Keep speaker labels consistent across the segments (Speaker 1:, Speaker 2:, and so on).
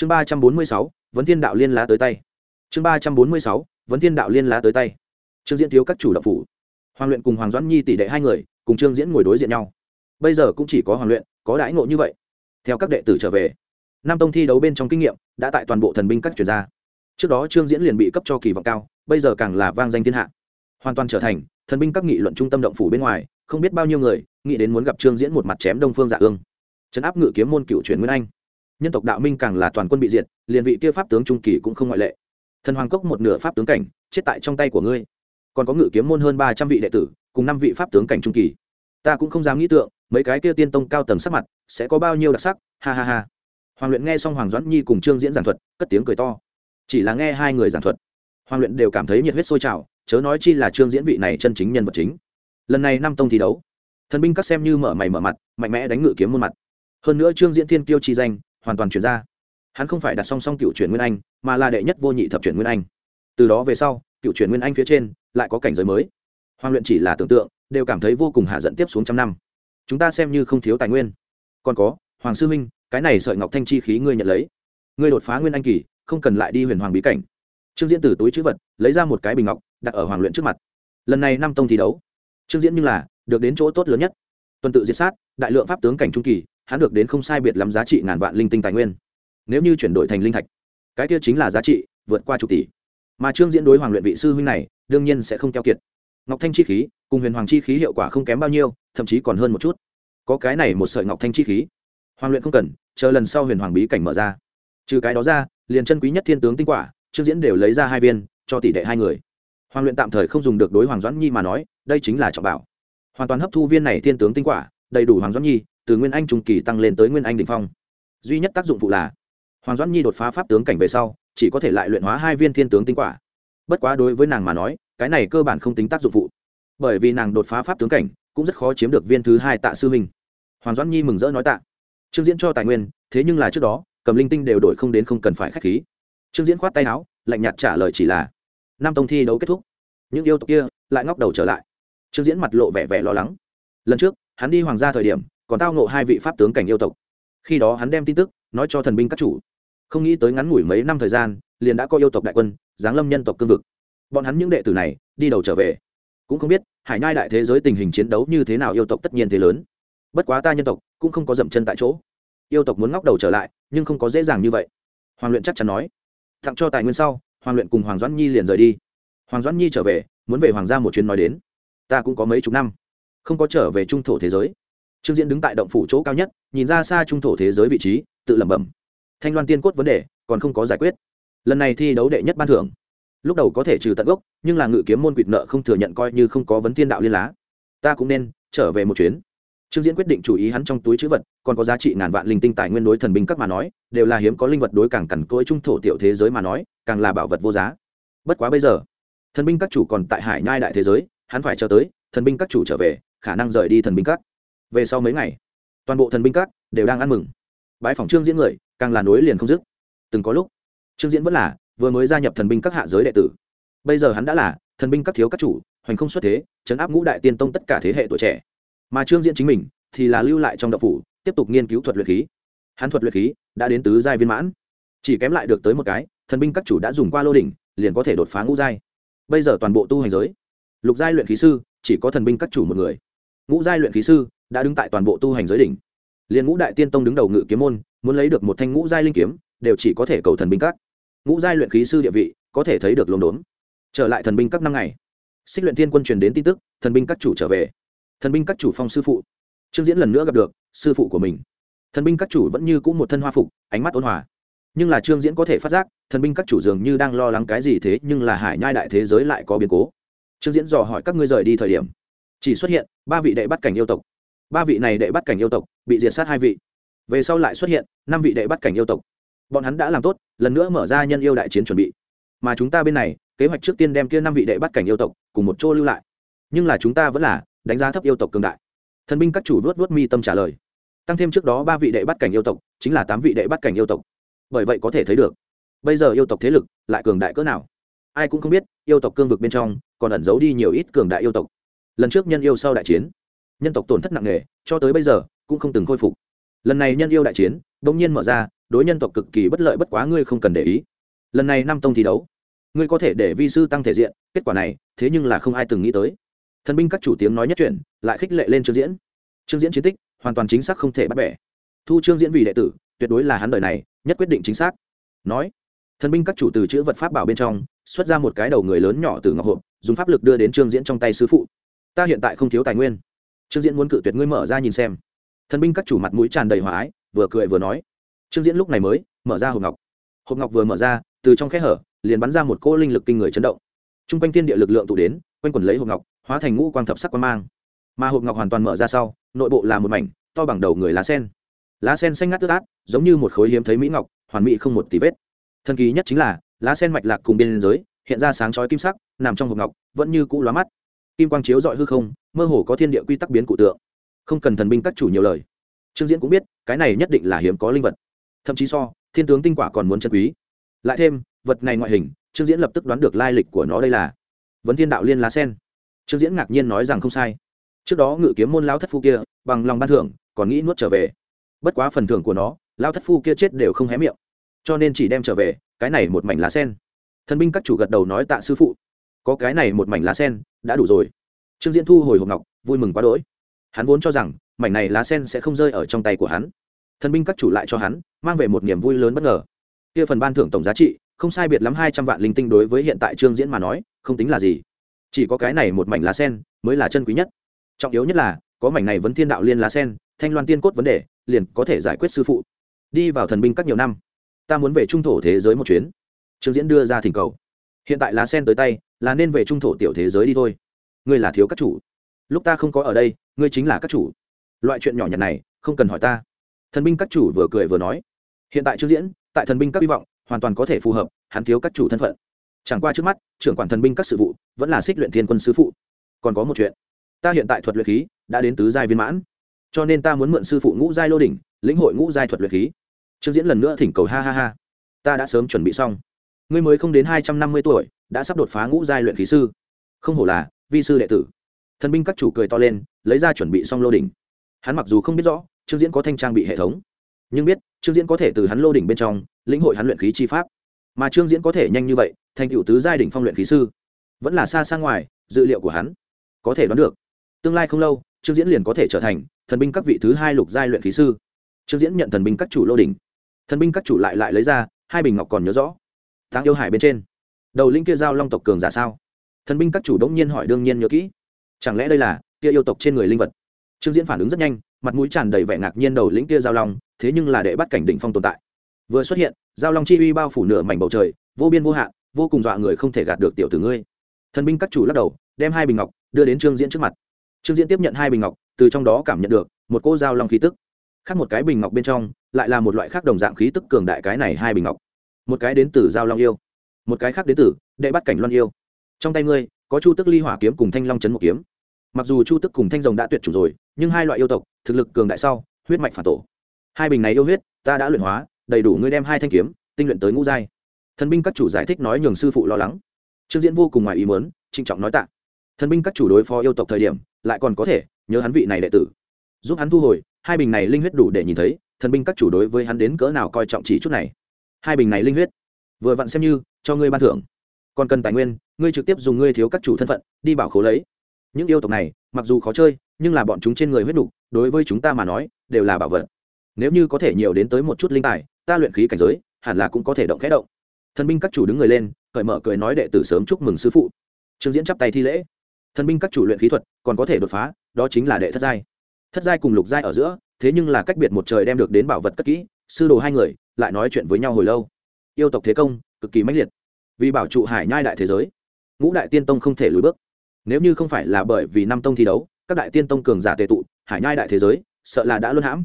Speaker 1: chương ba trăm bốn mươi sáu, vấn thiên đạo liên lá tới tay. Chương ba trăm bốn mươi sáu, vấn thiên đạo liên lá tới tay. Trương diễn thiếu các chủ đạo phủ. Hoàng luyện cùng hoàng doãn nhi tỷ đệ hai người, cùng trương diễn ngồi đối diện nhau. Bây giờ cũng chỉ có hoàng luyện, có đãi ngộ như vậy. Theo các đệ tử trở về, nam tông thi đấu bên trong kinh nghiệm đã tại toàn bộ thần binh các chuyển gia. Trước đó trương diễn liền bị cấp cho kỳ vọng cao, bây giờ càng là vang danh thiên hạ. Hoàn toàn trở thành thần binh các nghị luận trung tâm động phủ bên ngoài, không biết bao nhiêu người nghĩ đến muốn gặp trương diễn một mặt chém đông phương dạ ương. Trấn áp ngự kiếm môn cựu truyền nguyên anh nhân tộc đạo minh càng là toàn quân bị diệt, liền vị kia pháp tướng trung kỳ cũng không ngoại lệ. Thần hoàng cốc một nửa pháp tướng cảnh, chết tại trong tay của ngươi. Còn có ngự kiếm môn hơn ba trăm vị đệ tử, cùng năm vị pháp tướng cảnh trung kỳ. Ta cũng không dám nghĩ tượng, mấy cái kia tiên tông cao tầng sắc mặt sẽ có bao nhiêu đặc sắc, ha ha ha. Hoàng luyện nghe xong hoàng doãn nhi cùng trương diễn giảng thuật, cất tiếng cười to. Chỉ là nghe hai người giảng thuật, hoàng luyện đều cảm thấy nhiệt huyết sôi trào, chớ nói chi là trương diễn vị này chân chính nhân vật chính. Lần này năm tông thi đấu, thần binh các xem như mở mày mở mặt, mạnh mẽ đánh ngự kiếm môn mặt. Hơn nữa trương diễn thiên kiêu chi danh hoàn toàn chuyển ra. Hắn không phải đặt song song cựu chuyển nguyên anh, mà là đệ nhất vô nhị thập chuyển nguyên anh. Từ đó về sau, cựu chuyển nguyên anh phía trên lại có cảnh giới mới. Hoàng luyện chỉ là tưởng tượng, đều cảm thấy vô cùng hạ dẫn tiếp xuống trăm năm. Chúng ta xem như không thiếu tài nguyên. Còn có, hoàng sư minh cái này sợi ngọc thanh chi khí ngươi nhận lấy. Ngươi đột phá nguyên anh kỳ, không cần lại đi huyền hoàng bí cảnh. Trương diễn từ túi chữ vật, lấy ra một cái bình ngọc, đặt ở hoàng luyện trước mặt. Lần này năm tông thi đấu. Trương diễn như là được đến chỗ tốt lớn nhất. Tuần tự diệt sát, đại lượng pháp tướng cảnh trung kỳ hắn được đến không sai biệt lắm giá trị ngàn vạn linh tinh tài nguyên. Nếu như chuyển đổi thành linh thạch, cái kia chính là giá trị vượt qua chục tỷ. Mà trương diễn đối hoàng luyện vị sư huynh này, đương nhiên sẽ không keo kiệt. Ngọc thanh chi khí cùng huyền hoàng chi khí hiệu quả không kém bao nhiêu, thậm chí còn hơn một chút. Có cái này một sợi ngọc thanh chi khí. Hoàng luyện không cần, chờ lần sau huyền hoàng bí cảnh mở ra. Trừ cái đó ra, liền chân quý nhất thiên tướng tinh quả, trương diễn đều lấy ra hai viên, cho tỷ đệ hai người. Hoàng luyện tạm thời không dùng được đối hoàng doãn nhi mà nói, đây chính là trọng bảo. Hoàn toàn hấp thu viên này thiên tướng tinh quả, đầy đủ hoàng doãn nhi từ nguyên anh trung kỳ tăng lên tới nguyên anh đình phong. Duy nhất tác dụng phụ là, hoàng doãn nhi đột phá pháp tướng cảnh về sau, chỉ có thể lại luyện hóa hai viên thiên tướng tinh quả. Bất quá đối với nàng mà nói, cái này cơ bản không tính tác dụng phụ. Bởi vì nàng đột phá pháp tướng cảnh, cũng rất khó chiếm được viên thứ hai tạ sư minh hoàng doãn nhi mừng rỡ nói tạ. Trương diễn cho tài nguyên, thế nhưng là trước đó, cầm linh tinh đều đổi không đến không cần phải k h á c h khí. Trương diễn khoát tay áo, lạnh nhạt trả lời chỉ là, năm tông thi đấu kết thúc. Những yêu tộc kia lại ngóc đầu trở lại. Trương diễn mặt lộ vẻ vẻ lo lắng. Lần trước, hắn đi hoàng gia thời điểm còn tao nộ hai vị pháp tướng cảnh yêu tộc. Khi đó hắn đem tin tức nói cho thần binh các chủ. Không nghĩ tới ngắn ngủi mấy năm thời gian, liền đã có yêu tộc đại quân, giáng lâm nhân tộc cương vực. Bọn hắn những đệ tử này đi đầu trở về. Cũng không biết, hải nhai đại thế giới tình hình chiến đấu như thế nào yêu tộc tất nhiên thế lớn. Bất quá ta nhân tộc cũng không có dậm chân tại chỗ. Yêu tộc muốn ngóc đầu trở lại, nhưng không có dễ dàng như vậy. Hoàng luyện chắc chắn nói. Tặng cho tài nguyên sau, hoàng luyện cùng hoàng doãn nhi liền rời đi. Hoàng doãn nhi trở về, muốn về hoàng gia một chuyến nói đến. Ta cũng có mấy chục năm, không có trở về trung thổ thế giới trương diễn đứng tại động phủ chỗ cao nhất, nhìn ra xa trung thổ thế giới vị trí, tự lẩm bẩm. Thanh loan tiên cốt vấn đề, còn không có giải quyết. Lần này thi đấu đệ nhất ban thưởng. Lúc đầu có thể trừ tận gốc, nhưng là ngự kiếm môn quỵt nợ không thừa nhận coi như không có vấn thiên đạo liên lá. Ta cũng nên trở về một chuyến. Trương diễn quyết định chú ý hắn trong túi chữ vật, còn có giá trị ngàn vạn linh tinh tài nguyên đối thần binh các mà nói, đều là hiếm có linh vật đối càng cằn cỗi trung thổ tiểu thế giới mà nói, càng là bảo vật vô giá. Bất quá bây giờ, thần binh các chủ còn tại hải nhai đại thế giới, hắn phải chờ tới, thần binh các chủ trở về, khả năng rời đi thần binh các về sau mấy ngày, toàn bộ thần binh các đều đang ăn mừng. Bãi phòng trương diễn người, càng là nối liền không dứt. Từng có lúc, trương diễn vẫn là vừa mới gia nhập thần binh các hạ giới đệ tử. Bây giờ hắn đã là thần binh các thiếu các chủ, hoành không xuất thế chấn áp ngũ đại tiên tông tất cả thế hệ tuổi trẻ. Mà trương diễn chính mình thì là lưu lại trong đậu phủ, tiếp tục nghiên cứu thuật luyện khí. Hắn thuật luyện khí đã đến tứ giai viên mãn. Chỉ kém lại được tới một cái, thần binh các chủ đã dùng qua lô đỉnh, liền có thể đột phá ngũ giai. Bây giờ toàn bộ tu hành giới, lục giai luyện khí sư chỉ có thần binh các chủ một người. Ngũ giai luyện khí sư đã đứng tại toàn bộ tu hành giới đỉnh. Liền ngũ đại tiên tông đứng đầu ngự kiếm môn, muốn lấy được một thanh ngũ giai linh kiếm, đều chỉ có thể cầu thần binh các. Ngũ giai luyện khí sư địa vị, có thể thấy được lồn đốn trở lại thần binh các năm ngày, xích luyện thiên quân truyền đến tin tức, thần binh các chủ trở về. Thần binh các chủ phong sư phụ. Trương diễn lần nữa gặp được, sư phụ của mình. Thần binh các chủ vẫn như c ũ một thân hoa phục, ánh mắt ôn hòa. Nhưng là trương diễn có thể phát giác, thần binh các chủ dường như đang lo lắng cái gì thế, nhưng là hải nhai đại thế giới lại có biến cố. Trương diễn dò hỏi các ngươi rời đi thời điểm. Chỉ xuất hiện ba vị đệ bắt cảnh yêu tộc ba vị này đệ bắt cảnh yêu tộc bị diệt sát hai vị. Về sau lại xuất hiện năm vị đệ bắt cảnh yêu tộc. Bọn hắn đã làm tốt, lần nữa mở ra nhân yêu đại chiến chuẩn bị. Mà chúng ta bên này, kế hoạch trước tiên đem kia năm vị đệ bắt cảnh yêu tộc cùng một chỗ lưu lại. Nhưng là chúng ta vẫn là đánh giá thấp yêu tộc cường đại. Thần binh các chủ vớt vớt mi tâm trả lời. Tăng thêm trước đó ba vị đệ bắt cảnh yêu tộc, chính là tám vị đệ bắt cảnh yêu tộc. Bởi vậy có thể thấy được, bây giờ yêu tộc thế lực lại cường đại cỡ nào. Ai cũng không biết, yêu tộc cương vực bên trong còn ẩn giấu đi nhiều ít cường đại yêu tộc. Lần trước nhân yêu sau đại chiến nhân tộc tổn thất nặng nề, cho tới bây giờ, cũng không từng khôi phục. Lần này nhân yêu đại chiến đ ỗ n g nhiên mở ra, đối nhân tộc cực kỳ bất lợi bất quá ngươi không cần để ý. Lần này năm tông thi đấu, ngươi có thể để vi sư tăng thể diện, kết quả này, thế nhưng là không ai từng nghĩ tới. Thần binh các chủ tiếng nói nhất chuyển, lại khích lệ lên trương diễn. Trương diễn chiến tích, hoàn toàn chính xác không thể bắt bẻ. Thu trương diễn vì đệ tử, tuyệt đối là hắn đời này, nhất quyết định chính xác. Nói, thần binh các chủ từ chữ vật pháp bảo bên trong, xuất ra một cái đầu người lớn nhỏ từ ngọc hộp, dùng pháp lực đưa đến trương diễn trong tay sư phụ. Ta hiện tại không thiếu tài nguyên trương diễn muốn cự tuyệt ngươi mở ra nhìn xem. Thần binh các chủ mặt mũi tràn đầy hòa ái, vừa cười vừa nói. Trương diễn lúc này mới mở ra hộp ngọc. Hộp ngọc vừa mở ra, từ trong khe hở, liền bắn ra một cỗ linh lực kinh người chấn động. T r u n g quanh thiên địa lực lượng tụ đến, quanh quần lấy hộp ngọc, hóa thành ngũ quang thập sắc quang mang. Mà hộp ngọc hoàn toàn mở ra sau, nội bộ là một mảnh, to bằng đầu người lá sen. Lá sen xanh ngắt tứ át, giống như một khối hiếm thấy mỹ ngọc, hoàn mỹ không một tí vết. Thần kỳ nhất chính là, lá sen mạch lạc cùng biên giới, hiện ra sáng chói kim sắc, nằm trong hộp ngọc, vẫn như cũ lóa mắt kim quang chiếu dọi hư không, mơ hồ có thiên địa quy tắc biến cụ tượng. Không cần thần binh các chủ nhiều lời. Trương diễn cũng biết, cái này nhất định là hiếm có linh vật. Thậm chí so, thiên tướng tinh quả còn muốn chân quý. Lại thêm, vật này ngoại hình, trương diễn lập tức đoán được lai lịch của nó đây là vấn thiên đạo liên lá sen. Trương diễn ngạc nhiên nói rằng không sai. Trước đó ngự kiếm môn lao thất phu kia, bằng lòng ban thưởng, còn nghĩ nuốt trở về. Bất quá phần thưởng của nó lao thất phu kia chết đều không hé miệng. Cho nên chỉ đem trở về, cái này một mảnh lá sen. Thần binh các chủ gật đầu nói tạ sư phụ. Có cái này một mảnh lá sen đã đủ rồi. Trương diễn thu hồi hộp ngọc, vui mừng quá đỗi. Hắn vốn cho rằng, mảnh này lá sen sẽ không rơi ở trong tay của hắn. Thần binh các chủ lại cho hắn, mang về một niềm vui lớn bất ngờ. Kia phần ban thưởng tổng giá trị, không sai biệt lắm hai trăm vạn linh tinh đối với hiện tại trương diễn mà nói, không tính là gì. Chỉ có cái này một mảnh lá sen, mới là chân quý nhất. Trọng yếu nhất là, có mảnh này vẫn thiên đạo liên lá sen, thanh loan tiên cốt vấn đề, liền có thể giải quyết sư phụ. Đi vào thần binh các nhiều năm, ta muốn về trung thổ thế giới một chuyến. Trương diễn đưa ra thỉnh cầu. Hiện tại lá sen tới tay là nên về trung thổ tiểu thế giới đi thôi. Ngươi là thiếu các chủ. Lúc ta không có ở đây, ngươi chính là các chủ. Loại chuyện nhỏ nhặt này, không cần hỏi ta. Thần binh các chủ vừa cười vừa nói. Hiện tại trước diễn, tại thần binh các hy vọng, hoàn toàn có thể phù hợp, hắn thiếu các chủ thân phận. Chẳng qua trước mắt, trưởng quản thần binh các sự vụ, vẫn là xích luyện thiên quân sứ phụ. Còn có một chuyện. Ta hiện tại thuật luyện khí, đã đến tứ giai viên mãn. Cho nên ta muốn mượn sư phụ ngũ giai lô đỉnh, lĩnh hội ngũ giai thuật luyện khí. Trước diễn lần nữa thỉnh cầu, ha ha ha. Ta đã sớm chuẩn bị xong ngươi mới không đến hai trăm năm mươi tuổi, đã sắp đột phá ngũ giai luyện khí sư. Không hổ là, vi sư đệ tử. Thần binh các chủ cười to lên, lấy ra chuẩn bị xong lô đỉnh. Hắn mặc dù không biết rõ, trương diễn có thanh trang bị hệ thống, nhưng biết, trương diễn có thể từ hắn lô đỉnh bên trong, lĩnh hội hắn luyện khí chi pháp. Mà trương diễn có thể nhanh như vậy, thành cựu tứ giai đỉnh phong luyện khí sư. Vẫn là xa xa ngoài, dự liệu của hắn, có thể đoán được. Tương lai không lâu, trương diễn liền có thể trở thành thần binh các vị thứ hai lục giai luyện khí sư. Trương diễn nhận thần binh các chủ lô đỉnh. Thần binh các chủ lại lại lấy ra, hai bình ngọc còn nhớ rõ táng yêu hải bên trên. Đầu linh kia giao long tộc cường giả sao? Thần binh các chủ đống nhiên hỏi đương nhiên nhớ kỹ. Chẳng lẽ đây là kia yêu tộc trên người linh vật? Trương diễn phản ứng rất nhanh, mặt mũi tràn đầy vẻ ngạc nhiên đầu lĩnh kia giao long, thế nhưng là đệ bắt cảnh đỉnh phong tồn tại. Vừa xuất hiện, giao long chi uy bao phủ nửa mảnh bầu trời, vô biên vô hạn, vô cùng dọa người không thể gạt được tiểu tử ngươi. Thần binh các chủ lắc đầu, đem hai bình ngọc đưa đến trương diễn trước mặt. Trương diễn tiếp nhận hai bình ngọc, từ trong đó cảm nhận được một cô giao long khí tức. Khác một cái bình ngọc bên trong, lại là một loại khác đồng dạng khí tức cường đại cái này hai bình ngọc một cái đến từ giao long yêu, một cái khác đến từ đệ bắt cảnh loan yêu. Trong tay ngươi, có chu tức ly hỏa kiếm cùng thanh long chấn một kiếm. Mặc dù chu tức cùng thanh rồng đã tuyệt chủ rồi, nhưng hai loại yêu tộc, thực lực cường đại sau, huyết mạch phản tổ. Hai bình này yêu huyết, ta đã luyện hóa, đầy đủ ngươi đem hai thanh kiếm, tinh luyện tới ngũ giai. Thần binh các chủ giải thích nói nhường sư phụ lo lắng. Trương diễn vô cùng ngoài ý mớn trịnh trọng nói tạ. Thần binh các chủ đối phó yêu tộc thời điểm, lại còn có thể nhớ hắn vị này đệ tử. Giúp hắn thu hồi, hai bình này linh huyết đủ để nhìn thấy, thần binh các chủ đối với hắn đến cỡ nào coi trọng chỉ chút này hai bình này linh huyết. Vừa vặn xem như, cho ngươi ban thưởng. Còn cần tài nguyên, ngươi trực tiếp dùng ngươi thiếu các chủ thân phận, đi bảo khố lấy. Những yêu tộc này, mặc dù khó chơi, nhưng là bọn chúng trên người huyết đục đối với chúng ta mà nói, đều là bảo vật. Nếu như có thể nhiều đến tới một chút linh tài, ta luyện khí cảnh giới, hẳn là cũng có thể động khẽ động. Thần binh các chủ đứng người lên, cởi mở cười nói đệ tử sớm chúc mừng sư phụ. Trương diễn chắp tay thi lễ. Thần binh các chủ luyện khí thuật, còn có thể đột phá, đó chính là đệ thất giai. Thất giai cùng lục giai ở giữa, thế nhưng là cách biệt một trời đem được đến bảo vật cất kỹ, sư đồ hai người lại nói chuyện với nhau hồi lâu. Yêu tộc thế công, cực kỳ mãnh liệt. Vì bảo trụ hải nhai đại thế giới, ngũ đại tiên tông không thể lùi bước. Nếu như không phải là bởi vì năm tông thi đấu, các đại tiên tông cường giả tệ tụ, hải nhai đại thế giới, sợ là đã luôn hãm.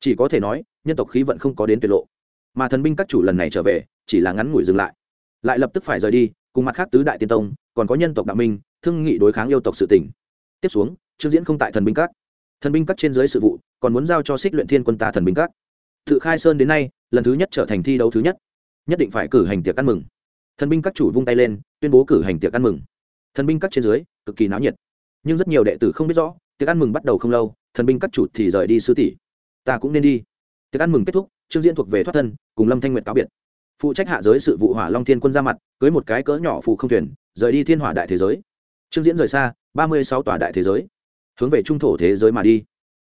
Speaker 1: Chỉ có thể nói, nhân tộc khí vận không có đến tuyệt lộ. Mà thần binh các chủ lần này trở về, chỉ là ngắn ngủi dừng lại. Lại lập tức phải rời đi, cùng mặt khác tứ đại tiên tông, còn có nhân tộc đạo minh, thương nghị đối kháng yêu tộc sự tỉnh tiếp xuống, trương diễn không tại thần binh các. Thần binh các trên dưới sự vụ, còn muốn giao cho xích luyện thiên quân ta thần binh các. Tự khai sơn đến nay lần thứ nhất trở thành thi đấu thứ nhất nhất định phải cử hành tiệc ăn mừng. Thần binh các chủ vung tay lên, tuyên bố cử hành tiệc ăn mừng. Thần binh các trên dưới, cực kỳ náo nhiệt. Nhưng rất nhiều đệ tử không biết rõ, tiệc ăn mừng bắt đầu không lâu, thần binh các chủ thì rời đi sư tỷ. Ta cũng nên đi. Tiệc ăn mừng kết thúc, trương diễn thuộc về thoát thân, cùng lâm thanh nguyệt cáo biệt. Phụ trách hạ giới sự vụ hỏa long thiên quân ra mặt, cưới một cái cỡ nhỏ phù không thuyền, rời đi thiên hỏa đại thế giới. Trương diễn rời xa, ba mươi sáu tòa đại thế giới. Hướng về trung thổ thế giới mà đi.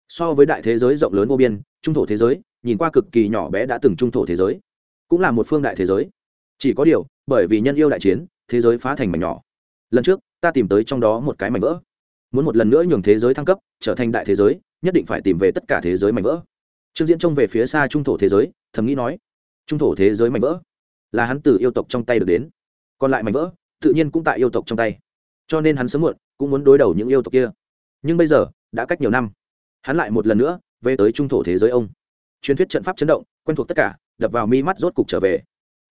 Speaker 1: So với đại thế giới rộng lớn vô biên, trung thổ thế giới nhìn qua cực kỳ nhỏ bé đã từng trung thổ thế giới, cũng là một phương đại thế giới. Chỉ có điều, bởi vì nhân yêu đại chiến, thế giới phá thành mảnh nhỏ. Lần trước, ta tìm tới trong đó một cái mảnh vỡ. Muốn một lần nữa nhường thế giới thăng cấp, trở thành đại thế giới, nhất định phải tìm về tất cả thế giới mảnh vỡ. Trương diễn trông về phía xa trung thổ thế giới, thầm nghĩ nói, trung thổ thế giới mảnh vỡ, là hắn từ yêu tộc trong tay được đến. Còn lại mảnh vỡ, tự nhiên cũng tại yêu tộc trong tay. Cho nên hắn sớm muộn cũng muốn đối đầu những yêu tộc kia. Nhưng bây giờ, đã cách nhiều năm, hắn lại một lần nữa về tới trung thổ thế giới ông truyền thuyết trận pháp chấn động, quen thuộc tất cả, đập vào mi mắt rốt cục trở về.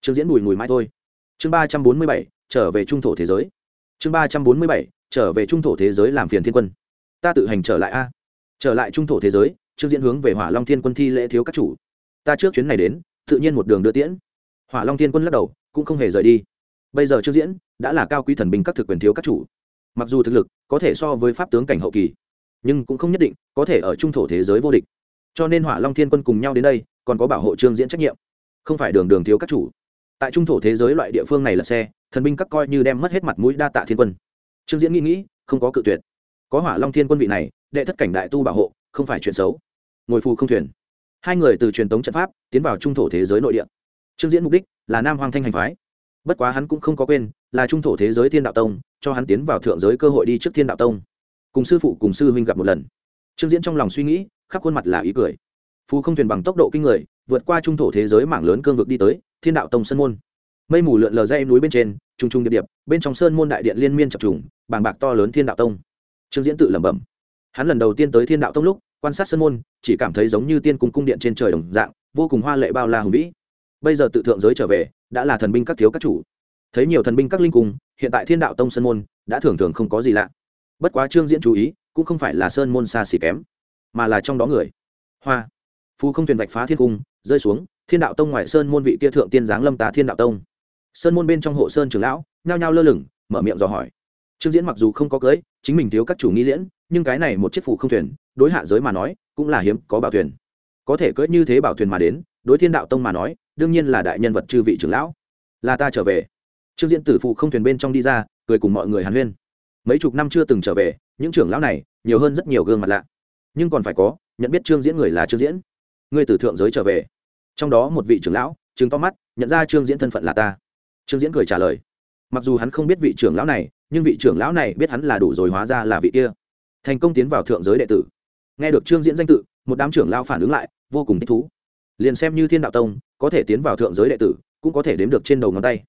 Speaker 1: Chương diễn bùi mùi mãi thôi. Chương ba trăm bốn mươi bảy, trở về trung thổ thế giới. Chương ba trăm bốn mươi bảy, trở về trung thổ thế giới làm phiền thiên quân. Ta tự hành trở lại a. Trở lại trung thổ thế giới, trương diễn hướng về hỏa long thiên quân thi lễ thiếu các chủ. Ta trước chuyến này đến, tự nhiên một đường đưa tiễn. Hỏa long thiên quân lắc đầu, cũng không hề rời đi. Bây giờ trương diễn đã là cao quý thần binh các thực quyền thiếu các chủ. Mặc dù thực lực có thể so với pháp tướng cảnh hậu kỳ, nhưng cũng không nhất định có thể ở trung thổ thế giới vô địch cho nên hỏa long thiên quân cùng nhau đến đây, còn có bảo hộ trương diễn trách nhiệm. Không phải đường đường thiếu các chủ. Tại trung thổ thế giới loại địa phương này là xe, thần binh các coi như đem mất hết mặt mũi đa tạ thiên quân. Trương diễn nghĩ nghĩ, không có cự tuyệt. Có hỏa long thiên quân vị này, đệ thất cảnh đại tu bảo hộ, không phải chuyện xấu. Ngồi phù không thuyền. Hai người từ truyền tống trận pháp, tiến vào trung thổ thế giới nội địa. Trương diễn mục đích là nam hoàng thanh hành phái. Bất quá hắn cũng không có quên, là trung thổ thế giới thiên đạo tông, cho hắn tiến vào thượng giới cơ hội đi trước thiên đạo tông. Cùng sư phụ cùng sư huynh gặp một lần. Trương diễn trong lòng suy nghĩ khắp khuôn mặt là ý cười. Phù không thuyền bằng tốc độ kinh người, vượt qua trung thổ thế giới mảng lớn cương vực đi tới, thiên đạo tông sơn môn. Mây mù lượn lờ dây núi bên trên t r u n g t r u n g điệp điệp, bên trong sơn môn đại điện liên miên chập trùng, bàng bạc to lớn thiên đạo tông. Trương diễn tự lẩm bẩm. Hắn lần đầu tiên tới thiên đạo tông lúc, quan sát sơn môn, chỉ cảm thấy giống như tiên cung cung điện trên trời đồng dạng, vô cùng hoa lệ bao la hùng vĩ. Bây giờ tự thượng giới trở về, đã là thần binh các thiếu các chủ. Thấy nhiều thần binh các linh cung, hiện tại thiên đạo tông sơn môn, đã thường thường không có gì lạ. Bất quá trương diễn chú ý, cũng không phải là sơn môn xa xỉ kém mà là trong đó người. Hoa. Phù không thuyền vạch phá thiên cung, rơi xuống, thiên đạo tông ngoại sơn môn vị kia thượng tiên giáng lâm tà thiên đạo tông. Sơn môn bên trong hộ sơn trưởng lão, nhao nhao lơ lửng, mở miệng dò hỏi. Trương diễn mặc dù không có cưới, chính mình thiếu các chủ nghi liễn, nhưng cái này một chiếc phù không thuyền, đối hạ giới mà nói, cũng là hiếm có bảo thuyền. Có thể cưỡi như thế bảo thuyền mà đến, đối thiên đạo tông mà nói, đương nhiên là đại nhân vật chư vị trưởng lão. Là ta trở về. Trương diễn tử phụ không thuyền bên trong đi ra, cười cùng mọi người hàn huyên. Mấy chục năm chưa từng trở về, những trưởng lão này, nhiều hơn rất nhiều gương mặt lạ nhưng còn phải có, nhận biết trương diễn người là trương diễn. Người từ thượng giới trở về. Trong đó một vị trưởng lão chứng to mắt, nhận ra trương diễn thân phận là ta. Trương diễn cười trả lời. Mặc dù hắn không biết vị trưởng lão này, nhưng vị trưởng lão này biết hắn là đủ rồi hóa ra là vị kia. Thành công tiến vào thượng giới đệ tử. Nghe được trương diễn danh tự, một đám trưởng lão phản ứng lại, vô cùng thích thú. Liền xem như thiên đạo tông, có thể tiến vào thượng giới đệ tử, cũng có thể đếm được trên đầu ngón tay.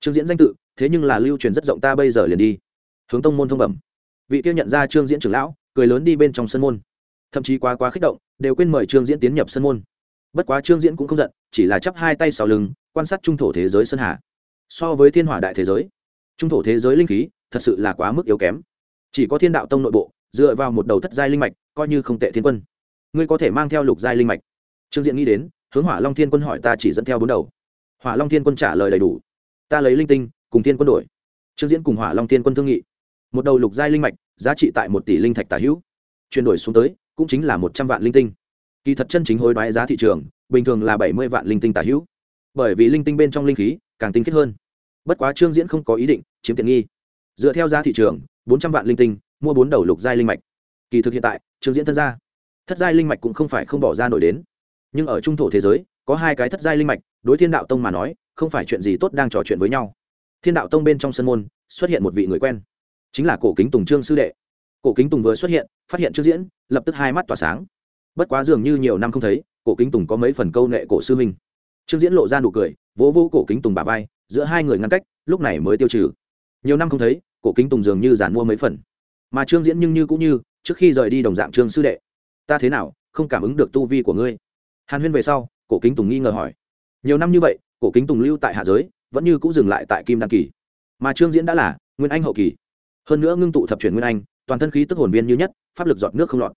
Speaker 1: Trương diễn danh tự, thế nhưng là lưu truyền rất rộng, ta bây giờ liền đi. Hướng tông môn thông bẩm. Vị kia nhận ra trương diễn trưởng lão, cười lớn đi bên trong sân môn thậm chí quá quá kích động, đều quên mời trương diễn tiến nhập sân môn. Bất quá trương diễn cũng không giận, chỉ là chắp hai tay sau lưng, quan sát trung thổ thế giới sơn hà. So với thiên hỏa đại thế giới, trung thổ thế giới linh khí thật sự là quá mức yếu kém. Chỉ có thiên đạo tông nội bộ, dựa vào một đầu thất giai linh mạch, coi như không tệ thiên quân. Ngươi có thể mang theo lục giai linh mạch. Trương diễn nghĩ đến, hướng hỏa long thiên quân hỏi ta chỉ dẫn theo bốn đầu. Hỏa long thiên quân trả lời đầy đủ. Ta lấy linh tinh, cùng thiên quân đổi. Trương diễn cùng hỏa long thiên quân thương nghị. Một đầu lục giai linh mạch, giá trị tại một tỷ linh thạch tả hữu. Chuyển đổi xuống tới cũng chính là một trăm vạn linh tinh. Kỳ thật chân chính hối đoái giá thị trường, bình thường là bảy mươi vạn linh tinh tả hữu. Bởi vì linh tinh bên trong linh khí càng tinh khiết hơn. Bất quá trương diễn không có ý định chiếm tiện nghi. Dựa theo giá thị trường, bốn trăm vạn linh tinh, mua bốn đầu lục giai linh mạch. Kỳ thực hiện tại, trương diễn thân gia, thất giai linh mạch cũng không phải không bỏ ra nổi đến. Nhưng ở trung thổ thế giới, có hai cái thất giai linh mạch, đối thiên đạo tông mà nói, không phải chuyện gì tốt đang trò chuyện với nhau. Thiên đạo tông bên trong sân môn, xuất hiện một vị người quen, chính là cổ kính tùng trương sư đệ cổ kính tùng vừa xuất hiện, phát hiện trương diễn, lập tức hai mắt tỏa sáng. Bất quá dường như nhiều năm không thấy, cổ kính tùng có mấy phần câu nệ cổ sư minh trương diễn lộ ra nụ cười, vỗ vỗ cổ kính tùng bà vai, giữa hai người ngăn cách, lúc này mới tiêu trừ. Nhiều năm không thấy, cổ kính tùng dường như giản mua mấy phần. Mà trương diễn nhưng như cũng như, trước khi rời đi đồng dạng trương sư đệ. Ta thế nào, không cảm ứng được tu vi của ngươi? Hàn huyên về sau, cổ kính tùng nghi ngờ hỏi. Nhiều năm như vậy, cổ kính tùng lưu tại hạ giới, vẫn như cũng dừng lại tại kim đan kỳ. Mà trương diễn đã là nguyên anh hậu kỳ. Hơn nữa ngưng tụ thập chuyển nguyên anh toàn thân khí tức hồn viên như nhất, pháp lực giọt nước không lọt.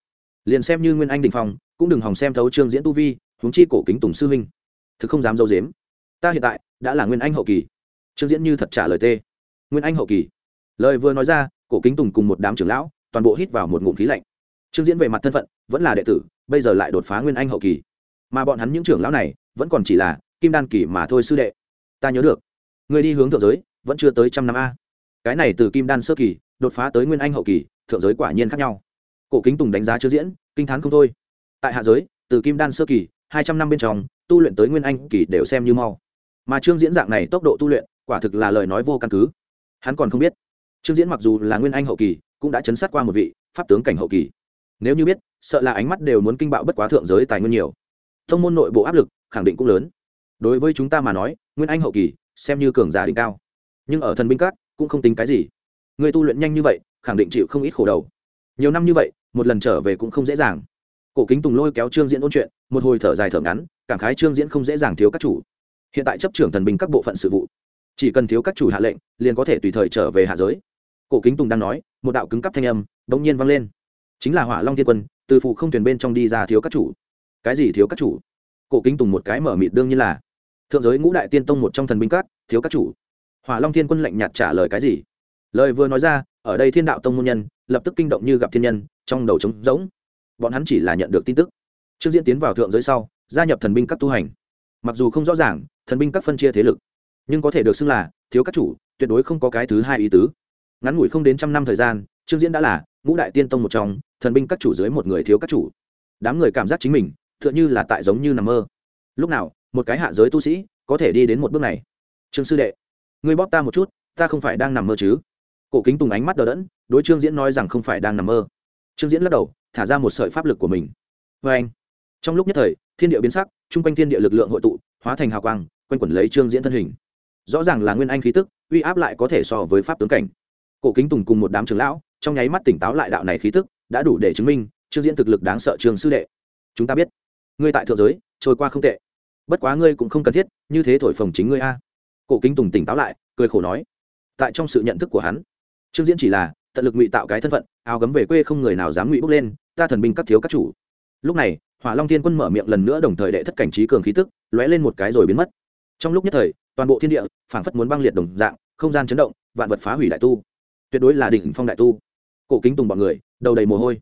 Speaker 1: Liền xem như nguyên anh đình phong, cũng đừng hòng xem thấu trương diễn tu vi, huống chi cổ kính tùng sư huynh. Thực không dám dâu dếm. Ta hiện tại đã là nguyên anh hậu kỳ. Trương diễn như thật trả lời tê. Nguyên anh hậu kỳ. Lời vừa nói ra, cổ kính tùng cùng một đám trưởng lão, toàn bộ hít vào một ngụm khí lạnh. Trương diễn về mặt thân phận, vẫn là đệ tử, bây giờ lại đột phá nguyên anh hậu kỳ. Mà bọn hắn những trưởng lão này, vẫn còn chỉ là kim đan kỳ mà thôi sư đệ. Ta nhớ được. Người đi hướng thượng giới, vẫn chưa tới trăm năm a. Cái này từ kim đan sơ kỳ, đột phá tới nguyên anh hậu kỳ thượng giới quả nhiên khác nhau. Cổ kính tùng đánh giá chưa diễn, kinh t h á n không thôi. Tại hạ giới, từ kim đan sơ kỳ, hai trăm năm bên trong, tu luyện tới nguyên anh kỳ đều xem như mau. Mà trương diễn dạng này tốc độ tu luyện, quả thực là lời nói vô căn cứ. Hắn còn không biết. Trương diễn mặc dù là nguyên anh hậu kỳ, cũng đã chấn sát qua một vị, pháp tướng cảnh hậu kỳ. Nếu như biết, sợ là ánh mắt đều muốn kinh bạo bất quá thượng giới tài nguyên nhiều. Thông môn nội bộ áp lực, khẳng định cũng lớn. Đối với chúng ta mà nói, nguyên anh hậu kỳ, xem như cường giả đỉnh cao. Nhưng ở thần binh các, cũng không tính cái gì. Người tu luyện nhanh như vậy khẳng định chịu không ít khổ đầu. Nhiều năm như vậy, một lần trở về cũng không dễ dàng. Cổ kính tùng lôi kéo trương diễn ôn chuyện, một hồi thở dài thở ngắn, cảm khái trương diễn không dễ dàng thiếu các chủ. Hiện tại chấp trưởng thần binh các bộ phận sự vụ, chỉ cần thiếu các chủ hạ lệnh, liền có thể tùy thời trở về hạ giới. Cổ kính tùng đang nói, một đạo cứng cắp thanh âm đống nhiên vang lên. Chính là hỏa long thiên quân, từ phụ không thuyền bên trong đi ra thiếu các chủ. Cái gì thiếu các chủ? Cổ kính tùng một cái mở mịt đương nhiên là, thượng giới ngũ đại tiên tông một trong thần binh các, thiếu các chủ. Hỏa long thiên quân lạnh nhạt trả lời cái gì? Lời vừa nói ra ở đây thiên đạo tông môn nhân, lập tức kinh động như gặp thiên nhân, trong đầu trống rỗng. Bọn hắn chỉ là nhận được tin tức. Trương diễn tiến vào thượng giới sau, gia nhập thần binh các tu hành. Mặc dù không rõ ràng, thần binh các phân chia thế lực, nhưng có thể được xưng là thiếu các chủ, tuyệt đối không có cái thứ hai ý tứ. Ngắn ngủi không đến trăm năm thời gian trương diễn đã là ngũ đại tiên tông một trong, thần binh các chủ dưới một người thiếu các chủ. Đám người cảm giác chính mình, tựa như là tại giống như nằm mơ. Lúc nào, một cái hạ giới tu sĩ có thể đi đến một bước này. Trương sư đệ, ngươi bóp ta một chút, ta không phải đang nằm mơ chứ? Cổ kính tùng ánh mắt đờ đẫn, đối trương diễn nói rằng không phải đang nằm mơ. Trương diễn lắc đầu, thả ra một sợi pháp lực của mình. Vê anh. Trong lúc nhất thời, thiên địa biến sắc, chung quanh thiên địa lực lượng hội tụ, hóa thành hào quang, quanh quẩn lấy trương diễn thân hình. Rõ ràng là nguyên anh khí tức, uy áp lại có thể so với pháp tướng cảnh. Cổ kính tùng cùng một đám trưởng lão, trong nháy mắt tỉnh táo lại đạo này khí tức, đã đủ để chứng minh trương diễn thực lực đáng sợ trường sư đệ. Chúng ta biết, ngươi tại thượng giới, trôi qua không tệ. Bất quá ngươi cũng không cần thiết, như thế thổi phồng chính ngươi a. Cổ kính tùng tỉnh táo lại, cười khổ nói, tại trong sự nhận thức của hắn trương diễn chỉ là, tận lực ngụy tạo cái thân phận, áo gấm về quê không người nào dám ngụy bước lên, ta thần binh các thiếu các chủ. Lúc này, hỏa long thiên quân mở miệng lần nữa đồng thời đệ thất cảnh trí cường khí tức, lóe lên một cái rồi biến mất. Trong lúc nhất thời, toàn bộ thiên địa, phảng phất muốn băng liệt đồng dạng, không gian chấn động, vạn vật phá hủy đại tu. Tuyệt đối là đỉnh phong đại tu. Cổ kính tùng bọn người, đầu đầy mồ hôi.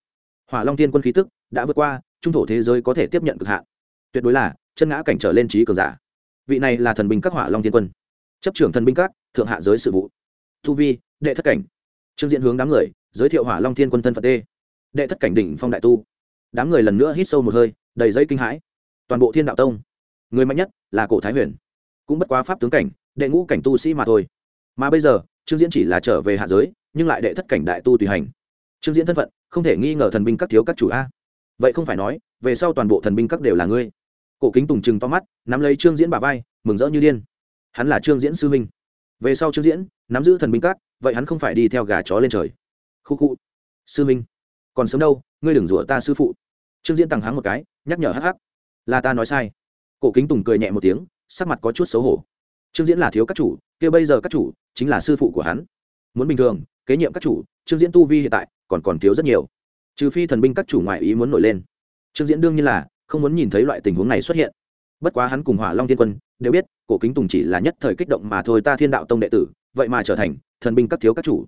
Speaker 1: Hỏa long thiên quân khí tức đã vượt qua, trung thổ thế giới có thể tiếp nhận cực hạn. Tuyệt đối là, chân ngã cảnh trở lên trí cường giả. Vị này là thần binh các hỏa long thiên quân. Chấp trưởng thần binh các, thượng hạ giới sự vụ. Thu vi, đệ thất cảnh trương diễn hướng đám người, giới thiệu hỏa long thiên quân thân phật tê. Đệ thất cảnh đỉnh phong đại tu. Đám người lần nữa hít sâu một hơi, đầy dây kinh hãi. Toàn bộ thiên đạo tông, người mạnh nhất là cổ thái huyền. Cũng bất quá pháp tướng cảnh, đệ ngũ cảnh tu sĩ mà thôi. Mà bây giờ, trương diễn chỉ là trở về hạ giới, nhưng lại đệ thất cảnh đại tu tùy hành. Trương diễn thân phận, không thể nghi ngờ thần binh các thiếu các chủ a. Vậy không phải nói, về sau toàn bộ thần binh các đều là ngươi. Cổ kính tùng trừng to mắt, nắm lấy trương diễn bà vai, mừng rỡ như điên. Hắn là trương diễn sư minh về sau trương diễn, nắm giữ thần binh các vậy hắn không phải đi theo gà chó lên trời. Khu khu. Sư minh, còn sớm đâu, ngươi đừng rủa ta sư phụ. Trương diễn tăng hắng một cái, nhắc nhở hắc hắc. Là ta nói sai. Cổ kính tùng cười nhẹ một tiếng, sắc mặt có chút xấu hổ. Trương diễn là thiếu các chủ, kia bây giờ các chủ chính là sư phụ của hắn. Muốn bình thường, kế nhiệm các chủ, trương diễn tu vi hiện tại còn còn thiếu rất nhiều. Trừ phi thần binh các chủ ngoại ý muốn nổi lên. Trương diễn đương nhiên là không muốn nhìn thấy loại tình huống này xuất hiện. Bất quá hắn cùng hỏa long thiên quân đều biết, cổ kính tùng chỉ là nhất thời kích động mà thôi, ta thiên đạo tông đệ tử vậy mà trở thành thần binh các thiếu các chủ.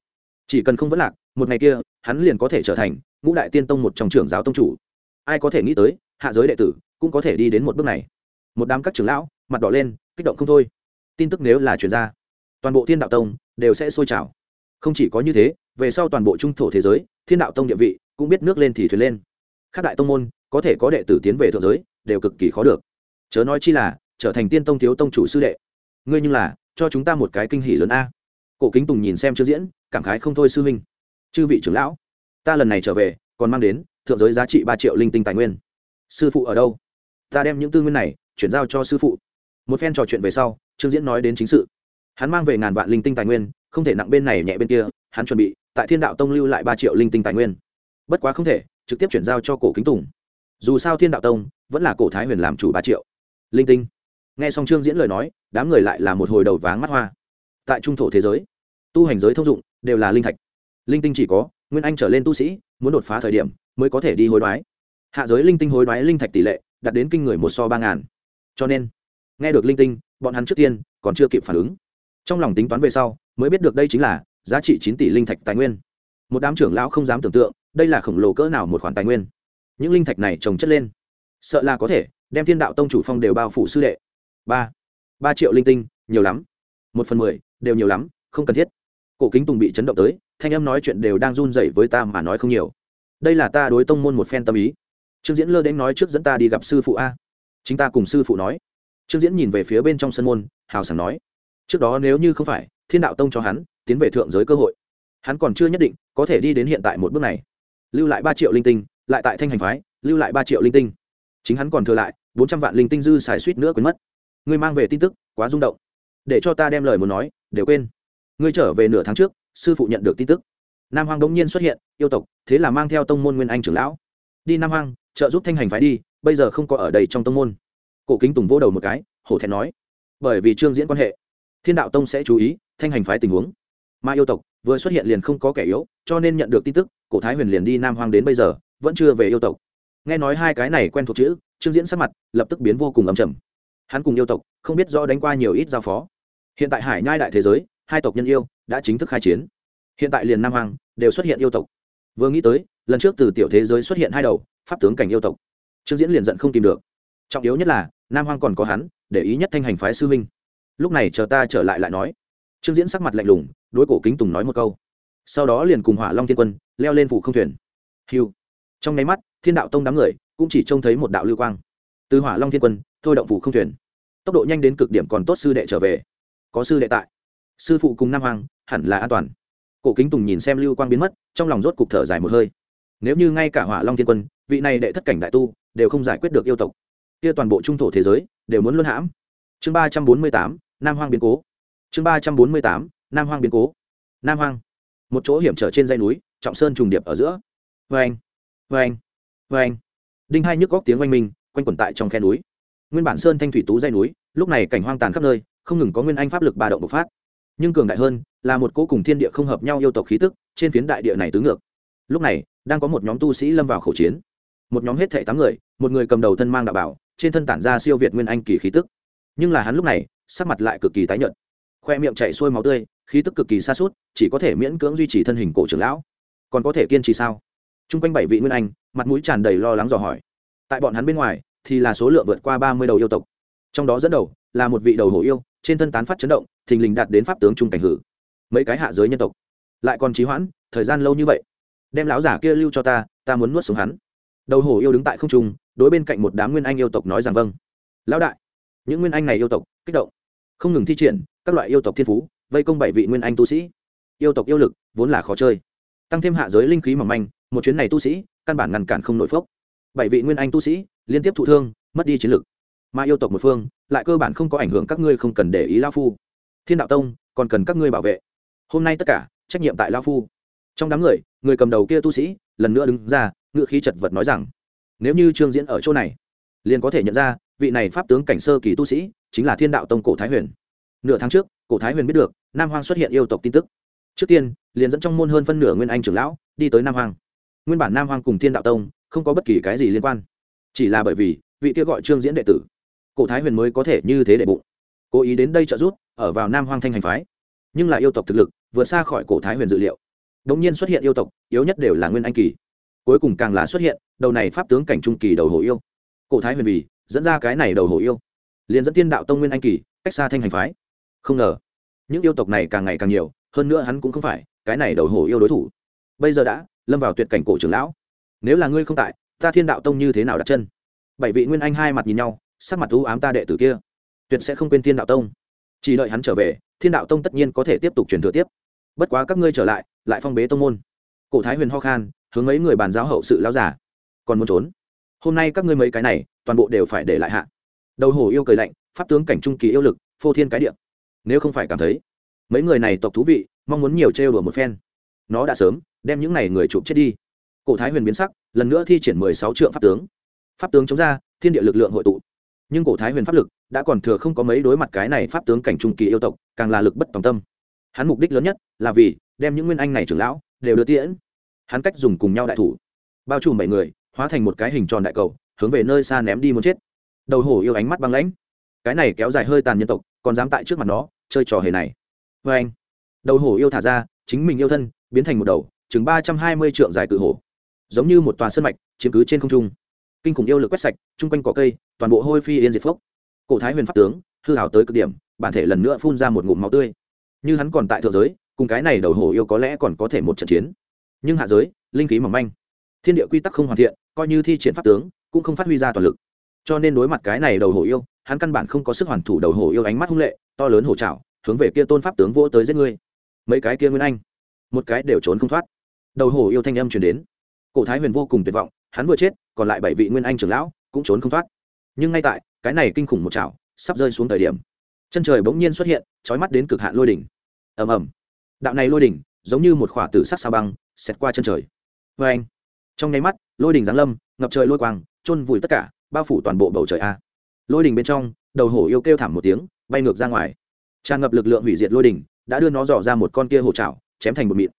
Speaker 1: Chỉ cần không vấn lạc, một ngày kia, hắn liền có thể trở thành ngũ đại tiên tông một trong trưởng giáo tông chủ. Ai có thể nghĩ tới, hạ giới đệ tử cũng có thể đi đến một bước này. Một đám các trưởng lão, mặt đỏ lên, kích động không thôi. Tin tức nếu là chuyển ra, toàn bộ thiên đạo tông đều sẽ sôi trào. Không chỉ có như thế, về sau toàn bộ trung thổ thế giới, thiên đạo tông địa vị cũng biết nước lên thì thuyền lên. Các đại tông môn, có thể có đệ tử tiến về thượng giới, đều cực kỳ khó được. Chớ nói chi là, trở thành tiên tông thiếu tông chủ sư đệ. Ngươi như là cho chúng ta một cái kinh hỉ lớn a. Cổ kính tùng nhìn xem chưa diễn, cảm khái không thôi, sư huynh, chư vị trưởng lão, ta lần này trở về, còn mang đến thượng giới giá trị ba triệu linh tinh tài nguyên. Sư phụ ở đâu? Ta đem những tư nguyên này chuyển giao cho sư phụ. Một phen trò chuyện về sau, trương diễn nói đến chính sự. Hắn mang về ngàn vạn linh tinh tài nguyên, không thể nặng bên này nhẹ bên kia, hắn chuẩn bị tại thiên đạo tông lưu lại ba triệu linh tinh tài nguyên. Bất quá không thể, trực tiếp chuyển giao cho cổ kính tùng. Dù sao thiên đạo tông vẫn là cổ thái huyền làm chủ ba triệu linh tinh. Nghe xong trương diễn lời nói đám người lại là một hồi đầu váng mắt hoa. Tại trung thổ thế giới, tu hành giới thông dụng đều là linh thạch. Linh tinh chỉ có, nguyên anh trở lên tu sĩ, muốn đột phá thời điểm mới có thể đi hối đoái. Hạ giới linh tinh hối đoái linh thạch tỷ lệ đạt đến kinh người một so ba ngàn. Cho nên, nghe được linh tinh, bọn hắn trước tiên còn chưa kịp phản ứng. Trong lòng tính toán về sau, mới biết được đây chính là giá trị chín tỷ linh thạch tài nguyên. Một đám trưởng lão không dám tưởng tượng, đây là khổng lồ cỡ nào một khoản tài nguyên. Những linh thạch này trồng chất lên, sợ là có thể đem thiên đạo tông chủ phong đều bao phủ sư đệ. Ba ba triệu linh tinh, nhiều lắm. Một phần mười, đều nhiều lắm, không cần thiết. Cổ kính tùng bị chấn động tới, thanh em nói chuyện đều đang run rẩy với ta mà nói không nhiều. Đây là ta đối tông môn một phen tâm ý. Trương diễn lơ đến nói trước dẫn ta đi gặp sư phụ a. Chính ta cùng sư phụ nói. Trương diễn nhìn về phía bên trong sân môn, hào sảng nói. Trước đó nếu như không phải, thiên đạo tông cho hắn, tiến về thượng giới cơ hội. Hắn còn chưa nhất định, có thể đi đến hiện tại một bước này. Lưu lại ba triệu linh tinh, lại tại thanh hành phái, lưu lại ba triệu linh tinh. Chính hắn còn thừa lại, bốn trăm vạn linh tinh dư xài suýt nữa quên mất ngươi mang về tin tức, quá rung động. Để cho ta đem lời muốn nói, đều quên. Ngươi trở về nửa tháng trước, sư phụ nhận được tin tức. Nam hoàng đống nhiên xuất hiện, yêu tộc, thế là mang theo tông môn nguyên anh trưởng lão. Đi nam hoàng trợ giúp thanh hành phái đi, bây giờ không có ở đây trong tông môn. Cổ kính tùng vỗ đầu một cái, hổ thẹn nói. Bởi vì trương diễn quan hệ, thiên đạo tông sẽ chú ý thanh hành phái tình huống. Mà yêu tộc vừa xuất hiện liền không có kẻ yếu, cho nên nhận được tin tức, cổ thái huyền liền đi nam hoàng đến bây giờ, vẫn chưa về yêu tộc. Nghe nói hai cái này quen thuộc chữ, trương diễn sắc mặt lập tức biến vô cùng ấm trầm hắn cùng yêu tộc, không biết do đánh qua nhiều ít giao phó. Hiện tại hải nhai đại thế giới, hai tộc nhân yêu, đã chính thức khai chiến. Hiện tại liền nam hoàng đều xuất hiện yêu tộc. Vừa nghĩ tới, lần trước từ tiểu thế giới xuất hiện hai đầu, pháp tướng cảnh yêu tộc. Trương diễn liền giận không tìm được. Trọng yếu nhất là, nam hoàng còn có hắn, để ý nhất thanh hành phái sư huynh. Lúc này chờ ta trở lại lại nói. Trương diễn sắc mặt lạnh lùng, đối cổ kính tùng nói một câu. Sau đó liền cùng hỏa long thiên quân, leo lên phủ không thuyền. Hiu trong nháy mắt, thiên đạo tông đám người, cũng chỉ trông thấy một đạo lưu quang. Từ hỏa long thiên quân thôi động phủ không thuyền. Tốc độ nhanh đến cực điểm còn tốt sư đệ trở về. Có sư đệ tại. Sư phụ cùng nam hoàng hẳn là an toàn. Cổ kính tùng nhìn xem lưu quang biến mất, trong lòng rốt cục thở dài một hơi. Nếu như ngay cả hỏa long thiên quân, vị này đệ thất cảnh đại tu, đều không giải quyết được yêu tộc, kia toàn bộ trung thổ thế giới, đều muốn luân hãm. Chương ba trăm bốn mươi tám, nam hoang biến cố. Chương ba trăm bốn mươi tám, nam hoang biến cố. Nam hoang. Một chỗ hiểm trở trên dây núi, trọng sơn trùng điệp ở giữa. Vê anh vê anh vê anh đinh hai nhức góc tiếng oanh minh, quanh quẩn tại trong khe núi nguyên bản sơn thanh thủy tú dây núi, lúc này cảnh hoang tàn khắp nơi, không ngừng có nguyên anh pháp lực ba động bộc phát. Nhưng cường đại hơn là một cỗ cùng thiên địa không hợp nhau yêu tộc khí tức trên phiến đại địa này tứ ngược. Lúc này, đang có một nhóm tu sĩ lâm vào khẩu chiến. Một nhóm hết thệ tám người, một người cầm đầu thân mang đạo bảo, trên thân tản ra siêu việt nguyên anh kỳ khí tức. Nhưng là hắn lúc này, sắc mặt lại cực kỳ tái nhợt. Khoe miệng chảy xuôi máu tươi, khí tức cực kỳ xa suốt chỉ có thể miễn cưỡng duy trì thân hình cổ trưởng lão. Còn có thể kiên trì sao? T r u n g quanh bảy vị nguyên anh, mặt mũi tràn đầy lo lắng dò hỏi. Tại bọn hắn bên ngoài thì là số lượng vượt qua ba mươi đầu yêu tộc. Trong đó dẫn đầu là một vị đầu hổ yêu, trên thân tán phát chấn động, thình lình đạt đến pháp tướng trung cảnh hử. Mấy cái hạ giới nhân tộc. Lại còn trí hoãn, thời gian lâu như vậy. Đem lão giả kia lưu cho ta ta muốn nuốt xuống hắn. Đầu hổ yêu đứng tại không trung, đối bên cạnh một đám nguyên anh yêu tộc nói rằng vâng. Lão đại, những nguyên anh này yêu tộc, kích động. Không ngừng thi triển, các loại yêu tộc thiên phú, vây công bảy vị nguyên anh tu sĩ. Yêu tộc yêu lực vốn là khó chơi. Tăng thêm hạ giới linh khí mỏng manh, một chuyến này tu sĩ, căn bản ngăn cản không nổi phốc. Bảy vị nguyên anh tu sĩ liên tiếp thụ thương, mất đi chiến lực. Mà yêu tộc một phương, lại cơ bản không có ảnh hưởng các ngươi không cần để ý lao phu. Thiên đạo tông, còn cần các ngươi bảo vệ. Hôm nay tất cả, trách nhiệm tại lao phu. Trong đám người người cầm đầu kia tu sĩ, lần nữa đứng ra, ngựa khí chật vật nói rằng, nếu như trương diễn ở chỗ này, liền có thể nhận ra, vị này pháp tướng cảnh sơ kỳ tu sĩ, chính là thiên đạo tông cổ thái huyền. Nửa tháng trước, cổ thái huyền biết được, nam hoang xuất hiện yêu tộc tin tức. Trước tiên, liền dẫn trong môn hơn phân nửa nguyên anh trưởng lão, đi tới nam hoang. Nguyên bản nam hoang cùng thiên đạo tông, không có bất kỳ cái gì liên quan chỉ là bởi vì, vị kia gọi trương diễn đệ tử, cổ thái huyền mới có thể như thế đệ bụng. Cố ý đến đây trợ giúp, ở vào nam hoang thanh hành phái. Nhưng là yêu tộc thực lực, vượt xa khỏi cổ thái huyền dự liệu. Đ nhiên xuất hiện yêu tộc, yếu nhất đều là nguyên anh kỳ. Cuối cùng càng là xuất hiện, đầu này pháp tướng cảnh trung kỳ đầu hồ yêu. Cổ thái huyền vì, dẫn ra cái này đầu hồ yêu. Liền dẫn tiên đạo tông nguyên anh kỳ, cách xa thanh hành phái. Không ngờ, những yêu tộc này càng ngày càng nhiều, hơn nữa hắn cũng không phải cái này đầu hồ yêu đối thủ. Bây giờ đã lâm vào tuyệt cảnh cổ trưởng lão. Nếu là ngươi không tại ta thiên đạo tông như thế nào đặt chân? Bảy vị nguyên anh hai mặt nhìn nhau, sắc mặt u ám ta đệ tử kia. Tuyệt sẽ không quên thiên đạo tông. Chỉ đợi hắn trở về, thiên đạo tông tất nhiên có thể tiếp tục truyền thừa tiếp. Bất quá các ngươi trở lại lại phong bế tông môn. Cổ thái huyền ho khan, hướng mấy người bàn giáo hậu sự lão giả còn muốn trốn? Hôm nay các ngươi mấy cái này, toàn bộ đều phải để lại hạ. Đầu hổ yêu cười lạnh, pháp tướng cảnh trung kỳ yêu lực, phô thiên cái điệm nếu không phải cảm thấy, mấy người này tộc thú vị, mong muốn nhiều trêu đùa một phen. Nó đã sớm, đem những này người chụp chết đi cổ thái huyền biến sắc, lần nữa thi triển mười sáu trượng pháp tướng. Pháp tướng chống ra, thiên địa lực lượng hội tụ. Nhưng cổ thái huyền pháp lực đã còn thừa không có mấy đối mặt cái này pháp tướng cảnh trung kỳ yêu tộc, càng là lực bất tòng tâm. Hắn mục đích lớn nhất là vì đem những nguyên anh này trưởng lão đều đưa tiễn. Hắn cách dùng cùng nhau đại thủ. Bao trùm bảy người, hóa thành một cái hình tròn đại cầu, hướng về nơi xa ném đi muốn chết. Đầu hổ yêu ánh mắt băng lãnh. Cái này kéo dài hơi tàn nhân tộc, còn dám tại trước mặt nó, chơi trò hề này. Vê anh đầu hổ yêu thả ra, chính mình yêu thân, biến thành một đầu, chừng ba trăm hai mươi trượng dài cự hổ giống như một tòa sân mạch, chiếm cứ trên không trung. Kinh khủng yêu lực quét sạch, chung quanh cỏ cây, toàn bộ hôi phi yên diệt phốc. Cổ thái huyền pháp tướng, hư hào tới cực điểm, bản thể lần nữa phun ra một ngụm máu tươi. Như hắn còn tại thượng giới, cùng cái này đầu hổ yêu có lẽ còn có thể một trận chiến. Nhưng hạ giới, linh khí mỏng manh. Thiên địa quy tắc không hoàn thiện, coi như thi triển pháp tướng, cũng không phát huy ra toàn lực. Cho nên đối mặt cái này đầu hổ yêu, hắn căn bản không có sức hoàn thủ đầu hổ yêu ánh mắt hung lệ, to lớn hổ trào hướng về kia tôn pháp tướng vỗ tới giết ngươi. Mấy cái kia nguyên anh, một cái đều trốn không thoát. Đầu hổ yêu thanh âm chuyển đến cổ thái huyền vô cùng tuyệt vọng, hắn vừa chết, còn lại bảy vị nguyên anh trưởng lão cũng trốn không thoát. Nhưng ngay tại, cái này kinh khủng một chảo sắp rơi xuống thời điểm, chân trời bỗng nhiên xuất hiện trói mắt đến cực hạn lôi đỉnh. Ầm ầm. Đạo này lôi đỉnh giống như một khỏa tử sắc sao băng, xẹt qua chân trời. Vê anh, trong nháy mắt, lôi đỉnh giáng lâm, ngập trời lôi quang, chôn vùi tất cả, bao phủ toàn bộ bầu trời a. Lôi đỉnh bên trong, đầu hổ yêu kêu thảm một tiếng, bay ngược ra ngoài. Tràn ngập lực lượng hủy diệt lôi đỉnh, đã đưa nó dò ra một con kia hổ trảo chém thành một mịn.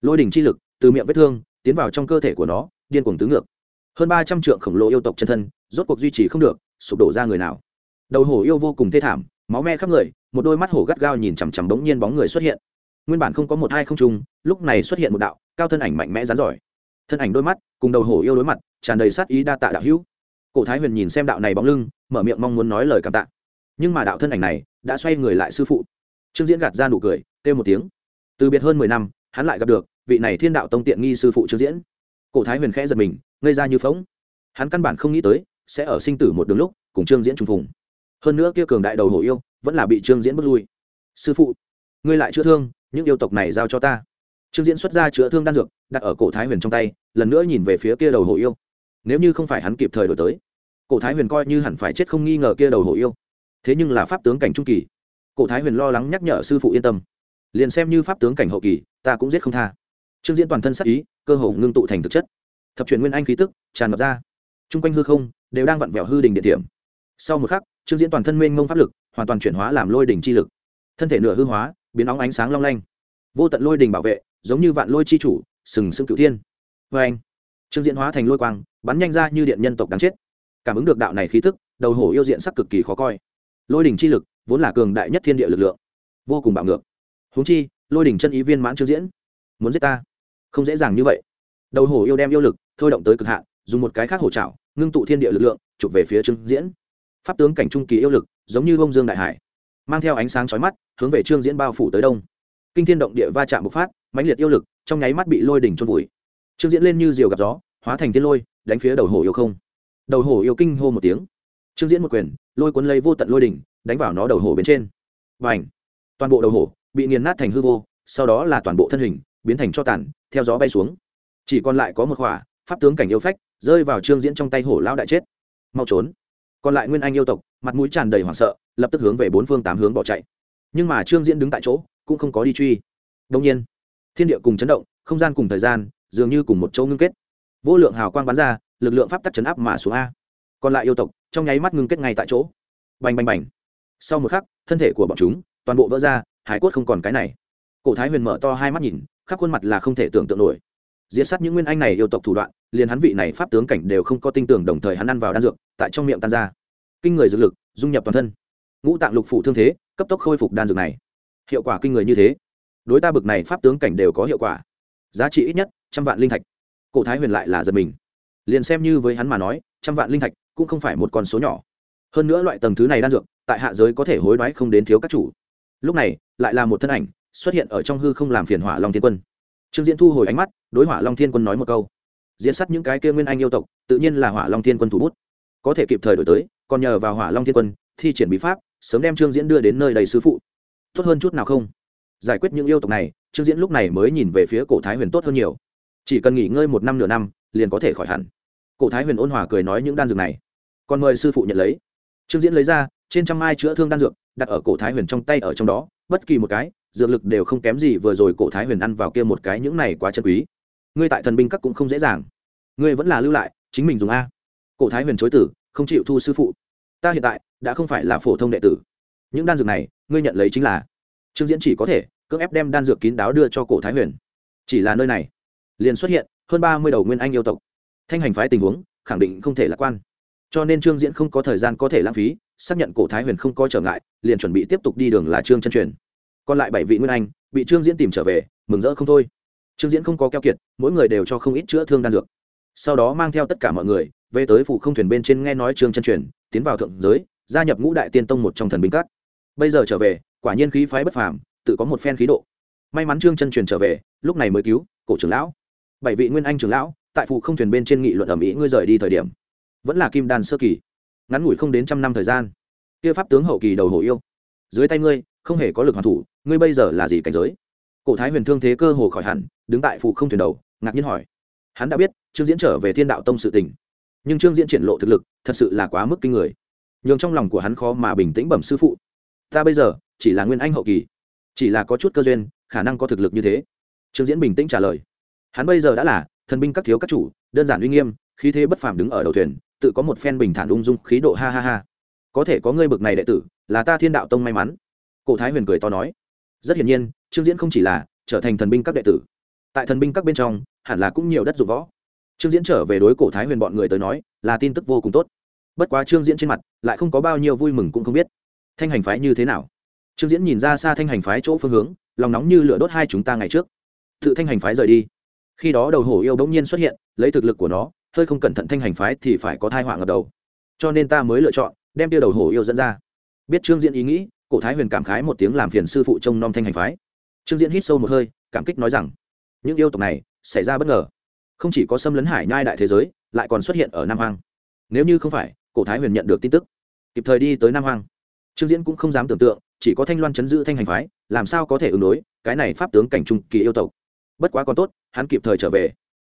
Speaker 1: Lôi đỉnh chi lực từ miệng vết thương tiến vào trong cơ thể của nó, điên cuồng tứ ngược. Hơn ba trăm trượng khổng lồ yêu tộc chân thân, rốt cuộc duy trì không được, sụp đổ ra người nào. Đầu hổ yêu vô cùng thê thảm, máu me khắp người, một đôi mắt hổ gắt gao nhìn chằm chằm bỗng nhiên bóng người xuất hiện. Nguyên bản không có một hai không trung lúc này xuất hiện một đạo, cao thân ảnh mạnh mẽ rắn giỏi. Thân ảnh đôi mắt, cùng đầu hổ yêu đối mặt, tràn đầy sát ý đa tạ đạo hữu. Cổ thái huyền nhìn xem đạo này bóng lưng, mở miệng mong muốn nói lời cảm tạ. Nhưng mà đạo thân ảnh này, đã xoay người lại sư phụ. Trương diễn gạt ra nụ cười, kêu một tiếng. Từ biệt hơn mười năm, hắn lại gặp được vị này thiên đạo tông tiện nghi sư phụ trương diễn. Cổ thái huyền khẽ giật mình, ngây ra như phóng hắn căn bản không nghĩ tới, sẽ ở sinh tử một đường lúc, cùng trương diễn trùng phùng. Hơn nữa kia cường đại đầu hổ yêu, vẫn là bị trương diễn bước lui. Sư phụ, ngươi lại chữa thương, những yêu tộc này giao cho ta. Trương diễn xuất ra chữa thương đan dược, đặt ở cổ thái huyền trong tay, lần nữa nhìn về phía kia đầu hổ yêu. Nếu như không phải hắn kịp thời đổi tới, cổ thái huyền coi như hẳn phải chết không nghi ngờ kia đầu hổ yêu. Thế nhưng là pháp tướng cảnh trung kỳ. Cổ thái huyền lo lắng nhắc nhở sư phụ yên tâm. Liền xem như pháp tướng cảnh hậu kỳ, ta cũng giết không tha trương diễn toàn thân sắc ý, cơ hồ ngưng tụ thành thực chất. Thập truyền nguyên anh khí tức, tràn ngập ra. T r u n g quanh hư không, đều đang vặn vẹo hư đình địa điểm. Sau một khắc, trương diễn toàn thân mênh mông pháp lực, hoàn toàn chuyển hóa làm lôi đình chi lực. Thân thể nửa hư hóa, biến óng ánh sáng long lanh. Vô tận lôi đình bảo vệ, giống như vạn lôi chi chủ, sừng sững cửu thiên. Vê anh, trương diễn hóa thành lôi quang, bắn nhanh ra như điện nhân tộc đáng chết. Cảm ứng được đạo này khí tức, đầu hổ yêu diện sắc cực kỳ khó coi. Lôi đình chi lực, vốn là cường đại nhất thiên địa lực lượng. Vô cùng bạo ngược. Huống chi, lôi đình chân ý viên mãn trương diễn. Muốn giết ta không dễ dàng như vậy. Đầu hổ yêu đem yêu lực thôi động tới cực hạn, dùng một cái khác hổ trảo, ngưng tụ thiên địa lực lượng, chụp về phía trương diễn. Pháp tướng cảnh trung kỳ yêu lực, giống như bông dương đại hải, mang theo ánh sáng chói mắt, hướng về trương diễn bao phủ tới đông. Kinh thiên động địa va chạm bộc phát, mãnh liệt yêu lực trong nháy mắt bị lôi đỉnh trôn vùi. Trương diễn lên như diều gặp gió, hóa thành thiên lôi, đánh phía đầu hổ yêu không. Đầu hổ yêu kinh hô một tiếng. Trương diễn một quyền, lôi cuốn lấy vô tận lôi đỉnh, đánh vào nó đầu hổ bên trên. Và ảnh toàn bộ đầu hổ bị nghiền nát thành hư vô, sau đó là toàn bộ thân hình biến thành cho tàn, theo gió bay xuống. Chỉ còn lại có một khỏa, pháp tướng cảnh yêu phách, rơi vào trương diễn trong tay hổ lao đại chết. Mau trốn. Còn lại nguyên anh yêu tộc, mặt mũi tràn đầy hoảng sợ, lập tức hướng về bốn phương tám hướng bỏ chạy. Nhưng mà trương diễn đứng tại chỗ, cũng không có đi truy. Đông nhiên, thiên địa cùng chấn động, không gian cùng thời gian, dường như cùng một chỗ ngưng kết. Vô lượng hào quang bắn ra, lực lượng pháp tắc chấn áp mà xuống a. Còn lại yêu tộc, trong nháy mắt ngưng kết ngay tại chỗ. Bành bành bành. Sau một khắc, thân thể của bọn chúng, toàn bộ vỡ ra, hải cốt không còn cái này. Cổ thái huyền mở to hai mắt nhìn khắp khuôn mặt là không thể tưởng tượng nổi. Diệt sát những nguyên anh này yêu tộc thủ đoạn, liền hắn vị này pháp tướng cảnh đều không có tin tưởng đồng thời hắn ăn vào đan dược, tại trong miệng tan ra. Kinh người dược lực, dung nhập toàn thân. Ngũ tạng lục phủ thương thế, cấp tốc khôi phục đan dược này. Hiệu quả kinh người như thế. Đối ta bực này pháp tướng cảnh đều có hiệu quả. Giá trị ít nhất, trăm vạn linh thạch. Cổ thái huyền lại là giật mình. Liền xem như với hắn mà nói, trăm vạn linh thạch cũng không phải một con số nhỏ. Hơn nữa loại tầng thứ này đan dược, tại hạ giới có thể hối đoái không đến thiếu các chủ. Lúc này, lại là một thân ảnh xuất hiện ở trong hư không làm phiền hỏa long thiên quân trương diễn thu hồi ánh mắt đối hỏa long thiên quân nói một câu diễn sát những cái kia nguyên anh yêu tộc tự nhiên là hỏa long thiên quân thủ bút có thể kịp thời đổi tới còn nhờ vào hỏa long thiên quân thi triển bí pháp sớm đem trương diễn đưa đến nơi đầy sư phụ tốt hơn chút nào không giải quyết những yêu tộc này trương diễn lúc này mới nhìn về phía cổ thái huyền tốt hơn nhiều chỉ cần nghỉ ngơi một năm nửa năm liền có thể khỏi hẳn cổ thái huyền ôn hòa cười nói những đan dược này còn mời sư phụ nhận lấy trương diễn lấy ra trên trăm mai chữa thương đan dược đặt ở cổ thái huyền trong tay ở trong đó bất kỳ một cái dược lực đều không kém gì vừa rồi cổ thái huyền ăn vào kia một cái những này quá chân quý. Ngươi tại thần binh các cũng không dễ dàng. Ngươi vẫn là lưu lại, chính mình dùng a. Cổ thái huyền chối tử, không chịu thu sư phụ. Ta hiện tại, đã không phải là phổ thông đệ tử. Những đan dược này, ngươi nhận lấy chính là. Trương diễn chỉ có thể, cưỡng ép đem đan dược kín đáo đưa cho cổ thái huyền. Chỉ là nơi này, liền xuất hiện hơn ba mươi đầu nguyên anh yêu tộc. Thanh hành phái tình huống, khẳng định không thể lạc quan. Cho nên trương diễn không có thời gian có thể lãng phí, xác nhận cổ thái huyền không có trở ngại, liền chuẩn bị tiếp tục đi đường là trương chân truyền còn lại bảy vị nguyên anh, bị trương diễn tìm trở về, mừng rỡ không thôi. Trương diễn không có keo kiệt, mỗi người đều cho không ít chữa thương đan dược. Sau đó mang theo tất cả mọi người, về tới phủ không thuyền bên trên nghe nói trương chân truyền, tiến vào thượng giới, gia nhập ngũ đại tiên tông một trong thần binh các. Bây giờ trở về, quả nhiên khí phái bất phàm, tự có một phen khí độ. May mắn trương chân truyền trở về, lúc này mới cứu, cổ trưởng lão. Bảy vị nguyên anh trưởng lão, tại phủ không thuyền bên trên nghị luận ẩm ý ngươi rời đi thời điểm. Vẫn là kim đan sơ kỳ. Ngắn ngủi không đến trăm năm thời gian. Kia pháp tướng hậu kỳ đầu hổ yêu. Dưới tay ngươi, không hề có lực hoàn thủ ngươi bây giờ là gì cảnh giới? Cổ thái huyền thương thế cơ hồ khỏi hẳn, đứng tại phụ không thuyền đầu, ngạc nhiên hỏi. Hắn đã biết, trương diễn trở về thiên đạo tông sự tình. Nhưng trương diễn triển lộ thực lực, thật sự là quá mức kinh người. Nhường trong lòng của hắn khó mà bình tĩnh bẩm sư phụ. Ta bây giờ, chỉ là nguyên anh hậu kỳ. Chỉ là có chút cơ duyên, khả năng có thực lực như thế. Trương diễn bình tĩnh trả lời. Hắn bây giờ đã là, thần binh các thiếu các chủ, đơn giản uy nghiêm, khí thế bất phàm đứng ở đầu thuyền, tự có một phen bình thản ung dung, khí độ ha ha ha. Có thể có ngươi bực này đệ tử, là ta thiên đạo tông may mắn. Cổ thái huyền cười to nói rất hiển nhiên, trương diễn không chỉ là trở thành thần binh các đệ tử, tại thần binh các bên trong, hẳn là cũng nhiều đất dụng võ. Trương diễn trở về đối cổ thái huyền bọn người tới nói, là tin tức vô cùng tốt. Bất quá trương diễn trên mặt lại không có bao nhiêu vui mừng cũng không biết. Thanh hành phái như thế nào? Trương diễn nhìn ra xa thanh hành phái chỗ phương hướng, lòng nóng như lửa đốt hai chúng ta ngày trước. Tự thanh hành phái rời đi. Khi đó đầu hổ yêu bỗng nhiên xuất hiện, lấy thực lực của nó, hơi không cẩn thận thanh hành phái thì phải có thai họa ngập đầu. Cho nên ta mới lựa chọn đem tiêu đầu hổ yêu dẫn ra. Biết trương diễn ý nghĩ cổ thái huyền cảm khái một tiếng làm phiền sư phụ trông nom thanh hành phái. Trương diễn hít sâu một hơi cảm kích nói rằng những yêu tộc này xảy ra bất ngờ. Không chỉ có xâm lấn hải nhai đại thế giới lại còn xuất hiện ở nam Hoang. nếu như không phải cổ thái huyền nhận được tin tức kịp thời đi tới nam Hoang, trương diễn cũng không dám tưởng tượng chỉ có thanh loan chấn giữ thanh hành phái làm sao có thể ứng đối cái này pháp tướng cảnh trung kỳ yêu tộc. Bất quá còn tốt hắn kịp thời trở về.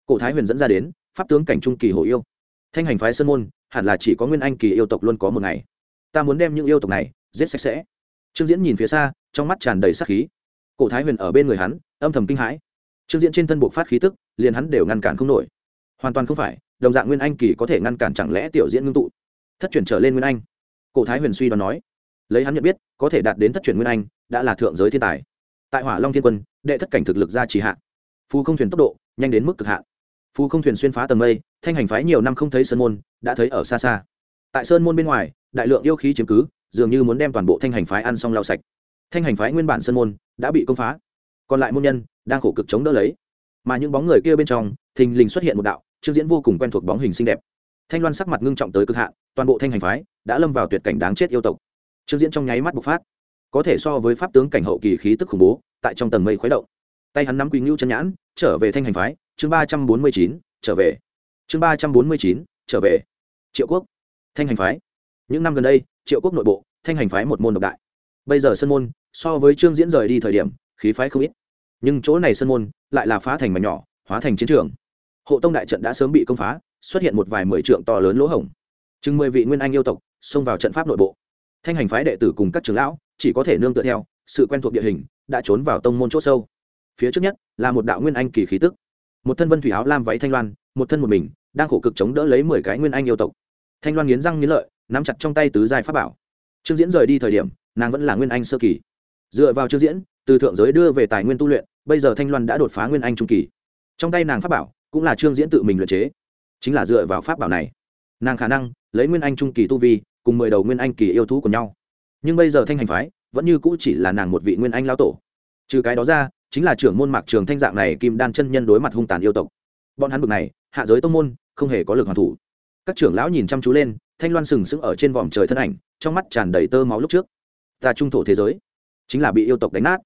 Speaker 1: Cổ thái huyền dẫn ra đến pháp tướng cảnh trung kỳ hồ yêu. Thanh hành phái sơn môn hẳn là chỉ có nguyên anh kỳ yêu tộc luôn có một ngày. Ta muốn đem những yêu tộc này giết sạch sẽ trương diễn nhìn phía xa, trong mắt tràn đầy sắc khí. Cổ thái huyền ở bên người hắn, âm thầm kinh hãi. Trương diễn trên thân buộc phát khí tức, liền hắn đều ngăn cản không nổi. Hoàn toàn không phải, đồng dạng nguyên anh kỳ có thể ngăn cản chẳng lẽ tiểu diễn ngưng tụ? Thất chuyển trở lên nguyên anh. Cổ thái huyền suy đoán nói. Lấy hắn nhận biết, có thể đạt đến thất chuyển nguyên anh, đã là thượng giới thiên tài. Tại hỏa long thiên quân, đệ thất cảnh thực lực ra trì hạ. Phù không thuyền tốc độ, nhanh đến mức cực hạn. Phù không thuyền xuyên phá tầng mây, thanh hành phái nhiều năm không thấy sơn môn, đã thấy ở xa xa. Tại sơn môn bên ngoài, đại lượng yêu khí chiếm cứ dường như muốn đem toàn bộ thanh hành phái ăn xong lau sạch. Thanh hành phái nguyên bản sân môn đã bị công phá, còn lại môn nhân đang khổ cực chống đỡ lấy. Mà những bóng người kia bên trong, thình lình xuất hiện một đạo, trương diễn vô cùng quen thuộc bóng hình xinh đẹp. Thanh loan sắc mặt ngưng trọng tới cực hạn, toàn bộ thanh hành phái đã lâm vào tuyệt cảnh đáng chết yêu tộc. Trương diễn trong nháy mắt bộc phát, có thể so với pháp tướng cảnh hậu kỳ khí tức khủng bố, tại trong tầng mây khuấy động. Tay hắn nắm quỳnh ngưu chân nhãn, trở về thanh hành phái, chương ba trăm bốn mươi chín, trở về. Chương ba trăm bốn mươi chín, trở về. Triệu quốc, thanh hành phái những năm gần đây, triệu quốc nội bộ, thanh hành phái một môn độc đại. Bây giờ sân môn, so với trương diễn rời đi thời điểm, khí phái không ít. Nhưng chỗ này sân môn lại là phá thành mà nhỏ, hóa thành chiến trường. Hộ tông đại trận đã sớm bị công phá, xuất hiện một vài mười trượng to lớn lỗ hổng. Chừng mười vị nguyên anh yêu tộc xông vào trận pháp nội bộ. Thanh hành phái đệ tử cùng các trưởng lão chỉ có thể nương tựa theo sự quen thuộc địa hình, đã trốn vào tông môn c h ỗ sâu. Phía trước nhất là một đạo nguyên anh kỳ khí tức. Một thân vân thủy áo lam váy thanh loan, một thân một mình, đang khổ cực chống đỡ lấy mười cái nguyên anh yêu tộc. Thanh loan nghiến răng nghiến lợi nắm chặt trong tay tứ giai pháp bảo. Trương diễn rời đi thời điểm, nàng vẫn là nguyên anh sơ kỳ. Dựa vào trương diễn, từ thượng giới đưa về tài nguyên tu luyện, bây giờ thanh loan đã đột phá nguyên anh trung kỳ. Trong tay nàng pháp bảo, cũng là trương diễn tự mình luyện chế. Chính là dựa vào pháp bảo này, nàng khả năng lấy nguyên anh trung kỳ tu vi, cùng mười đầu nguyên anh kỳ yêu thú của nhau. Nhưng bây giờ thanh hành phái vẫn như cũ chỉ là nàng một vị nguyên anh lao tổ. Trừ cái đó ra, chính là trưởng môn mạc trường thanh dạng này kim đan chân nhân đối mặt hung tàn yêu tộc. Bọn hắn bực này, hạ giới tông môn không hề có lực hoàn thủ. Các trưởng lão nhìn chăm chú lên thanh loan sừng sững ở trên vòm trời thân ảnh, trong mắt tràn đầy tơ máu lúc trước. Ta trung thổ thế giới, chính là bị yêu tộc đánh nát.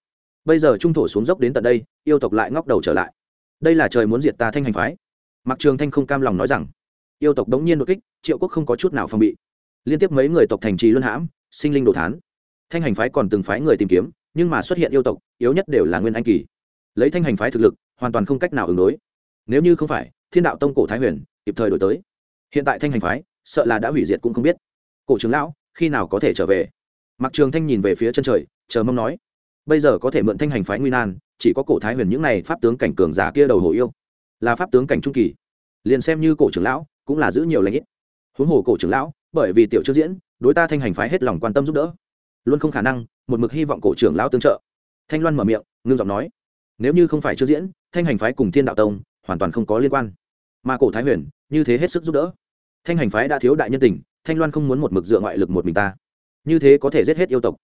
Speaker 1: Bây giờ trung thổ xuống dốc đến tận đây, yêu tộc lại ngóc đầu trở lại. Đây là trời muốn diệt ta thanh hành phái. Mặc trường thanh không cam lòng nói rằng, yêu tộc đống nhiên đột kích, triệu quốc không có chút nào phòng bị. Liên tiếp mấy người tộc thành trì luân hãm, sinh linh đồ thán. Thanh hành phái còn từng phái người tìm kiếm, nhưng mà xuất hiện yêu tộc, yếu nhất đều là nguyên anh kỳ. Lấy thanh hành phái thực lực, hoàn toàn không cách nào ứng đối. Nếu như không phải, thiên đạo tông cổ thái huyền, kịp thời đổi tới. Hiện tại thanh hành phái sợ là đã hủy diệt cũng không biết. Cổ trưởng lão, khi nào có thể trở về? Mặc trường thanh nhìn về phía chân trời, chờ mong nói. Bây giờ có thể mượn thanh hành phái nguy nan, chỉ có cổ thái huyền những này pháp tướng cảnh cường giả kia đầu hồ yêu. Là pháp tướng cảnh trung kỳ. Liền xem như cổ trưởng lão, cũng là giữ nhiều lãnh ít. Huống hồ cổ trưởng lão, bởi vì tiểu chưa diễn, đối ta thanh hành phái hết lòng quan tâm giúp đỡ. Luôn không khả năng, một mực hy vọng cổ trưởng lão tương trợ. Thanh loan mở miệng, ngưng giọng nói. Nếu như không phải chưa diễn, thanh hành phái cùng thiên đạo tông hoàn toàn không có liên quan. Mà cổ thái huyền, như thế hết sức giúp đỡ thanh hành phái đã thiếu đại nhân tình, thanh loan không muốn một mực dựa ngoại lực một mình ta. Như thế có thể giết hết yêu tộc.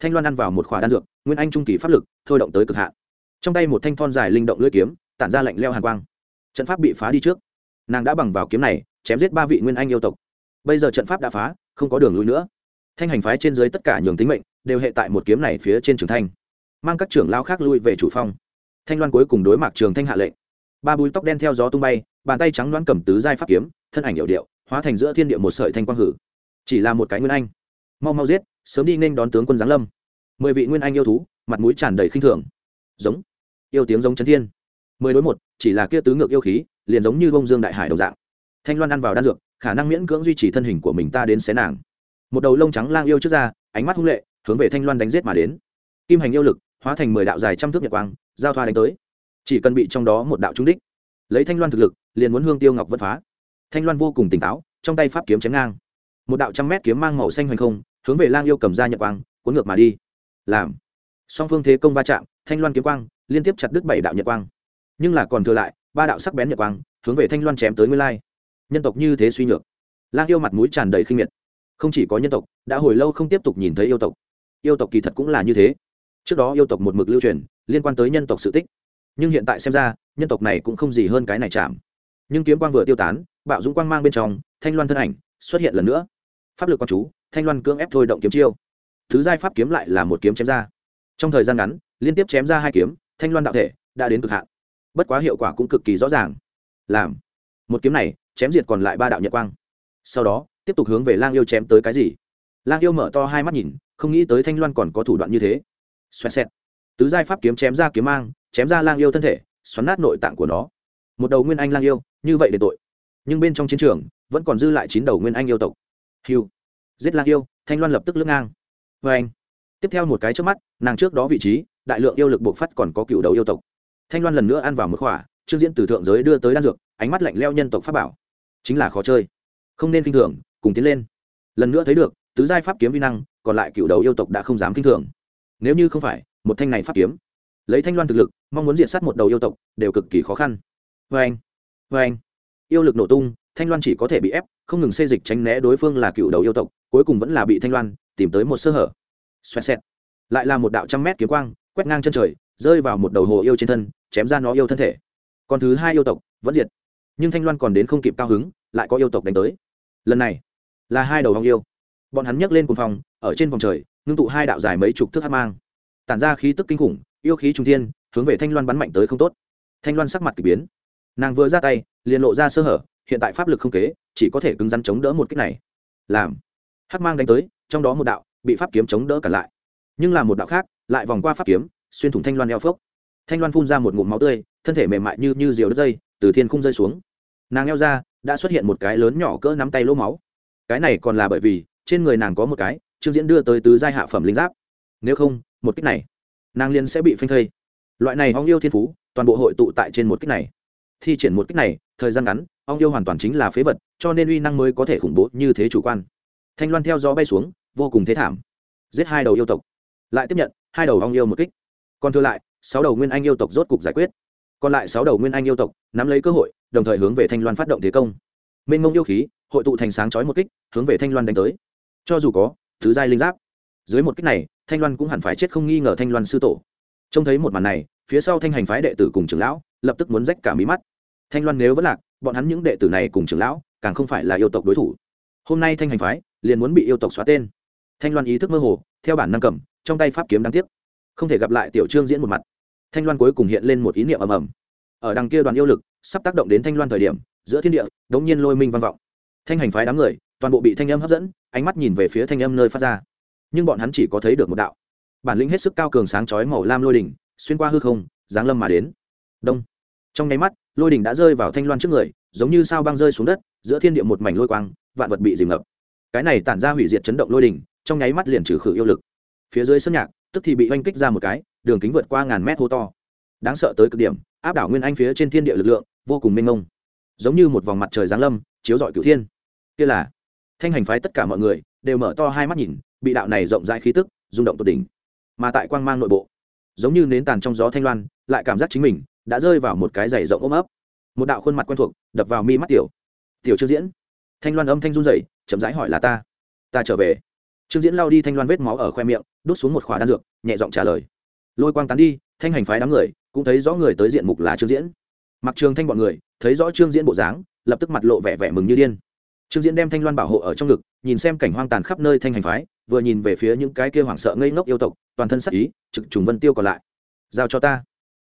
Speaker 1: Thanh loan ăn vào một khỏa đan dược, nguyên anh trung kỳ pháp lực, thôi động tới cực hạn. Trong tay một thanh thon dài linh động lưỡi kiếm, tản ra lạnh leo hàn quang. Trận pháp bị phá đi trước. Nàng đã bằng vào kiếm này, chém giết ba vị nguyên anh yêu tộc. Bây giờ trận pháp đã phá, không có đường lui nữa. Thanh hành phái trên dưới tất cả nhường tính mệnh, đều hệ tại một kiếm này phía trên trường thanh. Mang các trưởng lao khác lui về chủ phong. Thanh loan cuối cùng đối mặt trường thanh hạ lệnh. Ba búi tóc đen theo gió tung bay, bàn tay trắng đoán cầm tứ giai pháp kiếm, thân ảnh hiệu điệu hóa thành giữa thiên địa một sợi thanh quang hử. Chỉ là một cái nguyên anh. Mau mau giết, sớm đi nên đón tướng quân giáng lâm. Mười vị nguyên anh yêu thú, mặt mũi tràn đầy khinh thường. Giống. Yêu tiếng giống chấn thiên. Mười đối một, chỉ là kia tứ ngược yêu khí, liền giống như bông dương đại hải đồng dạng. Thanh loan ăn vào đan dược, khả năng miễn cưỡng duy trì thân hình của mình ta đến xé nàng. Một đầu lông trắng lang yêu trước ra, ánh mắt hung lệ, hướng về thanh loan đánh giết mà đến. Kim hành yêu lực, hóa thành mười đạo dài trăm thước nhật quang, giao thoa đánh tới. Chỉ cần bị trong đó một đạo trúng đích, lấy thanh loan thực lực, liền muốn hương tiêu ngọc vân phá thanh loan vô cùng tỉnh táo, trong tay pháp kiếm chém ngang. Một đạo trăm mét kiếm mang màu xanh hoành không, hướng về lang yêu cầm ra nhật quang, cuốn ngược mà đi. Làm. Song phương thế công va chạm, thanh loan kiếm quang liên tiếp chặt đứt bảy đạo nhật quang. Nhưng là còn thừa lại, ba đạo sắc bén nhật quang, hướng về thanh loan chém tới nguyên lai. Nhân tộc như thế suy nhược. Lang yêu mặt mũi tràn đầy khinh miệt. Không chỉ có nhân tộc, đã hồi lâu không tiếp tục nhìn thấy yêu tộc. Yêu tộc kỳ thật cũng là như thế. Trước đó yêu tộc một mực lưu truyền, liên quan tới nhân tộc sự tích. Nhưng hiện tại xem ra, nhân tộc này cũng không gì hơn cái này chạm. Nhưng kiếm quang vừa tiêu tán bạo dũng quang mang bên trong, thanh loan thân ảnh xuất hiện lần nữa. Pháp lực quang chú, thanh loan cưỡng ép thôi động kiếm chiêu. Thứ giai pháp kiếm lại là một kiếm chém ra. Trong thời gian ngắn, liên tiếp chém ra hai kiếm, thanh loan đạo thể đã đến cực hạn. Bất quá hiệu quả cũng cực kỳ rõ ràng. Làm. Một kiếm này, chém diệt còn lại ba đạo nhật quang. Sau đó, tiếp tục hướng về lang yêu chém tới cái gì? Lang yêu mở to hai mắt nhìn, không nghĩ tới thanh loan còn có thủ đoạn như thế. Xoẹt xẹt. Tứ giai pháp kiếm chém ra kiếm mang, chém ra lang yêu thân thể, xoắn nát nội tạng của nó. Một đầu nguyên anh lang yêu, như vậy để tội nhưng bên trong chiến trường vẫn còn dư lại chín đầu nguyên anh yêu tộc. Hiu. Giết lang yêu, thanh loan lập tức lưng ngang. Vê anh. Tiếp theo một cái trước mắt, nàng trước đó vị trí, đại lượng yêu lực bộc phát còn có cựu đầu yêu tộc. Thanh loan lần nữa ăn vào một khỏa, trương diễn từ thượng giới đưa tới đan dược, ánh mắt lạnh leo nhân tộc pháp bảo. Chính là khó chơi. Không nên k i n h thường, cùng tiến lên. Lần nữa thấy được, tứ giai pháp kiếm vi năng, còn lại cựu đầu yêu tộc đã không dám k i n h thường. Nếu như không phải, một thanh này pháp kiếm. Lấy thanh loan thực lực, mong muốn diện sát một đầu yêu tộc, đều cực kỳ khó khăn. Vê anh. Vê anh yêu lực nổ tung, thanh loan chỉ có thể bị ép, không ngừng xê dịch tránh né đối phương là cựu đầu yêu tộc, cuối cùng vẫn là bị thanh loan tìm tới một sơ hở. Xoẹt xẹt. Lại là một đạo trăm mét kiếm quang, quét ngang chân trời, rơi vào một đầu hồ yêu trên thân, chém ra nó yêu thân thể. Còn thứ hai yêu tộc vẫn diệt. Nhưng thanh loan còn đến không kịp cao hứng, lại có yêu tộc đánh tới. Lần này là hai đầu hong yêu. Bọn hắn nhấc lên cùng phòng, ở trên vòng trời, ngưng tụ hai đạo dài mấy chục thước hát mang. Tản ra khí tức kinh khủng, yêu khí trung thiên, hướng về thanh loan bắn mạnh tới không tốt. Thanh loan sắc mặt k ỳ biến nàng vừa ra tay, liền lộ ra sơ hở, hiện tại pháp lực không kế, chỉ có thể cứng rắn chống đỡ một cách này. Làm. Hắc mang đánh tới, trong đó một đạo, bị pháp kiếm chống đỡ cả lại. Nhưng là một đạo khác, lại vòng qua pháp kiếm, xuyên thủng thanh loan eo phốc. Thanh loan phun ra một ngụm máu tươi, thân thể mềm mại như như diều đất dây, từ thiên không rơi xuống. Nàng eo ra, đã xuất hiện một cái lớn nhỏ cỡ nắm tay lỗ máu. Cái này còn là bởi vì, trên người nàng có một cái, trương diễn đưa tới tứ giai hạ phẩm linh giáp. Nếu không, một kích này, nàng liên sẽ bị phanh thây. Loại này ong yêu thiên phú, toàn bộ hội tụ tại trên một kích này thi triển một kích này, thời gian ngắn, ong yêu hoàn toàn chính là phế vật, cho nên uy năng mới có thể khủng bố như thế chủ quan. Thanh loan theo gió bay xuống, vô cùng thế thảm. Giết hai đầu yêu tộc. Lại tiếp nhận, hai đầu ong yêu một kích. Còn thừa lại, sáu đầu nguyên anh yêu tộc rốt cục giải quyết. Còn lại sáu đầu nguyên anh yêu tộc, nắm lấy cơ hội, đồng thời hướng về thanh loan phát động thế công. Mênh mông yêu khí, hội tụ thành sáng chói một kích, hướng về thanh loan đánh tới. Cho dù có, thứ giai linh giáp. Dưới một kích này, thanh loan cũng hẳn phải chết không nghi ngờ thanh loan sư tổ. Trông thấy một màn này, phía sau thanh hành phái đệ tử cùng trưởng lão lập tức muốn rách cả mí mắt. Thanh loan nếu vẫn lạc, bọn hắn những đệ tử này cùng trưởng lão, càng không phải là yêu tộc đối thủ. Hôm nay thanh hành phái, liền muốn bị yêu tộc xóa tên. Thanh loan ý thức mơ hồ, theo bản năng cầm, trong tay pháp kiếm đáng tiếc. Không thể gặp lại tiểu trương diễn một mặt. Thanh loan cuối cùng hiện lên một ý niệm ầm ầm. Ở đằng kia đoàn yêu lực, sắp tác động đến thanh loan thời điểm, giữa thiên địa, đống nhiên lôi minh vang vọng. Thanh hành phái đám người, toàn bộ bị thanh âm hấp dẫn, ánh mắt nhìn về phía thanh âm nơi phát ra. Nhưng bọn hắn chỉ có thấy được một đạo. Bản lĩnh hết sức cao cường sáng chói màu lam lôi đỉnh, xuyên qua hư không, giáng lâm mà đến. Đông trong nháy mắt, lôi đỉnh đã rơi vào thanh loan trước người, giống như sao băng rơi xuống đất, giữa thiên địa một mảnh lôi quang, vạn vật bị dìm ngập. Cái này tản ra hủy diệt chấn động lôi đỉnh, trong nháy mắt liền trừ khử yêu lực. Phía dưới sân nhạc, tức thì bị oanh kích ra một cái, đường kính vượt qua ngàn mét hô to. Đáng sợ tới cực điểm, áp đảo nguyên anh phía trên thiên địa lực lượng, vô cùng mênh mông. Giống như một vòng mặt trời giáng lâm, chiếu rọi cửu thiên. Kia là, thanh hành phái tất cả mọi người, đều mở to hai mắt nhìn, bị đạo này rộng rãi khí tức, rung động tột đỉnh. Mà tại quang mang nội bộ, giống như nến tàn trong gió thanh loan, lại cảm giác chính mình đã rơi vào một cái giày rộng ôm ấp. Một đạo khuôn mặt quen thuộc đập vào mi mắt tiểu. Tiểu trương diễn. Thanh loan âm thanh run rẩy, chậm rãi hỏi là ta. Ta trở về. Trương diễn lao đi thanh loan vết máu ở khoe miệng đốt xuống một khỏa đan dược, nhẹ giọng trả lời. Lôi quang tán đi, thanh hành phái đám người cũng thấy rõ người tới diện mục là trương diễn. Mặc trường thanh bọn người thấy rõ trương diễn bộ dáng, lập tức mặt lộ vẻ vẻ mừng như điên. Trương diễn đem thanh loan bảo hộ ở trong ngực, nhìn xem cảnh hoang tàn khắp nơi thanh hành phái, vừa nhìn về phía những cái kia hoảng sợ ngây ngốc yêu tộc, toàn thân sắc ý, trực trùng vân tiêu còn lại. Giao cho ta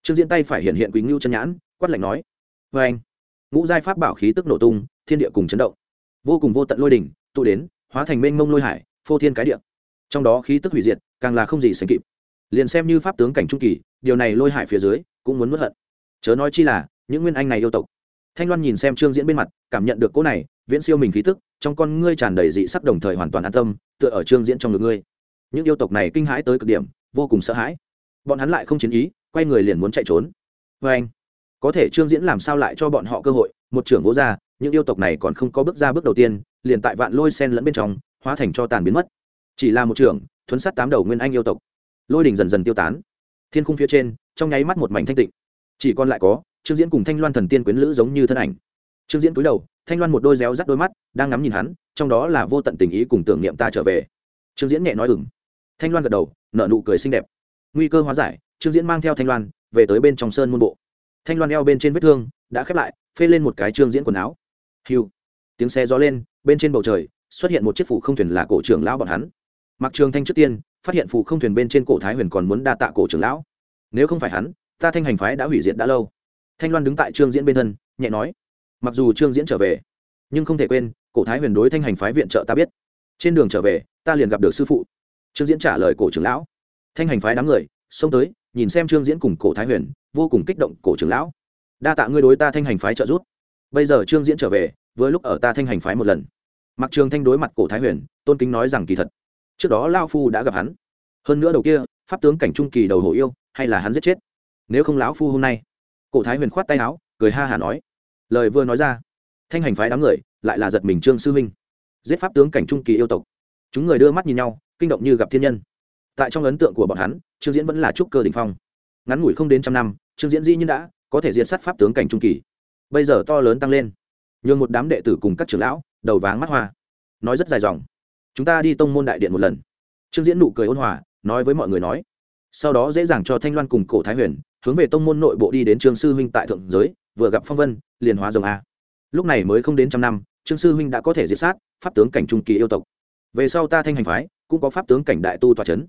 Speaker 1: trương diễn tay phải hiện hiện quý ngưu chân nhãn, quát lạnh nói vê anh. Ngũ giai pháp bảo khí tức nổ tung, thiên địa cùng chấn động. Vô cùng vô tận lôi đỉnh, tụ đến, hóa thành mênh mông lôi hải, phô thiên cái địa. Trong đó khí tức hủy diệt, càng là không gì sánh kịp. Liền xem như pháp tướng cảnh trung kỳ, điều này lôi hải phía dưới, cũng muốn mất hận. Chớ nói chi là, những nguyên anh này yêu tộc. Thanh loan nhìn xem trương diễn bên mặt, cảm nhận được cỗ này, viễn siêu mình khí tức, trong con ngươi tràn đầy dị sắc đồng thời hoàn toàn an tâm, tựa ở trương diễn trong ngực ngươi. Những yêu tộc này kinh hãi tới cực điểm, vô cùng sợ hãi. Bọn hắn lại không chiến ý quay người liền muốn chạy trốn. Vê anh, có thể trương diễn làm sao lại cho bọn họ cơ hội? Một trưởng vô gia những yêu tộc này còn không có bước ra bước đầu tiên, liền tại vạn lôi sen lẫn bên trong, hóa thành cho tàn biến mất. Chỉ là một trưởng, thuấn sát tám đầu nguyên anh yêu tộc. Lôi đình dần dần tiêu tán. Thiên khung phía trên, trong nháy mắt một mảnh thanh tịnh. Chỉ còn lại có, trương diễn cùng thanh loan thần tiên quyến lữ giống như thân ảnh. Trương diễn cúi đầu, thanh loan một đôi réo rắt đôi mắt, đang ngắm nhìn hắn, trong đó là vô tận tình ý cùng tưởng niệm ta trở về. Trương diễn nhẹ nói ừng thanh loan gật đầu, nở nụ cười xinh đẹp. Nguy cơ hóa giải trương diễn mang theo thanh loan về tới bên trong sơn môn bộ. Thanh loan eo bên trên vết thương đã khép lại, phê lên một cái trương diễn quần áo. Hiu! Tiếng xe gió lên, bên trên bầu trời xuất hiện một chiếc phủ không thuyền là cổ trưởng lão bọn hắn. Mặc trường thanh trước tiên, phát hiện phủ không thuyền bên trên cổ thái huyền còn muốn đa tạ cổ trưởng lão. Nếu không phải hắn, ta thanh hành phái đã hủy diệt đã lâu. Thanh loan đứng tại trương diễn bên thân, nhẹ nói. Mặc dù trương diễn trở về, nhưng không thể quên, cổ thái huyền đối thanh hành phái viện trợ ta biết. Trên đường trở về, ta liền gặp được sư phụ. Trương diễn trả lời cổ trưởng lão. Thanh hành phái đám người, xông tới nhìn xem trương diễn cùng cổ thái huyền, vô cùng kích động, cổ trưởng lão, đa tạ ngươi đối ta thanh hành phái trợ giúp. Bây giờ trương diễn trở về với lúc ở ta thanh hành phái một lần. Mặc trường thanh đối mặt cổ thái huyền, tôn kính nói rằng kỳ thật, trước đó lao phu đã gặp hắn. Hơn nữa đầu kia, pháp tướng cảnh trung kỳ đầu hổ yêu, hay là hắn giết chết. Nếu không lão phu hôm nay, cổ thái huyền khoát tay áo, cười ha hả nói. Lời vừa nói ra, thanh hành phái đám người lại là giật mình trương sư huynh giết pháp tướng cảnh trung kỳ yêu tộc. Chúng người đưa mắt nhìn nhau, kinh động như gặp thiên nhân tại trong ấn tượng của bọn hắn, trương diễn vẫn là trúc cơ đ ỉ n h phong. Ngắn ngủi không đến trăm năm, trương diễn dĩ nhiên đã có thể diện sát pháp tướng cảnh trung kỳ. Bây giờ to lớn tăng lên. Nhường một đám đệ tử cùng các trưởng lão đầu váng mắt hoa. Nói rất dài dòng. Chúng ta đi tông môn đại điện một lần. Trương diễn nụ cười ôn hòa, nói với mọi người nói. Sau đó dễ dàng cho thanh loan cùng cổ thái huyền hướng về tông môn nội bộ đi đến trương sư huynh tại thượng giới, vừa gặp phong vân, liền hóa rồng a. Lúc này mới không đến trăm năm, trương sư huynh đã có thể diệt sát pháp tướng cảnh trung kỳ yêu tộc. Về sau ta thanh hành phái cũng có pháp tướng cảnh đại tu tòa c h ấ n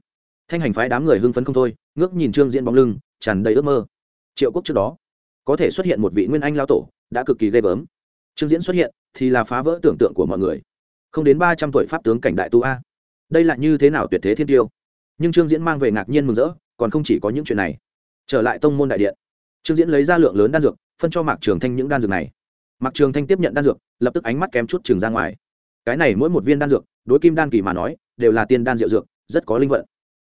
Speaker 1: thanh hành phái đám người hưng phấn không thôi, ngước nhìn trương diễn bóng lưng, tràn đầy ước mơ. Triệu quốc trước đó, có thể xuất hiện một vị nguyên anh lao tổ, đã cực kỳ ghê gớm. Trương diễn xuất hiện, thì là phá vỡ tưởng tượng của mọi người. Không đến ba trăm tuổi pháp tướng cảnh đại tu a. Đây là như thế nào tuyệt thế thiên tiêu? Nhưng trương diễn mang về ngạc nhiên mừng rỡ, còn không chỉ có những chuyện này. Trở lại tông môn đại điện, trương diễn lấy ra lượng lớn đan dược, phân cho mạc trường thanh những đan dược này. Mạc trường thanh tiếp nhận đan dược, lập tức ánh mắt kém chút trường ra ngoài. Cái này mỗi một viên đan dược, đối kim đan kỳ mà nói, đều là tiên đan rượu dược, rất có linh vận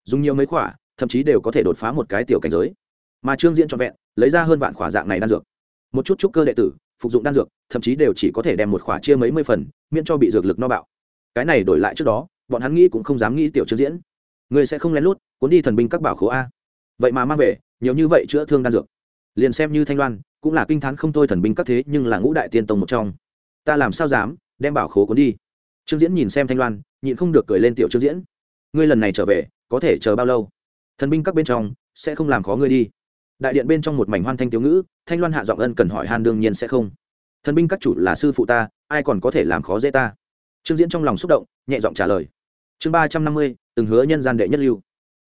Speaker 1: dùng nhiều mấy khỏa, thậm chí đều có thể đột phá một cái tiểu cảnh giới. Mà trương diễn trọn vẹn, lấy ra hơn vạn khỏa dạng này đan dược. Một chút trúc cơ đệ tử, phục dụng đan dược, thậm chí đều chỉ có thể đem một khỏa chia mấy mươi phần, miễn cho bị dược lực no bạo. Cái này đổi lại trước đó, bọn hắn nghĩ cũng không dám nghĩ tiểu trương diễn. Người sẽ không lén lút, cuốn đi thần binh các bảo khố a. Vậy mà mang về, nhiều như vậy chữa thương đan dược. Liền xem như thanh loan, cũng là kinh t h á n không thôi thần binh các thế, nhưng là ngũ đại tiên tông một trong. Ta làm sao dám, đem bảo khố cuốn đi. Trương diễn nhìn xem thanh loan, nhịn không được cười lên tiểu trương diễn ngươi lần này trở về, có thể chờ bao lâu? Thần binh các bên trong, sẽ không làm khó ngươi đi. Đại điện bên trong một mảnh hoan thanh tiểu ngữ, thanh loan hạ giọng ân cần hỏi han đương nhiên sẽ không. Thần binh các chủ là sư phụ ta, ai còn có thể làm khó dễ ta? Trương diễn trong lòng xúc động, nhẹ giọng trả lời. Chương ba trăm năm mươi, từng hứa nhân gian đệ nhất lưu.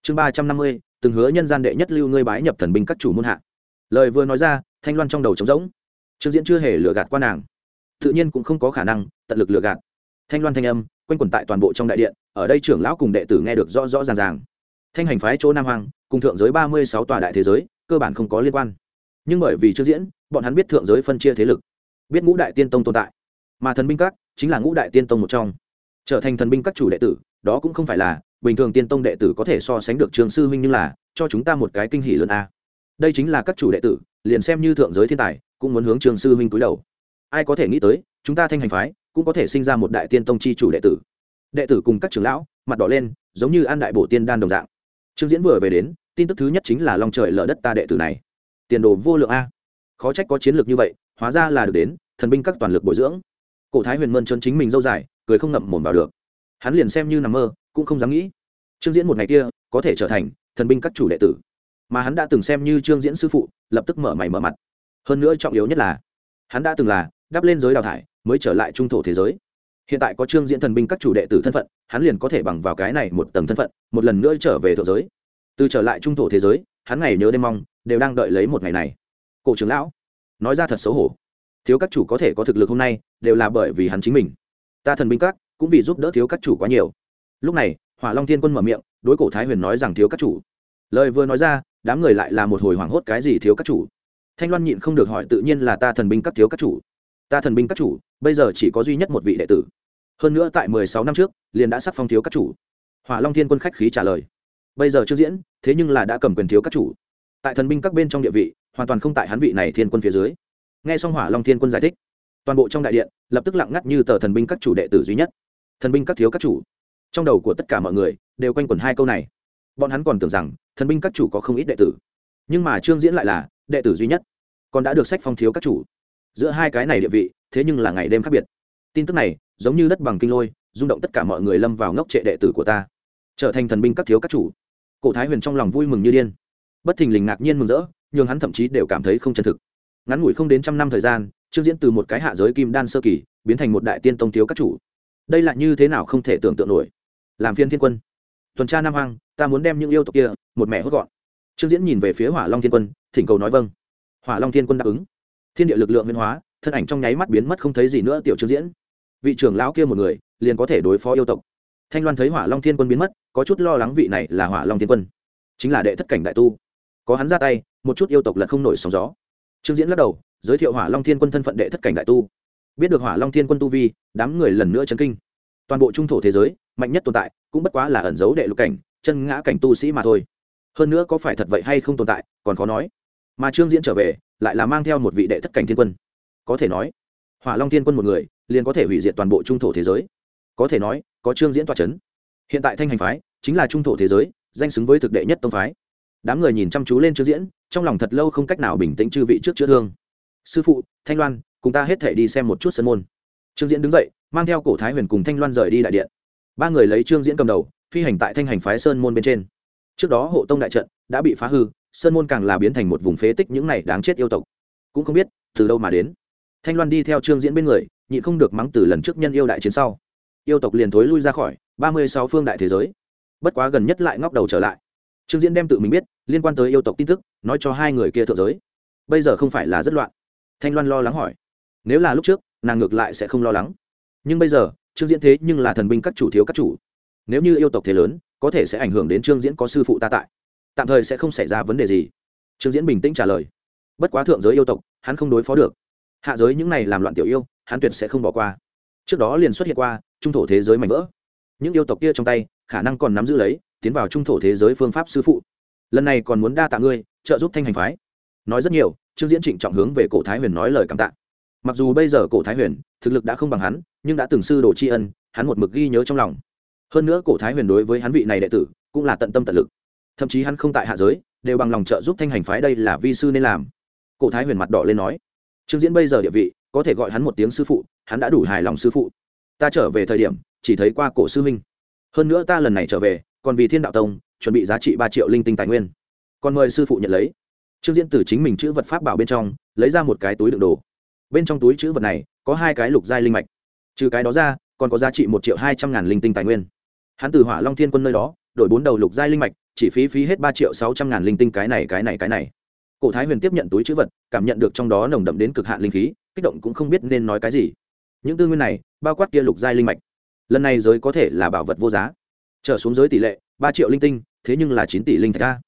Speaker 1: Chương ba trăm năm mươi, từng hứa nhân gian đệ nhất lưu ngươi bái nhập thần binh các chủ môn hạ. Lời vừa nói ra, thanh loan trong đầu trống rỗng. Trương diễn chưa hề lừa gạt qua nàng. Tự nhiên cũng không có khả năng, tận lực lừa gạt. Thanh loan thanh âm quanh quẩn tại toàn bộ trong đại điện, ở đây trưởng lão cùng đệ tử nghe được rõ rõ ràng ràng. Thanh hành phái chỗ nam hoàng cùng thượng giới ba mươi sáu tòa đại thế giới, cơ bản không có liên quan. Nhưng bởi vì chưa diễn, bọn hắn biết thượng giới phân chia thế lực, biết ngũ đại tiên tông tồn tại. Mà thần binh các chính là ngũ đại tiên tông một trong. Trở thành thần binh các chủ đệ tử, đó cũng không phải là, bình thường tiên tông đệ tử có thể so sánh được trường sư huynh nhưng là, cho chúng ta một cái kinh hỷ lớn a. Đây chính là các chủ đệ tử, liền xem như thượng giới thiên tài, cũng muốn hướng trường sư huynh cúi đầu. Ai có thể nghĩ tới, chúng ta thanh hành phái cũng có thể sinh ra một đại tiên tông chi chủ đệ tử. Đệ tử cùng các trưởng lão, mặt đỏ lên, giống như an đại bổ tiên đan đồng dạng. Trương diễn vừa về đến, tin tức thứ nhất chính là lòng trời lở đất ta đệ tử này. Tiền đồ vô lượng a. Khó trách có chiến lược như vậy, hóa ra là được đến, thần binh các toàn lực bồi dưỡng. Cổ thái huyền mơn trơn chính mình dâu dài, cười không ngậm mồm vào được. Hắn liền xem như nằm mơ, cũng không dám nghĩ. Trương diễn một ngày kia, có thể trở thành thần binh các chủ đệ tử. Mà hắn đã từng xem như trương diễn sư phụ, lập tức mở mày mở mặt. Hơn nữa trọng yếu nhất là, hắn đã từng là đắp lên giới đào thải mới trở lại trung thổ thế giới. Hiện tại có trương diễn thần binh các chủ đệ tử thân phận, hắn liền có thể bằng vào cái này một tầng thân phận, một lần nữa trở về thượng giới. Từ trở lại trung thổ thế giới, hắn ngày nhớ đêm mong, đều đang đợi lấy một ngày này. Cổ trưởng lão, nói ra thật xấu hổ. Thiếu các chủ có thể có thực lực hôm nay, đều là bởi vì hắn chính mình. Ta thần binh các, cũng vì giúp đỡ thiếu các chủ quá nhiều. Lúc này, hỏa long thiên quân mở miệng, đối cổ thái huyền nói rằng thiếu các chủ. Lời vừa nói ra, đám người lại là một hồi hoảng hốt cái gì thiếu các chủ. Thanh loan nhịn không được hỏi tự nhiên là ta thần binh các thiếu các chủ ta thần binh các chủ, bây giờ chỉ có duy nhất một vị đệ tử. Hơn nữa tại mười sáu năm trước, liền đã sắc phong thiếu các chủ. Hỏa long thiên quân khách khí trả lời. Bây giờ chưa diễn, thế nhưng là đã cầm quyền thiếu các chủ. Tại thần binh các bên trong địa vị, hoàn toàn không tại hắn vị này thiên quân phía dưới. Nghe xong hỏa long thiên quân giải thích, toàn bộ trong đại điện, lập tức lặng ngắt như tờ thần binh các chủ đệ tử duy nhất. Thần binh các thiếu các chủ. Trong đầu của tất cả mọi người, đều quanh quẩn hai câu này. Bọn hắn còn tưởng rằng, thần binh các chủ có không ít đệ tử. Nhưng mà trương diễn lại là, đệ tử duy nhất, còn đã được sách phong thiếu các chủ giữa hai cái này địa vị, thế nhưng là ngày đêm khác biệt. Tin tức này, giống như đất bằng kinh lôi, rung động tất cả mọi người lâm vào ngốc trệ đệ tử của ta. Trở thành thần binh các thiếu các chủ. Cổ thái huyền trong lòng vui mừng như điên. Bất thình lình ngạc nhiên mừng rỡ nhưng hắn thậm chí đều cảm thấy không chân thực. Ngắn ngủi không đến trăm năm thời gian, trương diễn từ một cái hạ giới kim đan sơ kỳ, biến thành một đại tiên tông thiếu các chủ. Đây là như thế nào không thể tưởng tượng nổi. Làm phiên thiên quân. Tuần tra nam hoang, ta muốn đem những yêu tộc kia, một mẹ hốt gọn. Trương diễn nhìn về phía hỏa long thiên quân, thỉnh cầu nói vâng. Hỏa long thiên quân đáp ứng thiên địa lực lượng biến hóa, thân ảnh trong nháy mắt biến mất không thấy gì nữa tiểu trương diễn. Vị trưởng lão kia một người, liền có thể đối phó yêu tộc. Thanh loan thấy hỏa long thiên quân biến mất, có chút lo lắng vị này là hỏa long thiên quân. Chính là đệ thất cảnh đại tu. Có hắn ra tay, một chút yêu tộc lật không nổi sóng gió. Trương diễn lắc đầu, giới thiệu hỏa long thiên quân thân phận đệ thất cảnh đại tu. Biết được hỏa long thiên quân tu vi, đám người lần nữa chấn kinh. Toàn bộ trung thổ thế giới, mạnh nhất tồn tại, cũng bất quá là ẩn giấu đệ lục cảnh, chân ngã cảnh tu sĩ mà thôi. Hơn nữa có phải thật vậy hay không tồn tại, còn khó nói. Mà trương diễn trở về lại là mang theo một vị đệ thất cảnh thiên quân. Có thể nói, hỏa long thiên quân một người, liền có thể hủy diệt toàn bộ trung thổ thế giới. Có thể nói, có trương diễn toa c h ấ n hiện tại thanh hành phái chính là trung thổ thế giới, danh xứng với thực đệ nhất tông phái. Đám người nhìn chăm chú lên trương diễn, trong lòng thật lâu không cách nào bình tĩnh chư vị trước chữa thương. Sư phụ, thanh loan, cùng ta hết thể đi xem một chút sân môn. Trương diễn đứng dậy, mang theo cổ thái huyền cùng thanh loan rời đi đại điện. Ba người lấy trương diễn cầm đầu, phi hành tại thanh hành phái sơn môn bên trên. Trước đó hộ tông đại trận đã bị phá hư sơn môn càng là biến thành một vùng phế tích những này đáng chết yêu tộc. Cũng không biết, từ đâu mà đến. Thanh loan đi theo trương diễn bên người, nhịn không được mắng từ lần trước nhân yêu đại chiến sau. Yêu tộc liền thối lui ra khỏi, ba mươi sáu phương đại thế giới. Bất quá gần nhất lại ngóc đầu trở lại. Trương diễn đem tự mình biết, liên quan tới yêu tộc tin tức, nói cho hai người kia thượng giới. Bây giờ không phải là rất loạn. Thanh loan lo lắng hỏi. Nếu là lúc trước, nàng ngược lại sẽ không lo lắng. Nhưng bây giờ, trương diễn thế nhưng là thần binh các chủ thiếu các chủ. Nếu như yêu tộc thế lớn, có thể sẽ ảnh hưởng đến trương diễn có sư phụ ta tại tạm thời sẽ không xảy ra vấn đề gì. Trương diễn bình tĩnh trả lời. Bất quá thượng giới yêu tộc, hắn không đối phó được. Hạ giới những này làm loạn tiểu yêu, hắn tuyệt sẽ không bỏ qua. Trước đó liền xuất hiện qua, trung thổ thế giới mạnh vỡ. Những yêu tộc kia trong tay, khả năng còn nắm giữ lấy, tiến vào trung thổ thế giới phương pháp sư phụ. Lần này còn muốn đa tạ ngươi, trợ giúp thanh hành phái. Nói rất nhiều, trương diễn trịnh trọng hướng về cổ thái huyền nói lời cảm tạ. Mặc dù bây giờ cổ thái huyền, thực lực đã không bằng hắn, nhưng đã từng sư đồ tri ân, hắn một mực ghi nhớ trong lòng. Hơn nữa cổ thái huyền đối với hắn vị này đệ tử, cũng là tận tâm tận lực thậm chí hắn không tại hạ giới, đều bằng lòng trợ giúp thanh hành phái đây là vi sư nên làm. Cổ thái huyền mặt đỏ lên nói, trương diễn bây giờ địa vị, có thể gọi hắn một tiếng sư phụ, hắn đã đủ hài lòng sư phụ. Ta trở về thời điểm, chỉ thấy qua cổ sư minh hơn nữa ta lần này trở về, còn vì thiên đạo tông, chuẩn bị giá trị ba triệu linh tinh tài nguyên. Còn mời sư phụ nhận lấy. Trương diễn từ chính mình chữ vật pháp bảo bên trong, lấy ra một cái túi đựng đồ. Bên trong túi chữ vật này, có hai cái lục giai linh mạch. Trừ cái đó ra, còn có giá trị một triệu hai trăm ngàn linh tinh tài nguyên. Hắn từ hỏa long thiên quân nơi đó, đổi bốn đầu lục giai linh mạch chỉ phí phí hết ba triệu sáu trăm ngàn linh tinh cái này cái này cái này. Cổ thái huyền tiếp nhận túi chữ vật, cảm nhận được trong đó nồng đậm đến cực hạn linh khí, kích động cũng không biết nên nói cái gì. Những tư nguyên này, bao quát kia lục giai linh mạch, lần này giới có thể là bảo vật vô giá. Trở xuống giới tỷ lệ, ba triệu linh tinh, thế nhưng là chín tỷ linh thạch ca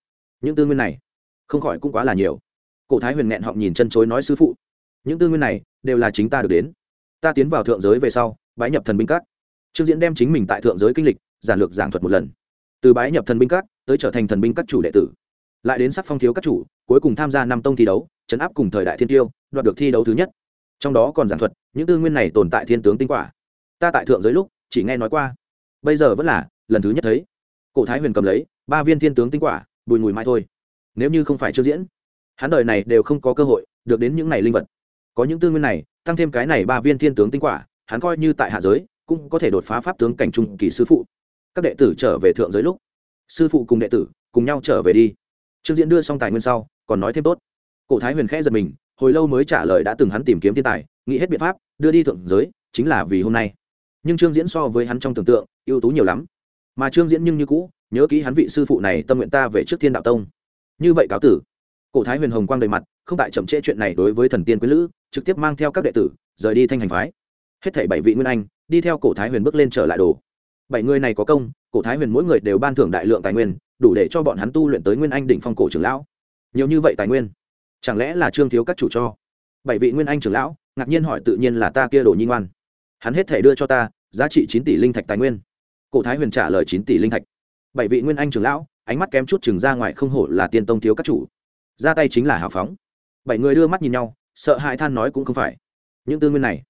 Speaker 1: những tư nguyên này, không khỏi cũng quá là nhiều. Cổ thái huyền nghẹn họng nhìn chân chối nói sư phụ, những tư nguyên này, đều là chính ta được đến. Ta tiến vào thượng giới về sau, bái nhập thần binh các. Trương diễn đem chính mình tại thượng giới kinh lịch, giản lược giảng thuật một lần. Từ bái nhập thần binh các tới trở thành thần binh các chủ đệ tử. Lại đến sắc phong thiếu các chủ, cuối cùng tham gia năm tông thi đấu, chấn áp cùng thời đại thiên tiêu, đoạt được thi đấu thứ nhất. Trong đó còn giảng thuật những tư nguyên này tồn tại thiên tướng tinh quả. Ta tại thượng giới lúc, chỉ nghe nói qua. Bây giờ vẫn là, lần thứ nhất thấy. Cổ thái huyền cầm lấy, ba viên thiên tướng tinh quả, bùi mùi mai thôi. Nếu như không phải chưa diễn, hắn đời này đều không có cơ hội được đến những này linh vật. Có những tư nguyên này, tăng thêm cái này ba viên thiên tướng tinh quả, hắn coi như tại hạ giới, cũng có thể đột phá pháp tướng cảnh trung kỳ sư phụ. Các đệ tử trở về thượng giới lúc sư phụ cùng đệ tử cùng nhau trở về đi. Trương diễn đưa xong tài nguyên sau, còn nói thêm tốt. Cổ thái huyền khẽ giật mình, hồi lâu mới trả lời đã từng hắn tìm kiếm thiên tài, nghĩ hết biện pháp, đưa đi thượng giới, chính là vì hôm nay. Nhưng trương diễn so với hắn trong tưởng tượng, ưu tú nhiều lắm. Mà trương diễn nhưng như cũ, nhớ kỹ hắn vị sư phụ này tâm nguyện ta về trước thiên đạo tông. Như vậy cáo tử. Cổ thái huyền hồng quang đầy mặt, không tại chậm trễ chuyện này đối với thần tiên quý lữ, trực tiếp mang theo các đệ tử, rời đi thanh hành phái. Hết thảy bảy vị nguyên anh, đi theo cổ thái huyền bước lên trở lại đồ. Bảy người này có công cổ thái huyền mỗi người đều ban thưởng đại lượng tài nguyên, đủ để cho bọn hắn tu luyện tới nguyên anh đỉnh phong cổ trưởng lão. Nhiều như vậy tài nguyên, chẳng lẽ là trương thiếu các chủ cho? Bảy vị nguyên anh trưởng lão, ngạc nhiên hỏi tự nhiên là ta kia đồ nhi ngoan. Hắn hết thể đưa cho ta, giá trị chín tỷ linh thạch tài nguyên. Cổ thái huyền trả lời chín tỷ linh thạch. Bảy vị nguyên anh trưởng lão, ánh mắt kém chút chừng ra ngoài không hổ là tiên tông thiếu các chủ. Ra tay chính là hào phóng. Bảy người đưa mắt nhìn nhau, sợ hãi than nói cũng không phải. Những tư nguyên này,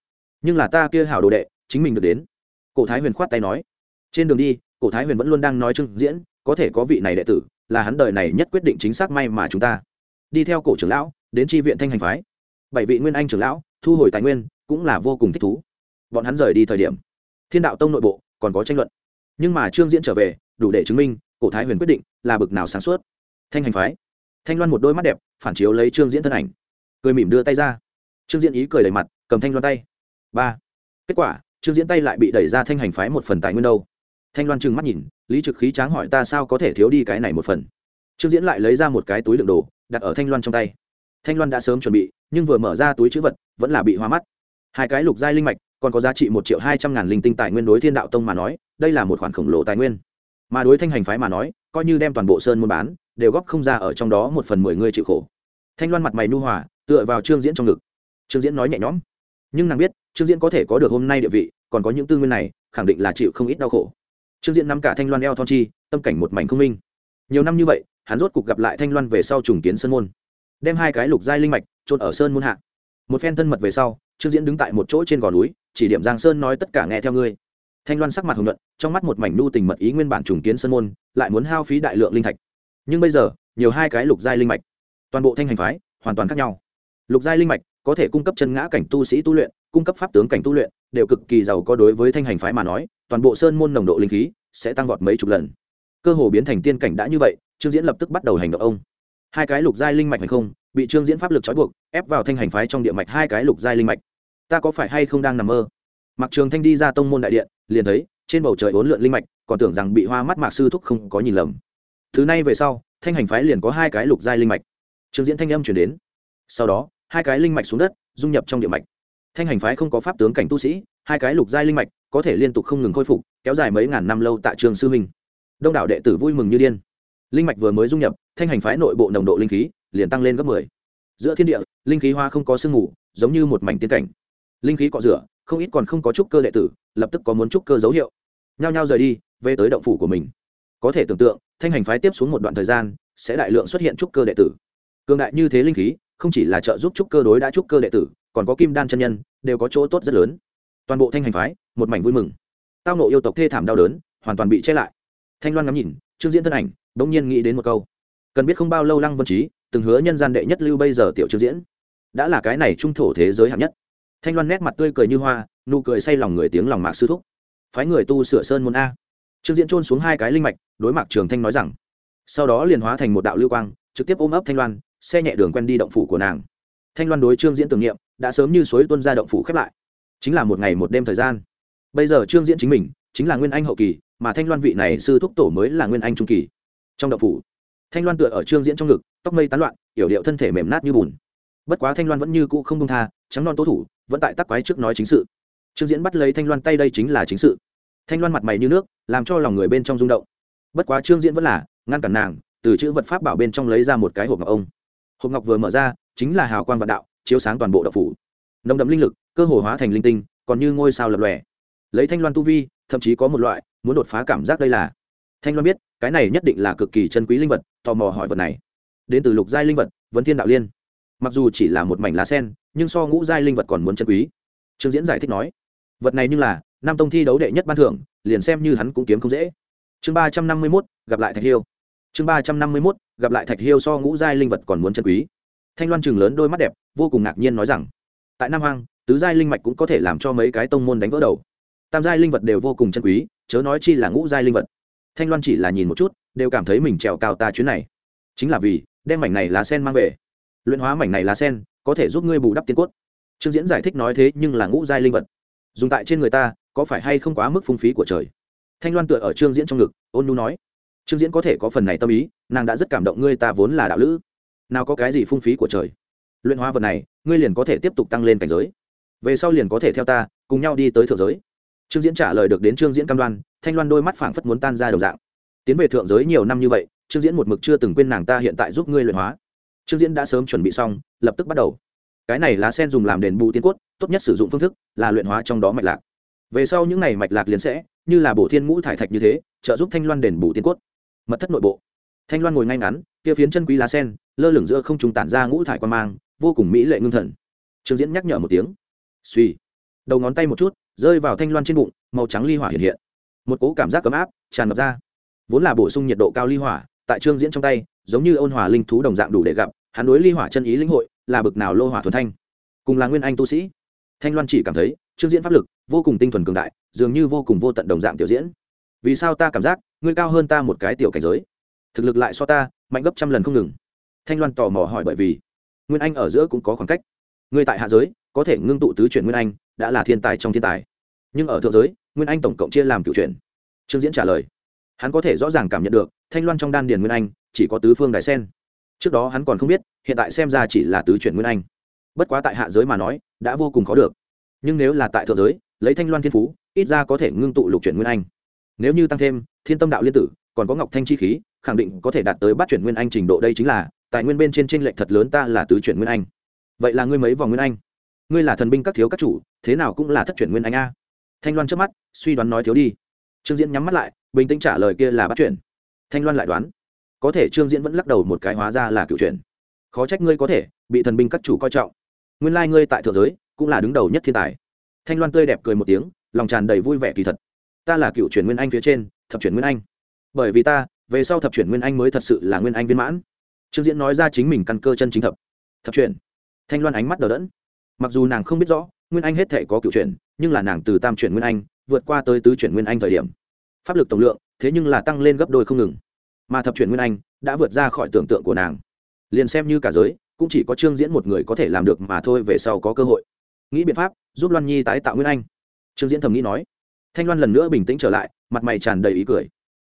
Speaker 1: nhưng là ta kia hảo đồ đệ, chính mình được đến. Cổ thái huyền khoát tay nói. Trên đường đi cổ thái huyền vẫn luôn đang nói trưng diễn, có thể có vị này đệ tử, là hắn đời này nhất quyết định chính xác may mà chúng ta. Đi theo cổ trưởng lão, đến tri viện thanh hành phái. Bảy vị nguyên anh trưởng lão, thu hồi tài nguyên, cũng là vô cùng thích thú. Bọn hắn rời đi thời điểm, thiên đạo tông nội bộ còn có tranh luận. Nhưng mà trương diễn trở về, đủ để chứng minh cổ thái huyền quyết định là bực nào sáng suốt. Thanh hành phái. Thanh loan một đôi mắt đẹp, phản chiếu lấy trương diễn thân ảnh. Cười mỉm đưa tay ra. Trương diễn ý cười đầy mặt, cầm thanh loan tay. Ba. Kết quả, trương diễn tay lại bị đẩy ra thanh hành phái một phần tài nguyên đâu thanh loan trừng mắt nhìn, lý trực khí tráng hỏi ta sao có thể thiếu đi cái này một phần. Trương diễn lại lấy ra một cái túi đựng đồ, đặt ở thanh loan trong tay. Thanh loan đã sớm chuẩn bị, nhưng vừa mở ra túi chữ vật, vẫn là bị hoa mắt. Hai cái lục giai linh mạch, còn có giá trị một triệu hai trăm ngàn linh tinh tài nguyên đối thiên đạo tông mà nói, đây là một khoản khổng lồ tài nguyên. Mà đối thanh hành phái mà nói, coi như đem toàn bộ sơn mua bán, đều góp không ra ở trong đó một phần mười người chịu khổ. Thanh loan mặt mày nu hòa, tựa vào trương diễn trong ngực. Trương diễn nói nhẹ nhõm. Nhưng nàng biết, trương diễn có thể có được hôm nay địa vị, còn có những tư nguyên này, khẳng định là chịu không ít đau khổ trương diễn nắm cả thanh loan eo thon chi, tâm cảnh một mảnh không minh. Nhiều năm như vậy, hắn rốt cục gặp lại thanh loan về sau trùng kiến sơn môn. Đem hai cái lục giai linh mạch trôn ở sơn môn hạ. Một phen thân mật về sau, trương diễn đứng tại một chỗ trên gò núi, chỉ điểm giang sơn nói tất cả nghe theo ngươi. Thanh loan sắc mặt hồng luận trong mắt một mảnh nu tình mật ý nguyên bản trùng kiến sơn môn, lại muốn hao phí đại lượng linh thạch. Nhưng bây giờ, nhiều hai cái lục giai linh mạch, toàn bộ thanh hành phái, hoàn toàn khác nhau. Lục giai linh mạch có thể cung cấp chân ngã cảnh tu sĩ tu luyện cung cấp pháp tướng cảnh tu luyện, đều cực kỳ giàu có đối với thanh hành phái mà nói, toàn bộ sơn môn nồng độ linh khí sẽ tăng vọt mấy chục lần. Cơ hồ biến thành tiên cảnh đã như vậy, trương diễn lập tức bắt đầu hành động ông. Hai cái lục giai linh mạch hay không, bị trương diễn pháp lực trói buộc, ép vào thanh hành phái trong địa mạch hai cái lục giai linh mạch. Ta có phải hay không đang nằm mơ? Mặc trường thanh đi ra tông môn đại điện, liền thấy, trên bầu trời bốn lượn linh mạch, còn tưởng rằng bị hoa mắt mạc sư thúc không có nhìn lầm. Thứ này về sau, thanh hành phái liền có hai cái lục giai linh mạch. Trương diễn thanh âm chuyển đến. Sau đó, hai cái linh mạch xuống đất, dung nhập trong địa mạch thanh hành phái không có pháp tướng cảnh tu sĩ, hai cái lục giai linh mạch có thể liên tục không ngừng khôi phục, kéo dài mấy ngàn năm lâu tại trường sư huynh đông đảo đệ tử vui mừng như điên. Linh mạch vừa mới dung nhập, thanh hành phái nội bộ nồng độ linh khí liền tăng lên gấp mười. Giữa thiên địa, linh khí hoa không có sương mù, giống như một mảnh tiên cảnh. Linh khí cọ rửa, không ít còn không có trúc cơ đệ tử, lập tức có muốn trúc cơ dấu hiệu. Nhao nhao rời đi, về tới động phủ của mình. Có thể tưởng tượng, thanh hành phái tiếp xuống một đoạn thời gian, sẽ đại lượng xuất hiện trúc cơ đệ tử. Cường đại như thế linh khí, không chỉ là trợ giúp trúc cơ đối đã trúc cơ đệ tử còn có kim đan chân nhân, đều có chỗ tốt rất lớn. Toàn bộ thanh hành phái, một mảnh vui mừng. Tao nộ yêu tộc thê thảm đau đớn, hoàn toàn bị che lại. Thanh loan ngắm nhìn, trương diễn thân ảnh, bỗng nhiên nghĩ đến một câu. Cần biết không bao lâu lăng vân trí từng hứa nhân gian đệ nhất lưu bây giờ tiểu trương diễn. Đã là cái này trung thổ thế giới hạng nhất. Thanh loan nét mặt tươi cười như hoa, nụ cười say lòng người tiếng lòng mạc sư thúc. Phái người tu sửa sơn môn a. Trương diễn trôn xuống hai cái linh mạch, đối mặt trường thanh nói rằng. Sau đó liền hóa thành một đạo lưu quang, trực tiếp ôm ấp thanh loan, xe nhẹ đường quen đi động phủ của nàng. Thanh loan đối trương diễn tưởng niệm đã sớm như suối tuân ra động phủ khép lại. Chính là một ngày một đêm thời gian. Bây giờ trương diễn chính mình, chính là nguyên anh hậu kỳ, mà thanh loan vị này sư thúc tổ mới là nguyên anh trung kỳ. Trong động phủ, thanh loan tựa ở trương diễn trong ngực, tóc mây tán loạn, yểu điệu thân thể mềm nát như bùn. Bất quá thanh loan vẫn như cũ không công tha, trắng non tố thủ, vẫn tại tắc quái trước nói chính sự. Trương diễn bắt lấy thanh loan tay đây chính là chính sự. Thanh loan mặt mày như nước, làm cho lòng người bên trong rung động. Bất quá trương diễn vẫn là, ngăn cản nàng, từ chữ vật pháp bảo bên trong lấy ra một cái hộp ngọc ông. Hộp ngọc vừa mở ra, chính là hào quang vạn đạo chiếu sáng toàn bộ đậu phủ. Nồng đậm linh lực, cơ hồ hóa thành linh tinh, còn như ngôi sao lập lòe. Lấy thanh loan tu vi, thậm chí có một loại, muốn đột phá cảm giác đây là. Thanh loan biết, cái này nhất định là cực kỳ chân quý linh vật, tò mò hỏi vật này. Đến từ lục giai linh vật vấn thiên đạo liên. Mặc dù chỉ là một mảnh lá sen, nhưng so ngũ giai linh vật còn muốn chân quý. Trương diễn giải thích nói, vật này như là, nam tông thi đấu đệ nhất ban thưởng, liền xem như hắn cũng kiếm không dễ. Chương ba trăm năm mươi mốt, gặp lại thạch hiêu. Chương ba trăm năm mươi mốt, gặp lại thạch hiêu so ngũ giai linh vật còn muốn chân quý thanh loan chừng lớn đôi mắt đẹp, vô cùng ngạc nhiên nói rằng, tại nam Hoang, tứ giai linh mạch cũng có thể làm cho mấy cái tông môn đánh vỡ đầu. Tam giai linh vật đều vô cùng chân quý, chớ nói chi là ngũ giai linh vật. Thanh loan chỉ là nhìn một chút, đều cảm thấy mình trèo cao ta chuyến này. Chính là vì, đem mảnh này lá sen mang về. Luyện hóa mảnh này lá sen, có thể giúp ngươi bù đắp tiên cốt. Trương diễn giải thích nói thế nhưng là ngũ giai linh vật. Dùng tại trên người ta, có phải hay không quá mức phung phí của trời? Thanh loan tựa ở trương diễn trong ngực, ôn nu nói. Trương diễn có thể có phần này tâm ý, nàng đã rất cảm động ngươi ta vốn là đạo lữ nào có cái gì phung phí của trời. Luyện hóa vật này, ngươi liền có thể tiếp tục tăng lên cảnh giới. Về sau liền có thể theo ta, cùng nhau đi tới thượng giới. Trương diễn trả lời được đến trương diễn cam đoan, thanh loan đôi mắt phảng phất muốn tan ra đầu dạng. Tiến về thượng giới nhiều năm như vậy, trương diễn một mực chưa từng quên nàng ta hiện tại giúp ngươi luyện hóa. Trương diễn đã sớm chuẩn bị xong, lập tức bắt đầu. Cái này lá sen dùng làm đền bù tiên cốt, tốt nhất sử dụng phương thức là luyện hóa trong đó mạch lạc. Về sau những này mạch lạc liền sẽ, như là bổ thiên ngũ thải thạch như thế, trợ giúp thanh loan đền bù tiên cốt. Mật thất nội bộ. Thanh loan ngồi ngay ngắn kia phiến chân quý lá sen, lơ lửng giữa không trùng tản ra ngũ thải quan mang, vô cùng mỹ lệ ngưng thần. Trương diễn nhắc nhở một tiếng. Suy đầu ngón tay một chút, rơi vào thanh loan trên bụng, màu trắng ly hỏa hiện hiện. Một cố cảm giác ấm áp, tràn ngập ra. Vốn là bổ sung nhiệt độ cao ly hỏa, tại trương diễn trong tay, giống như ôn hòa linh thú đồng dạng đủ để gặp, hắn đối ly hỏa chân ý lĩnh hội, là bực nào lô hỏa thuần thanh. Cùng là nguyên anh tu sĩ. Thanh loan chỉ cảm thấy, trương diễn pháp lực, vô cùng tinh thuần cường đại, dường như vô cùng vô tận đồng dạng tiểu diễn. Vì sao ta cảm giác, ngươi cao hơn ta một cái tiểu cảnh giới? Thực lực lại so ta mạnh gấp trăm lần không ngừng. Thanh loan tò mò hỏi bởi vì, nguyên anh ở giữa cũng có khoảng cách. Ngươi tại hạ giới, có thể ngưng tụ tứ chuyển nguyên anh, đã là thiên tài trong thiên tài. Nhưng ở thượng giới, nguyên anh tổng cộng chia làm cựu chuyển. Trương diễn trả lời, hắn có thể rõ ràng cảm nhận được, thanh loan trong đan điền nguyên anh, chỉ có tứ phương đài sen. Trước đó hắn còn không biết, hiện tại xem ra chỉ là tứ chuyển nguyên anh. Bất quá tại hạ giới mà nói, đã vô cùng khó được. Nhưng nếu là tại thượng giới, lấy thanh loan thiên phú, ít ra có thể ngưng tụ lục chuyển nguyên anh. Nếu như tăng thêm, thiên tâm đạo liên tử còn có ngọc thanh chi khí, khẳng định có thể đạt tới bát chuyển nguyên anh trình độ đây chính là, tài nguyên bên trên tranh lệch thật lớn ta là tứ chuyển nguyên anh. Vậy là ngươi mấy vòng nguyên anh? Ngươi là thần binh các thiếu các chủ, thế nào cũng là thất chuyển nguyên anh a? Thanh loan trước mắt, suy đoán nói thiếu đi. Trương diễn nhắm mắt lại, bình tĩnh trả lời kia là bắt chuyển. Thanh loan lại đoán, có thể trương diễn vẫn lắc đầu một cái hóa ra là cựu chuyển. Khó trách ngươi có thể, bị thần binh các chủ coi trọng. Nguyên lai、like、ngươi tại thượng giới, cũng là đứng đầu nhất thiên tài. Thanh loan tươi đẹp cười một tiếng, lòng tràn đầy vui vẻ kỳ thật. Ta là cựu chuyển nguyên anh phía trên, thập chuyển nguyên anh bởi vì ta, về sau thập chuyển nguyên anh mới thật sự là nguyên anh viên mãn. Trương diễn nói ra chính mình căn cơ chân chính thập. Thập chuyển. Thanh loan ánh mắt đờ đẫn. Mặc dù nàng không biết rõ, nguyên anh hết thể có cựu chuyển, nhưng là nàng từ tam chuyển nguyên anh, vượt qua tới tứ chuyển nguyên anh thời điểm. Pháp lực tổng lượng, thế nhưng là tăng lên gấp đôi không ngừng. Mà thập chuyển nguyên anh đã vượt ra khỏi tưởng tượng của nàng. Liền xem như cả giới, cũng chỉ có trương diễn một người có thể làm được mà thôi về sau có cơ hội. Nghĩ biện pháp, giúp loan nhi tái tạo nguyên anh. Trương diễn thầm nghĩ nói. Thanh loan lần nữa bình tĩnh trở lại, mặt mày tràn đầy ý cười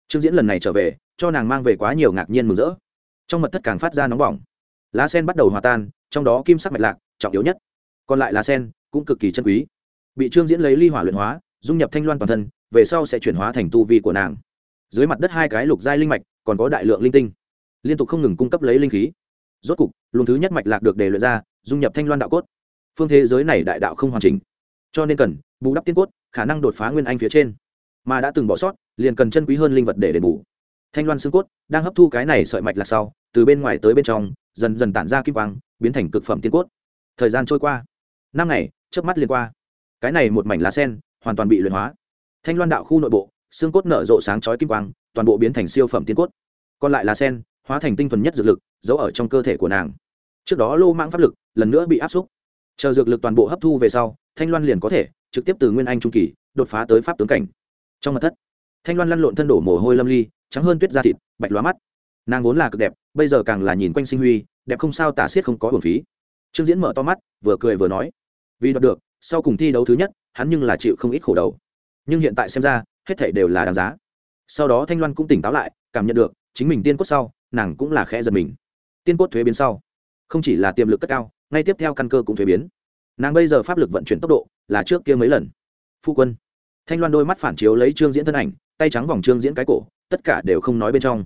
Speaker 1: trương diễn lần này trở về, cho nàng mang về quá nhiều ngạc nhiên mừng rỡ. Trong mật thất càng phát ra nóng bỏng. Lá sen bắt đầu hòa tan, trong đó kim sắc mạch lạc, trọng yếu nhất. Còn lại lá sen, cũng cực kỳ chân quý. Bị trương diễn lấy ly hỏa luyện hóa, dung nhập thanh loan toàn thân, về sau sẽ chuyển hóa thành tu vi của nàng. Dưới mặt đất hai cái lục giai linh mạch, còn có đại lượng linh tinh. Liên tục không ngừng cung cấp lấy linh khí. Rốt cục, luồng thứ nhất mạch lạc được đề luyện ra, dung nhập thanh loan đạo cốt. Phương thế giới này đại đạo không hoàn chỉnh. Cho nên cần, bù đắp tiên cốt, khả năng đột phá nguyên anh phía trên. Mà đã từng bỏ sót liền cần chân quý hơn linh vật để đền bù. Thanh loan xương cốt đang hấp thu cái này sợi mạch lạc sau, từ bên ngoài tới bên trong, dần dần tản ra kim quang, biến thành cực phẩm tiên cốt. Thời gian trôi qua, năm ngày trước mắt liền qua. Cái này một mảnh lá sen hoàn toàn bị luyện hóa. Thanh loan đạo khu nội bộ, xương cốt nở rộ sáng chói kim quang, toàn bộ biến thành siêu phẩm tiên cốt. Còn lại lá sen hóa thành tinh thuần nhất dược lực, giấu ở trong cơ thể của nàng. Trước đó lô mãng pháp lực lần nữa bị áp xúc. Chờ dược lực toàn bộ hấp thu về sau, thanh loan liền có thể trực tiếp từ nguyên anh trung kỳ đột phá tới pháp tướng cảnh. Trong mặt thất thanh loan lăn lộn thân đổ mồ hôi lâm ly, trắng hơn tuyết da thịt, bạch lóa mắt. Nàng vốn là cực đẹp, bây giờ càng là nhìn quanh sinh huy, đẹp không sao tả xiết không có hồn phí. Trương diễn mở to mắt, vừa cười vừa nói. Vì đoạt được, sau cùng thi đấu thứ nhất, hắn nhưng là chịu không ít khổ đầu. Nhưng hiện tại xem ra, hết thảy đều là đáng giá. Sau đó thanh loan cũng tỉnh táo lại, cảm nhận được, chính mình tiên cốt sau, nàng cũng là khẽ giật mình. Tiên cốt thuế biến sau. Không chỉ là tiềm lực cất cao, ngay tiếp theo căn cơ cũng thuế biến. Nàng bây giờ pháp lực vận chuyển tốc độ là trước kia mấy lần. Phu quân. Thanh loan đôi mắt phản chiếu lấy trương diễn thân ảnh tay trắng vòng trương diễn cái cổ, tất cả đều không nói bên trong.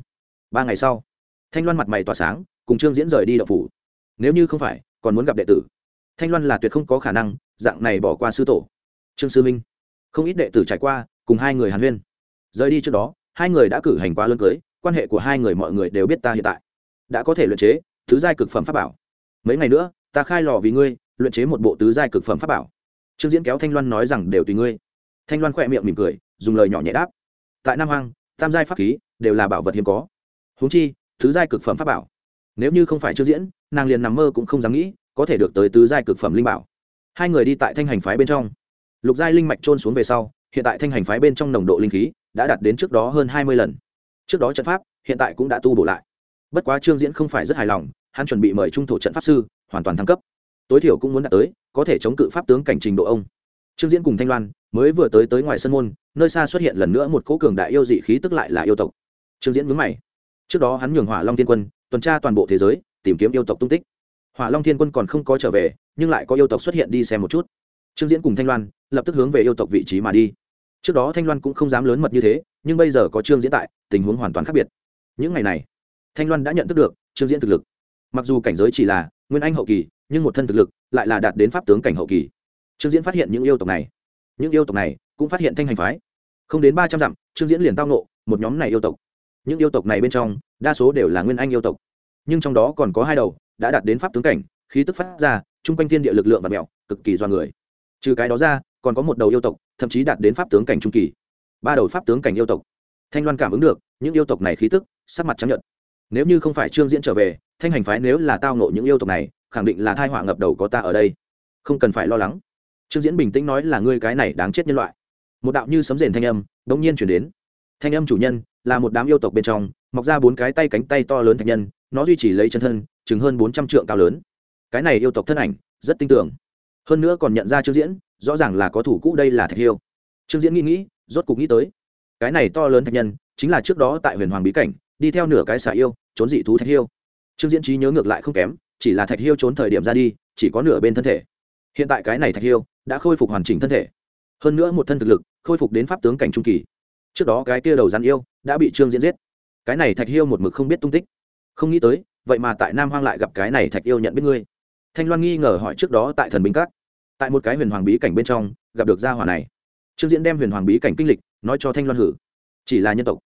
Speaker 1: Ba ngày sau, thanh loan mặt mày tỏa sáng, cùng trương diễn rời đi đậu phủ. Nếu như không phải, còn muốn gặp đệ tử. Thanh loan là tuyệt không có khả năng, dạng này bỏ qua sư tổ. Trương sư minh, không ít đệ tử trải qua, cùng hai người hàn huyên. Rời đi trước đó, hai người đã cử hành quá lớn cưới, quan hệ của hai người mọi người đều biết ta hiện tại. Đã có thể luyện chế, tứ giai cực phẩm pháp bảo. Mấy ngày nữa, ta khai lò vì ngươi, luyện chế một bộ tứ giai cực phẩm pháp bảo. Trương diễn kéo thanh loan nói rằng đều tùy ngươi. Thanh loan khỏe miệng mỉm cười, dùng lời nhỏ nhẹ đáp tại nam Hoang, tam giai pháp khí đều là bảo vật hiếm có. Húng chi tứ giai cực phẩm pháp bảo, nếu như không phải trương diễn, nàng liền nằm mơ cũng không dám nghĩ có thể được tới tứ giai cực phẩm linh bảo. Hai người đi tại thanh hành phái bên trong. Lục giai linh mạch trôn xuống về sau, hiện tại thanh hành phái bên trong nồng độ linh khí đã đạt đến trước đó hơn hai mươi lần. Trước đó trận pháp hiện tại cũng đã tu bổ lại. Bất quá trương diễn không phải rất hài lòng, hắn chuẩn bị mời trung thổ trận pháp sư hoàn toàn thăng cấp. Tối thiểu cũng muốn đạt tới, có thể chống cự pháp tướng cảnh trình độ ông trương diễn cùng thanh loan mới vừa tới tới ngoài sân môn, nơi xa xuất hiện lần nữa một cỗ cường đại yêu dị khí tức lại là yêu tộc. Trương diễn mướn mày. Trước đó hắn nhường hỏa long thiên quân tuần tra toàn bộ thế giới, tìm kiếm yêu tộc tung tích. Hỏa long thiên quân còn không có trở về, nhưng lại có yêu tộc xuất hiện đi xem một chút. Trương diễn cùng thanh loan lập tức hướng về yêu tộc vị trí mà đi. Trước đó thanh loan cũng không dám lớn mật như thế, nhưng bây giờ có trương diễn tại, tình huống hoàn toàn khác biệt. Những ngày này, thanh loan đã nhận thức được trương diễn thực lực. Mặc dù cảnh giới chỉ là nguyên anh hậu kỳ, nhưng một thân thực lực lại là đạt đến pháp tướng cảnh hậu kỳ trương diễn phát hiện những yêu tộc này. Những yêu tộc này cũng phát hiện thanh hành phái. Không đến ba trăm dặm, trương diễn liền tao nộ một nhóm này yêu tộc. Những yêu tộc này bên trong, đa số đều là nguyên anh yêu tộc. Nhưng trong đó còn có hai đầu đã đạt đến pháp tướng cảnh, khí tức phát ra, chung quanh thiên địa lực lượng và mẹo, cực kỳ do người. Trừ cái đó ra, còn có một đầu yêu tộc, thậm chí đạt đến pháp tướng cảnh trung kỳ. Ba đầu pháp tướng cảnh yêu tộc. Thanh loan cảm ứng được, những yêu tộc này khí tức, sắc mặt chấp nhận nếu như không phải trương diễn trở về, thanh hành phái nếu là tao nộ những yêu tộc này, khẳng định là thai họa ngập đầu có ta ở đây. Không cần phải lo lắng trương diễn bình tĩnh nói là ngươi cái này đáng chết nhân loại. Một đạo như sấm rền thanh âm đ ỗ n g nhiên chuyển đến. Thanh âm chủ nhân là một đám yêu tộc bên trong, mọc ra bốn cái tay cánh tay to lớn thạch nhân, nó duy trì lấy chân thân, chừng hơn bốn trăm trượng cao lớn. Cái này yêu tộc thân ảnh rất tin tưởng hơn nữa còn nhận ra trương diễn, rõ ràng là có thủ cũ đây là thạch hiêu. Trương diễn nghĩ nghĩ, rốt cục nghĩ tới, cái này to lớn thạch nhân chính là trước đó tại huyền hoàng bí cảnh, đi theo nửa cái xà yêu, trốn dị thú thạch hiêu. Trương diễn trí nhớ ngược lại không kém, chỉ là thạch hiêu trốn thời điểm ra đi, chỉ có nửa bên thân thể. Hiện tại cái này thạch hiêu đã khôi phục hoàn chỉnh thân thể. Hơn nữa một thân thực lực, khôi phục đến pháp tướng cảnh trung kỳ. Trước đó cái kia đầu rắn yêu đã bị trương diễn giết. Cái này thạch hiêu một mực không biết tung tích. Không nghĩ tới, vậy mà tại nam hoang lại gặp cái này thạch yêu nhận biết ngươi. Thanh loan nghi ngờ hỏi trước đó tại thần binh cát tại một cái huyền hoàng bí cảnh bên trong, gặp được gia hỏa này. Trương diễn đem huyền hoàng bí cảnh kinh lịch, nói cho thanh loan hử. Chỉ là nhân tộc.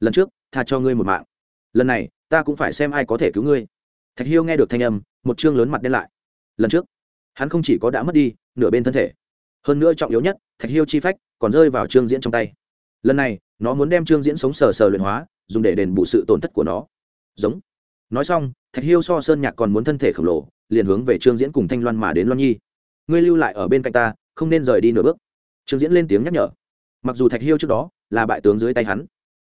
Speaker 1: Lần trước, tha cho ngươi một mạng. Lần này, ta cũng phải xem ai có thể cứu ngươi. Thạch hiêu nghe được thanh âm, một chương lớn mặt đen lại. Lần trước, hắn không chỉ có đã mất đi nửa bên thân thể. Hơn nữa trọng yếu nhất, thạch hiêu chi phách còn rơi vào trương diễn trong tay. Lần này, nó muốn đem trương diễn sống sờ sờ luyện hóa, dùng để đền bù sự tổn thất của nó. Giống. Nói xong, thạch hiêu so sơn nhạc còn muốn thân thể khổng lồ, liền hướng về trương diễn cùng thanh loan mà đến loan nhi. Ngươi lưu lại ở bên cạnh ta, không nên rời đi nửa bước. Trương diễn lên tiếng nhắc nhở. Mặc dù thạch hiêu trước đó là bại tướng dưới tay hắn,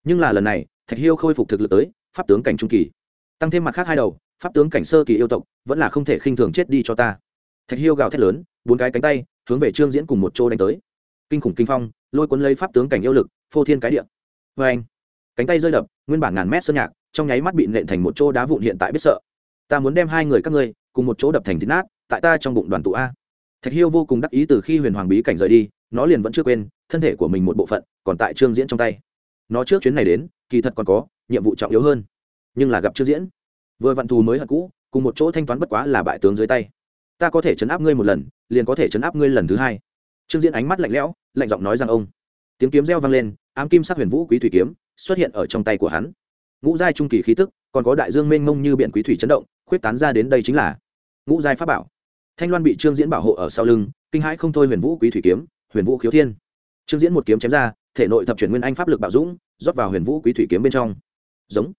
Speaker 1: nhưng là lần này, thạch hiêu khôi phục thực lực tới, pháp tướng cảnh trung kỳ. Tăng thêm mặt khác hai đầu, pháp tướng cảnh sơ kỳ yêu tộc, vẫn là không thể khinh thường chết đi cho ta thạch hiêu gào thét lớn, bốn cái cánh tay hướng về trương diễn cùng một chỗ đánh tới. Kinh khủng kinh phong, lôi cuốn lấy pháp tướng cảnh yêu lực, phô thiên cái địa. Vê anh, cánh tay rơi đập, nguyên bản ngàn mét sơn nhạc, trong nháy mắt bị nện thành một chỗ đá vụn hiện tại biết sợ. Ta muốn đem hai người các ngươi cùng một chỗ đập thành thịt nát, tại ta trong bụng đoàn tụ a. Thạch hiêu vô cùng đắc ý từ khi huyền hoàng bí cảnh rời đi, nó liền vẫn chưa quên thân thể của mình một bộ phận, còn tại trương diễn trong tay. Nó trước chuyến này đến, kỳ thật còn có, nhiệm vụ trọng yếu hơn. Nhưng là gặp trương diễn. Vừa vặn thù mới hận cũ, cùng một chỗ thanh toán bất quá là bại tướng dưới tay ta có thể chấn áp ngươi một lần, liền có thể chấn áp ngươi lần thứ hai. Trương diễn ánh mắt lạnh lẽo, lạnh giọng nói rằng ông. Tiếng kiếm reo vang lên, ám kim sắc huyền vũ quý thủy kiếm xuất hiện ở trong tay của hắn. Ngũ giai trung kỳ khí tức, còn có đại dương mênh mông như biển quý thủy chấn động, khuyết tán ra đến đây chính là ngũ giai pháp bảo. Thanh loan bị trương diễn bảo hộ ở sau lưng, kinh hãi không thôi huyền vũ quý thủy kiếm, huyền vũ khiếu thiên. Trương diễn một kiếm chém ra, thể nội thập chuyển nguyên anh pháp lực bảo dũng, rót vào huyền vũ quý thủy kiếm bên trong. Giống.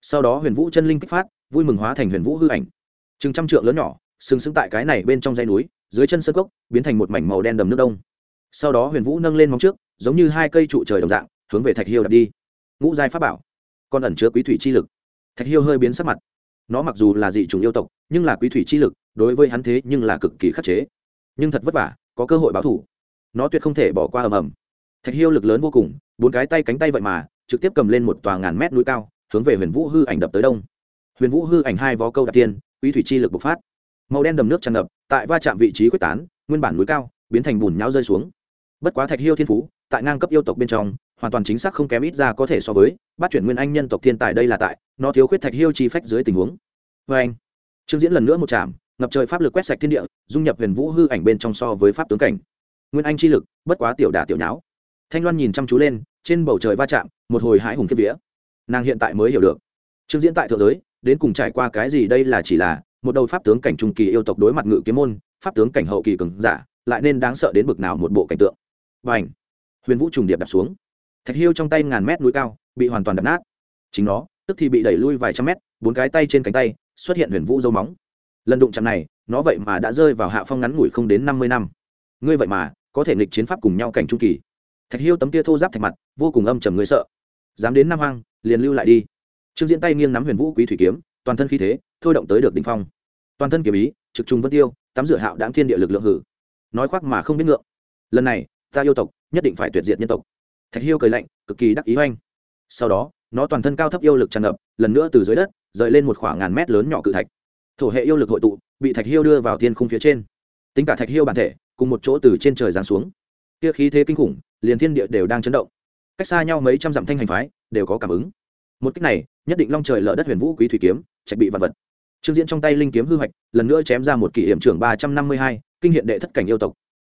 Speaker 1: Sau đó huyền vũ chân linh kích phát, vui mừng hóa thành huyền vũ hư ảnh. Chừng trăm trượng lớn nhỏ sừng sững tại cái này bên trong dãy núi, dưới chân sân cốc, biến thành một mảnh màu đen đầm nước đông. Sau đó huyền vũ nâng lên móng trước, giống như hai cây trụ trời đồng dạng, hướng về thạch hiêu đặt đi. Ngũ giai pháp bảo, còn ẩn chứa quý thủy chi lực. Thạch hiêu hơi biến sắc mặt. Nó mặc dù là dị t yêu tộc, nhưng là quý thủy chi lực, đối với hắn thế nhưng là cực kỳ khắc chế. Nhưng thật vất vả, có cơ hội báo thủ. Nó tuyệt không thể bỏ qua ầm ầm. Thạch hiêu lực lớn vô cùng, bốn cái tay cánh tay vậy mà, trực tiếp cầm lên một tòa ngàn mét núi cao, hướng về huyền vũ hư ảnh đập tới đông. Huyền vũ hư ảnh hai vó câu đặt tiên, quý thủy chi lực bộc phát màu đen đầm nước tràn ngập, tại va chạm vị trí quyết tán, nguyên bản núi cao, biến thành bùn nhão rơi xuống. Bất quá thạch hiêu thiên phú, tại ngang cấp yêu tộc bên trong, hoàn toàn chính xác không kém ít ra có thể so với bắt chuyển nguyên anh nhân tộc thiên tài đây là tại, nó thiếu khuyết thạch hiêu chi phách dưới tình huống. Vê anh, trương diễn lần nữa một chạm ngập trời pháp lực quét sạch thiên địa, dung nhập huyền vũ hư ảnh bên trong so với pháp tướng cảnh. Nguyên anh chi lực, bất quá tiểu đà tiểu nháo. Thanh loan nhìn chăm chú lên, trên bầu trời va chạm, một hồi hãi hùng kiếp vía. Nàng hiện tại mới hiểu được. Trương diễn tại thượng giới, đến cùng trải qua cái gì đây là chỉ là một đầu pháp tướng cảnh trung kỳ yêu tộc đối mặt ngự kiếm môn, pháp tướng cảnh hậu kỳ cường giả, lại nên đáng sợ đến bực nào một bộ cảnh tượng. Và ảnh huyền vũ trùng điệp đập xuống. Thạch hiêu trong tay ngàn mét núi cao, bị hoàn toàn đập nát. Chính nó, tức thì bị đẩy lui vài trăm mét, bốn cái tay trên cánh tay, xuất hiện huyền vũ dấu móng. Lần đụng chạm này, nó vậy mà đã rơi vào hạ phong ngắn ngủi không đến năm mươi năm. Ngươi vậy mà, có thể nghịch chiến pháp cùng nhau cảnh trung kỳ. Thạch hiêu tấm tia thô giáp thạch mặt, vô cùng âm trầm người sợ. Dám đến nam hoang, liền lưu lại đi. Trương diễn tay nghiêng nắm huyền vũ quý thủy kiếm toàn thân khí thế, thôi động tới được đỉnh phong. Toàn thân kiếm ý, trực trung vân tiêu, tắm rửa hạo đáng thiên địa lực lượng hử. Nói khoác mà không biết ngượng. Lần này, ta yêu tộc, nhất định phải tuyệt diệt nhân tộc. Thạch hiêu cười lạnh, cực kỳ đắc ý oanh. Sau đó, nó toàn thân cao thấp yêu lực tràn ngập, lần nữa từ dưới đất, rời lên một khoảng ngàn mét lớn nhỏ cự thạch. Thổ hệ yêu lực hội tụ, bị thạch hiêu đưa vào thiên khung phía trên. Tính cả thạch hiêu bản thể, cùng một chỗ từ trên trời giáng xuống. Kia khí thế kinh khủng, liền thiên địa đều đang chấn động. Cách xa nhau mấy trăm dặm thanh hành phái, đều có cảm ứng. Một cách này, nhất định long trời lở đất huyền vũ quý thủy kiếm trạch bị vật vật. Trương diễn trong tay linh kiếm hư hoạch lần nữa chém ra một kỷ hiểm trưởng ba trăm năm mươi hai, kinh hiện đệ thất cảnh yêu tộc.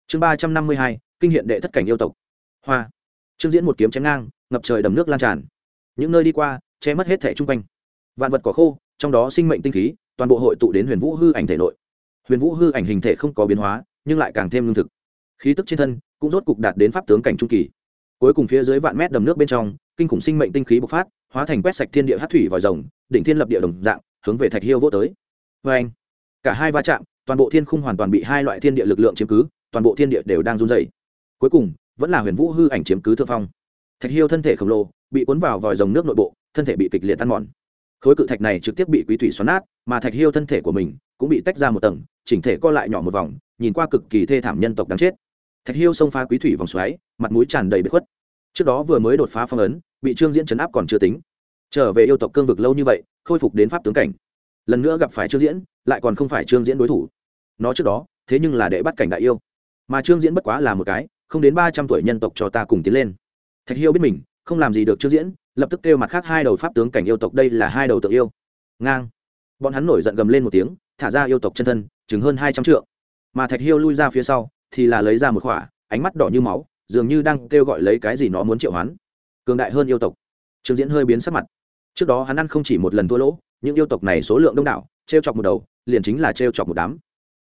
Speaker 1: Chương ba trăm năm mươi hai, kinh hiện đệ thất cảnh yêu tộc. Hoa. Trương diễn một kiếm chém ngang, ngập trời đầm nước lan tràn. Những nơi đi qua, che mất hết thẻ chung quanh. Vạn vật cỏ khô, trong đó sinh mệnh tinh khí, toàn bộ hội tụ đến huyền vũ hư ảnh thể nội. Huyền vũ hư ảnh hình thể không có biến hóa, nhưng lại càng thêm lương thực. Khí tức trên thân cũng rốt cục đạt đến pháp tướng cảnh trung kỳ. Cuối cùng phía dưới vạn mét đầm nước bên trong, kinh khủng sinh mệnh tinh khí bộc phát hóa thành quét sạch thiên địa hát thủy vòi rồng, đỉnh thiên lập địa đồng dạng, hướng về thạch hiêu vô tới. Vê anh, cả hai va chạm, toàn bộ thiên khung hoàn toàn bị hai loại thiên địa lực lượng chiếm cứ, toàn bộ thiên địa đều đang run dày cuối cùng, vẫn là huyền vũ hư ảnh chiếm cứ thượng phong. Thạch hiêu thân thể khổng lồ, bị cuốn vào vòi rồng nước nội bộ, thân thể bị kịch liệt tan mòn. Khối cự thạch này trực tiếp bị quý thủy xoắn nát, mà thạch hiêu thân thể của mình cũng bị tách ra một tầng, chỉnh thể co lại nhỏ một vòng, nhìn qua cực kỳ thê thảm nhân tộc đáng chết. Thạch hiêu xông phá quý thủy vòng xoáy, mặt mũi tràn đầy bếp khuất. Trước đó vừa mới đột phá phong ấn bị trương diễn chấn áp còn chưa tính. Trở về yêu tộc cương vực lâu như vậy, khôi phục đến pháp tướng cảnh. Lần nữa gặp phải trương diễn, lại còn không phải trương diễn đối thủ. Nó trước đó, thế nhưng là đệ bắt cảnh đại yêu. Mà trương diễn bất quá là một cái, không đến ba trăm tuổi nhân tộc cho ta cùng tiến lên. Thạch hiêu biết mình, không làm gì được trương diễn, lập tức kêu mặt khác hai đầu pháp tướng cảnh yêu tộc đây là hai đầu tự yêu. Ngang. Bọn hắn nổi giận gầm lên một tiếng, thả ra yêu tộc chân thân chứng hơn hai trăm trượng. Mà thạch hiêu lui ra phía sau, thì là lấy ra một khỏa, ánh mắt đỏ như máu, dường như đang kêu gọi lấy cái gì nó muốn triệu hoán cường đại hơn yêu tộc. Trương diễn hơi biến sắc mặt. Trước đó hắn ăn không chỉ một lần thua lỗ, những yêu tộc này số lượng đông đảo t r e o chọc một đầu, liền chính là t r e o chọc một đám.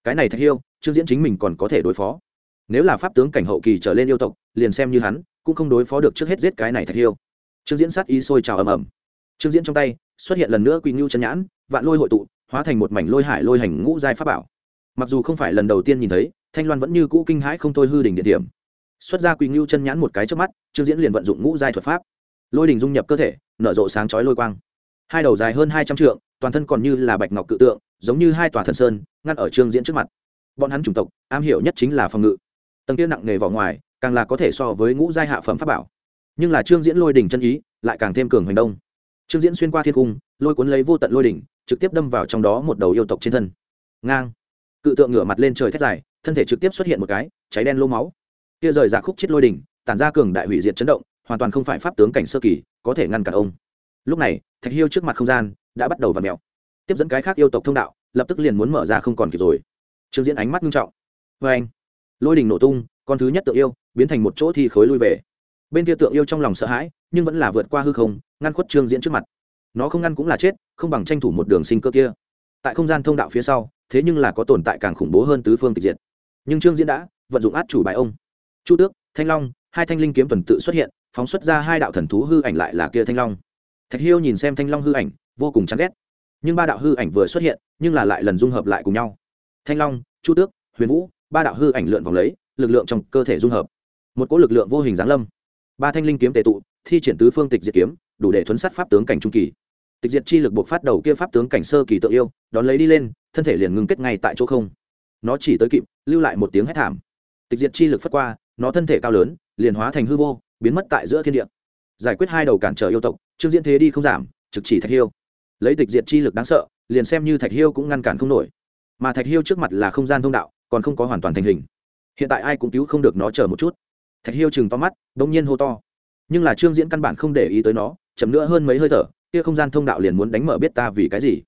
Speaker 1: Cái này thạch hiêu, trương diễn chính mình còn có thể đối phó. Nếu là pháp tướng cảnh hậu kỳ trở lên yêu tộc, liền xem như hắn, cũng không đối phó được trước hết giết cái này thạch hiêu. Trương diễn sát ý sôi trào ầm ầm. Trương diễn trong tay, xuất hiện lần nữa quỳ ngưu chân nhãn, vạn lôi hội tụ, hóa thành một mảnh lôi hải lôi hành ngũ giai pháp bảo. Mặc dù không phải lần đầu tiên nhìn thấy, thanh loan vẫn như cũ kinh hãi không thôi hư đỉnh địa điểm xuất ra quỳ ngưu chân nhãn một cái trước mắt, trương diễn liền vận dụng ngũ giai thuật pháp. Lôi đình dung nhập cơ thể, nở rộ sáng chói lôi quang. Hai đầu dài hơn hai trăm trượng, toàn thân còn như là bạch ngọc cự tượng, giống như hai tòa thần sơn, ngăn ở trương diễn trước mặt. Bọn hắn chủng tộc, am hiểu nhất chính là phòng ngự. Tầng kia nặng nề vào ngoài, càng là có thể so với ngũ giai hạ phẩm pháp bảo. Nhưng là trương diễn lôi đỉnh chân ý, lại càng thêm cường hành đông. Trương diễn xuyên qua thiên cung, lôi cuốn lấy vô tận lôi đỉnh trực tiếp đâm vào trong đó một đầu yêu tộc trên thân. Ngang. Cự tượng ngửa mặt lên trời thét dài, thân thể trực tiếp xuất hiện một cái, cháy đen lô máu kia rời ra khúc chết lôi đỉnh tản ra cường đại hủy diệt chấn động, hoàn toàn không phải pháp tướng cảnh sơ kỳ, có thể ngăn cản ông. Lúc này, thạch hiêu trước mặt không gian đã bắt đầu v ặ mẹo tiếp dẫn cái khác yêu tộc thông đạo, lập tức liền muốn mở ra không còn kịp rồi. Trương diễn ánh mắt nghiêm trọng. Vê anh, lôi đình nổ tung, con thứ nhất tượng yêu, biến thành một chỗ thi khối lui về. Bên kia tượng yêu trong lòng sợ hãi, nhưng vẫn là vượt qua hư không, ngăn khuất trương diễn trước mặt. Nó không ngăn cũng là chết, không bằng tranh thủ một đường sinh cơ kia. Tại không gian thông đạo phía sau, thế nhưng là có tồn tại càng khủng bố hơn tứ phương tịch diệt. Nhưng trương diễn đã vận dụng át chủ bài ông chu tước, thanh long, hai thanh linh kiếm tuần tự xuất hiện, phóng xuất ra hai đạo thần thú hư ảnh lại là kia thanh long. Thạch hiêu nhìn xem thanh long hư ảnh, vô cùng chán ghét. Nhưng ba đạo hư ảnh vừa xuất hiện, nhưng là lại lần dung hợp lại cùng nhau. Thanh long, chu tước, huyền vũ, ba đạo hư ảnh lượn vòng lấy, lực lượng trong cơ thể dung hợp. Một cỗ lực lượng vô hình giáng lâm. Ba thanh linh kiếm tệ tụ, thi triển tứ phương tịch diệt kiếm, đủ để thuấn sát pháp tướng cảnh trung kỳ. Tịch diệt chi lực buộc phát đầu kia pháp tướng cảnh sơ kỳ tự yêu, đón lấy đi lên, thân thể liền ngừng kết ngay tại chỗ không. Nó chỉ tới kịp, lưu lại một tiếng hét thảm. Tịch diệt chi lực phất qua nó thân thể cao lớn, liền hóa thành hư vô, biến mất tại giữa thiên địa. Giải quyết hai đầu cản trở yêu tộc, trương diễn thế đi không giảm, trực chỉ thạch hiêu. Lấy tịch diệt chi lực đáng sợ, liền xem như thạch hiêu cũng ngăn cản không nổi. Mà thạch hiêu trước mặt là không gian thông đạo, còn không có hoàn toàn thành hình. Hiện tại ai cũng cứu không được nó chờ một chút. Thạch hiêu chừng to mắt đ ỗ n g nhiên hô to. Nhưng là trương diễn căn bản không để ý tới nó, chậm nữa hơn mấy hơi thở, kia không gian thông đạo liền muốn đánh mở biết ta vì cái gì.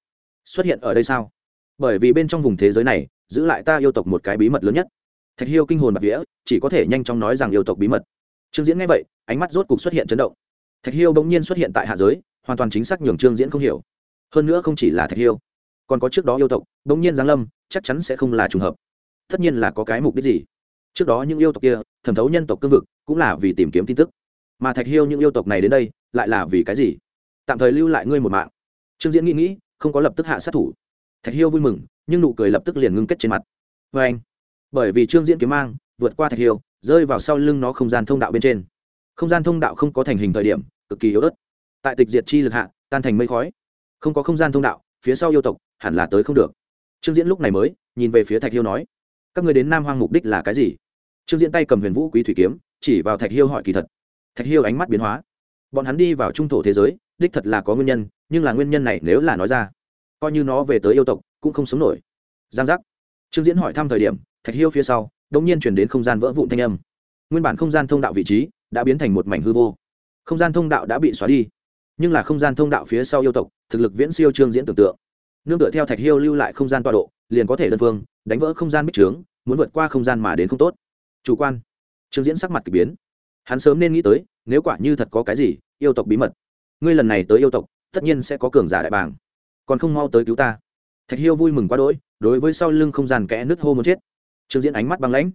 Speaker 1: Xuất hiện ở đây sao? Bởi vì bên trong vùng thế giới này, giữ lại ta yêu tộc một cái bí mật lớn nhất thạch hiêu kinh hồn bạc vía, chỉ có thể nhanh chóng nói rằng yêu tộc bí mật. Trương diễn nghe vậy, ánh mắt rốt cục xuất hiện chấn động. Thạch hiêu bỗng nhiên xuất hiện tại hạ giới, hoàn toàn chính xác nhường trương diễn không hiểu. Hơn nữa không chỉ là thạch hiêu, còn có trước đó yêu tộc, bỗng nhiên giáng lâm, chắc chắn sẽ không là trùng hợp. Tất nhiên là có cái mục đích gì? Trước đó những yêu tộc kia, thẩm thấu nhân tộc cương vực, cũng là vì tìm kiếm tin tức. Mà thạch hiêu những yêu tộc này đến đây, lại là vì cái gì? Tạm thời lưu lại ngươi một mạng. Trương diễn nghĩ nghĩ, không có lập tức hạ sát thủ. Thạch hiêu vui mừng, nhưng nụ cười lập tức liền ngưng kết trên mặt. Vê anh bởi vì trương diễn kiếm mang, vượt qua thạch hiêu, rơi vào sau lưng nó không gian thông đạo bên trên. Không gian thông đạo không có thành hình thời điểm, cực kỳ yếu ớt. Tại tịch diệt chi lực hạ, tan thành mây khói. Không có không gian thông đạo, phía sau yêu tộc hẳn là tới không được. Trương diễn lúc này mới, nhìn về phía thạch hiêu nói, các người đến nam hoang mục đích là cái gì? Trương diễn tay cầm huyền vũ quý thủy kiếm, chỉ vào thạch hiêu hỏi kỳ thật. Thạch hiêu ánh mắt biến hóa. Bọn hắn đi vào trung thổ thế giới, đích thật là có nguyên nhân, nhưng là nguyên nhân này nếu là nói ra, coi như nó về tới yêu tộc cũng không sống nổi. Giang giác. Trương diễn hỏi thăm thời điểm thạch hiêu phía sau đ ỗ n g nhiên chuyển đến không gian vỡ vụn thanh âm. Nguyên bản không gian thông đạo vị trí đã biến thành một mảnh hư vô. Không gian thông đạo đã bị xóa đi, nhưng là không gian thông đạo phía sau yêu tộc, thực lực viễn siêu trương diễn tưởng tượng. Nương tựa theo thạch hiêu lưu lại không gian tọa độ, liền có thể đơn phương đánh vỡ không gian bích trướng, muốn vượt qua không gian mà đến không tốt. Chủ quan. Trương diễn sắc mặt k ỳ biến. Hắn sớm nên nghĩ tới, nếu quả như thật có cái gì, yêu tộc bí mật. Ngươi lần này tới yêu tộc, tất nhiên sẽ có cường giả đại bàng. Còn không mau tới cứu ta. Thạch hiêu vui mừng quá đỗi, đối với sau lưng không gian kẽ nứt hô muốn chết trương diễn ánh mắt băng lãnh.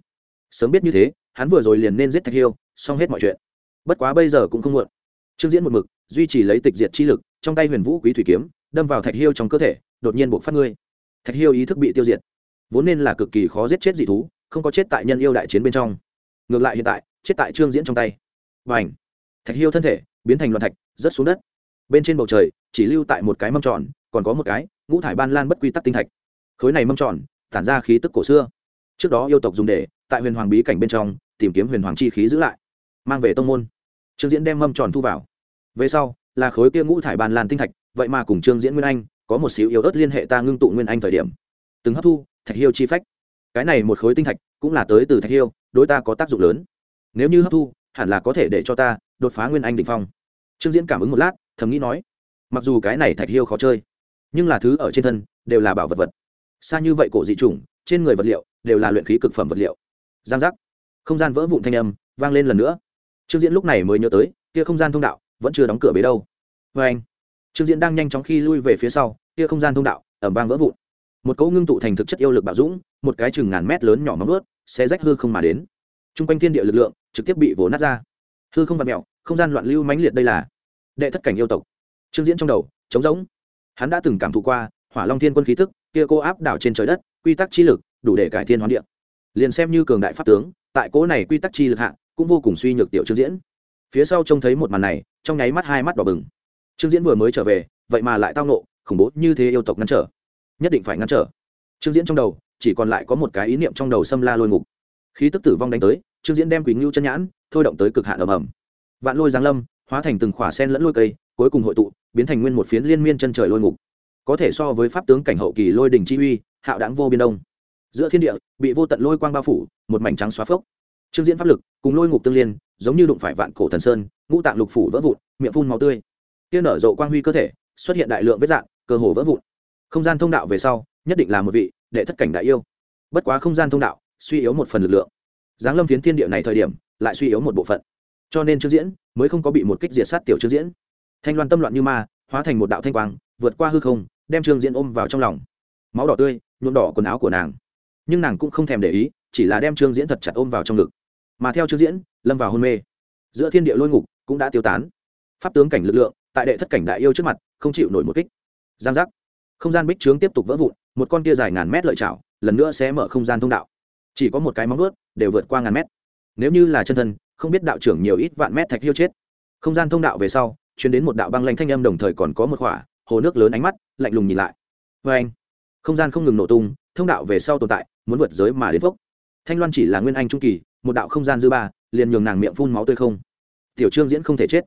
Speaker 1: Sớm biết như thế, hắn vừa rồi liền nên giết thạch hiêu, xong hết mọi chuyện. Bất quá bây giờ cũng không muộn. Trương diễn một mực duy trì lấy tịch diệt chi lực, trong tay huyền vũ quý thủy kiếm, đâm vào thạch hiêu trong cơ thể, đột nhiên buộc phát ngươi. Thạch hiêu ý thức bị tiêu diệt. Vốn nên là cực kỳ khó giết chết dị thú, không có chết tại nhân yêu đại chiến bên trong. Ngược lại hiện tại, chết tại trương diễn trong tay. Và ảnh thạch hiêu thân thể biến thành loạn thạch, rớt xuống đất. Bên trên bầu trời, chỉ lưu tại một cái mâm tròn, còn có một cái, ngũ thải ban lan bất quy tắc tinh thạch. Khối này mâm tròn, tản ra khí tức cổ xưa trước đó yêu tộc dùng để, tại huyền hoàng bí cảnh bên trong, tìm kiếm huyền hoàng chi khí giữ lại. Mang về tông môn. Trương diễn đem mâm tròn thu vào. Về sau, là khối kia ngũ thải ban lan tinh thạch, vậy mà cùng trương diễn nguyên anh, có một xíu yếu ớt liên hệ ta ngưng tụ nguyên anh thời điểm. Từng hấp thu, thạch hiêu chi phách. Cái này một khối tinh thạch, cũng là tới từ thạch hiêu, đối ta có tác dụng lớn. Nếu như hấp thu, hẳn là có thể để cho ta đột phá nguyên anh đ ỉ n h phong. Trương diễn cảm ứng một lát, thầm nghĩ nói, mặc dù cái này thạch hiêu khó chơi, nhưng là thứ ở trên thân, đều là bảo vật vật. Xa như vậy cổ dị chủng trên người vật liệu đều là luyện khí cực phẩm vật liệu. Giang giác. Không gian vỡ vụn thanh âm vang lên lần nữa. Trương diễn lúc này mới nhớ tới, kia không gian thông đạo vẫn chưa đóng cửa bế đâu. Vê anh, trương diễn đang nhanh chóng khi lui về phía sau, kia không gian thông đạo ẩm vang vỡ vụn. Một cỗ ngưng tụ thành thực chất yêu lực bạo dũng, một cái chừng ngàn mét lớn nhỏ móng ướt sẽ rách hư không mà đến. T r u n g quanh thiên địa lực lượng trực tiếp bị vồ nát ra. Hư không vặt mẹo không gian loạn lưu mãnh liệt đây là đệ thất cảnh yêu tộc. Trương diễn trong đầu, trống rỗng. Hắn đã từng cảm thụ qua hỏa long thiên quân khí tức, kia cô áp đảo trên trời đất quy tắc chi lực, đủ để cải thiên hoán địa. Liền xem như cường đại pháp tướng, tại cỗ này quy tắc chi lực hạ, cũng vô cùng suy nhược tiểu trương diễn. Phía sau trông thấy một màn này, trong nháy mắt hai mắt đỏ bừng. Trương diễn vừa mới trở về, vậy mà lại tao nộ khủng bố như thế yêu tộc ngăn trở. Nhất định phải ngăn trở. Trương diễn trong đầu, chỉ còn lại có một cái ý niệm trong đầu xâm la lôi ngục. Khí tức tử vong đánh tới, trương diễn đem quỳnh ngưu chân nhãn, thôi động tới cực hạn ầm ầm. Vạn lôi giáng lâm, hóa thành từng khỏa sen lẫn lôi cây, cuối cùng hội tụ, biến thành nguyên một phiến liên miên chân trời lôi ngục có thể so với pháp tướng cảnh hậu kỳ lôi đình chi uy, hạo đáng vô biên đông. Giữa thiên địa, bị vô tận lôi quang bao phủ, một mảnh trắng xóa phốc. Trương diễn pháp lực, cùng lôi ngục tương liên, giống như đụng phải vạn cổ thần sơn, ngũ tạng lục phủ vỡ vụn, miệng phun màu tươi. Tiên nở rộ quang huy cơ thể, xuất hiện đại lượng vết dạng, cơ hồ vỡ vụn. Không gian thông đạo về sau, nhất định là một vị đệ thất cảnh đại yêu. Bất quá không gian thông đạo, suy yếu một phần lực lượng. Giáng lâm phiến thiên địa này thời điểm, lại suy yếu một bộ phận. Cho nên trương diễn mới không có bị một kích diệt sát tiểu trương diễn. Thanh loan tâm loạn như ma, hóa thành một đạo thanh quang, vượt qua hư không đem trương diễn ôm vào trong lòng máu đỏ tươi nhuộm đỏ quần áo của nàng nhưng nàng cũng không thèm để ý chỉ là đem trương diễn thật chặt ôm vào trong ngực mà theo trương diễn lâm vào hôn mê giữa thiên địa lôi ngục cũng đã tiêu tán pháp tướng cảnh lực lượng tại đệ thất cảnh đại yêu trước mặt không chịu nổi một kích giang giác không gian bích trướng tiếp tục vỡ vụn một con kia dài ngàn mét lợi chảo lần nữa sẽ mở không gian thông đạo chỉ có một cái móng vuốt đều vượt qua ngàn mét nếu như là chân thân không biết đạo trưởng nhiều ít vạn mét thạch hiêu chết không gian thông đạo về sau chuyến đến một đạo băng lanh thanh âm đồng thời còn có một khỏa hồ nước lớn ánh mắt, lạnh lùng nhìn lại. Vê anh, không gian không ngừng nổ tung, thông đạo về sau tồn tại, muốn vượt giới mà đến vốc thanh loan chỉ là nguyên anh trung kỳ, một đạo không gian dư ba, liền nhường nàng miệng phun máu tươi không. Tiểu trương diễn không thể chết.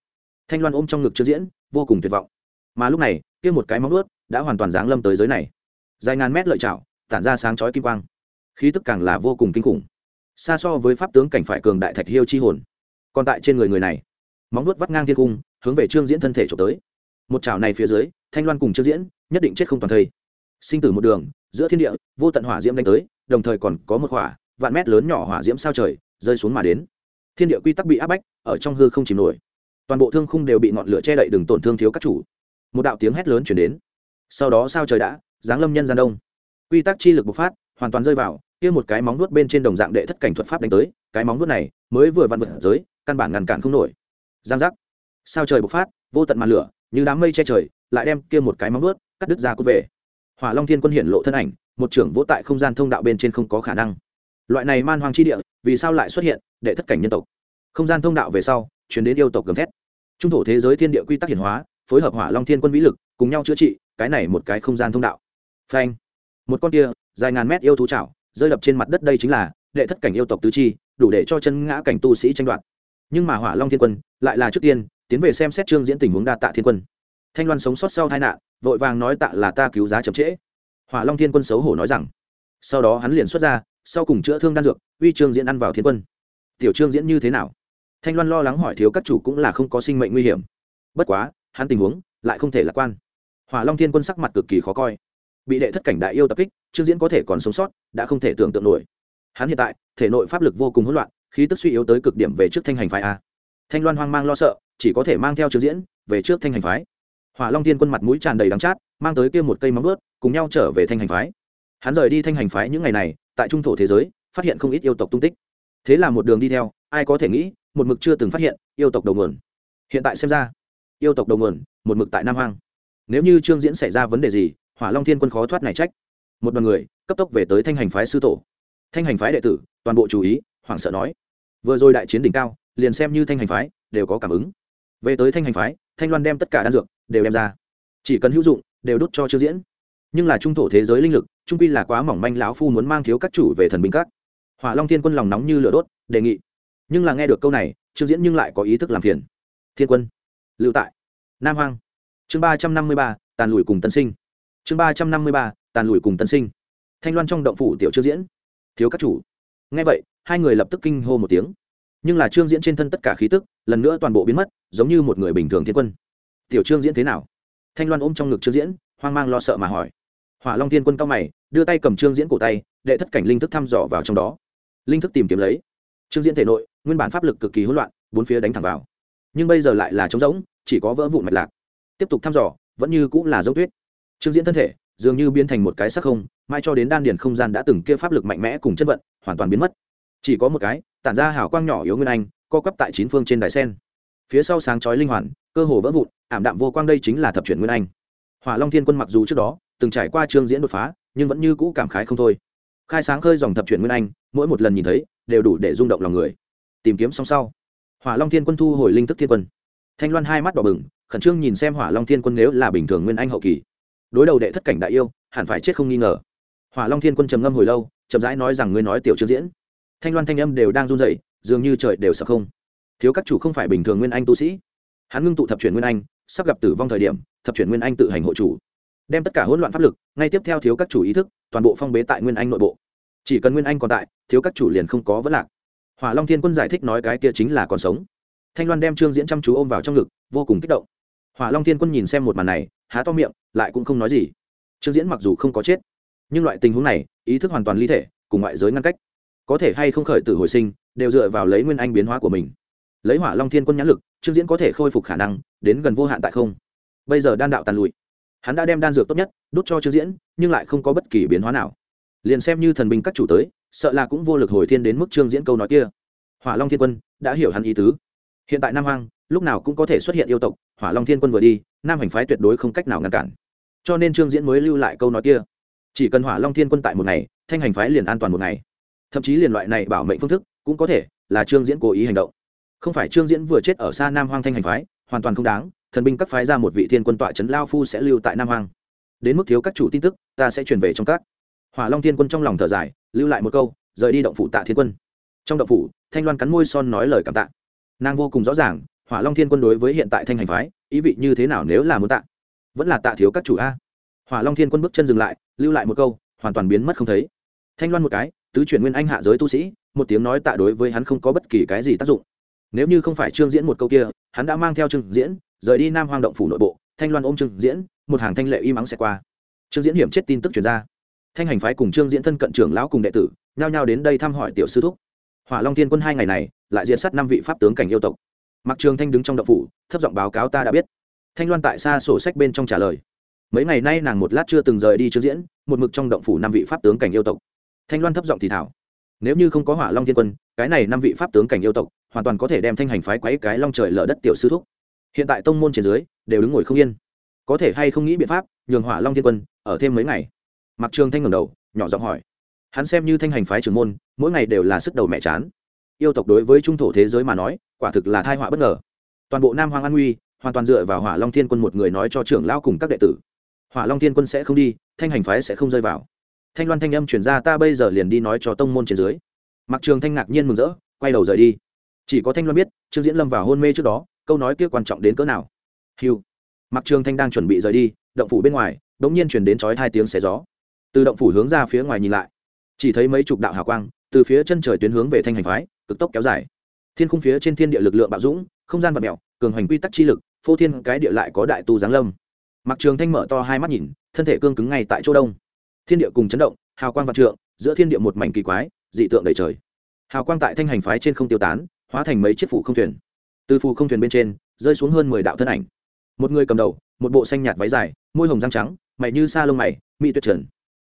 Speaker 1: Thanh loan ôm trong ngực trương diễn, vô cùng tuyệt vọng. Mà lúc này, kia một cái móng ướt đã hoàn toàn giáng lâm tới giới này. Dài ngàn mét lợi chảo, tản ra sáng chói kim quang. Khí tức càng là vô cùng kinh khủng. Xa so với pháp tướng cảnh phải cường đại thạch hiêu chi hồn. Còn tại trên người người này, móng nuốt vắt ngang thiên cung, hướng về trương diễn thân thể trộm tới một chảo này phía dưới, thanh loan cùng chưa diễn nhất định chết không toàn thây. Sinh tử một đường, giữa thiên địa, vô tận hỏa diễm đánh tới, đồng thời còn có một hỏa, vạn mét lớn nhỏ hỏa diễm sao trời, rơi xuống mà đến. Thiên địa quy tắc bị áp bách, ở trong hư không chìm nổi. Toàn bộ thương khung đều bị ngọn lửa che đậy, đừng tổn thương thiếu các chủ. Một đạo tiếng hét lớn chuyển đến. Sau đó sao trời đã giáng lâm nhân gian đông. Quy tắc chi lực bộc phát, hoàn toàn rơi vào, kia một cái móng nuốt bên trên đồng dạng đệ thất cảnh thuật pháp đánh tới, cái móng nuốt này mới vừa vặn vượt giới, căn bản ngăn cản không nổi. Giang giác. Sao trời bộc phát, vô tận màn lửa như đám mây che trời, lại đem kia một cái móng vớt cắt đứt ra cút về. Hỏa long thiên quân hiện lộ thân ảnh, một trưởng vỗ tại không gian thông đạo bên trên không có khả năng. Loại này man hoang chi địa, vì sao lại xuất hiện đệ thất cảnh nhân tộc? Không gian thông đạo về sau, chuyển đến yêu tộc gầm thét. Trung thổ thế giới thiên địa quy tắc hiển hóa, phối hợp hỏa long thiên quân vĩ lực, cùng nhau chữa trị, cái này một cái không gian thông đạo. Phanh! Một con kia, dài ngàn mét yêu thú chảo, rơi đập trên mặt đất đây chính là đệ thất cảnh yêu tộc tứ chi, đủ để cho chân ngã cảnh tu sĩ tranh đoạt. Nhưng mà hỏa long thiên quân lại là trước tiên tiến về xem xét trương diễn tình huống đa tạ thiên quân. Thanh loan sống sót sau tai nạn, vội vàng nói tạ là ta cứu giá chậm trễ. Hỏa long thiên quân xấu hổ nói rằng, sau đó hắn liền xuất ra, sau cùng chữa thương đan dược, uy trương diễn ăn vào thiên quân. Tiểu trương diễn như thế nào? Thanh loan lo lắng hỏi thiếu các chủ cũng là không có sinh mệnh nguy hiểm. Bất quá, hắn tình huống lại không thể lạc quan. Hỏa long thiên quân sắc mặt cực kỳ khó coi. Bị đệ thất cảnh đại yêu tập kích, trương diễn có thể còn sống sót, đã không thể tưởng tượng nổi. Hắn hiện tại, thể nội pháp lực vô cùng hỗn loạn, khí tức suy yếu tới cực điểm về trước thanh hành phái a. Thanh loan hoang mang lo sợ chỉ có thể mang theo trương diễn về trước thanh hành phái. Hỏa long thiên quân mặt mũi tràn đầy đắng chát, mang tới kia một cây móng vớt cùng nhau trở về thanh hành phái. Hắn rời đi thanh hành phái những ngày này, tại trung thổ thế giới, phát hiện không ít yêu tộc tung tích. Thế là một đường đi theo, ai có thể nghĩ, một mực chưa từng phát hiện yêu tộc đầu nguồn. Hiện tại xem ra, yêu tộc đầu nguồn, một mực tại nam hoang. Nếu như trương diễn xảy ra vấn đề gì, hỏa long thiên quân khó thoát này trách. Một đoàn người, cấp tốc về tới thanh hành phái sư tổ. Thanh hành phái đệ tử, toàn bộ chú ý, hoảng sợ nói. Vừa rồi đại chiến đỉnh cao, liền xem như thanh hành phái, đều có cảm ứng về tới thanh hành phái, thanh loan đem tất cả đan dược đều đem ra. Chỉ cần hữu dụng, đều đốt cho trương diễn. Nhưng là trung thổ thế giới linh lực, trung quy là quá mỏng manh, lão phu muốn mang thiếu các chủ về thần binh các. Hỏa long thiên quân lòng nóng như lửa đốt, đề nghị. Nhưng là nghe được câu này, trương diễn nhưng lại có ý thức làm phiền. Thiên quân, lưu tại. Nam hoang. Chương ba trăm năm mươi ba, tàn lùi cùng tân sinh. Chương ba trăm năm mươi ba, tàn lùi cùng tân sinh. Thanh loan trong động phủ tiểu trương diễn. Thiếu các chủ. Nghe vậy, hai người lập tức kinh hô một tiếng. Nhưng là trương diễn trên thân tất cả khí tức, lần nữa toàn bộ biến mất giống như một người bình thường thiên quân. Tiểu trương diễn thế nào? Thanh loan ôm trong ngực trương diễn, hoang mang lo sợ mà hỏi. Hỏa long thiên quân cao mày, đưa tay cầm trương diễn cổ tay, đệ thất cảnh linh thức thăm dò vào trong đó. Linh thức tìm kiếm lấy. Trương diễn thể nội, nguyên bản pháp lực cực kỳ hỗn loạn, bốn phía đánh thẳng vào. Nhưng bây giờ lại là trống rỗng, chỉ có vỡ vụn mạch lạc. Tiếp tục thăm dò, vẫn như cũng là dấu tuyết. Trương diễn thân thể, dường như biến thành một cái sắc không, mai cho đến đan điền không gian đã từng kia pháp lực mạnh mẽ cùng chất vận, hoàn toàn biến mất. Chỉ có một cái, tản ra hào quang nhỏ yếu nguyên anh, co quắp tại chín phương trên đài sen phía sau sáng chói linh hoàn, cơ hồ vỡ vụn, ảm đạm vô quang đây chính là thập chuyển nguyên anh. Hỏa long thiên quân mặc dù trước đó, từng trải qua trương diễn đột phá, nhưng vẫn như cũ cảm khái không thôi. Khai sáng khơi dòng thập chuyển nguyên anh, mỗi một lần nhìn thấy, đều đủ để rung động lòng người. Tìm kiếm xong sau, hỏa long thiên quân thu hồi linh thức thiên quân. Thanh loan hai mắt đỏ bừng, khẩn trương nhìn xem hỏa long thiên quân nếu là bình thường nguyên anh hậu kỳ. Đối đầu đệ thất cảnh đại yêu, hẳn phải chết không nghi ngờ. Hỏa long thiên quân trầm ngâm hồi lâu, chậm rãi nói rằng ngươi nói tiểu trương diễn. Thanh loan thanh âm đều đang run rẩy, dường như trời đều sập không thiếu các chủ không phải bình thường nguyên anh tu sĩ. Hắn ngưng tụ thập chuyển nguyên anh, sắp gặp tử vong thời điểm, thập chuyển nguyên anh tự hành hộ chủ. Đem tất cả hỗn loạn pháp lực, ngay tiếp theo thiếu các chủ ý thức, toàn bộ phong bế tại nguyên anh nội bộ. Chỉ cần nguyên anh còn tại, thiếu các chủ liền không có vấn lạc. Hỏa long thiên quân giải thích nói cái kia chính là còn sống. Thanh loan đem trương diễn chăm chú ôm vào trong ngực, vô cùng kích động. Hỏa long thiên quân nhìn xem một màn này, há to miệng, lại cũng không nói gì. Trương diễn mặc dù không có chết, nhưng loại tình huống này, ý thức hoàn toàn ly thể, cùng ngoại giới ngăn cách. Có thể hay không khởi tử hồi sinh, đều dựa vào lấy nguyên anh biến hóa của mình lấy hỏa long thiên quân nhãn lực, trương diễn có thể khôi phục khả năng, đến gần vô hạn tại không. Bây giờ đan đạo tàn lụi. Hắn đã đem đan dược tốt nhất đốt cho trương diễn, nhưng lại không có bất kỳ biến hóa nào. Liền xem như thần binh các chủ tới, sợ là cũng vô lực hồi thiên đến mức trương diễn câu nói kia. Hỏa long thiên quân, đã hiểu hắn ý tứ. Hiện tại nam hoang, lúc nào cũng có thể xuất hiện yêu tộc, hỏa long thiên quân vừa đi, nam hành phái tuyệt đối không cách nào ngăn cản. Cho nên trương diễn mới lưu lại câu nói kia. Chỉ cần hỏa long thiên quân tại một ngày, thanh hành phái liền an toàn một ngày. Thậm chí liền loại này bảo mệnh phương thức, cũng có thể là trương diễn cố ý hành động không phải trương diễn vừa chết ở xa nam hoang thanh hành phái, hoàn toàn không đáng, thần binh các phái ra một vị thiên quân tọa trấn lao phu sẽ lưu tại nam hoang. Đến mức thiếu các chủ tin tức, ta sẽ truyền về trong các. Hỏa long thiên quân trong lòng thở dài, lưu lại một câu, rời đi động phủ tạ thiên quân. Trong động phủ, thanh loan cắn môi son nói lời cảm tạ. Nàng vô cùng rõ ràng, hỏa long thiên quân đối với hiện tại thanh hành phái, ý vị như thế nào nếu là muốn tạ? Vẫn là tạ thiếu các chủ a. Hỏa long thiên quân bước chân dừng lại, lưu lại một câu, hoàn toàn biến mất không thấy. Thanh loan một cái, tứ chuyển nguyên anh hạ giới tu sĩ, một tiếng nói tạ đối với hắn không có bất kỳ cái gì tác dụng nếu như không phải trương diễn một câu kia, hắn đã mang theo trương diễn, rời đi nam hoang động phủ nội bộ, thanh loan ôm trương diễn, một hàng thanh lệ y mắng xẹt qua. Trương diễn hiểm chết tin tức chuyển ra. Thanh hành phái cùng trương diễn thân cận trưởng lão cùng đệ tử, nhao nhao đến đây thăm hỏi tiểu sư thúc. Hỏa long thiên quân hai ngày này, lại diện sát năm vị pháp tướng cảnh yêu tộc. Mặc trường thanh đứng trong động phủ, thấp giọng báo cáo ta đã biết. Thanh loan tại xa sổ sách bên trong trả lời. Mấy ngày nay nàng một lát chưa từng rời đi trương diễn, một mực trong động phủ năm vị pháp tướng cảnh yêu tộc. Thanh loan thấp giọng thì thảo. Nếu như không có hỏa long thiên quân, cái này năm vị pháp tướng cảnh yêu tộc hoàn toàn có thể đem thanh hành phái quấy cái long trời lở đất tiểu sư thúc. Hiện tại tông môn trên dưới đều đứng ngồi không yên. Có thể hay không nghĩ biện pháp nhường hỏa long thiên quân ở thêm mấy ngày? Mặc trường thanh ngẩng đầu, nhỏ giọng hỏi. Hắn xem như thanh hành phái trưởng môn, mỗi ngày đều là sức đầu mẹ chán. Yêu tộc đối với trung thổ thế giới mà nói, quả thực là thai họa bất ngờ. Toàn bộ nam hoàng an nguy hoàn toàn dựa vào hỏa long thiên quân một người nói cho trưởng lao cùng các đệ tử. Hỏa long thiên quân sẽ không đi, thanh hành phái sẽ không rơi vào. Thanh loan thanh âm chuyển ra, ta bây giờ liền đi nói cho tông môn trên dưới. Mặc trường thanh ngạc nhiên mừng rỡ, quay đầu rời đi chỉ có thanh loan biết, trương diễn lâm vào hôn mê trước đó, câu nói kia quan trọng đến cỡ nào. Hiu mặc trường thanh đang chuẩn bị rời đi, động phủ bên ngoài đ ỗ n g nhiên chuyển đến chói hai tiếng xé gió. Từ động phủ hướng ra phía ngoài nhìn lại. Chỉ thấy mấy chục đạo hào quang, từ phía chân trời tuyến hướng về thanh hành phái, cực tốc kéo dài. Thiên khung phía trên thiên địa lực lượng bạo dũng, không gian vật mẹo, cường hành quy tắc chi lực, phô thiên cái địa lại có đại tu giáng lâm. Mặc trường thanh mở to hai mắt nhìn, thân thể cương cứng ngay tại chỗ đông. Thiên địa cùng chấn động, hào quang vạn trượng, giữa thiên địa một mảnh kỳ quái, dị tượng đầy trời. Hào quang tại thanh hành phái trên không tiêu tán hóa thành mấy chiếc phủ không thuyền. Từ phù không thuyền bên trên, rơi xuống hơn mười đạo thân ảnh. Một người cầm đầu, một bộ xanh nhạt váy dài, môi hồng răng trắng, mày như sa lông mày mỹ tuyệt trần.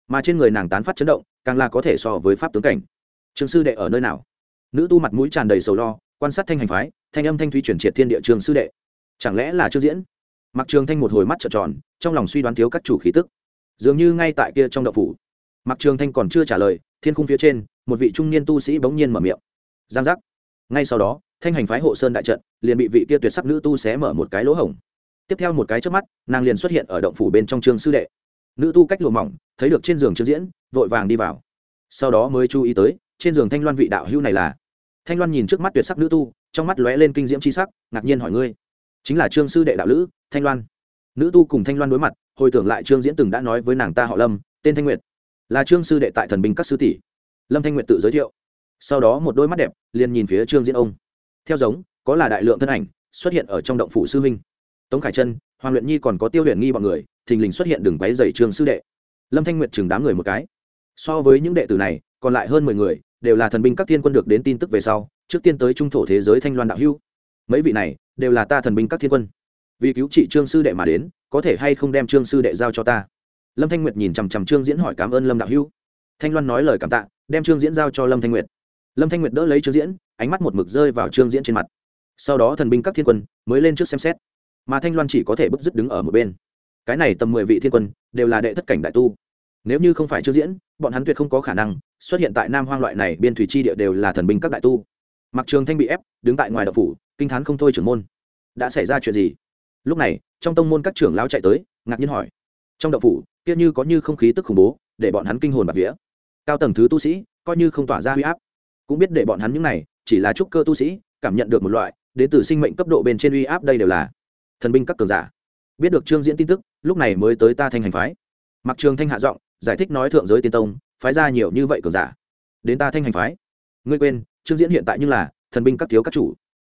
Speaker 1: Mà trên người nàng tán phát chấn động, càng là có thể so với pháp tướng cảnh. Trường sư đệ ở nơi nào? Nữ tu mặt mũi tràn đầy sầu lo, quan sát thanh hành phái, thanh âm thanh thúy chuyển triệt thiên địa trường sư đệ. Chẳng lẽ là chưa diễn? Mặc trường thanh một hồi mắt trợn tròn, trong lòng suy đoán thiếu các chủ khí tức. Dường như ngay tại kia trong đậu phủ. Mặc trường thanh còn chưa trả lời, thiên khung phía trên, một vị trung niên tu sĩ bỗng nhiên mở miệng. Giang giác ngay sau đó, thanh hành phái hộ sơn đại trận, liền bị vị kia tuyệt sắc nữ tu xé mở một cái lỗ hổng. Tiếp theo một cái trước mắt, nàng liền xuất hiện ở động phủ bên trong trường sư đệ. Nữ tu cách lùa mỏng, thấy được trên giường chưa diễn, vội vàng đi vào. Sau đó mới chú ý tới, trên giường thanh loan vị đạo hữu này là. Thanh loan nhìn trước mắt tuyệt sắc nữ tu, trong mắt lóe lên kinh diễm c h i sắc, ngạc nhiên hỏi ngươi, chính là trương sư đệ đạo lữ, thanh loan? Nữ tu cùng thanh loan đối mặt, hồi tưởng lại trương diễn từng đã nói với nàng ta họ lâm, tên thanh nguyệt. Là trương sư đệ tại thần binh các sư tỷ. Lâm thanh nguyệt tự giới thiệu sau đó một đôi mắt đẹp liền nhìn phía trương diễn ông. Theo giống, có là đại lượng thân ảnh xuất hiện ở trong động phủ sư huynh. Tống khải trân, hoàng luyện nhi còn có tiêu luyện nghi bọn người, thình lình xuất hiện đường váy dày trương sư đệ. Lâm thanh nguyệt chừng đám người một cái. So với những đệ tử này, còn lại hơn mười người, đều là thần binh các thiên quân được đến tin tức về sau, trước tiên tới trung thổ thế giới thanh loan đạo hưu mấy vị này, đều là ta thần binh các thiên quân. Vì cứu trị trương sư đệ mà đến, có thể hay không đem trương sư đệ giao cho ta? Lâm thanh nguyệt nhìn chằm chằm trương diễn hỏi cảm ơn lâm đạo hưu thanh loan nói lời cảm tạ, đem trương diễn giao cho lâm thanh nguyệt lâm thanh nguyệt đỡ lấy trương diễn, ánh mắt một mực rơi vào trương diễn trên mặt. Sau đó thần binh các thiên quân mới lên trước xem xét. Mà thanh loan chỉ có thể bức dứt đứng ở một bên. Cái này tầm mười vị thiên quân đều là đệ thất cảnh đại tu. Nếu như không phải trương diễn, bọn hắn tuyệt không có khả năng xuất hiện tại nam hoang loại này biên thủy chi địa đều là thần binh các đại tu. Mặc trường thanh bị ép, đứng tại ngoài đập phủ, kinh t h á n không thôi trưởng môn. Đã xảy ra chuyện gì? Lúc này, trong tông môn các trưởng lao chạy tới, ngạc nhiên hỏi. Trong đậu phủ, kia như có như không khí tức khủng bố, để bọn hắn kinh hồn bạc vía. Cao tầng thứ tu sĩ, coi như không tỏa ra huy áp cũng biết để bọn hắn những này, chỉ là trúc cơ tu sĩ, cảm nhận được một loại đến từ sinh mệnh cấp độ bên trên uy áp đây đều là thần binh các cường giả. Biết được trương diễn tin tức, lúc này mới tới ta thanh hành phái. Mặc trường thanh hạ giọng, giải thích nói thượng giới tiên tông, phái ra nhiều như vậy cường giả. Đến ta thanh hành phái. Ngươi quên, trương diễn hiện tại như là thần binh các thiếu các chủ.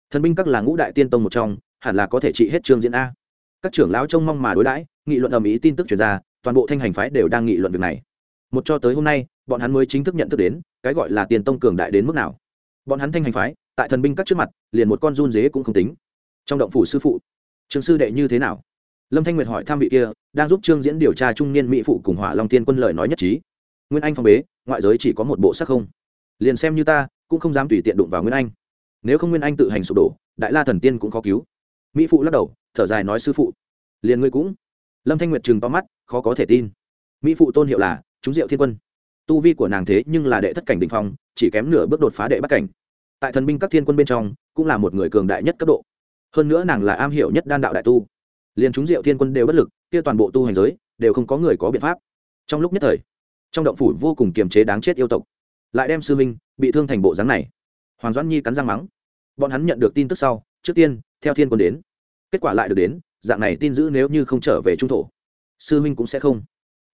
Speaker 1: Thần binh các là ngũ đại tiên tông một trong, hẳn là có thể trị hết trương diễn a. Các trưởng lão trông mong mà đối đãi, nghị luận ầm ĩ tin tức truyền ra, toàn bộ thanh hành phái đều đang nghị luận việc này. Một cho tới hôm nay bọn hắn mới chính thức nhận thức đến, cái gọi là tiền tông cường đại đến mức nào. Bọn hắn thanh hành phái, tại thần binh các trước mặt, liền một con run dế cũng không tính. Trong động phủ sư phụ trường sư đệ như thế nào? Lâm thanh nguyệt hỏi tham vị kia, đang giúp trương diễn điều tra trung niên mỹ phụ cùng hỏa long tiên quân lời nói nhất trí. Nguyên anh phong bế, ngoại giới chỉ có một bộ sắc không. Liền xem như ta, cũng không dám tùy tiện đụng vào nguyên anh. Nếu không nguyên anh tự hành sụp đổ, đại la thần tiên cũng khó cứu. Mỹ phụ lắc đầu, thở dài nói sư phụ. Liền ngươi cũng. Lâm thanh nguyệt chừng to mắt, khó có thể tin. Mỹ phụ tôn hiệu là chúng diệu thiên quân tu vi của nàng thế nhưng là đệ thất cảnh đỉnh phong, chỉ kém nửa bước đột phá đệ bắt cảnh. Tại thần binh các thiên quân bên trong, cũng là một người cường đại nhất cấp độ. Hơn nữa nàng là am hiểu nhất đan đạo đại tu. Liền chúng diệu thiên quân đều bất lực, kia toàn bộ tu hành giới, đều không có người có biện pháp. Trong lúc nhất thời, trong động phủ vô cùng kiềm chế đáng chết yêu tộc. Lại đem sư minh, bị thương thành bộ dáng này. Hoàng doãn nhi cắn răng mắng. Bọn hắn nhận được tin tức sau, trước tiên, theo thiên quân đến. Kết quả lại được đến, dạng này tin giữ nếu như không trở về trung thổ, sư huynh cũng sẽ không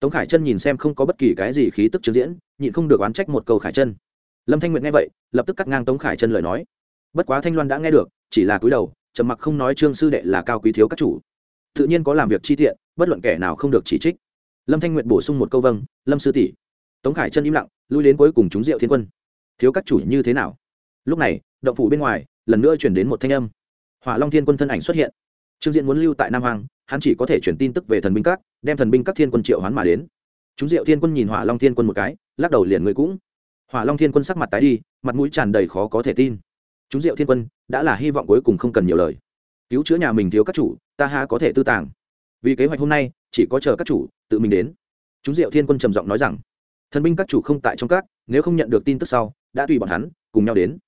Speaker 1: tống khải chân nhìn xem không có bất kỳ cái gì khí tức chứng diễn, nhịn không được oán trách một câu khải chân lâm thanh nguyệt nghe vậy, lập tức cắt ngang tống khải chân lời nói. Bất quá thanh loan đã nghe được, chỉ là cúi đầu, trầm mặc không nói trương sư đệ là cao quý thiếu các chủ. Tự nhiên có làm việc chi tiện, bất luận kẻ nào không được chỉ trích. Lâm thanh nguyệt bổ sung một câu vâng lâm sư tỷ. Tống khải chân im lặng, lui đến cuối cùng chúng diệu thiên quân. Thiếu các chủ như thế nào? Lúc này, động phủ bên ngoài, lần nữa chuyển đến một thanh âm. Hỏa long thiên quân thân ảnh xuất hiện. Trương diễn muốn lưu tại nam hoàng hắn chỉ có thể chuyển tin tức về thần binh các đem thần binh các thiên quân triệu hoán mà đến. Chúng diệu thiên quân nhìn hỏa long thiên quân một cái, lắc đầu liền người cũng. Hỏa long thiên quân sắc mặt tái đi, mặt mũi tràn đầy khó có thể tin. Chúng diệu thiên quân, đã là hy vọng cuối cùng không cần nhiều lời. Cứu chữa nhà mình thiếu các chủ, ta ha có thể tư tàng. Vì kế hoạch hôm nay, chỉ có chờ các chủ, tự mình đến. Chúng diệu thiên quân trầm giọng nói rằng, thần binh các chủ không tại trong các, nếu không nhận được tin tức sau, đã tùy bọn hắn, cùng nhau đến.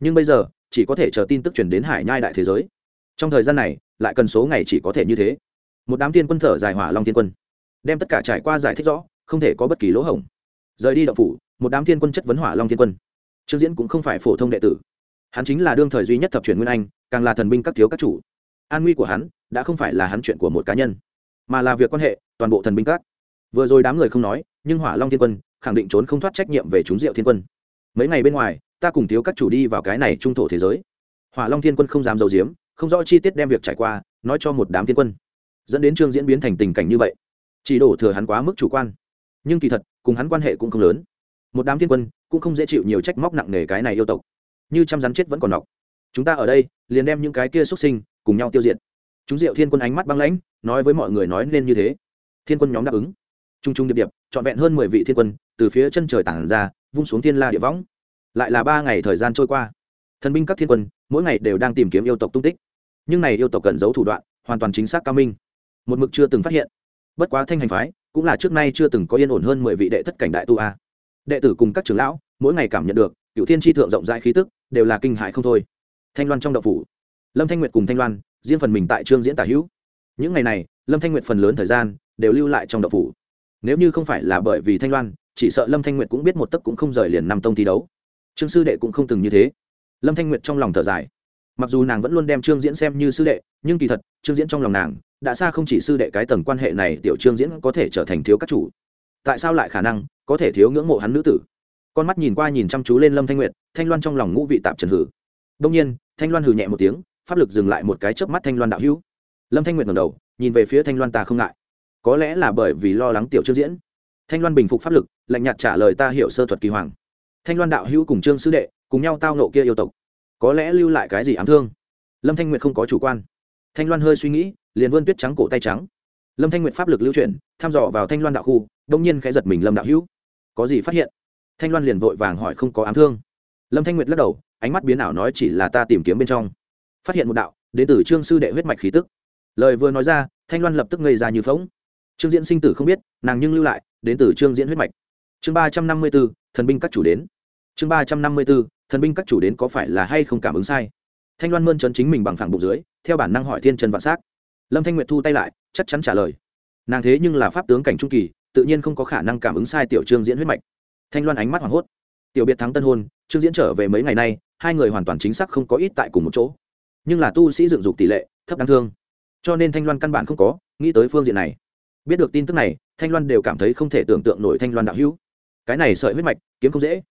Speaker 1: Nhưng bây giờ, chỉ có thể chờ tin tức chuyển đến hải nhai đại thế giới. Trong thời gian này, lại cần số ngày chỉ có thể như thế một đám tiên quân thở dài hỏa long tiên quân, đem tất cả trải qua giải thích rõ, không thể có bất kỳ lỗ hổng. Rời đi đậu phủ, một đám tiên quân chất vấn hỏa long tiên quân. Trương diễn cũng không phải phổ thông đệ tử. Hắn chính là đương thời duy nhất thập truyền nguyên anh, càng là thần binh các thiếu các chủ. An nguy của hắn, đã không phải là hắn chuyện của một cá nhân, mà là việc quan hệ, toàn bộ thần binh các. Vừa rồi đám người không nói, nhưng hỏa long thiên quân, khẳng định trốn không thoát trách nhiệm về chúng diệu thiên quân. Mấy ngày bên ngoài, ta cùng thiếu các chủ đi vào cái này trung thổ thế giới. Hỏa long thiên quân không dám d i ấ u diếm, không rõ chi tiết đem việc trải qua, nói cho một đám thiên quân dẫn đến trương diễn biến thành tình cảnh như vậy. Chỉ đổ thừa hắn quá mức chủ quan. Nhưng kỳ thật, cùng hắn quan hệ cũng không lớn. Một đám thiên quân cũng không dễ chịu nhiều trách móc nặng nề cái này yêu tộc. Như trăm rắn chết vẫn còn nọc. Chúng ta ở đây, liền đem những cái kia xuất sinh cùng nhau tiêu diệt. Chúng diệu thiên quân ánh mắt băng lãnh, nói với mọi người nói nên như thế. Thiên quân nhóm đáp ứng. T r u n g t r u n g điệp điệp, trọn vẹn hơn mười vị thiên quân, từ phía chân trời tản ra, vung xuống thiên la địa võng. Lại là ba ngày thời gian trôi qua. Thần binh các thiên quân, mỗi ngày đều đang tìm kiếm yêu tộc tung tích. Nhưng này yêu tộc cẩn giấu thủ đoạn, hoàn toàn chính xác cao minh một mực chưa từng phát hiện. Bất quá thanh hành phái cũng là trước nay chưa từng có yên ổn hơn mười vị đệ thất cảnh đại tu a. Đệ tử cùng các trưởng lão mỗi ngày cảm nhận được cựu thiên tri thượng rộng rãi khí tức, đều là kinh hại không thôi. Thanh loan trong đậu phủ, lâm thanh nguyệt cùng thanh loan riêng phần mình tại trương diễn tả hữu. Những ngày này, lâm thanh nguyệt phần lớn thời gian đều lưu lại trong đậu phủ. Nếu như không phải là bởi vì thanh loan, chỉ sợ lâm thanh nguyệt cũng biết một tấc cũng không rời liền năm tông thi đấu. Trương sư đệ cũng không từng như thế. Lâm thanh nguyệt trong lòng thở dài mặc dù nàng vẫn luôn đem trương diễn xem như sư đệ nhưng kỳ thật trương diễn trong lòng nàng đã xa không chỉ sư đệ cái tầng quan hệ này tiểu trương diễn có thể trở thành thiếu các chủ tại sao lại khả năng có thể thiếu ngưỡng mộ hắn nữ tử con mắt nhìn qua nhìn chăm chú lên lâm thanh nguyệt thanh loan trong lòng ngũ vị tạp trần hử đông nhiên thanh loan hừ nhẹ một tiếng pháp lực dừng lại một cái chớp mắt thanh loan đạo hữu lâm thanh nguyệt ngầm đầu nhìn về phía thanh loan ta không ngại có lẽ là bởi vì lo lắng tiểu trương diễn thanh loan bình phục pháp lực lạnh nhạt trả lời ta hiểu sơ thuật kỳ hoàng thanh loan đạo hữu cùng trương sư đệ cùng nhau tao nộ kia yêu tộc có lẽ lưu lại cái gì ám thương? Lâm thanh nguyệt không có chủ quan. Thanh loan hơi suy nghĩ, liền vươn tuyết trắng cổ tay trắng. Lâm thanh nguyệt pháp lực lưu chuyển thăm dò vào thanh loan đạo khu đông nhiên khẽ giật mình lâm đạo hữu. Có gì phát hiện? Thanh loan liền vội vàng hỏi không có ám thương. Lâm thanh nguyệt lắc đầu, ánh mắt biến ảo nói chỉ là ta tìm kiếm bên trong. Phát hiện một đạo, đến từ trương sư đệ huyết mạch khí tức. Lời vừa nói ra, thanh loan lập tức ngây ra như phóng trương diễn sinh tử không biết, nàng nhưng lưu lại, đến từ trương diễn huyết mạch. Chương ba trăm năm mươi b ố thần binh các chủ đến. Chương ba trăm năm mươi b ố thần binh các chủ đến có phải là hay không cảm ứng sai? Thanh loan mơn trấn chính mình bằng phẳng bụng dưới, theo bản năng hỏi thiên trần vạn s á c lâm thanh nguyệt thu tay lại, chắc chắn trả lời. Nàng thế nhưng là pháp tướng cảnh trung kỳ, tự nhiên không có khả năng cảm ứng sai tiểu trương diễn huyết mạch. Thanh loan ánh mắt hoảng hốt. Tiểu biệt thắng tân hôn, trương diễn trở về mấy ngày nay, hai người hoàn toàn chính xác không có ít tại cùng một chỗ. Nhưng là tu sĩ dựng dục tỷ lệ thấp đáng thương. Cho nên thanh loan căn bản không có nghĩ tới phương diện này. Biết được tin tức này, thanh loan đều cảm thấy không thể tưởng tượng nổi thanh loan đạo hữu. Cái này sợi huyết mạch, kiếm không dễ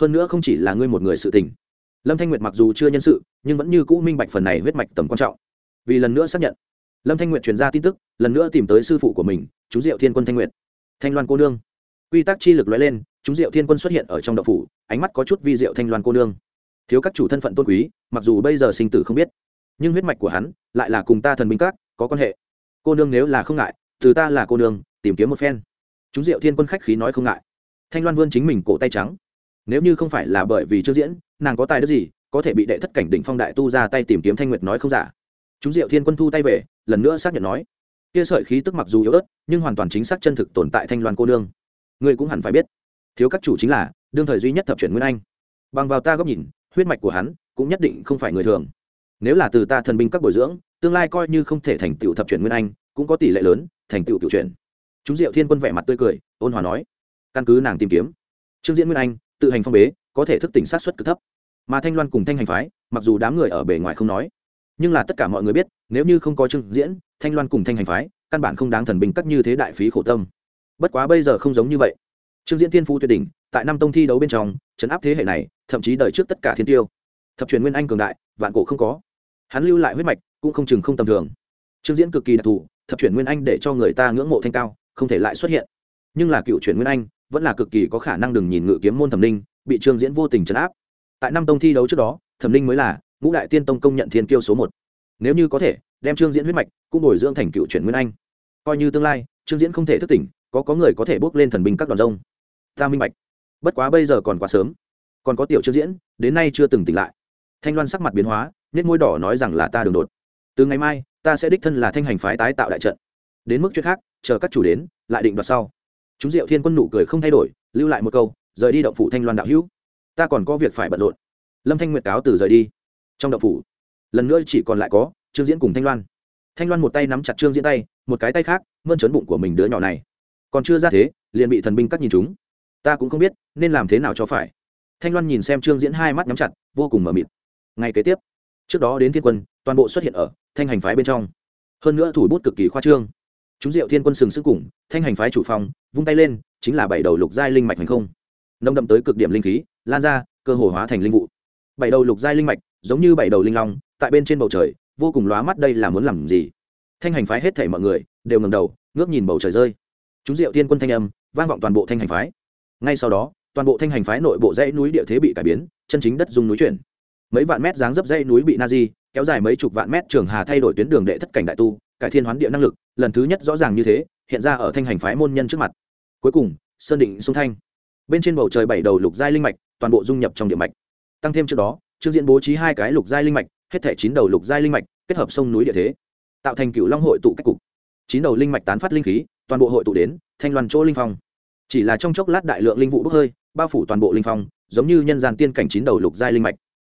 Speaker 1: hơn nữa không chỉ là ngươi một người sự tình. Lâm thanh nguyệt mặc dù chưa nhân sự, nhưng vẫn như cũ minh bạch phần này huyết mạch tầm quan trọng. Vì lần nữa xác nhận, lâm thanh nguyệt truyền ra tin tức, lần nữa tìm tới sư phụ của mình, chú diệu thiên quân thanh nguyệt. Thanh loan cô nương. Quy tắc chi lực lóe lên chúng diệu thiên quân xuất hiện ở trong đậu phủ, ánh mắt có chút vi diệu thanh loan cô nương. Thiếu các chủ thân phận tôn quý, mặc dù bây giờ sinh tử không biết, nhưng huyết mạch của hắn lại là cùng ta thần minh các có quan hệ. Cô nương nếu là không ngại, từ ta là cô nương, tìm kiếm một phen. Chúng diệu thiên quân khách khí nói không ngại. Thanh loan vươn chính mình cổ tay trắng nếu như không phải là bởi vì chưa diễn, nàng có tài đức gì, có thể bị đệ thất cảnh đỉnh phong đại tu ra tay tìm kiếm thanh nguyệt nói không giả? Chúng diệu thiên quân thu tay về, lần nữa xác nhận nói. Kia sợi khí tức mặc dù yếu ớt, nhưng hoàn toàn chính xác chân thực tồn tại thanh loan cô nương. Ngươi cũng hẳn phải biết. Thiếu các chủ chính là, đương thời duy nhất thập chuyển nguyên anh. Bằng vào ta góc nhìn, huyết mạch của hắn cũng nhất định không phải người thường. Nếu là từ ta thần binh các bồi dưỡng, tương lai coi như không thể thành tựu thập chuyển nguyên anh, cũng có tỷ lệ lớn thành tựu cựu chuyển. Chúng diệu thiên quân vẻ mặt tươi cười, ôn hòa nói. Căn cứ nàng tìm kiếm, trương diễn nguyên anh tự hành phong bế, có thể thức tỉnh sát xuất cực thấp. Mà thanh loan cùng thanh hành phái, mặc dù đám người ở bề ngoài không nói, nhưng là tất cả mọi người biết, nếu như không có trương diễn, thanh loan cùng thanh hành phái, căn bản không đáng thần binh cắt như thế đại phí khổ tâm. Bất quá bây giờ không giống như vậy. Trương diễn tiên phú tuyệt đỉnh, tại năm tông thi đấu bên trong chấn áp thế hệ này, thậm chí đợi trước tất cả thiên tiêu. Thập truyền nguyên anh cường đại, vạn cổ không có. Hắn lưu lại huyết mạch, cũng không chừng không tầm thường. Trương diễn cực kỳ đặc thù, thập truyền nguyên anh để cho người ta ngưỡng mộ thanh cao, không thể lại xuất hiện. Nhưng là cựu truyền nguyên anh vẫn là cực kỳ có khả năng đừng nhìn ngự kiếm môn thẩm linh bị trương diễn vô tình chấn áp. Tại năm tông thi đấu trước đó, thẩm linh mới là ngũ đại tiên tông công nhận thiên kiêu số một. Nếu như có thể, đem trương diễn huyết mạch cũng bồi dưỡng thành cựu truyền nguyên anh. Coi như tương lai, trương diễn không thể thức tỉnh, có có người có thể bước lên thần binh các đoàn rông. Ta minh bạch. Bất quá bây giờ còn quá sớm. Còn có tiểu trương diễn, đến nay chưa từng tỉnh lại. Thanh loan sắc mặt biến hóa nét môi đỏ nói rằng là ta đường đột. Từ ngày mai, ta sẽ đích thân là thanh hành phái tái tạo đại trận. Đến mức chuyện khác, chờ các chủ đến, lại định đoạt sau chúng diệu thiên quân nụ cười không thay đổi, lưu lại một câu, rời đi động phủ thanh loan đạo hữu. Ta còn có việc phải bận rộn. Lâm thanh nguyệt cáo từ rời đi. Trong động phủ, lần nữa chỉ còn lại có trương diễn cùng thanh loan. Thanh loan một tay nắm chặt trương diễn tay, một cái tay khác, mơn trớn bụng của mình đứa nhỏ này. Còn chưa ra thế, liền bị thần binh cắt nhìn chúng. Ta cũng không biết, nên làm thế nào cho phải. Thanh loan nhìn xem trương diễn hai mắt nhắm chặt, vô cùng mờ mịt. Ngay kế tiếp, trước đó đến thiên quân, toàn bộ xuất hiện ở thanh hành phái bên trong. Hơn nữa thủ bút cực kỳ khoa trương chúng diệu thiên quân sừng sức cùng thanh hành phái chủ phong, vung tay lên chính là bảy đầu lục giai linh mạch hành không. Nông đậm tới cực điểm linh khí lan ra cơ hồ hóa thành linh vụ. Bảy đầu lục giai linh mạch giống như bảy đầu linh long tại bên trên bầu trời vô cùng lóa mắt đây là muốn làm gì? Thanh hành phái hết thảy mọi người đều ngầm đầu ngước nhìn bầu trời rơi. Chúng diệu thiên quân thanh âm vang vọng toàn bộ thanh hành phái. Ngay sau đó toàn bộ thanh hành phái nội bộ dãy núi địa thế bị cải biến chân chính đất dung núi chuyển. Mấy vạn mét dáng dấp dãy núi bị na di kéo dài mấy chục vạn mét trường hà thay đổi tuyến đường đệ thất cảnh đại tu cải thiên hoán địa năng lực, lần thứ nhất rõ ràng như thế, hiện ra ở thanh hành phái môn nhân trước mặt. Cuối cùng, sơn định sung thanh. Bên trên bầu trời bảy đầu lục giai linh mạch, toàn bộ dung nhập trong địa mạch. Tăng thêm trước đó trương diễn bố trí hai cái lục giai linh mạch, hết thể chín đầu lục giai linh mạch, kết hợp sông núi địa thế, tạo thành cựu long hội tụ cách cục. Chín đầu linh mạch tán phát linh khí, toàn bộ hội tụ đến, thanh loan chỗ linh phong. Chỉ là trong chốc lát đại lượng linh vụ bốc hơi, bao phủ toàn bộ linh phong, giống như nhân gian tiên cảnh chín đầu lục giai linh mạch.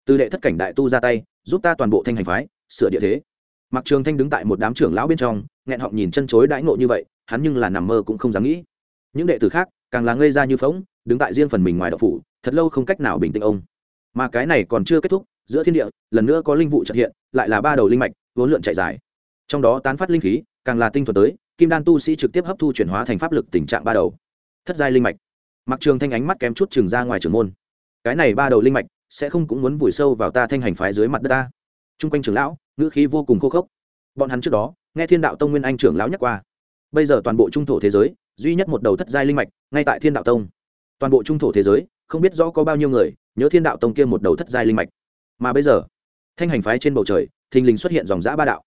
Speaker 1: Từ đệ thất cảnh đại tu ra tay, giúp ta toàn bộ thanh hành phái, sửa địa thế mặc trường thanh đứng tại một đám trưởng lão bên trong, nghẹn họng nhìn chân chối đãi ngộ như vậy, hắn nhưng là nằm mơ cũng không dám nghĩ. Những đệ tử khác, càng là ngây ra như phóng đứng tại riêng phần mình ngoài đậu phủ, thật lâu không cách nào bình tĩnh ông. Mà cái này còn chưa kết thúc, giữa thiên địa, lần nữa có linh vụ trật hiện, lại là ba đầu linh mạch, vốn lượn chạy dài. Trong đó tán phát linh khí, càng là tinh thuật tới, kim đan tu sĩ trực tiếp hấp thu chuyển hóa thành pháp lực tình trạng ba đầu. Thất giai linh mạch. Mặc trường thanh ánh mắt kém chút trường ra ngoài trường môn. Cái này ba đầu linh mạch, sẽ không cũng muốn vùi sâu vào ta thanh hành phái dưới mặt đất ta. T r u n g quanh trưởng lão ngữ khí vô cùng khô khốc. Bọn hắn trước đó, nghe thiên đạo tông nguyên anh trưởng lão nhắc qua. Bây giờ toàn bộ trung thổ thế giới, duy nhất một đầu thất giai linh mạch, ngay tại thiên đạo tông. Toàn bộ trung thổ thế giới, không biết rõ có bao nhiêu người nhớ thiên đạo tông kia một đầu thất giai linh mạch. Mà bây giờ, thanh hành phái trên bầu trời, thình lình xuất hiện dòng giã ba đạo.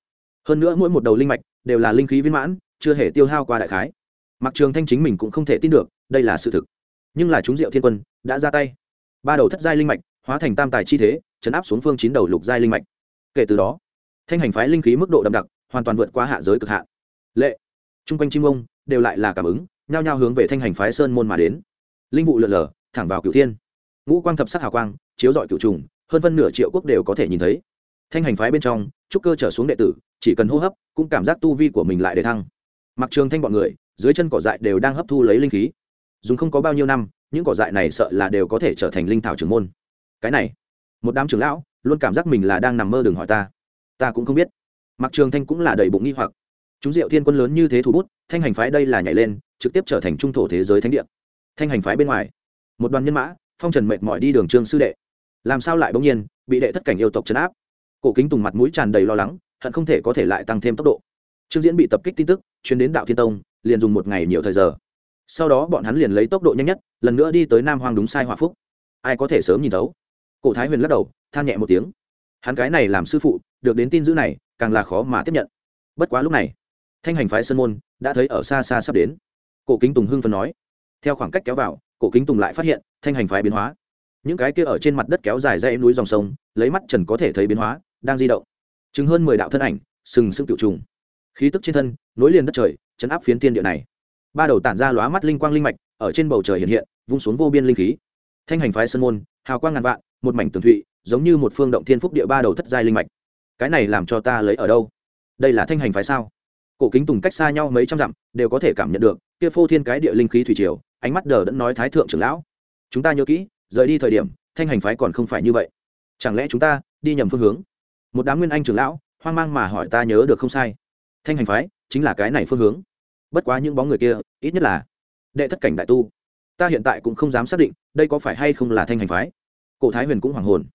Speaker 1: Hơn nữa mỗi một đầu linh mạch đều là linh khí viên mãn, chưa hề tiêu hao qua đại khái. Mặc trường thanh chính mình cũng không thể tin được, đây là sự thực. Nhưng là chúng diệu thiên quân đã ra tay. Ba đầu thất giai linh mạch hóa thành tam tài chi thế, chấn áp xuống phương chín đầu lục giai linh mạch. Kể từ đó thanh hành phái linh khí mức độ đậm đặc, hoàn toàn vượt qua hạ giới cực hạn. Lệ. Chung quanh chim ông đều lại là cảm ứng, nhao nhao hướng về thanh hành phái sơn môn mà đến. Linh vụ lượn lờ, thẳng vào cửu thiên. Ngũ quang thập sắc hào quang, chiếu dọi cửu trùng, hơn phân nửa triệu quốc đều có thể nhìn thấy. Thanh hành phái bên trong, trúc cơ trở xuống đệ tử, chỉ cần hô hấp, cũng cảm giác tu vi của mình lại để thăng. Mặc trường thanh bọn người, dưới chân cỏ dại đều đang hấp thu lấy linh khí. Dùng không có bao nhiêu năm, những cỏ dại này sợ là đều có thể trở thành linh thảo trưởng môn. Cái này, một đám trưởng lão luôn cảm giác mình là đang nằm mơ đừng hỏi ta ta cũng không biết. Mặc trường thanh cũng là đầy bụng nghi hoặc. Chúng diệu thiên quân lớn như thế thủ bút, thanh hành phái đây là nhảy lên, trực tiếp trở thành trung thổ thế giới thánh địa. Thanh hành phái bên ngoài, một đoàn nhân mã, phong trần mệt mỏi đi đường trương sư đệ. Làm sao lại bỗng nhiên, bị đệ thất cảnh yêu tộc chấn áp? Cổ kính tùng mặt mũi tràn đầy lo lắng, hận không thể có thể lại tăng thêm tốc độ. Trương diễn bị tập kích tin tức chuyến đến đạo thiên tông, liền dùng một ngày nhiều thời giờ. Sau đó bọn hắn liền lấy tốc độ nhanh nhất, lần nữa đi tới nam hoàng đúng sai hòa phúc. Ai có thể sớm nhìn thấu? Cổ thái huyền lắc đầu, than nhẹ một tiếng hắn cái này làm sư phụ, được đến tin dữ này, càng là khó mà tiếp nhận. Bất quá lúc này, thanh hành phái sơn môn đã thấy ở xa xa sắp đến. Cổ kính tùng hưng phần nói. Theo khoảng cách kéo vào, cổ kính tùng lại phát hiện thanh hành phái biến hóa. Những cái kia ở trên mặt đất kéo dài dây núi dòng sông, lấy mắt trần có thể thấy biến hóa, đang di động. Chứng hơn mười đạo thân ảnh, sừng sững tiểu trùng. Khí tức trên thân, nối liền đất trời, chấn áp phiến tiên địa này. Ba đầu tản ra lóa mắt linh quang linh mạch, ở trên bầu trời hiện hiện, vung xuống vô biên linh khí. Thanh hành phái sơn môn, hào quang ngàn vạn, một mảnh tường thụy giống như một phương động thiên phúc địa ba đầu thất giai linh mạch. Cái này làm cho ta lấy ở đâu? Đây là thanh hành phái sao? Cổ kính tùng cách xa nhau mấy trăm dặm, đều có thể cảm nhận được, kia phô thiên cái địa linh khí thủy triều, ánh mắt đờ đẫn nói thái thượng trưởng lão. Chúng ta nhớ kỹ, rời đi thời điểm, thanh hành phái còn không phải như vậy. Chẳng lẽ chúng ta đi nhầm phương hướng? Một đám nguyên anh trưởng lão, hoang mang mà hỏi ta nhớ được không sai. Thanh hành phái chính là cái này phương hướng. Bất quá những bóng người kia, ít nhất là đệ thất cảnh đại tu. Ta hiện tại cũng không dám xác định, đây có phải hay không là thanh hành phái. Cổ thái huyền cũng hoàng hồn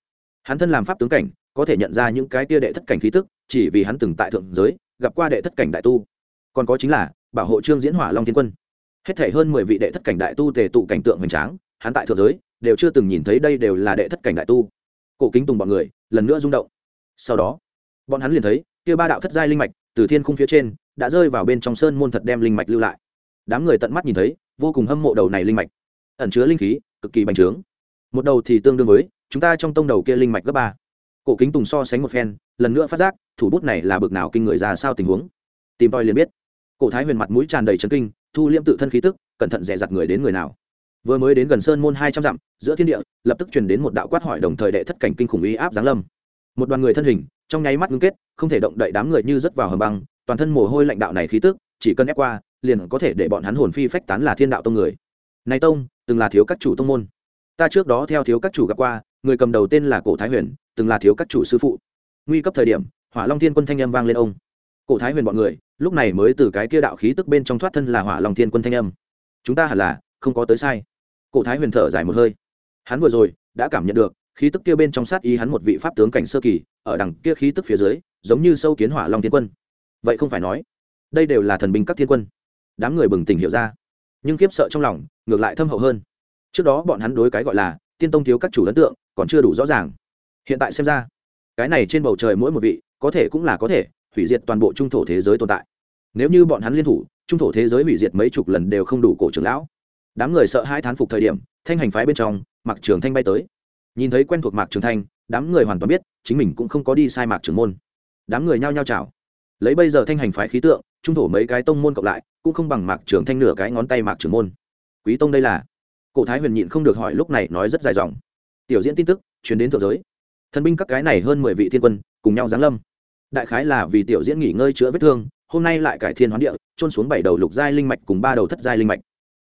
Speaker 1: hắn thân làm pháp tướng cảnh, có thể nhận ra những cái tia đệ thất cảnh khí tức, chỉ vì hắn từng tại thượng giới, gặp qua đệ thất cảnh đại tu. Còn có chính là, bảo hộ trương diễn hỏa long thiên quân. Hết thể hơn mười vị đệ thất cảnh đại tu tề tụ cảnh tượng hoành tráng, hắn tại thượng giới, đều chưa từng nhìn thấy đây đều là đệ thất cảnh đại tu. Cổ kính tùng bọn người, lần nữa rung động. Sau đó, bọn hắn liền thấy, kia ba đạo thất giai linh mạch, từ thiên khung phía trên, đã rơi vào bên trong sơn môn thật đem linh mạch lưu lại. Đám người tận mắt nhìn thấy, vô cùng hâm mộ đầu này linh mạch. Ẩn chứa linh khí, cực kỳ bành trướng. Một đầu thì tương đương với chúng ta trong tông đầu kia linh mạch gấp ba. Cổ kính tùng so sánh một phen, lần nữa phát giác, thủ bút này là bực nào kinh người ra sao tình huống. Tìm tòi liền biết. Cổ thái huyền mặt mũi tràn đầy trấn kinh, thu liễm tự thân khí tức, cẩn thận dè dặt người đến người nào. Vừa mới đến gần sơn môn hai trăm dặm, giữa thiên địa, lập tức truyền đến một đạo quát hỏi đồng thời đệ thất cảnh kinh khủng uy áp giáng lâm. Một đoàn người thân hình, trong nháy mắt ngưng kết, không thể động đậy đám người như rớt vào hầm băng, toàn thân mồ hôi lạnh đạo này khí tức, chỉ cần ép qua, liền có thể để bọn hắn hồn phi phách tán là thiên đạo tông người. Này tông, từng là thiếu các chủ tông môn. Ta trước đó theo thiếu các chủ gặp qua người cầm đầu tên là cổ thái huyền, từng là thiếu các chủ sư phụ. Nguy cấp thời điểm, hỏa long thiên quân thanh âm vang lên ông. Cổ thái huyền bọn người, lúc này mới từ cái kia đạo khí tức bên trong thoát thân là hỏa long thiên quân thanh âm. Chúng ta hẳn là, không có tới sai. Cổ thái huyền thở dài một hơi. Hắn vừa rồi, đã cảm nhận được, khí tức kia bên trong sát ý hắn một vị pháp tướng cảnh sơ kỳ, ở đằng kia khí tức phía dưới, giống như sâu kiến hỏa long thiên quân. Vậy không phải nói, đây đều là thần binh các thiên quân. Đám người bừng tỉnh hiểu ra. Nhưng kiếp sợ trong lòng, ngược lại thâm hậu hơn. Trước đó bọn hắn đối cái gọi là, tiên tông thiếu các chủ ấn tượng còn chưa đủ rõ ràng. Hiện tại xem ra, cái này trên bầu trời mỗi một vị, có thể cũng là có thể hủy diệt toàn bộ trung thổ thế giới tồn tại. Nếu như bọn hắn liên thủ, trung thổ thế giới hủy diệt mấy chục lần đều không đủ cổ trưởng lão. Đám người sợ hai thán phục thời điểm, thanh hành phái bên trong, mạc trường thanh bay tới. Nhìn thấy quen thuộc mạc trường thanh, đám người hoàn toàn biết, chính mình cũng không có đi sai mạc trường môn. Đám người nhao nhao chào. Lấy bây giờ thanh hành phái khí tượng, trung thổ mấy cái tông môn cộng lại, cũng không bằng mạc trường thanh nửa cái ngón tay mạc trường môn. Quý tông đây là? Cổ thái huyền nhịn không được hỏi, lúc này nói rất dài dòng tiểu diễn tin tức, chuyển đến thượng giới. Thần binh các cái này hơn mười vị thiên quân, cùng nhau giáng lâm. Đại khái là vì tiểu diễn nghỉ ngơi chữa vết thương, hôm nay lại cải thiên hoán địa trôn xuống bảy đầu lục giai linh mạch cùng ba đầu thất giai linh mạch.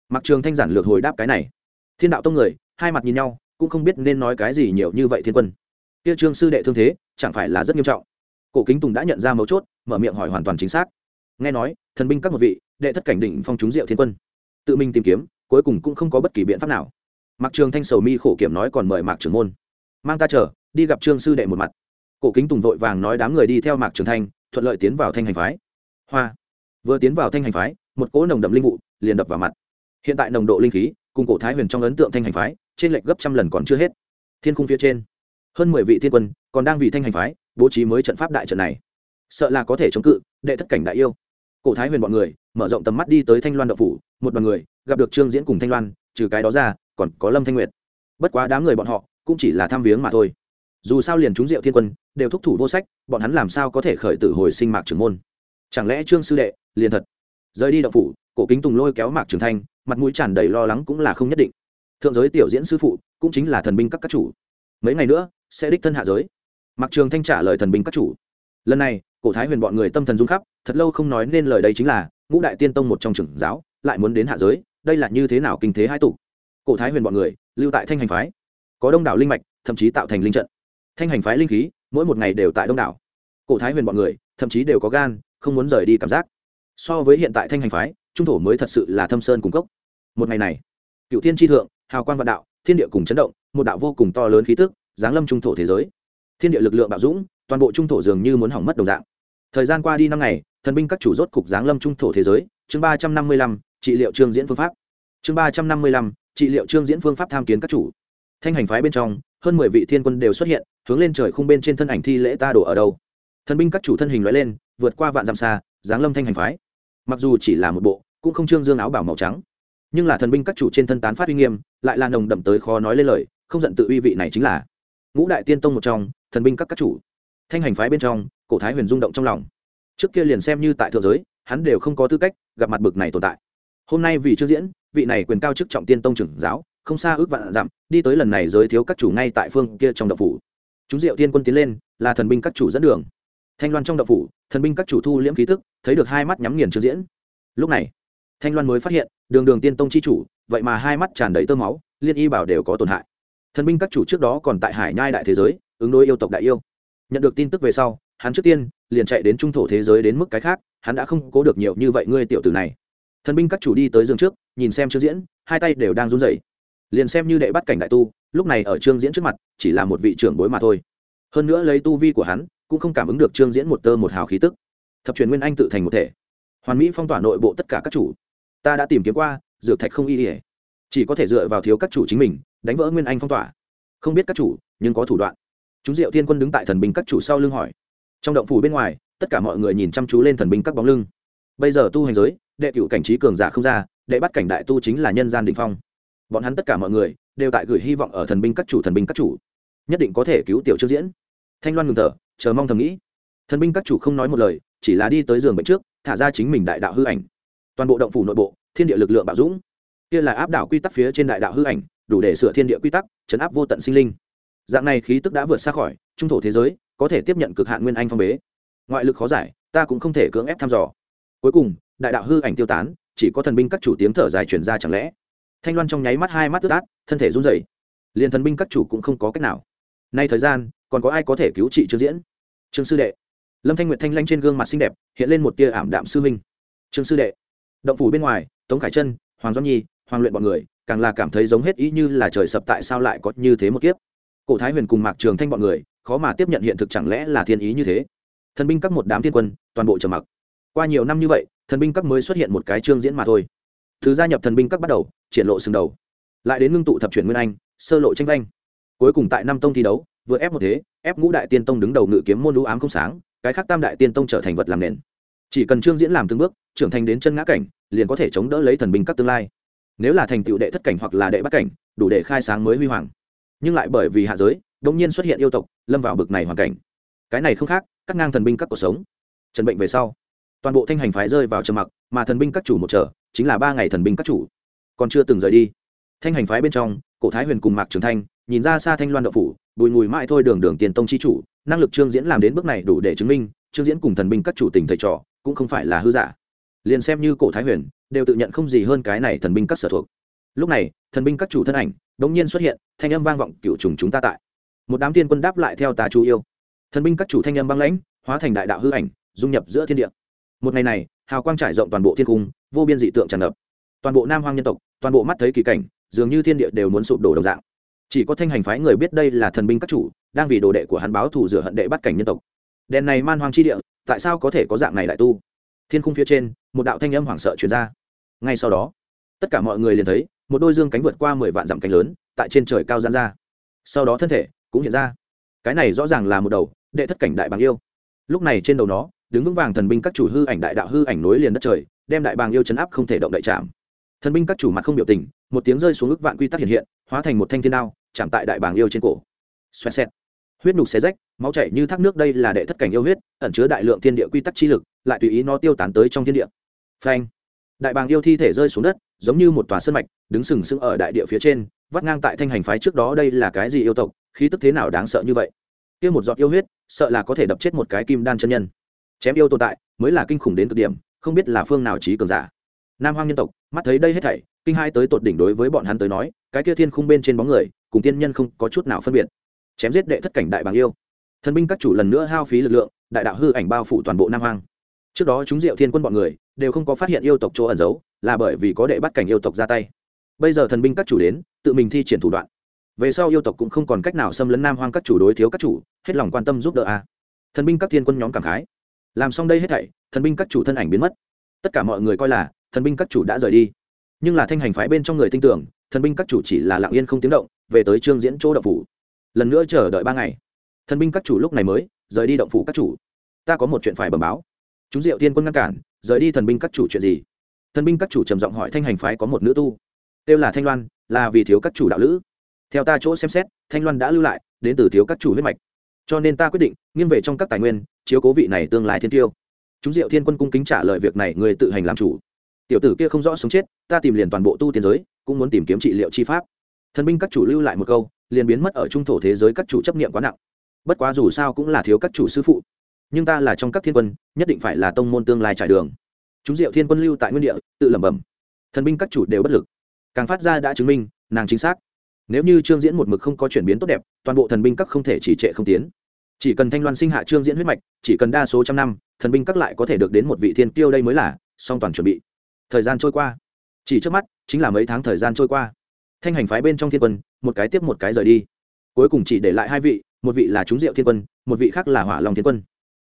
Speaker 1: Mặc trường thanh giản lược hồi đáp cái này. Thiên đạo tông người, hai mặt nhìn nhau, cũng không biết nên nói cái gì nhiều như vậy thiên quân. Kia trương sư đệ thương thế, chẳng phải là rất nghiêm trọng. Cổ kính tùng đã nhận ra mấu chốt, mở miệng hỏi hoàn toàn chính xác. Nghe nói, thần binh các một vị, đệ thất cảnh đỉnh phong chúng diệu thiên quân. Tự mình tìm kiếm, cuối cùng cũng không có bất kỳ biện pháp nào mặc trường thanh sầu mi khổ kiểm nói còn mời mạc trưởng môn. Mang ta chờ, đi gặp trương sư đệ một mặt. Cổ kính tùng vội vàng nói đám người đi theo mạc trường thanh, thuận lợi tiến vào thanh hành phái. Hoa. Vừa tiến vào thanh hành phái, một cỗ nồng đậm linh vụ liền đập vào mặt. Hiện tại nồng độ linh khí cùng cổ thái huyền trong ấn tượng thanh hành phái, trên lệch gấp trăm lần còn chưa hết. Thiên khung phía trên, hơn mười vị thiên quân còn đang vì thanh hành phái bố trí mới trận pháp đại trận này. Sợ là có thể chống cự, đệ thất cảnh đại yêu. Cổ thái huyền bọn người mở rộng tầm mắt đi tới thanh loan đậu phủ, một đoàn người gặp được trương diễn cùng thanh loan, trừ cái đó ra còn có lâm thanh nguyệt. Bất quá đám người bọn họ cũng chỉ là tham viếng mà thôi. Dù sao liền chúng diệu thiên quân đều thúc thủ vô sách, bọn hắn làm sao có thể khởi tử hồi sinh mạc trưởng môn? Chẳng lẽ trương sư đệ, liền thật? Rời đi đậu phủ, cổ kính tùng lôi kéo mạc Trưởng thanh, mặt mũi tràn đầy lo lắng cũng là không nhất định. Thượng giới tiểu diễn sư phụ cũng chính là thần binh các các chủ. Mấy ngày nữa, sẽ đích thân hạ giới. Mạc trường thanh trả lời thần binh các chủ. Lần này, cổ thái huyền bọn người tâm thần rung khắp, thật lâu không nói nên lời đây chính là, ngũ đại tiên tông một trong trưởng giáo, lại muốn đến hạ giới, đây là như thế nào kinh thế hai tục cổ thái huyền bọn người, lưu tại thanh hành phái. Có đông đảo linh mạch, thậm chí tạo thành linh trận. Thanh hành phái linh khí, mỗi một ngày đều tại đông đảo. Cổ thái huyền bọn người, thậm chí đều có gan, không muốn rời đi cảm giác. So với hiện tại thanh hành phái, trung thổ mới thật sự là thâm sơn cung cấp một ngày này, cựu thiên tri thượng, hào Quan vạn đạo, thiên địa cùng chấn động, một đạo vô cùng to lớn khí tức, giáng lâm trung thổ thế giới. Thiên địa lực lượng bạo dũng, toàn bộ trung thổ dường như muốn hỏng mất đồng dạng. Thời gian qua đi năm ngày, thần binh các chủ rốt cục giáng lâm trung thổ thế giới. Chương ba trăm năm mươi lăm, trị liệu trương diễn phương pháp. Chương ba trăm năm mươi lăm trị liệu trương diễn phương pháp tham kiến các chủ. Thanh hành phái bên trong, hơn mười vị thiên quân đều xuất hiện, hướng lên trời khung bên trên thân ảnh thi lễ ta đổ ở đâu. Thần binh các chủ thân hình loại lên, vượt qua vạn dặm xa, giáng lâm thanh hành phái. Mặc dù chỉ là một bộ, cũng không trương dương áo bảo màu trắng. Nhưng là thần binh các chủ trên thân tán phát uy nghiêm, lại là nồng đậm tới khó nói lên lời, không giận tự uy vị này chính là ngũ đại tiên tông một trong, thần binh các các chủ. Thanh hành phái bên trong, cổ thái huyền rung động trong lòng. Trước kia liền xem như tại thượng giới, hắn đều không có tư cách gặp mặt bực này tồn tại hôm nay vì chưa diễn, vị này quyền cao chức trọng tiên tông trưởng giáo, không xa ước vạn dặm, đi tới lần này giới thiếu các chủ ngay tại phương kia trong đậu phủ. Chúng diệu tiên quân tiến lên, là thần binh các chủ dẫn đường. Thanh loan trong đậu phủ, thần binh các chủ thu liễm khí tức, thấy được hai mắt nhắm nghiền chưa diễn. Lúc này, thanh loan mới phát hiện, đường đường tiên tông chi chủ, vậy mà hai mắt tràn đầy tơ máu, liên y bảo đều có tổn hại. Thần binh các chủ trước đó còn tại hải nhai đại thế giới, ứng đối yêu tộc đại yêu. Nhận được tin tức về sau, hắn trước tiên liền chạy đến trung thổ thế giới đến mức cái khác, hắn đã không cố được nhiều như vậy ngươi tiểu tử này thần binh các chủ đi tới giường trước, nhìn xem trương diễn, hai tay đều đang run rẩy. Liền xem như đệ bắt cảnh đại tu, lúc này ở trương diễn trước mặt, chỉ là một vị trưởng bối mà thôi. Hơn nữa lấy tu vi của hắn, cũng không cảm ứng được trương diễn một tơ một hào khí tức. Thập truyền nguyên anh tự thành một thể. Hoàn mỹ phong tỏa nội bộ tất cả các chủ. Ta đã tìm kiếm qua, dược thạch không y ỉa chỉ có thể dựa vào thiếu các chủ chính mình, đánh vỡ nguyên anh phong tỏa. Không biết các chủ, nhưng có thủ đoạn. Chúng diệu thiên quân đứng tại thần binh các chủ sau lưng hỏi. Trong động phủ bên ngoài, tất cả mọi người nhìn chăm chú lên thần binh các bóng lưng. Bây giờ tu hành giới đệ cựu cảnh trí cường giả không ra, đệ bắt cảnh đại tu chính là nhân gian đình phong. Bọn hắn tất cả mọi người đều tại gửi hy vọng ở thần binh các chủ, thần binh các chủ. Nhất định có thể cứu tiểu trước diễn. Thanh loan ngừng thở, chờ mong thầm nghĩ. Thần binh các chủ không nói một lời, chỉ là đi tới giường bệnh trước, thả ra chính mình đại đạo hư ảnh. Toàn bộ động phủ nội bộ, thiên địa lực lượng bạo dũng. Kia là áp đảo quy tắc phía trên đại đạo hư ảnh, đủ để sửa thiên địa quy tắc, chấn áp vô tận sinh linh. Dạng này khí tức đã vượt xa khỏi trung thổ thế giới, có thể tiếp nhận cực hạn nguyên anh phong bế. Ngoại lực khó giải, ta cũng không thể cưỡng ép thăm dò. Cuối cùng đại đạo hư ảnh tiêu tán chỉ có thần binh các chủ tiếng thở dài truyền ra chẳng lẽ? Thanh loan trong nháy mắt hai mắt ướt át thân thể run rẩy. Liền thần binh các chủ cũng không có cách nào. Nay thời gian còn có ai có thể cứu trị trương diễn? Trương sư đệ. Lâm thanh nguyệt thanh lanh trên gương mặt xinh đẹp hiện lên một tia ảm đạm sư minh trương sư đệ. Động phủ bên ngoài tống khải Trân, hoàng doãn nhi hoàng luyện bọn người càng là cảm thấy giống hết ý như là trời sập tại sao lại có như thế một kiếp. Cổ thái huyền cùng mạc trường thanh bọn người khó mà tiếp nhận hiện thực chẳng lẽ là thiên ý như thế. Thần binh các một đám thiên quân toàn bộ trầm mặc. Qua nhiều năm như vậy thần binh các mới xuất hiện một cái chương diễn mà thôi. Thứ gia nhập thần binh các bắt đầu, triển lộ sừng đầu. Lại đến ngưng tụ thập chuyển nguyên anh, sơ lộ tranh vanh. Cuối cùng tại năm tông thi đấu, vừa ép một thế, ép ngũ đại tiên tông đứng đầu ngự kiếm môn lũ ám không sáng, cái khác tam đại tiên tông trở thành vật làm nền. Chỉ cần trương diễn làm từng bước, trưởng thành đến chân ngã cảnh, liền có thể chống đỡ lấy thần binh các tương lai. Nếu là thành tựu đệ thất cảnh hoặc là đệ bắt cảnh, đủ để khai sáng mới huy hoàng. Nhưng lại bởi vì hạ giới, đột nhiên xuất hiện yêu tộc, lâm vào bực này hoàn cảnh. Cái này không khác, cắt ngang thần binh các cuộc sống. Trần bệnh về sau toàn bộ thanh hành phái rơi vào trầm mặc, mà thần binh các chủ một trở chính là ba ngày thần binh các chủ. Còn chưa từng rời đi, thanh hành phái bên trong, cổ thái huyền cùng mạc trường thanh, nhìn ra xa thanh loan đậu phủ, bùi mùi mãi thôi đường đường tiền tông chi chủ, năng lực trương diễn làm đến bước này đủ để chứng minh, trương diễn cùng thần binh các chủ tình thầy trò, cũng không phải là hư giả. Liền xem như cổ thái huyền, đều tự nhận không gì hơn cái này thần binh các sở thuộc. Lúc này, thần binh các chủ thân ảnh, đống nhiên xuất hiện, thanh âm vang vọng cựu trùng chúng ta tại. Một đám tiên quân đáp lại theo tà chú yêu. Thần binh các chủ thanh âm băng lãnh, hóa thành đại đạo hư ảnh, dung nhập giữa thiên địa một ngày này, hào quang trải rộng toàn bộ thiên cung, vô biên dị tượng tràn ngập. Toàn bộ nam hoang nhân tộc, toàn bộ mắt thấy kỳ cảnh, dường như thiên địa đều muốn sụp đổ đồng dạng. Chỉ có thanh hành phái người biết đây là thần binh các chủ, đang vì đồ đệ của hắn báo thù rửa hận đệ bắt cảnh nhân tộc. Đèn này man hoang chi địa, tại sao có thể có dạng này đại tu? Thiên khung phía trên, một đạo thanh âm hoảng sợ truyền ra. Ngay sau đó, tất cả mọi người liền thấy, một đôi dương cánh vượt qua mười vạn dặm cánh lớn, tại trên trời cao gian ra. Sau đó thân thể cũng hiện ra. Cái này rõ ràng là một đầu đệ thất cảnh đại bằng yêu. Lúc này trên đầu nó đứng vững vàng thần binh các chủ hư ảnh đại đạo hư ảnh nối liền đất trời, đem đại bàng yêu chấn áp không thể động đậy chạm. Thần binh các chủ mặt không biểu tình, một tiếng rơi xuống ức vạn quy tắc hiện hiện, hóa thành một thanh thiên đao, chạm tại đại bàng yêu trên cổ. Xoẹt xẹt. Huyết nục xé rách, máu chảy như thác nước đây là đệ thất cảnh yêu huyết, ẩn chứa đại lượng thiên địa quy tắc chi lực, lại tùy ý nó tiêu tán tới trong thiên địa. Phanh. Đại bàng yêu thi thể rơi xuống đất, giống như một tòa sân mạch, đứng sừng sững ở đại địa phía trên, vắt ngang tại thanh hành phái trước đó đây là cái gì yêu tộc, khí tức thế nào đáng sợ như vậy? Kia một giọt yêu huyết, sợ là có thể đập chết một cái kim đan chân nhân chém yêu tồn tại mới là kinh khủng đến cực điểm, không biết là phương nào trí cường giả. Nam hoang nhân tộc, mắt thấy đây hết thảy, kinh hai tới tột đỉnh đối với bọn hắn tới nói, cái kia thiên khung bên trên bóng người, cùng tiên nhân không có chút nào phân biệt. Chém giết đệ thất cảnh đại bàng yêu. Thần binh các chủ lần nữa hao phí lực lượng, đại đạo hư ảnh bao phủ toàn bộ nam hoang. Trước đó chúng diệu thiên quân bọn người, đều không có phát hiện yêu tộc chỗ ẩn giấu, là bởi vì có đệ bắt cảnh yêu tộc ra tay. Bây giờ thần binh các chủ đến, tự mình thi triển thủ đoạn. Về sau yêu tộc cũng không còn cách nào xâm lấn nam hoang các chủ đối thiếu các chủ, hết lòng quan tâm giúp đỡ a. Thần binh các thiên quân nhóm cảm khái làm xong đây hết thảy, thần binh các chủ thân ảnh biến mất. Tất cả mọi người coi là, thần binh các chủ đã rời đi. Nhưng là thanh hành phái bên trong người tin tưởng, thần binh các chủ chỉ là lặng yên không tiếng động, về tới trương diễn chỗ động phủ. Lần nữa chờ đợi ba ngày. Thần binh các chủ lúc này mới, rời đi động phủ các chủ. Ta có một chuyện phải bẩm báo. Chúng diệu tiên quân ngăn cản, rời đi thần binh các chủ chuyện gì? Thần binh các chủ trầm giọng hỏi thanh hành phái có một nữ tu. Kêu là thanh loan, là vì thiếu các chủ đạo lữ. Theo ta chỗ xem xét, thanh loan đã lưu lại, đến từ thiếu các chủ huyết mạch. Cho nên ta quyết định, nghiêng về trong các tài nguyên chiếu cố vị này tương lai thiên tiêu. Chúng diệu thiên quân cung kính trả lời việc này, người tự hành làm chủ. Tiểu tử kia không rõ sống chết, ta tìm liền toàn bộ tu tiên giới, cũng muốn tìm kiếm trị liệu chi pháp. Thần binh các chủ lưu lại một câu, liền biến mất ở trung thổ thế giới các chủ chấp niệm quá nặng. Bất quá dù sao cũng là thiếu các chủ sư phụ. Nhưng ta là trong các thiên quân, nhất định phải là tông môn tương lai trải đường. Chúng diệu thiên quân lưu tại nguyên địa, tự lẩm bẩm. Thần binh các chủ đều bất lực. Càng phát ra đã chứng minh, nàng chính xác. Nếu như trương diễn một mực không có chuyển biến tốt đẹp, toàn bộ thần binh các không thể chỉ trệ không tiến chỉ cần thanh loan sinh hạ trương diễn huyết mạch, chỉ cần đa số trăm năm, thần binh các lại có thể được đến một vị thiên tiêu đây mới là, song toàn chuẩn bị. Thời gian trôi qua. Chỉ trước mắt, chính là mấy tháng thời gian trôi qua. Thanh hành phái bên trong thiên quân, một cái tiếp một cái rời đi. Cuối cùng chỉ để lại hai vị, một vị là chúng diệu thiên quân, một vị khác là hỏa long thiên quân.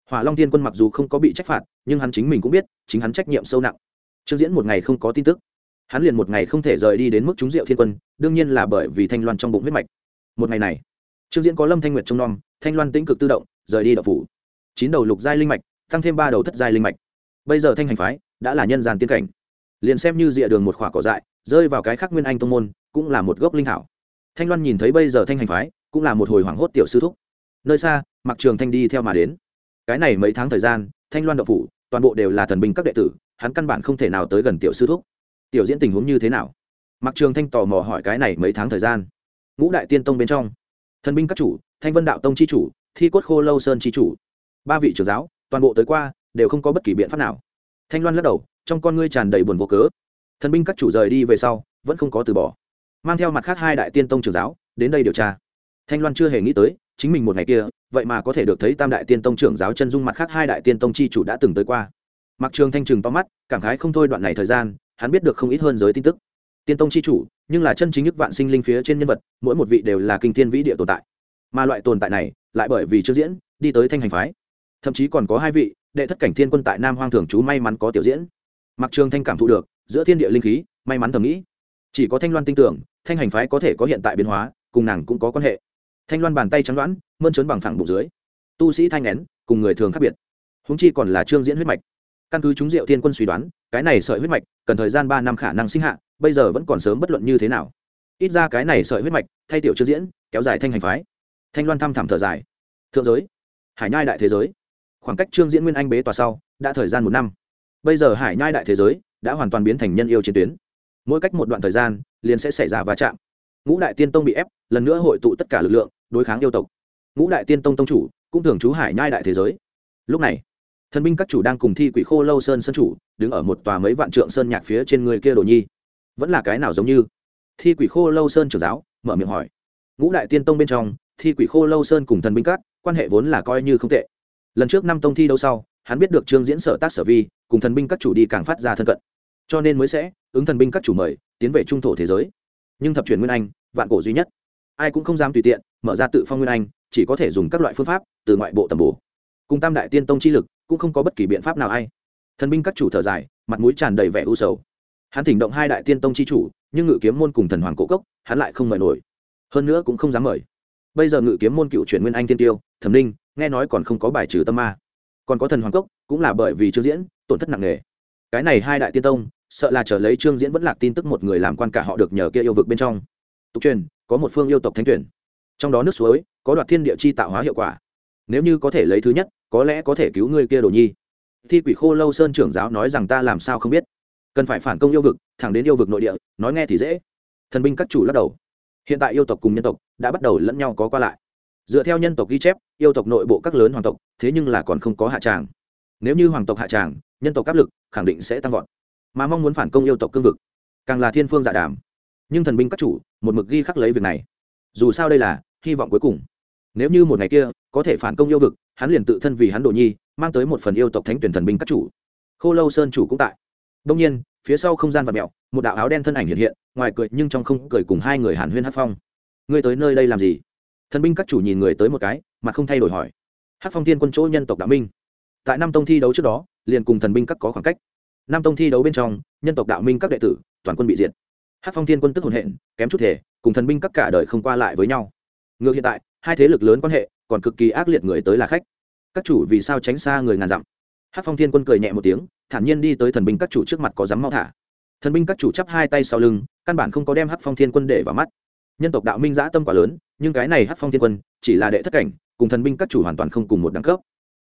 Speaker 1: Hỏa long thiên quân mặc dù không có bị trách phạt, nhưng hắn chính mình cũng biết, chính hắn trách nhiệm sâu nặng. Trương diễn một ngày không có tin tức. Hắn liền một ngày không thể rời đi đến mức chúng diệu thiên quân, đương nhiên là bởi vì thanh loan trong bụng huyết mạch. Một ngày này trương diễn có lâm thanh nguyệt trông nom, thanh loan tĩnh cực tự động, rời đi đậu phủ. Chín đầu lục giai linh mạch, tăng thêm ba đầu thất giai linh mạch. Bây giờ thanh hành phái đã là nhân gian tiên cảnh. Liền xem như dịa đường một khỏa cỏ dại, rơi vào cái khác nguyên anh tông môn, cũng là một gốc linh thảo. Thanh loan nhìn thấy bây giờ thanh hành phái, cũng là một hồi hoảng hốt tiểu sư thúc. Nơi xa mặc trường thanh đi theo mà đến. Cái này mấy tháng thời gian, thanh loan đậu phủ, toàn bộ đều là thần binh các đệ tử, hắn căn bản không thể nào tới gần tiểu sư thúc. Tiểu diễn tình huống như thế nào? Mặc trường thanh tò mò hỏi cái này mấy tháng thời gian. Ngũ đại tiên tông bên trong thần binh các chủ, thanh vân đạo tông c h i chủ, thi quất khô lâu sơn c h i chủ. Ba vị trưởng giáo, toàn bộ tới qua, đều không có bất kỳ biện pháp nào. Thanh loan lắc đầu, trong con ngươi tràn đầy buồn vô cớ. Thần binh các chủ rời đi về sau, vẫn không có từ bỏ. Mang theo mặt khác hai đại tiên tông trưởng giáo, đến đây điều tra. Thanh loan chưa hề nghĩ tới, chính mình một ngày kia, vậy mà có thể được thấy tam đại tiên tông trưởng giáo chân dung mặt khác hai đại tiên tông chi chủ đã từng tới qua. Mặc trường thanh trừng to mắt, cảm khái không thôi đoạn này thời gian, hắn biết được không ít hơn giới tin tức tiên tông chi chủ, nhưng là chân chính nhất vạn sinh linh phía trên nhân vật, mỗi một vị đều là kinh thiên vĩ địa tồn tại. Mà loại tồn tại này, lại bởi vì chưa diễn, đi tới thanh hành phái. Thậm chí còn có hai vị, đệ thất cảnh thiên quân tại nam hoang thường chú may mắn có tiểu diễn. Mặc trường thanh cảm thụ được, giữa thiên địa linh khí, may mắn thầm nghĩ. Chỉ có thanh loan tin tưởng, thanh hành phái có thể có hiện tại biến hóa, cùng nàng cũng có quan hệ. Thanh loan bàn tay trắng đoán, mơn trớn bằng phẳng bụng dưới. Tu sĩ thanh nén, cùng người thường khác biệt. Húng chi còn là trương diễn huyết mạch. Căn cứ chúng diệu thiên quân suy đoán, cái này sợi huyết mạch, cần thời gian ba năm khả năng sinh hạ bây giờ vẫn còn sớm bất luận như thế nào. Ít ra cái này sợi huyết mạch, thay tiểu chưa diễn, kéo dài thanh hành phái. Thanh loan thăm thẳm thở dài. Thượng giới. Hải nhai đại thế giới. Khoảng cách trương diễn nguyên anh bế tòa sau, đã thời gian một năm. Bây giờ hải nhai đại thế giới đã hoàn toàn biến thành nhân yêu chiến tuyến. Mỗi cách một đoạn thời gian, liền sẽ xảy ra va chạm. Ngũ đại tiên tông bị ép, lần nữa hội tụ tất cả lực lượng, đối kháng yêu tộc. Ngũ đại tiên tông tông chủ cũng thường trú hải nhai đại thế giới. Lúc này, thần binh các chủ đang cùng thi quỷ khô lâu sơn sơn chủ, đứng ở một tòa mấy vạn trượng sơn nhạc phía trên người kia đồ nhi vẫn là cái nào giống như? Thi quỷ khô lâu sơn trưởng giáo, mở miệng hỏi. Ngũ đại tiên tông bên trong, thi quỷ khô lâu sơn cùng thần binh các, quan hệ vốn là coi như không tệ. Lần trước năm tông thi đâu sau, hắn biết được trương diễn sở tác sở vi, cùng thần binh các chủ đi càng phát ra thân cận. Cho nên mới sẽ ứng thần binh các chủ mời, tiến về trung thổ thế giới. Nhưng thập truyền nguyên anh, vạn cổ duy nhất. Ai cũng không dám tùy tiện, mở ra tự phong nguyên anh, chỉ có thể dùng các loại phương pháp từ ngoại bộ tầm bổ. Cùng tam đại tiên tông chi lực, cũng không có bất kỳ biện pháp nào ai thần binh các chủ thở dài, mặt mũi tràn đầy vẻ u sầu hắn thỉnh động hai đại tiên tông chi chủ, nhưng ngự kiếm môn cùng thần hoàng cổ cốc, hắn lại không mời nổi. Hơn nữa cũng không dám mời. Bây giờ ngự kiếm môn cựu chuyển nguyên anh tiên tiêu, thẩm linh nghe nói còn không có bài trừ tâm ma. Còn có thần hoàng cốc, cũng là bởi vì trương diễn, tổn thất nặng nề. Cái này hai đại tiên tông, sợ là chờ lấy trương diễn vẫn lạc tin tức một người làm quan cả họ được nhờ kia yêu vực bên trong. Tục truyền, có một phương yêu tộc thánh tuyển. Trong đó nước suối, có đoạt thiên địa chi tạo hóa hiệu quả. Nếu như có thể lấy thứ nhất, có lẽ có thể cứu người kia đồ nhi. Thi quỷ khô lâu sơn trưởng giáo nói rằng ta làm sao không biết cần phải phản công yêu vực, thẳng đến yêu vực nội địa, nói nghe thì dễ. Thần binh các chủ lắc đầu. Hiện tại yêu tộc cùng nhân tộc đã bắt đầu lẫn nhau có qua lại. Dựa theo nhân tộc ghi chép, yêu tộc nội bộ các lớn hoàng tộc, thế nhưng là còn không có hạ tràng. Nếu như hoàng tộc hạ tràng, nhân tộc áp lực khẳng định sẽ tăng vọt. Mà mong muốn phản công yêu tộc cương vực, càng là thiên phương dạ đàm. Nhưng thần binh các chủ, một mực ghi khắc lấy việc này. Dù sao đây là hy vọng cuối cùng. Nếu như một ngày kia, có thể phản công yêu vực, hắn liền tự thân vì hắn đồ nhi, mang tới một phần yêu tộc thánh tuyển thần binh các chủ. Khô lâu sơn chủ cũng tại đông nhiên, phía sau không gian và mẹo, một đạo áo đen thân ảnh hiện hiện, ngoài cười nhưng trong không cười cùng hai người hàn huyên hát phong. Ngươi tới nơi đây làm gì? Thần binh các chủ nhìn người tới một cái, mà không thay đổi hỏi. Hát phong thiên quân chỗ nhân tộc đạo minh. Tại năm tông thi đấu trước đó, liền cùng thần binh các có khoảng cách. Năm tông thi đấu bên trong, nhân tộc đạo minh các đệ tử, toàn quân bị diệt. Hát phong thiên quân tức hồn hện, kém chút thể, cùng thần binh các cả đời không qua lại với nhau. Ngược hiện tại, hai thế lực lớn quan hệ còn cực kỳ ác liệt người tới là khách. Các chủ vì sao tránh xa người ngàn dặm? Hát phong thiên quân cười nhẹ một tiếng, thản nhiên đi tới thần binh các chủ trước mặt có dám mau thả. Thần binh các chủ chắp hai tay sau lưng, căn bản không có đem hát phong thiên quân để vào mắt. Nhân tộc đạo minh giã tâm quá lớn, nhưng cái này hát phong thiên quân chỉ là đệ thất cảnh, cùng thần binh các chủ hoàn toàn không cùng một đẳng cấp.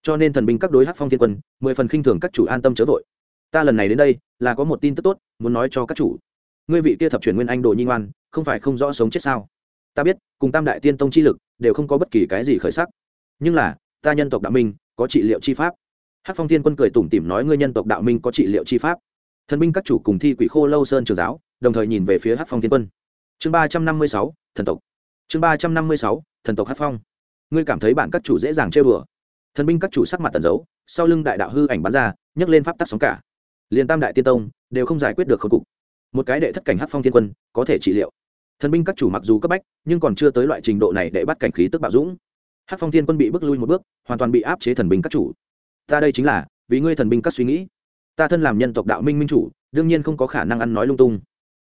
Speaker 1: Cho nên thần binh các đối hát phong thiên quân, mười phần khinh thường các chủ an tâm chớ vội. Ta lần này đến đây, là có một tin tức tốt, muốn nói cho các chủ. Ngươi vị kia thập truyền nguyên anh đồ nhi ngoan, không phải không rõ sống chết sao? Ta biết, cùng tam đại tiên tông chi lực, đều không có bất kỳ cái gì khởi sắc. Nhưng là, ta nhân tộc đạo minh, có trị liệu chi pháp hát phong thiên quân cười tủm tỉm nói ngươi nhân tộc đạo minh có trị liệu chi pháp. Thần binh các chủ cùng thi quỷ khô lâu sơn trường giáo, đồng thời nhìn về phía hát phong thiên quân. Chương ba trăm năm mươi sáu, thần tộc. Chương ba trăm năm mươi sáu, thần tộc hát phong. Ngươi cảm thấy bạn các chủ dễ dàng chơi bừa thần binh các chủ sắc mặt tần giấu sau lưng đại đạo hư ảnh bắn ra, nhấc lên pháp tắc sóng cả. Liền tam đại tiên tông đều không giải quyết được khôi cục. Một cái đệ thất cảnh hát phong thiên quân có thể trị liệu. Thần binh các chủ mặc dù cấp bách, nhưng còn chưa tới loại trình độ này để bắt cảnh khí tức bạo dũng. Hát phong thiên quân bị bước lui một bước, hoàn toàn bị áp chế thần binh các chủ ta đây chính là, vì ngươi thần binh các suy nghĩ. Ta thân làm nhân tộc đạo minh minh chủ, đương nhiên không có khả năng ăn nói lung tung.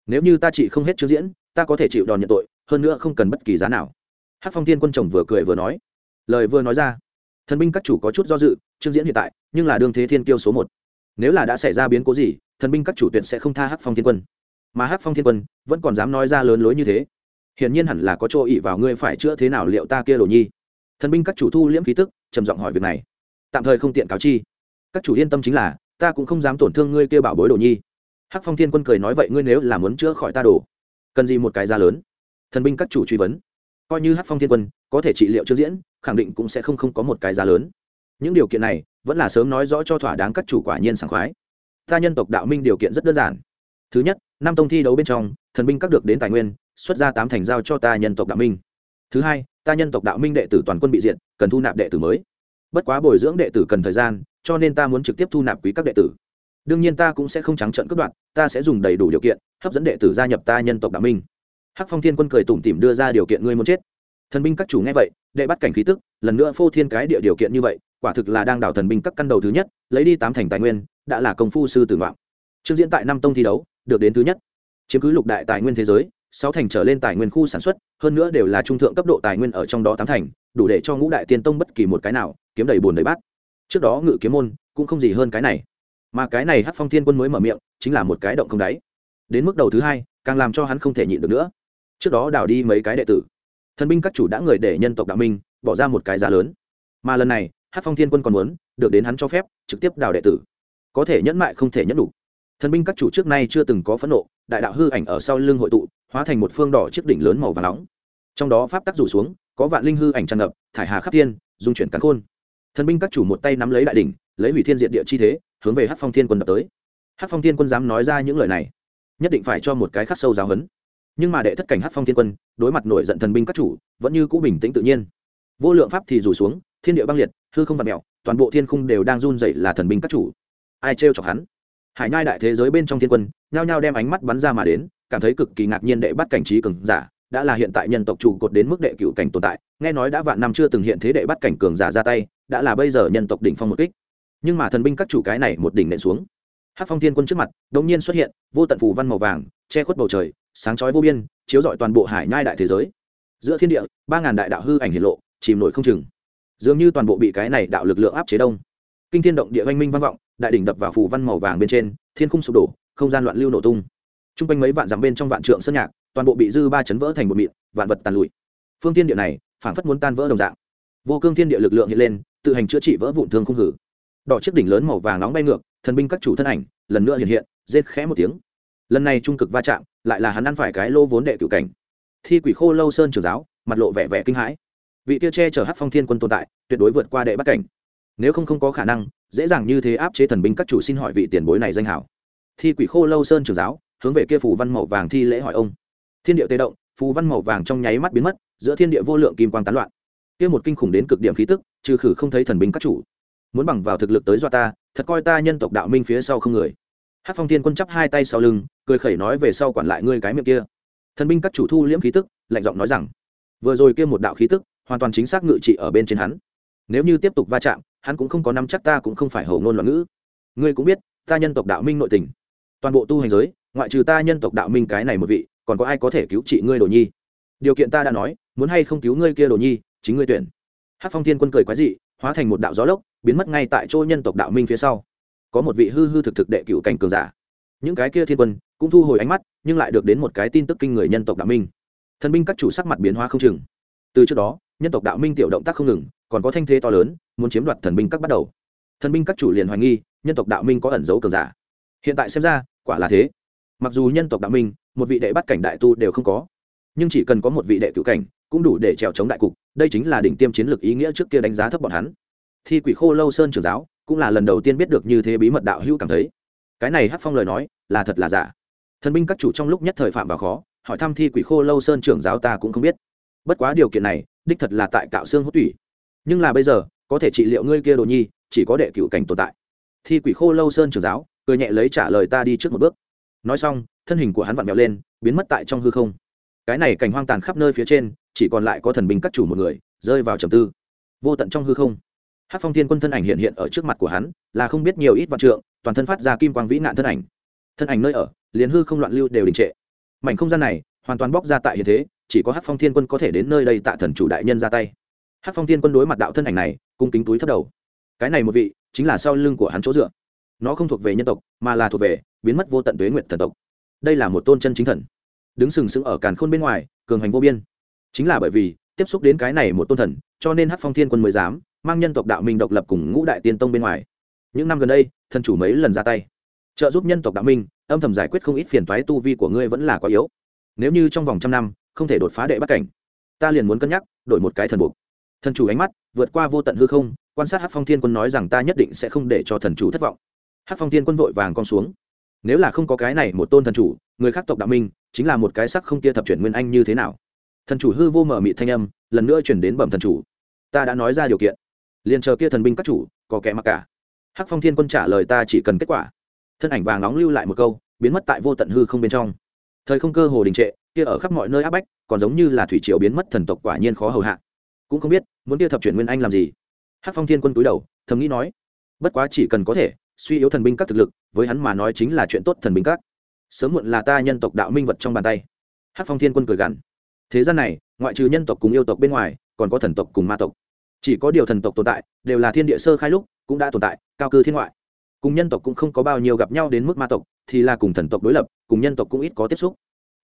Speaker 1: Nếu như ta chỉ không hết chữ diễn, ta có thể chịu đòn nhận tội, hơn nữa không cần bất kỳ giá nào. Hát phong thiên quân chồng vừa cười vừa nói. Lời vừa nói ra, thần binh các chủ có chút do dự chương diễn hiện tại, nhưng là đương thế thiên kiêu số một. Nếu là đã xảy ra biến cố gì, thần binh các chủ tuyệt sẽ không tha hắc phong thiên quân. Mà hắc phong thiên quân vẫn còn dám nói ra lớn lối như thế. Hiển nhiên hẳn là có chỗ ỵ vào ngươi phải chữa thế nào liệu ta kia đồ nhi. Thần binh các chủ thu liễm khí tức, trầm giọng hỏi việc này tạm thời không tiện cáo chi. Các chủ yên tâm chính là ta cũng không dám tổn thương ngươi kia bảo bối đồ nhi. Hắc phong thiên quân cười nói vậy ngươi nếu là muốn chữa khỏi ta đồ cần gì một cái giá lớn? Thần binh các chủ truy vấn. Coi như hắc phong thiên quân có thể trị liệu chưa diễn khẳng định cũng sẽ không không có một cái giá lớn. Những điều kiện này vẫn là sớm nói rõ cho thỏa đáng các chủ quả nhiên sảng khoái. Ta nhân tộc đạo minh điều kiện rất đơn giản. Thứ nhất năm tông thi đấu bên trong thần binh các được đến tài nguyên xuất ra tám thành giao cho ta nhân tộc đạo minh. Thứ hai ta nhân tộc đạo minh đệ tử toàn quân bị diện, cần thu nạp đệ tử mới bất quá bồi dưỡng đệ tử cần thời gian, cho nên ta muốn trực tiếp thu nạp quý các đệ tử. Đương nhiên ta cũng sẽ không trắng trợn cướp đoạt, ta sẽ dùng đầy đủ điều kiện, hấp dẫn đệ tử gia nhập ta nhân tộc đạo minh. Hắc phong thiên quân cười tủm tỉm đưa ra điều kiện ngươi muốn chết. Thần binh các chủ nghe vậy, đệ bắt cảnh khí tức, lần nữa phô thiên cái địa điều kiện như vậy, quả thực là đang đảo thần binh các căn đầu thứ nhất, lấy đi tám thành tài nguyên, đã là công phu sư tử ngoạn. Trương diễn tại năm tông thi đấu, được đến thứ nhất. Chiếm cứ lục đại tài nguyên thế giới, sáu thành trở lên tài nguyên khu sản xuất, hơn nữa đều là trung thượng cấp độ tài nguyên ở trong đó tám thành, đủ để cho ngũ đại tiên tông bất kỳ một cái nào kiếm đầy bùn đầy bát. Trước đó ngự kiếm môn cũng không gì hơn cái này. Mà cái này hát phong thiên quân mới mở miệng, chính là một cái động không đáy. Đến mức đầu thứ hai, càng làm cho hắn không thể nhịn được nữa. Trước đó đào đi mấy cái đệ tử. Thần binh các chủ đã người để nhân tộc đạo minh, bỏ ra một cái giá lớn. Mà lần này hát phong thiên quân còn muốn được đến hắn cho phép, trực tiếp đào đệ tử. Có thể nhẫn mại không thể nhẫn đủ. Thần binh các chủ trước nay chưa từng có phẫn nộ, đại đạo hư ảnh ở sau lưng hội tụ, hóa thành một phương đỏ chiếc đỉnh lớn màu và nóng. Trong đó pháp tắc rủ xuống, có vạn linh hư ảnh tràn ngập, thải hà khắp thiên, dung chuyển cắn khôn thần binh các chủ một tay nắm lấy đại đỉnh, lấy hủy thiên diện địa chi thế, hướng về hát phong thiên quân đập tới. Hát phong thiên quân dám nói ra những lời này, nhất định phải cho một cái khắc sâu giáo hấn nhưng mà đệ thất cảnh hát phong thiên quân, đối mặt nổi giận thần binh các chủ, vẫn như cũ bình tĩnh tự nhiên. Vô lượng pháp thì rủ xuống, thiên địa băng liệt, hư không vặt mẹo toàn bộ thiên khung đều đang run dậy là thần binh các chủ. Ai trêu chọc hắn? Hải nhai đại thế giới bên trong thiên quân, nhao nhao đem ánh mắt bắn ra mà đến, cảm thấy cực kỳ ngạc nhiên đệ bắt cảnh trí cường giả, đã là hiện tại nhân tộc trụ cột đến mức đệ cựu cảnh tồn tại, nghe nói đã vạn năm chưa từng hiện thế đệ bắt cảnh cường giả ra tay đã là bây giờ nhân tộc đỉnh phong một kích. Nhưng mà thần binh các chủ cái này một đỉnh nện xuống. Hát phong thiên quân trước mặt, đột nhiên xuất hiện, vô tận phù văn màu vàng, che khuất bầu trời, sáng chói vô biên, chiếu rọi toàn bộ hải nhai đại thế giới. Giữa thiên địa, ba ngàn đại đạo hư ảnh hiện lộ, chìm nổi không chừng. Dường như toàn bộ bị cái này đạo lực lượng áp chế đông. Kinh thiên động địa oanh minh vang vọng, đại đỉnh đập vào phù văn màu vàng bên trên, thiên khung sụp đổ, không gian loạn lưu nổ tung. T r u n g quanh mấy vạn dặm bên trong vạn trượng sơn nhạc, toàn bộ bị dư ba chấn vỡ thành một mịn, vạn vật tàn lụi. Phương thiên địa này, phảng phất muốn tan vỡ đồng dạng. Vô cương thiên địa lực lượng hiện lên tự hành chữa trị vỡ vụn thương không hử. Đỏ chiếc đỉnh lớn màu vàng nóng bay ngược, thần binh các chủ thân ảnh, lần nữa hiện hiện, rên khẽ một tiếng. Lần này trung cực va chạm, lại là hắn ăn phải cái lô vốn đệ cựu cảnh. Thi quỷ khô lâu sơn trường giáo, mặt lộ vẻ vẻ kinh hãi. Vị tiêu che chở hát phong thiên quân tồn tại, tuyệt đối vượt qua đệ bắt cảnh. Nếu không không có khả năng, dễ dàng như thế áp chế thần binh các chủ xin hỏi vị tiền bối này danh hảo. Thi quỷ khô lâu sơn trường giáo, hướng về kia phù văn màu vàng thi lễ hỏi ông. Thiên địa tê động, phù văn màu vàng trong nháy mắt biến mất, giữa thiên địa vô lượng kim quang tán loạn. Kia một kinh khủng đến cực điểm khí tức trừ khử không thấy thần binh các chủ. Muốn bằng vào thực lực tới dọa ta, thật coi ta nhân tộc đạo minh phía sau không người. Hát phong thiên quân chắp hai tay sau lưng, cười khẩy nói về sau quản lại ngươi cái miệng kia. Thần binh các chủ thu liễm khí tức, lạnh giọng nói rằng, vừa rồi kia một đạo khí tức, hoàn toàn chính xác ngự trị ở bên trên hắn. Nếu như tiếp tục va chạm, hắn cũng không có nắm chắc ta cũng không phải hầu ngôn loạn ngữ. Ngươi cũng biết, ta nhân tộc đạo minh nội tình. Toàn bộ tu hành giới, ngoại trừ ta nhân tộc đạo minh cái này một vị, còn có ai có thể cứu trị ngươi đồ nhi? Điều kiện ta đã nói, muốn hay không cứu ngươi kia đồ nhi, chính ngươi tuyển hát phong thiên quân cười quái dị, hóa thành một đạo gió lốc, biến mất ngay tại chỗ nhân tộc đạo minh phía sau. Có một vị hư hư thực thực đệ cựu cảnh cường giả. Những cái kia thiên quân cũng thu hồi ánh mắt, nhưng lại được đến một cái tin tức kinh người nhân tộc đạo minh. Thần binh các chủ sắc mặt biến hóa không chừng. Từ trước đó, nhân tộc đạo minh tiểu động tác không ngừng, còn có thanh thế to lớn, muốn chiếm đoạt thần binh các bắt đầu. Thần binh các chủ liền hoài nghi, nhân tộc đạo minh có ẩn dấu cường giả. Hiện tại xem ra, quả là thế. Mặc dù nhân tộc đạo minh, một vị đệ bắt cảnh đại tu đều không có nhưng chỉ cần có một vị đệ cựu cảnh, cũng đủ để trèo chống đại cục, đây chính là đỉnh tiêm chiến lược ý nghĩa trước kia đánh giá thấp bọn hắn. Thi quỷ khô lâu sơn trường giáo, cũng là lần đầu tiên biết được như thế bí mật đạo hữu cảm thấy. Cái này hát phong lời nói, là thật là giả. Thần binh các chủ trong lúc nhất thời phạm vào khó, hỏi thăm thi quỷ khô lâu sơn trưởng giáo ta cũng không biết. Bất quá điều kiện này, đích thật là tại cạo xương hốt tủy. Nhưng là bây giờ, có thể trị liệu ngươi kia đồ nhi, chỉ có đệ cựu cảnh tồn tại. Thi quỷ khô lâu sơn trưởng giáo, cười nhẹ lấy trả lời ta đi trước một bước. Nói xong, thân hình của hắn vặn vẹo lên, biến mất tại trong hư không cái này cảnh hoang tàn khắp nơi phía trên, chỉ còn lại có thần binh các chủ một người, rơi vào trầm tư. Vô tận trong hư không hát phong thiên quân thân ảnh hiện hiện ở trước mặt của hắn, là không biết nhiều ít vạn trượng, toàn thân phát ra kim quang vĩ nạn thân ảnh. Thân ảnh nơi ở, liền hư không loạn lưu đều đình trệ. Mảnh không gian này, hoàn toàn bóc ra tại hiện thế, chỉ có hát phong thiên quân có thể đến nơi đây tạ thần chủ đại nhân ra tay. Hát phong thiên quân đối mặt đạo thân ảnh này, cung kính túi thấp đầu. Cái này một vị, chính là sau lưng của hắn chỗ dựa. Nó không thuộc về nhân tộc, mà là thuộc về biến mất vô tận tuế nguyện thần tộc. Đây là một tôn chân chính thần đứng sừng sững ở càn khôn bên ngoài, cường hành vô biên. Chính là bởi vì, tiếp xúc đến cái này một tôn thần, cho nên hát phong thiên quân mới dám mang nhân tộc đạo minh độc lập cùng ngũ đại tiên tông bên ngoài. Những năm gần đây, thần chủ mấy lần ra tay, trợ giúp nhân tộc đạo minh, âm thầm giải quyết không ít phiền toái tu vi của ngươi vẫn là quá yếu. Nếu như trong vòng trăm năm, không thể đột phá đệ bắt cảnh, ta liền muốn cân nhắc, đổi một cái thần buộc. Thần chủ ánh mắt vượt qua vô tận hư không, quan sát hát phong thiên quân nói rằng ta nhất định sẽ không để cho thần chủ thất vọng. Hát phong thiên quân vội vàng con xuống nếu là không có cái này một tôn thần chủ, người khác tộc đạo minh, chính là một cái sắc không kia thập chuyển nguyên anh như thế nào? Thần chủ hư vô mở mị thanh âm, lần nữa chuyển đến bẩm thần chủ. Ta đã nói ra điều kiện. Liền chờ kia thần binh các chủ, có kẻ mặc cả. Hắc phong thiên quân trả lời ta chỉ cần kết quả. Thân ảnh vàng nóng lưu lại một câu, biến mất tại vô tận hư không bên trong. Thời không cơ hồ đình trệ, kia ở khắp mọi nơi áp bách, còn giống như là thủy triều biến mất thần tộc quả nhiên khó hầu hạ. Cũng không biết, muốn kia thập chuyển nguyên anh làm gì? Hắc phong thiên quân túi đầu, thầm nghĩ nói, bất quá chỉ cần có thể suy yếu thần binh các thực lực, với hắn mà nói chính là chuyện tốt thần binh các. Sớm muộn là ta nhân tộc đạo minh vật trong bàn tay. Hắc phong thiên quân cười gằn. Thế gian này, ngoại trừ nhân tộc cùng yêu tộc bên ngoài, còn có thần tộc cùng ma tộc. Chỉ có điều thần tộc tồn tại, đều là thiên địa sơ khai lúc, cũng đã tồn tại, cao cư thiên ngoại. Cùng nhân tộc cũng không có bao nhiêu gặp nhau đến mức ma tộc, thì là cùng thần tộc đối lập, cùng nhân tộc cũng ít có tiếp xúc.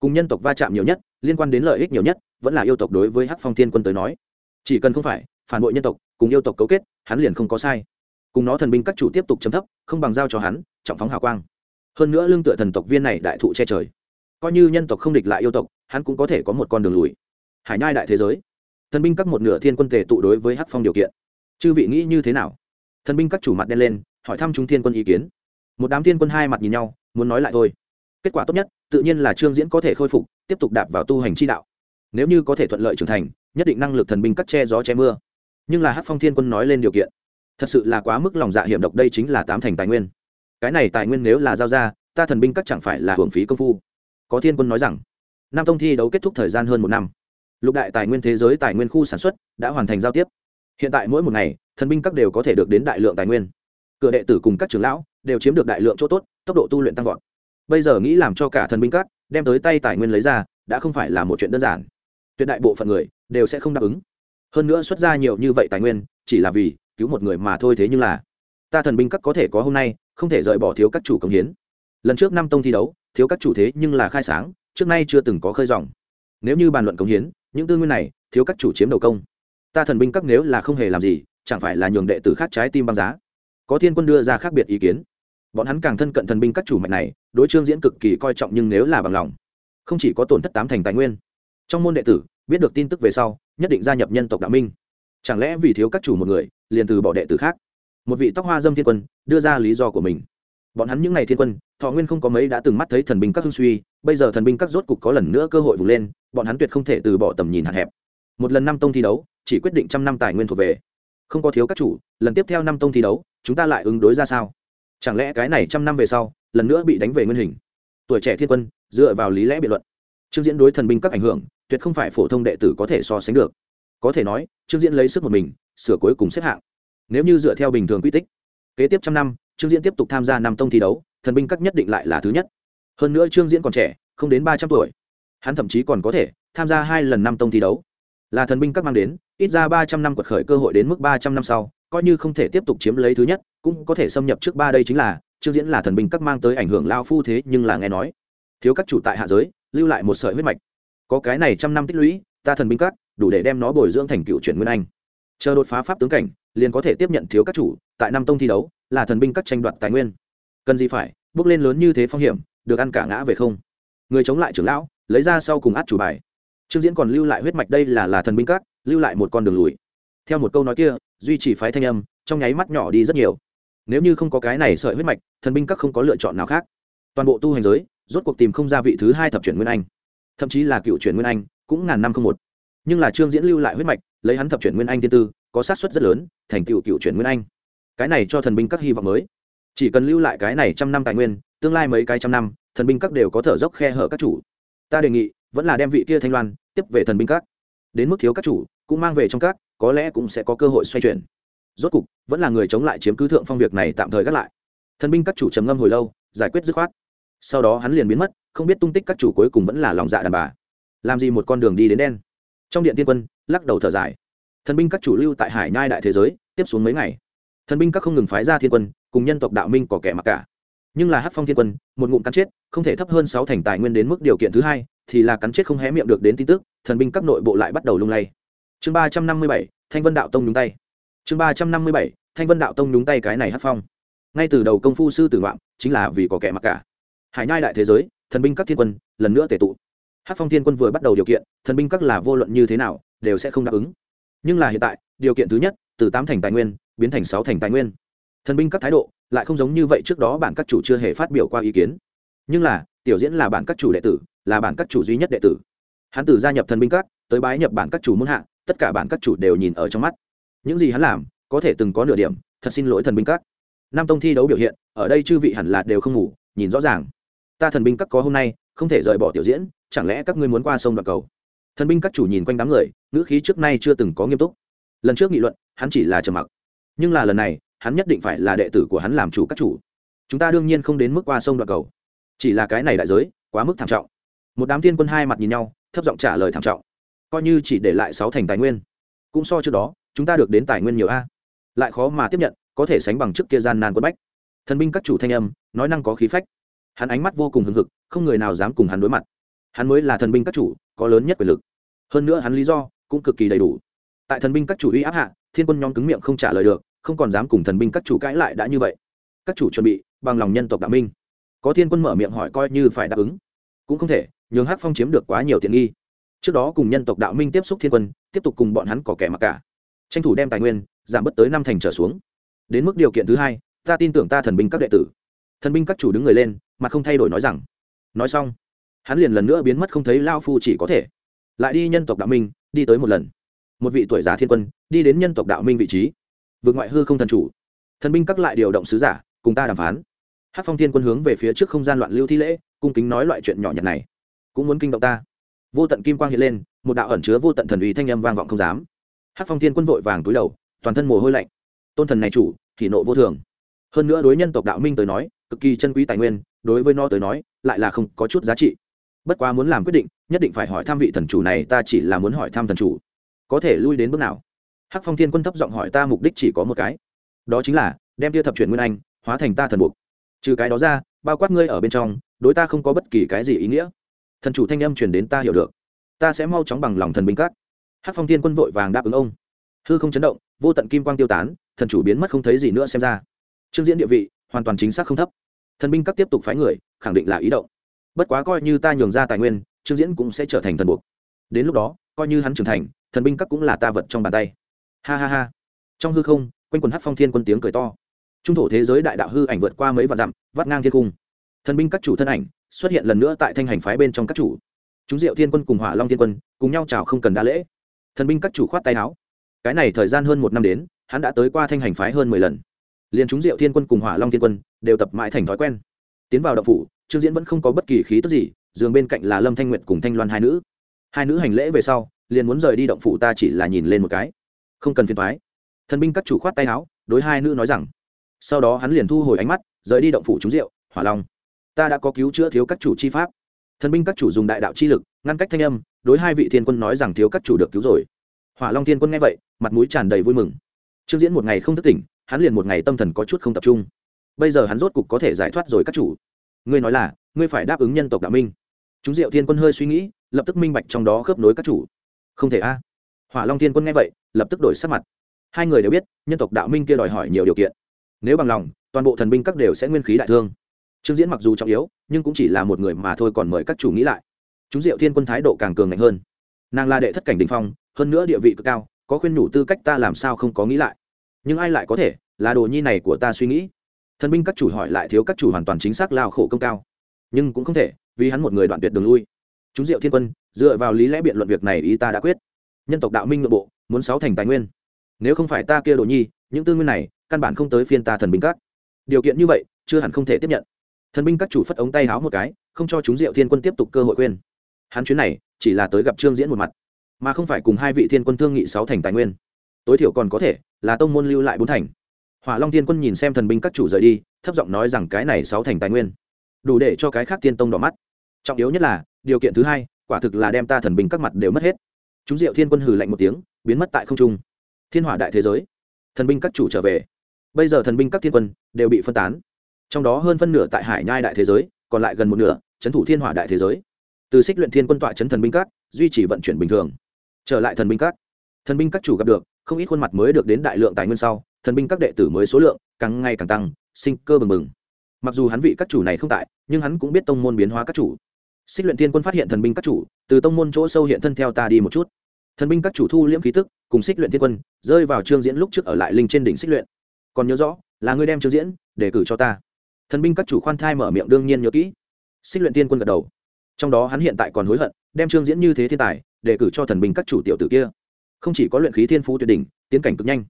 Speaker 1: Cùng nhân tộc va chạm nhiều nhất, liên quan đến lợi ích nhiều nhất, vẫn là yêu tộc đối với hắc phong thiên quân tới nói. Chỉ cần không phải phản bội nhân tộc, cùng yêu tộc cấu kết, hắn liền không có sai cùng nó thần binh các chủ tiếp tục chấm thấp, không bằng giao cho hắn, trọng phóng hào quang. Hơn nữa lương tựa thần tộc viên này đại thụ che trời. Coi như nhân tộc không địch lại yêu tộc, hắn cũng có thể có một con đường lùi. Hải nhai đại thế giới. Thần binh các một nửa thiên quân tề tụ đối với hắc phong điều kiện. Chư vị nghĩ như thế nào? Thần binh các chủ mặt đen lên, hỏi thăm chúng thiên quân ý kiến. Một đám thiên quân hai mặt nhìn nhau, muốn nói lại thôi. Kết quả tốt nhất, tự nhiên là trương diễn có thể khôi phục, tiếp tục đạp vào tu hành chi đạo. Nếu như có thể thuận lợi trưởng thành, nhất định năng lực thần binh cắt che gió che mưa. Nhưng là hát phong thiên quân nói lên điều kiện thật sự là quá mức lòng dạ hiểm độc, đây chính là tám thành tài nguyên. Cái này tài nguyên nếu là giao ra, ta thần binh các chẳng phải là hưởng phí công phu. Có thiên quân nói rằng, nam tông thi đấu kết thúc thời gian hơn một năm. Lục đại tài nguyên thế giới tài nguyên khu sản xuất đã hoàn thành giao tiếp. Hiện tại mỗi một ngày, thần binh các đều có thể được đến đại lượng tài nguyên. Cửa đệ tử cùng các trưởng lão đều chiếm được đại lượng chỗ tốt, tốc độ tu luyện tăng vọt. Bây giờ nghĩ làm cho cả thần binh các đem tới tay tài nguyên lấy ra, đã không phải là một chuyện đơn giản. Tuyệt đại bộ phận người đều sẽ không đáp ứng. Hơn nữa xuất ra nhiều như vậy tài nguyên, chỉ là vì cứu một người mà thôi thế nhưng là, ta thần binh các có thể có hôm nay, không thể rời bỏ thiếu các chủ công hiến. Lần trước năm tông thi đấu, thiếu các chủ thế nhưng là khai sáng, trước nay chưa từng có khơi dòng. Nếu như bàn luận công hiến, những tư nguyên này, thiếu các chủ chiếm đầu công. Ta thần binh các nếu là không hề làm gì, chẳng phải là nhường đệ tử khác trái tim băng giá. Có thiên quân đưa ra khác biệt ý kiến. Bọn hắn càng thân cận thần binh các chủ mạnh này, đối trương diễn cực kỳ coi trọng nhưng nếu là bằng lòng, không chỉ có tổn thất tám thành tài nguyên. Trong môn đệ tử, biết được tin tức về sau, nhất định gia nhập nhân tộc đạo minh. Chẳng lẽ vì thiếu các chủ một người liền từ bỏ đệ tử khác. Một vị tóc hoa dâm thiên quân đưa ra lý do của mình. Bọn hắn những n à y thiên quân, thọ nguyên không có mấy đã từng mắt thấy thần binh các hưng suy, bây giờ thần binh các rốt cục có lần nữa cơ hội vùng lên, bọn hắn tuyệt không thể từ bỏ tầm nhìn hạn hẹp. Một lần năm tông thi đấu, chỉ quyết định trăm năm tài nguyên thuộc về. Không có thiếu các chủ, lần tiếp theo năm tông thi đấu, chúng ta lại ứng đối ra sao? Chẳng lẽ cái này trăm năm về sau, lần nữa bị đánh về nguyên hình? Tuổi trẻ thiên quân, dựa vào lý lẽ biện luận. Trương diễn đối thần binh các ảnh hưởng, tuyệt không phải phổ thông đệ tử có thể so sánh được. Có thể nói, trương diễn lấy sức một mình sửa cuối cùng xếp hạng. Nếu như dựa theo bình thường quy tích, kế tiếp trăm năm, trương diễn tiếp tục tham gia năm tông thi đấu, thần binh các nhất định lại là thứ nhất. Hơn nữa trương diễn còn trẻ, không đến ba trăm tuổi. Hắn thậm chí còn có thể tham gia hai lần năm tông thi đấu. Là thần binh các mang đến, ít ra ba trăm năm quật khởi cơ hội đến mức ba trăm năm sau, coi như không thể tiếp tục chiếm lấy thứ nhất, cũng có thể xâm nhập trước ba đây chính là, trương diễn là thần binh các mang tới ảnh hưởng lao phu thế nhưng là nghe nói, thiếu các chủ tại hạ giới, lưu lại một sợi huyết mạch. Có cái này trăm năm tích lũy, ta thần binh các, đủ để đem nó bồi dưỡng thành cựu chuyển nguyên anh chờ đột phá pháp tướng cảnh, liền có thể tiếp nhận thiếu các chủ, tại năm tông thi đấu, là thần binh các tranh đoạt tài nguyên. Cần gì phải, bước lên lớn như thế phong hiểm, được ăn cả ngã về không? Người chống lại trưởng lão, lấy ra sau cùng át chủ bài. Trương diễn còn lưu lại huyết mạch đây là là thần binh các, lưu lại một con đường lùi. Theo một câu nói kia, duy trì phái thanh âm, trong nháy mắt nhỏ đi rất nhiều. Nếu như không có cái này sợi huyết mạch, thần binh các không có lựa chọn nào khác. Toàn bộ tu hành giới, rốt cuộc tìm không ra vị thứ hai thập chuyển nguyên anh. Thậm chí là cựu chuyển nguyên anh, cũng ngàn năm không một nhưng là trương diễn lưu lại huyết mạch, lấy hắn thập chuyển nguyên anh tiên tư, có sát xuất rất lớn, thành cựu cựu chuyển nguyên anh. Cái này cho thần binh các hy vọng mới. Chỉ cần lưu lại cái này trăm năm tài nguyên, tương lai mấy cái trăm năm, thần binh các đều có thở dốc khe hở các chủ. Ta đề nghị, vẫn là đem vị kia thanh loan tiếp về thần binh các. Đến mức thiếu các chủ, cũng mang về trong các, có lẽ cũng sẽ có cơ hội xoay chuyển. Rốt cục, vẫn là người chống lại chiếm cứ thượng phong việc này tạm thời gác lại. Thần binh các chủ trầm ngâm hồi lâu, giải quyết dứt khoát. Sau đó hắn liền biến mất, không biết tung tích các chủ cuối cùng vẫn là lòng dạ đàn bà. Làm gì một con đường đi đến đen? Trong điện tiên quân, lắc đầu thở dài. Thần binh các chủ lưu tại hải nhai đại thế giới, tiếp xuống mấy ngày. Thần binh các không ngừng phái ra thiên quân, cùng nhân tộc đạo minh có kẻ mặc cả. Nhưng là hát phong thiên quân, một ngụm cắn chết, không thể thấp hơn sáu thành tài nguyên đến mức điều kiện thứ hai, thì là cắn chết không hé miệng được đến tin tức, thần binh các nội bộ lại bắt đầu lung lay. Chương ba trăm năm mươi bảy, thanh vân đạo tông nhúng tay. Chương ba trăm năm mươi bảy, thanh vân đạo tông nhúng tay cái này hát phong. Ngay từ đầu công phu sư tử ngoạm, chính là vì có kẻ mặc cả. Hải nhai đại thế giới, thần binh các thiên quân, lần nữa tể tụ hát phong thiên quân vừa bắt đầu điều kiện, thần binh các là vô luận như thế nào, đều sẽ không đáp ứng. Nhưng là hiện tại, điều kiện thứ nhất, từ tám thành tài nguyên, biến thành sáu thành tài nguyên. Thần binh các thái độ, lại không giống như vậy trước đó bản các chủ chưa hề phát biểu qua ý kiến. Nhưng là, tiểu diễn là bản các chủ đệ tử, là bản các chủ duy nhất đệ tử. Hắn từ gia nhập thần binh các, tới bái nhập bản các chủ muốn hạ, tất cả bản các chủ đều nhìn ở trong mắt. Những gì hắn làm, có thể từng có nửa điểm, thật xin lỗi thần binh các. Nam tông thi đấu biểu hiện, ở đây chư vị hẳn là đều không ngủ, nhìn rõ ràng. Ta thần binh các có hôm nay, không thể rời bỏ tiểu diễn chẳng lẽ các ngươi muốn qua sông đoạn cầu? Thần binh các chủ nhìn quanh đám người, ngữ khí trước nay chưa từng có nghiêm túc. Lần trước nghị luận, hắn chỉ là trầm mặc. Nhưng là lần này, hắn nhất định phải là đệ tử của hắn làm chủ các chủ. Chúng ta đương nhiên không đến mức qua sông đoạn cầu. Chỉ là cái này đại giới, quá mức thảm trọng. Một đám tiên quân hai mặt nhìn nhau, thấp giọng trả lời thảm trọng. Coi như chỉ để lại sáu thành tài nguyên. Cũng so trước đó, chúng ta được đến tài nguyên nhiều a. Lại khó mà tiếp nhận, có thể sánh bằng trước kia gian nan quân bách. Thần binh các chủ thanh âm, nói năng có khí phách. Hắn ánh mắt vô cùng hưng hực, không người nào dám cùng hắn đối mặt hắn mới là thần binh các chủ, có lớn nhất quyền lực. Hơn nữa hắn lý do cũng cực kỳ đầy đủ. Tại thần binh các chủ uy áp hạ, thiên quân nhóm cứng miệng không trả lời được, không còn dám cùng thần binh các chủ cãi lại đã như vậy. Các chủ chuẩn bị bằng lòng nhân tộc đạo minh. Có thiên quân mở miệng hỏi coi như phải đáp ứng. Cũng không thể, nhường hát phong chiếm được quá nhiều tiện nghi. Trước đó cùng nhân tộc đạo minh tiếp xúc thiên quân, tiếp tục cùng bọn hắn có kẻ mặc cả. Tranh thủ đem tài nguyên, giảm bớt tới năm thành trở xuống. Đến mức điều kiện thứ hai, ta tin tưởng ta thần binh các đệ tử. Thần binh các chủ đứng người lên mà không thay đổi nói rằng. Nói xong hắn liền lần nữa biến mất không thấy lao phu chỉ có thể. Lại đi nhân tộc đạo minh, đi tới một lần. Một vị tuổi già thiên quân, đi đến nhân tộc đạo minh vị trí. Vượt ngoại hư không thần chủ. Thần binh các lại điều động sứ giả, cùng ta đàm phán. Hát phong thiên quân hướng về phía trước không gian loạn lưu thi lễ, cung kính nói loại chuyện nhỏ nhặt này. Cũng muốn kinh động ta. Vô tận kim quang hiện lên, một đạo ẩn chứa vô tận thần uy thanh âm vang vọng không dám. Hát phong thiên quân vội vàng túi đầu, toàn thân mồ hôi lạnh. Tôn thần này chủ, thì nộ vô thường. Hơn nữa đối nhân tộc đạo minh tới nói, cực kỳ chân quý tài nguyên, đối với nó tới nói, lại là không có chút giá trị bất quá muốn làm quyết định, nhất định phải hỏi tham vị thần chủ này, ta chỉ là muốn hỏi thăm thần chủ. Có thể lui đến bước nào? Hắc phong thiên quân thấp giọng hỏi ta mục đích chỉ có một cái. Đó chính là, đem tia thập chuyển nguyên anh, hóa thành ta thần buộc. Trừ cái đó ra, bao quát ngươi ở bên trong, đối ta không có bất kỳ cái gì ý nghĩa. Thần chủ thanh âm truyền đến ta hiểu được. Ta sẽ mau chóng bằng lòng thần binh cát. hắc phong thiên quân vội vàng đáp ứng ông. Hư không chấn động, vô tận kim quang tiêu tán, thần chủ biến mất không thấy gì nữa xem ra. Trương diễn địa vị hoàn toàn chính xác không thấp. Thần binh các tiếp tục phái người, khẳng định là ý động bất quá coi như ta nhường ra tài nguyên, trương diễn cũng sẽ trở thành thần buộc. Đến lúc đó, coi như hắn trưởng thành, thần binh các cũng là ta vật trong bàn tay. Ha ha ha. Trong hư không, quanh quần hát phong thiên quân tiếng cười to. Trung thổ thế giới đại đạo hư ảnh vượt qua mấy vạn dặm, vắt ngang thiên cung. Thần binh các chủ thân ảnh xuất hiện lần nữa tại thanh hành phái bên trong các chủ. Chúng diệu thiên quân cùng hỏa long thiên quân cùng nhau chào không cần đa lễ. Thần binh các chủ khoát tay áo. Cái này thời gian hơn một năm đến, hắn đã tới qua thanh hành phái hơn mười lần. Liền chúng diệu thiên quân cùng hỏa long thiên quân đều tập mãi thành thói quen. Tiến vào đậu phủ trương diễn vẫn không có bất kỳ khí tức gì, giường bên cạnh là lâm thanh nguyệt cùng thanh loan hai nữ. Hai nữ hành lễ về sau, liền muốn rời đi động phủ ta chỉ là nhìn lên một cái. Không cần phiền thoái thần binh các chủ khoát tay áo, đối hai nữ nói rằng, sau đó hắn liền thu hồi ánh mắt, rời đi động phủ trúng rượu, hỏa long. Ta đã có cứu chữa thiếu các chủ chi pháp. Thần binh các chủ dùng đại đạo chi lực, ngăn cách thanh âm, đối hai vị thiên quân nói rằng thiếu các chủ được cứu rồi. Hỏa long thiên quân nghe vậy, mặt mũi tràn đầy vui mừng. Trương diễn một ngày không thức tỉnh, hắn liền một ngày tâm thần có chút không tập trung. Bây giờ hắn rốt cục có thể giải thoát rồi các chủ ngươi nói là, ngươi phải đáp ứng nhân tộc đạo minh. Chúng diệu thiên quân hơi suy nghĩ, lập tức minh bạch trong đó khớp nối các chủ. Không thể a. Hỏa long thiên quân nghe vậy, lập tức đổi sắc mặt. Hai người đều biết, nhân tộc đạo minh kia đòi hỏi nhiều điều kiện. Nếu bằng lòng, toàn bộ thần binh các đều sẽ nguyên khí đại thương. Trương diễn mặc dù trọng yếu, nhưng cũng chỉ là một người mà thôi còn mời các chủ nghĩ lại. Chúng diệu thiên quân thái độ càng cường ngạnh hơn. Nàng là đệ thất cảnh đình phong, hơn nữa địa vị cực cao, có khuyên nhủ tư cách ta làm sao không có nghĩ lại. Nhưng ai lại có thể, là đồ nhi này của ta suy nghĩ thần binh các chủ hỏi lại thiếu các chủ hoàn toàn chính xác lao khổ công cao. Nhưng cũng không thể, vì hắn một người đoạn tuyệt đường lui. Chúng diệu thiên quân, dựa vào lý lẽ biện luận việc này ý ta đã quyết. Nhân tộc đạo minh nội bộ, muốn sáu thành tài nguyên. Nếu không phải ta kia đồ nhi, những tư nguyên này, căn bản không tới phiên ta thần binh các. Điều kiện như vậy, chưa hẳn không thể tiếp nhận. Thần binh các chủ phất ống tay háo một cái, không cho chúng diệu thiên quân tiếp tục cơ hội khuyên. Hắn chuyến này, chỉ là tới gặp trương diễn một mặt, mà không phải cùng hai vị thiên quân thương nghị sáu thành tài nguyên. Tối thiểu còn có thể, là tông môn lưu lại bốn thành hỏa long thiên quân nhìn xem thần binh các chủ rời đi, thấp giọng nói rằng cái này sáu thành tài nguyên, đủ để cho cái khác tiên tông đỏ mắt. Trọng yếu nhất là, điều kiện thứ hai, quả thực là đem ta thần binh các mặt đều mất hết. Chúng diệu thiên quân hừ lạnh một tiếng, biến mất tại không trung. Thiên hỏa đại thế giới. Thần binh các chủ trở về. Bây giờ thần binh các thiên quân đều bị phân tán. Trong đó hơn phân nửa tại hải nhai đại thế giới, còn lại gần một nửa, trấn thủ thiên hỏa đại thế giới. Từ xích luyện thiên quân tọa trấn thần binh các, duy trì vận chuyển bình thường. Trở lại thần binh các. Thần binh các chủ gặp được, không ít khuôn mặt mới được đến đại lượng tài nguyên sau thần binh các đệ tử mới số lượng càng ngày càng tăng, sinh cơ bừng bừng. Mặc dù hắn vị các chủ này không tại, nhưng hắn cũng biết tông môn biến hóa các chủ. Xích luyện thiên quân phát hiện thần binh các chủ, từ tông môn chỗ sâu hiện thân theo ta đi một chút. Thần binh các chủ thu liễm khí tức, cùng xích luyện thiên quân rơi vào trương diễn lúc trước ở lại linh trên đỉnh xích luyện. Còn nhớ rõ, là ngươi đem trương diễn để cử cho ta. Thần binh các chủ khoan thai mở miệng đương nhiên nhớ kỹ. Xích luyện thiên quân gật đầu. Trong đó hắn hiện tại còn hối hận, đem trương diễn như thế thiên tài để cử cho thần binh các chủ tiểu tử kia. Không chỉ có luyện khí thiên phú tuyệt đỉnh, tiến cảnh cực nhanh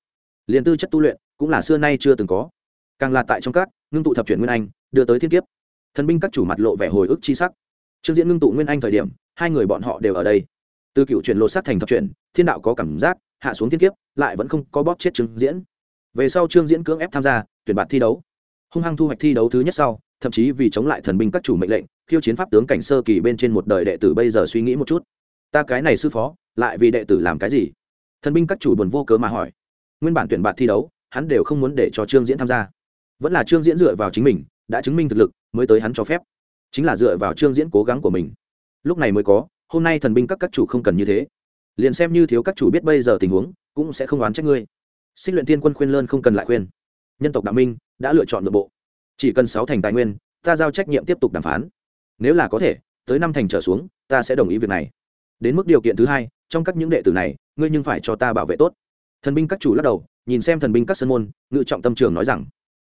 Speaker 1: liền tư chất tu luyện cũng là xưa nay chưa từng có. Càng là tại trong các, ngưng tụ thập chuyển nguyên anh, đưa tới thiên kiếp. Thần binh các chủ mặt lộ vẻ hồi ức chi sắc. Trương diễn ngưng tụ nguyên anh thời điểm, hai người bọn họ đều ở đây. Từ cựu chuyển lột sát thành thập chuyển, thiên đạo có cảm giác, hạ xuống thiên kiếp, lại vẫn không có bóp chết trương diễn. Về sau trương diễn cưỡng ép tham gia, tuyển bạt thi đấu. Hung hăng thu hoạch thi đấu thứ nhất sau, thậm chí vì chống lại thần binh các chủ mệnh lệnh, khiêu chiến pháp tướng cảnh sơ kỳ bên trên một đời đệ tử bây giờ suy nghĩ một chút. Ta cái này sư phó, lại vì đệ tử làm cái gì? Thần binh các chủ buồn vô cớ mà hỏi nguyên bản tuyển bạt thi đấu, hắn đều không muốn để cho trương diễn tham gia. Vẫn là trương diễn dựa vào chính mình, đã chứng minh thực lực, mới tới hắn cho phép. Chính là dựa vào trương diễn cố gắng của mình. Lúc này mới có, hôm nay thần binh các các chủ không cần như thế. Liền xem như thiếu các chủ biết bây giờ tình huống, cũng sẽ không oán trách ngươi. Xích luyện tiên quân khuyên lơn không cần lại khuyên. Nhân tộc đạo minh, đã lựa chọn nội bộ. Chỉ cần sáu thành tài nguyên, ta giao trách nhiệm tiếp tục đàm phán. Nếu là có thể, tới năm thành trở xuống, ta sẽ đồng ý việc này. Đến mức điều kiện thứ hai, trong các những đệ tử này, ngươi nhưng phải cho ta bảo vệ tốt thần binh các chủ lắc đầu, nhìn xem thần binh các sơn môn, ngự trọng tâm trường nói rằng,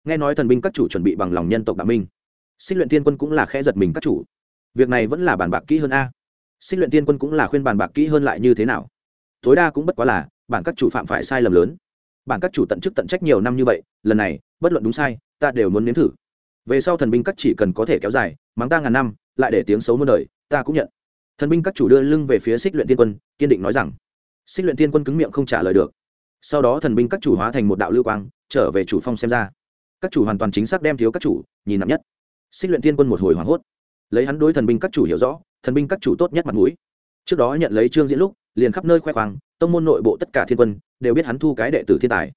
Speaker 1: nghe nói thần binh các chủ chuẩn bị bằng lòng nhân tộc đạo minh. Xích luyện tiên quân cũng là khẽ giật mình các chủ. Việc này vẫn là bàn bạc kỹ hơn a. Xích luyện tiên quân cũng là khuyên bàn bạc kỹ hơn lại như thế nào. Tối đa cũng bất quá là, bản các chủ phạm phải sai lầm lớn. Bản các chủ tận chức tận trách nhiều năm như vậy, lần này, bất luận đúng sai, ta đều muốn nếm thử. Về sau thần binh các chỉ cần có thể kéo dài, mắng ta ngàn năm, lại để tiếng xấu muôn đời, ta cũng nhận. Thần binh các chủ đưa lưng về phía xích luyện tiên quân, kiên định nói rằng. Xích luyện tiên quân cứng miệng không trả lời được sau đó thần binh các chủ hóa thành một đạo lưu quang, trở về chủ phong xem ra. Các chủ hoàn toàn chính xác đem thiếu các chủ nhìn nặng nhất. Xích luyện tiên quân một hồi hoảng hốt. Lấy hắn đối thần binh các chủ hiểu rõ, thần binh các chủ tốt nhất mặt mũi. Trước đó nhận lấy trương diễn lúc, liền khắp nơi khoe khoang, tông môn nội bộ tất cả thiên quân đều biết hắn thu cái đệ tử thiên tài.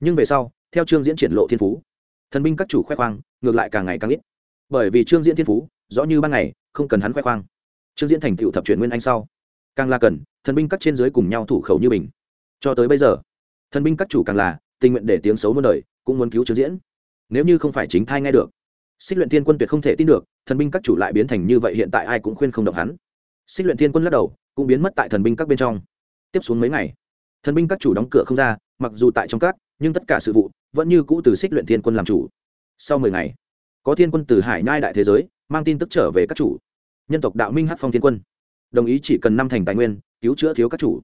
Speaker 1: Nhưng về sau, theo trương diễn triển lộ thiên phú, thần binh các chủ khoe khoang ngược lại càng ngày càng ít. Bởi vì trương diễn thiên phú, rõ như ban ngày, không cần hắn khoe khoang. Trương diễn thành tựu thập truyền nguyên anh sau. Càng là cần, thần binh các trên dưới cùng nhau thủ khẩu như mình. Cho tới bây giờ thần binh các chủ càng là, tình nguyện để tiếng xấu muôn đời, cũng muốn cứu trương diễn. Nếu như không phải chính thai nghe được, xích luyện thiên quân tuyệt không thể tin được, thần binh các chủ lại biến thành như vậy hiện tại ai cũng khuyên không động hắn. Xích luyện thiên quân lắc đầu, cũng biến mất tại thần binh các bên trong. Tiếp xuống mấy ngày, thần binh các chủ đóng cửa không ra, mặc dù tại trong các, nhưng tất cả sự vụ vẫn như cũ từ xích luyện thiên quân làm chủ. Sau mười ngày, có thiên quân từ hải nhai đại thế giới mang tin tức trở về các chủ. Nhân tộc đạo minh hát phong thiên quân, đồng ý chỉ cần năm thành tài nguyên, cứu chữa thiếu các chủ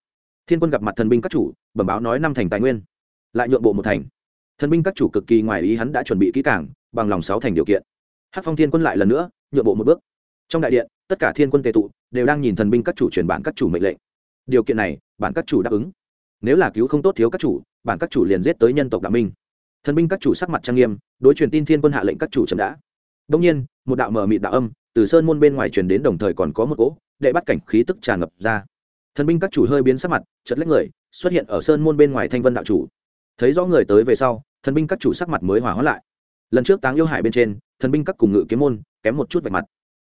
Speaker 1: thiên quân gặp mặt thần binh các chủ, bẩm báo nói năm thành tài nguyên. Lại nhượng bộ một thành. Thần binh các chủ cực kỳ ngoài ý hắn đã chuẩn bị kỹ cảng bằng lòng sáu thành điều kiện. Hát phong thiên quân lại lần nữa, nhượng bộ một bước. Trong đại điện, tất cả thiên quân tệ tụ, đều đang nhìn thần binh các chủ truyền bản các chủ mệnh lệnh. Điều kiện này, bản các chủ đáp ứng. Nếu là cứu không tốt thiếu các chủ, bản các chủ liền giết tới nhân tộc đạo minh. Thần binh các chủ sắc mặt trang nghiêm, đối truyền tin thiên quân hạ lệnh các chủ chậm đã. Đông nhiên, một đạo mờ mịt đạo âm từ sơn môn bên ngoài truyền đến, đồng thời còn có một cỗ đệ bắt cảnh khí tức tràn ngập ra thần binh các chủ hơi biến sắc mặt chật lách người, xuất hiện ở sơn môn bên ngoài thanh vân đạo chủ. Thấy rõ người tới về sau, thần binh các chủ sắc mặt mới hỏa hóa lại. Lần trước táng yêu hải bên trên, thần binh các cùng ngự kiếm môn kém một chút vạch mặt.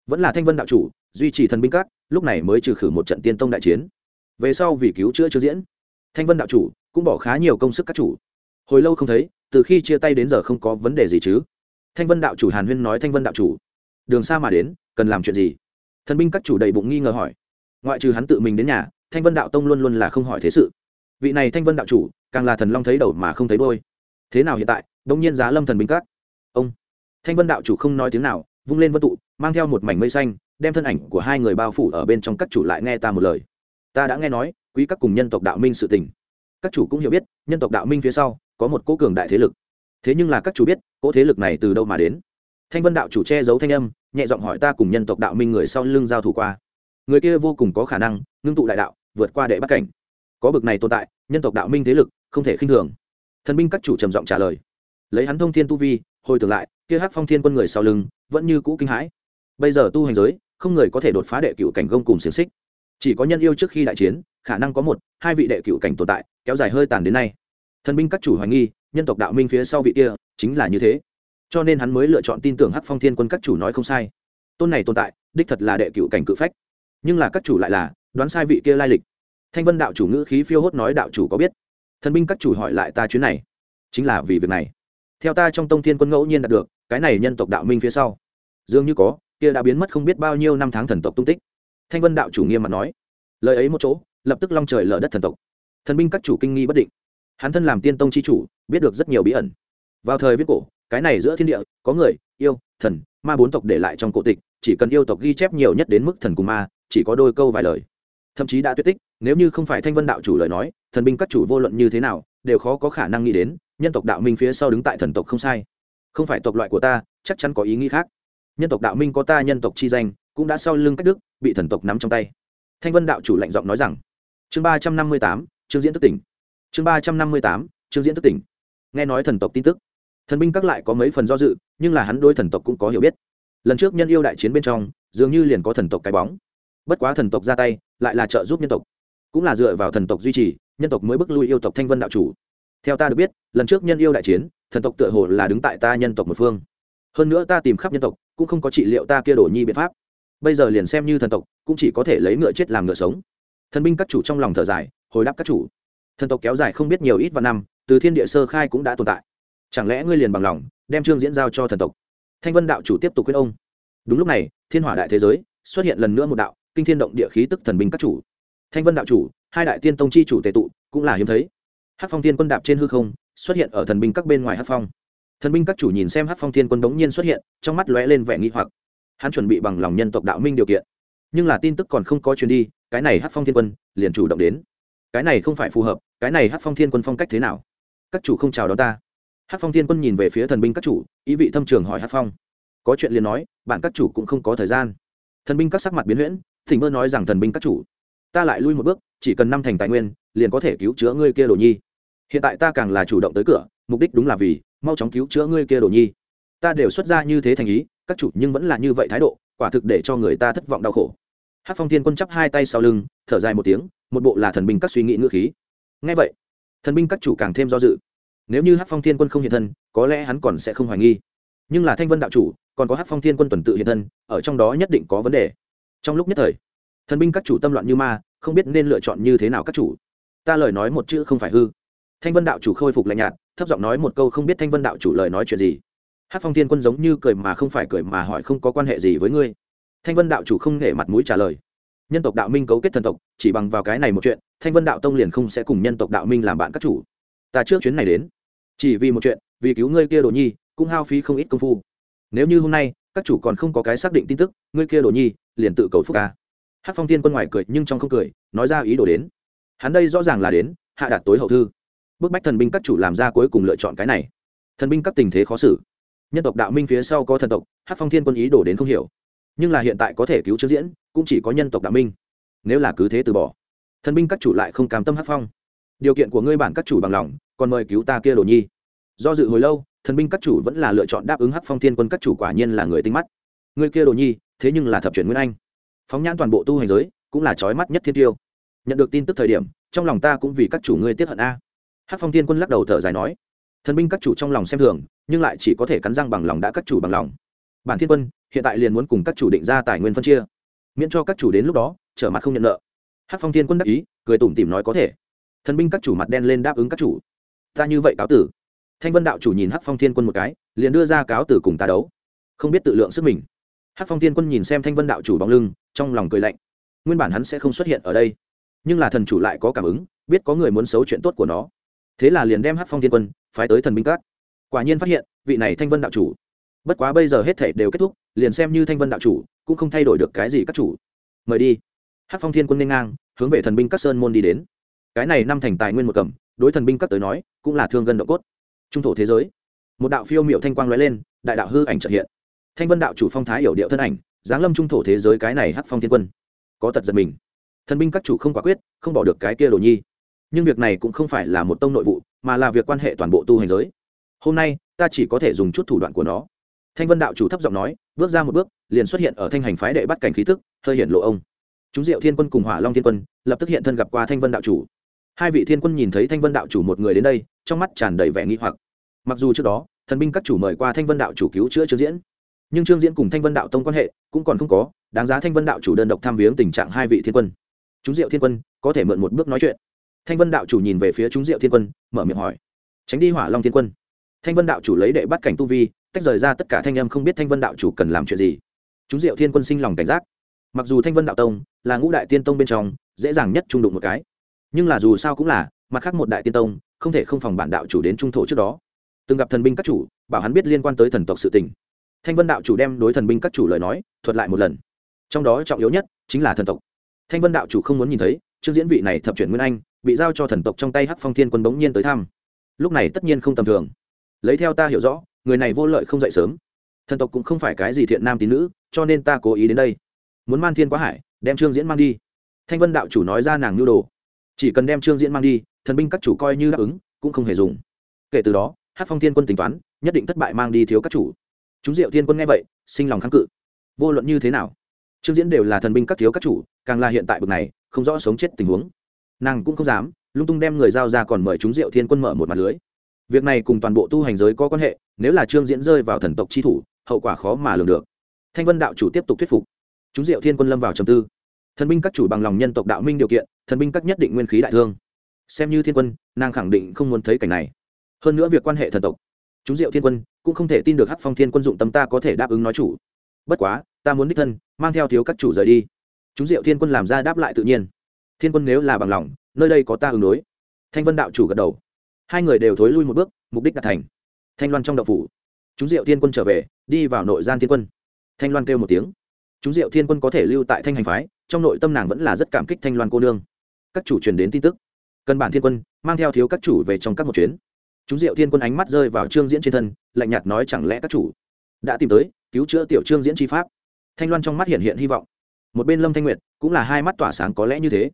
Speaker 1: Vẫn là thanh vân đạo chủ, duy trì thần binh các, lúc này mới trừ khử một trận tiên tông đại chiến. Về sau vì cứu chữa chưa diễn, thanh vân đạo chủ cũng bỏ khá nhiều công sức các chủ. Hồi lâu không thấy, từ khi chia tay đến giờ không có vấn đề gì chứ. Thanh vân đạo chủ hàn huyên nói thanh vân đạo chủ, đường xa mà đến, cần làm chuyện gì? Thần binh các chủ đầy bụng nghi ngờ hỏi. Ngoại trừ hắn tự mình đến nhà thanh vân đạo tông luôn luôn là không hỏi thế sự. Vị này thanh vân đạo chủ, càng là thần long thấy đầu mà không thấy đôi thế nào hiện tại, đông nhiên giá lâm thần binh Cát. ông. Thanh vân đạo chủ không nói tiếng nào, vung lên vân tụ, mang theo một mảnh mây xanh, đem thân ảnh của hai người bao phủ ở bên trong các chủ lại nghe ta một lời. Ta đã nghe nói, quý các cùng nhân tộc đạo minh sự tình. Các chủ cũng hiểu biết, nhân tộc đạo minh phía sau, có một cố cường đại thế lực. Thế nhưng là các chủ biết, cố thế lực này từ đâu mà đến? Thanh vân đạo chủ che giấu thanh âm, nhẹ giọng hỏi ta cùng nhân tộc đạo minh người sau lưng giao thủ qua. Người kia vô cùng có khả năng, ngưng tụ đại đạo vượt qua đệ bắt cảnh. Có bực này tồn tại, nhân tộc đạo minh thế lực không thể khinh thường. Thần binh các chủ trầm giọng trả lời. Lấy hắn thông thiên tu vi, hồi tưởng lại, kia hắc phong thiên quân người sau lưng vẫn như cũ kinh hãi. Bây giờ tu hành giới, không người có thể đột phá đệ cựu cảnh gông cùng xiềng xích. Chỉ có nhân yêu trước khi đại chiến, khả năng có một, hai vị đệ cựu cảnh tồn tại, kéo dài hơi tàn đến nay. Thần binh các chủ hoài nghi, nhân tộc đạo minh phía sau vị kia chính là như thế. Cho nên hắn mới lựa chọn tin tưởng hắc phong thiên quân các chủ nói không sai. Tôn này tồn tại, đích thật là đệ cựu cảnh cự phách. Nhưng là các chủ lại là đoán sai vị kia lai lịch. Thanh vân đạo chủ ngữ khí phiêu hốt nói, đạo chủ có biết, thần binh các chủ hỏi lại ta chuyến này, chính là vì việc này. Theo ta trong tông thiên quân ngẫu nhiên đạt được, cái này nhân tộc đạo minh phía sau, dường như có, kia đã biến mất không biết bao nhiêu năm tháng thần tộc tung tích. Thanh vân đạo chủ nghiêm mặt nói, lời ấy một chỗ, lập tức long trời lở đất thần tộc. Thần binh các chủ kinh nghi bất định. Hắn thân làm tiên tông c h i chủ, biết được rất nhiều bí ẩn. Vào thời viết cổ, cái này giữa thiên địa, có người, yêu, thần, ma bốn tộc để lại trong cổ tịch, chỉ cần yêu tộc ghi chép nhiều nhất đến mức thần cùng ma, chỉ có đôi câu vài lời thậm chí đã tuyệt tích, nếu như không phải thanh vân đạo chủ lời nói, thần binh các chủ vô luận như thế nào, đều khó có khả năng nghĩ đến, nhân tộc đạo minh phía sau đứng tại thần tộc không sai. Không phải tộc loại của ta, chắc chắn có ý nghĩ khác. Nhân tộc đạo minh có ta, nhân tộc chi danh, cũng đã sau lưng cách đức, bị thần tộc nắm trong tay. Thanh vân đạo chủ lạnh giọng nói rằng, chương ba trăm năm mươi tám, chương diễn tức tỉnh. Chương ba trăm năm mươi tám, chương diễn tức tỉnh. Nghe nói thần tộc tin tức, thần binh các lại có mấy phần do dự, nhưng là hắn đôi thần tộc cũng có hiểu biết. Lần trước nhân yêu đại chiến bên trong, dường như liền có thần tộc cái bóng. Bất quá thần tộc ra tay lại là trợ giúp nhân tộc. Cũng là dựa vào thần tộc duy trì, nhân tộc mới bước lui yêu tộc thanh vân đạo chủ. Theo ta được biết, lần trước nhân yêu đại chiến, thần tộc tựa hồ là đứng tại ta nhân tộc một phương. Hơn nữa ta tìm khắp nhân tộc, cũng không có trị liệu ta kia đổ nhi biện pháp. Bây giờ liền xem như thần tộc, cũng chỉ có thể lấy ngựa chết làm ngựa sống. Thần binh các chủ trong lòng thở dài, hồi đáp các chủ. Thần tộc kéo dài không biết nhiều ít vạn năm, từ thiên địa sơ khai cũng đã tồn tại. Chẳng lẽ ngươi liền bằng lòng, đem trương diễn giao cho thần tộc? Thanh vân đạo chủ tiếp tục khuyên ông. Đúng lúc này, thiên hỏa đại thế giới, xuất hiện lần nữa một đạo kinh thiên động địa khí tức thần binh các chủ. Thanh vân đạo chủ, hai đại tiên tông chi chủ tệ tụ, cũng là hiếm thấy. Hát phong tiên quân đạp trên hư không, xuất hiện ở thần binh các bên ngoài hát phong. Thần binh các chủ nhìn xem hát phong tiên quân đống nhiên xuất hiện, trong mắt lóe lên vẻ nghi hoặc. Hắn chuẩn bị bằng lòng nhân tộc đạo minh điều kiện. Nhưng là tin tức còn không có chuyến đi, cái này hát phong thiên quân liền chủ động đến. Cái này không phải phù hợp, cái này hát phong thiên quân phong cách thế nào? Các chủ không chào đón ta. Hát phong thiên quân nhìn về phía thần binh các chủ, ý vị thâm trường hỏi hát phong. Có chuyện liền nói, bạn các chủ cũng không có thời gian. Thần binh các sắc mặt biến huyễn thỉnh mơ nói rằng thần binh các chủ, ta lại lui một bước, chỉ cần năm thành tài nguyên, liền có thể cứu chữa ngươi kia đồ nhi. Hiện tại ta càng là chủ động tới cửa, mục đích đúng là vì, mau chóng cứu chữa ngươi kia đồ nhi. Ta đều xuất ra như thế thành ý, các chủ nhưng vẫn là như vậy thái độ, quả thực để cho người ta thất vọng đau khổ. Hát phong thiên quân chắp hai tay sau lưng, thở dài một tiếng, một bộ là thần binh các suy nghĩ ngữ khí. Ngay vậy, thần binh các chủ càng thêm do dự. Nếu như hát phong thiên quân không hiện thân, có lẽ hắn còn sẽ không hoài nghi. Nhưng là thanh vân đạo chủ, còn có hát phong thiên quân tuần tự hiện thân, ở trong đó nhất định có vấn đề trong lúc nhất thời, thần binh các chủ tâm loạn như ma, không biết nên lựa chọn như thế nào các chủ. Ta lời nói một chữ không phải hư. Thanh vân đạo chủ khôi phục lạnh nhạt, thấp giọng nói một câu không biết thanh vân đạo chủ lời nói chuyện gì. Hát phong thiên quân giống như cười mà không phải cười mà hỏi không có quan hệ gì với ngươi. Thanh vân đạo chủ không nể mặt mũi trả lời. Nhân tộc đạo minh cấu kết thần tộc, chỉ bằng vào cái này một chuyện, thanh vân đạo tông liền không sẽ cùng nhân tộc đạo minh làm bạn các chủ. Ta trước chuyến này đến, chỉ vì một chuyện, vì cứu ngươi kia đồ nhi, cũng hao phí không ít công phu. Nếu như hôm nay các chủ còn không có cái xác định tin tức, ngươi kia đồ nhi, liền tự cầu phúc ca. Hát phong thiên quân ngoài cười nhưng trong không cười, nói ra ý đồ đến. Hắn đây rõ ràng là đến, hạ đạt tối hậu thư. Bức bách thần binh các chủ làm ra cuối cùng lựa chọn cái này. Thần binh các tình thế khó xử. Nhân tộc đạo minh phía sau có thần tộc hát phong thiên quân ý đổ đến không hiểu. Nhưng là hiện tại có thể cứu chữa diễn, cũng chỉ có nhân tộc đạo minh. Nếu là cứ thế từ bỏ, thần binh các chủ lại không cam tâm hát phong. Điều kiện của ngươi bản các chủ bằng lòng, còn mời cứu ta kia đồ nhi do dự hồi lâu, thần binh các chủ vẫn là lựa chọn đáp ứng hát phong thiên quân các chủ quả nhiên là người tinh mắt. Người kia đồ nhi, thế nhưng là thập chuyển nguyên anh. Phóng nhãn toàn bộ tu hành giới, cũng là trói mắt nhất thiên tiêu. Nhận được tin tức thời điểm, trong lòng ta cũng vì các chủ ngươi tiếp hận a. Hát phong thiên quân lắc đầu thở dài nói, thần binh các chủ trong lòng xem thường, nhưng lại chỉ có thể cắn răng bằng lòng đã các chủ bằng lòng. Bản thiên quân, hiện tại liền muốn cùng các chủ định ra tài nguyên phân chia. Miễn cho các chủ đến lúc đó, trở mặt không nhận nợ. Hát phong thiên quân đắc ý, cười tủm tìm nói có thể. Thần binh các chủ mặt đen lên đáp ứng các chủ. Ta như vậy cáo tử thanh vân đạo chủ nhìn hát phong thiên quân một cái, liền đưa ra cáo tử cùng ta đấu. Không biết tự lượng sức mình. Hát phong thiên quân nhìn xem thanh vân đạo chủ bóng lưng, trong lòng cười lạnh. Nguyên bản hắn sẽ không xuất hiện ở đây, nhưng là thần chủ lại có cảm ứng, biết có người muốn xấu chuyện tốt của nó. Thế là liền đem hát phong thiên quân phái tới thần binh các. Quả nhiên phát hiện, vị này thanh vân đạo chủ. Bất quá bây giờ hết thể đều kết thúc, liền xem như thanh vân đạo chủ, cũng không thay đổi được cái gì các chủ. Mời đi. Hát phong thiên quân nên ngang, hướng về thần binh các sơn môn đi đến. Cái này năm thành tài nguyên một cầm, đối thần binh các tới nói, cũng là thương gần độ cốt trung thổ thế giới. Một đạo phiêu miệu thanh quang lóe lên, đại đạo hư ảnh trợ hiện. Thanh vân đạo chủ phong thái hiểu điệu thân ảnh, giáng lâm trung thổ thế giới cái này hắc phong thiên quân. Có tật giật mình. Thần binh các chủ không quả quyết, không bỏ được cái kia đồ nhi. Nhưng việc này cũng không phải là một tông nội vụ, mà là việc quan hệ toàn bộ tu hành giới. Hôm nay, ta chỉ có thể dùng chút thủ đoạn của nó. Thanh vân đạo chủ thấp giọng nói, bước ra một bước, liền xuất hiện ở thanh hành phái đệ bắt cảnh khí tức, hơi hiện lộ ông. Chúng diệu thiên quân cùng hỏa long thiên quân, lập tức hiện thân gặp qua thanh vân đạo chủ hai vị thiên quân nhìn thấy thanh vân đạo chủ một người đến đây, trong mắt tràn đầy vẻ nghi hoặc. Mặc dù trước đó, thần binh các chủ mời qua thanh vân đạo chủ cứu chữa trương diễn, nhưng trương diễn cùng thanh vân đạo tông quan hệ cũng còn không có, đáng giá thanh vân đạo chủ đơn độc tham viếng tình trạng hai vị thiên quân. Chúng diệu thiên quân, có thể mượn một bước nói chuyện. Thanh vân đạo chủ nhìn về phía chúng diệu thiên quân, mở miệng hỏi. Tránh đi hỏa long thiên quân. Thanh vân đạo chủ lấy đệ bắt cảnh tu vi, tách rời ra tất cả thanh em không biết thanh vân đạo chủ cần làm chuyện gì. Chúng diệu thiên quân sinh lòng cảnh giác. Mặc dù thanh vân đạo tông là ngũ đại tiên tông bên trong, dễ dàng nhất trung đụng một cái nhưng là dù sao cũng là, mặt khác một đại tiên tông, không thể không phòng bản đạo chủ đến trung thổ trước đó. Từng gặp thần binh các chủ, bảo hắn biết liên quan tới thần tộc sự tình. Thanh vân đạo chủ đem đối thần binh các chủ lời nói, thuật lại một lần. Trong đó trọng yếu nhất chính là thần tộc. Thanh vân đạo chủ không muốn nhìn thấy trước diễn vị này thập chuyển nguyên anh, bị giao cho thần tộc trong tay hắc phong thiên quân bỗng nhiên tới thăm. Lúc này tất nhiên không tầm thường. Lấy theo ta hiểu rõ, người này vô lợi không dậy sớm. Thần tộc cũng không phải cái gì thiện nam tín nữ, cho nên ta cố ý đến đây. Muốn man thiên quá hải, đem trương diễn mang đi. Thanh vân đạo chủ nói ra nàng nhu đồ chỉ cần đem trương diễn mang đi, thần binh các chủ coi như đáp ứng, cũng không hề dùng. Kể từ đó hát phong thiên quân tính toán, nhất định thất bại mang đi thiếu các chủ. Chúng diệu thiên quân nghe vậy, sinh lòng kháng cự. Vô luận như thế nào, trương diễn đều là thần binh các thiếu các chủ, càng là hiện tại bực này, không rõ sống chết tình huống. Nàng cũng không dám, lung tung đem người giao ra còn mời chúng diệu thiên quân mở một mặt lưới. Việc này cùng toàn bộ tu hành giới có quan hệ, nếu là trương diễn rơi vào thần tộc chi thủ, hậu quả khó mà lường được. Thanh vân đạo chủ tiếp tục thuyết phục. Chúng diệu thiên quân lâm vào trầm tư thần binh các chủ bằng lòng nhân tộc đạo minh điều kiện, thần binh các nhất định nguyên khí đại thương. Xem như thiên quân, nàng khẳng định không muốn thấy cảnh này. Hơn nữa việc quan hệ thần tộc, chúng diệu thiên quân cũng không thể tin được hắc phong thiên quân dụng tâm ta có thể đáp ứng nói chủ. Bất quá, ta muốn đích thân, mang theo thiếu các chủ rời đi. Chúng diệu thiên quân làm ra đáp lại tự nhiên. Thiên quân nếu là bằng lòng, nơi đây có ta ứng đối. Thanh vân đạo chủ gật đầu. Hai người đều thối lui một bước, mục đích đạt thành. Thanh loan trong đậu phủ, chúng diệu thiên quân trở về, đi vào nội gian thiên quân. Thanh loan kêu một tiếng. Chúng diệu thiên quân có thể lưu tại thanh hành phái trong nội tâm nàng vẫn là rất cảm kích thanh loan cô nương. Các chủ truyền đến tin tức. Cần bản thiên quân, mang theo thiếu các chủ về trong các một chuyến. Chúng diệu thiên quân ánh mắt rơi vào trương diễn trên thân, lạnh nhạt nói chẳng lẽ các chủ đã tìm tới, cứu chữa tiểu trương diễn tri pháp? Thanh loan trong mắt hiện hiện hy vọng. Một bên lâm thanh nguyệt cũng là hai mắt tỏa sáng có lẽ như thế.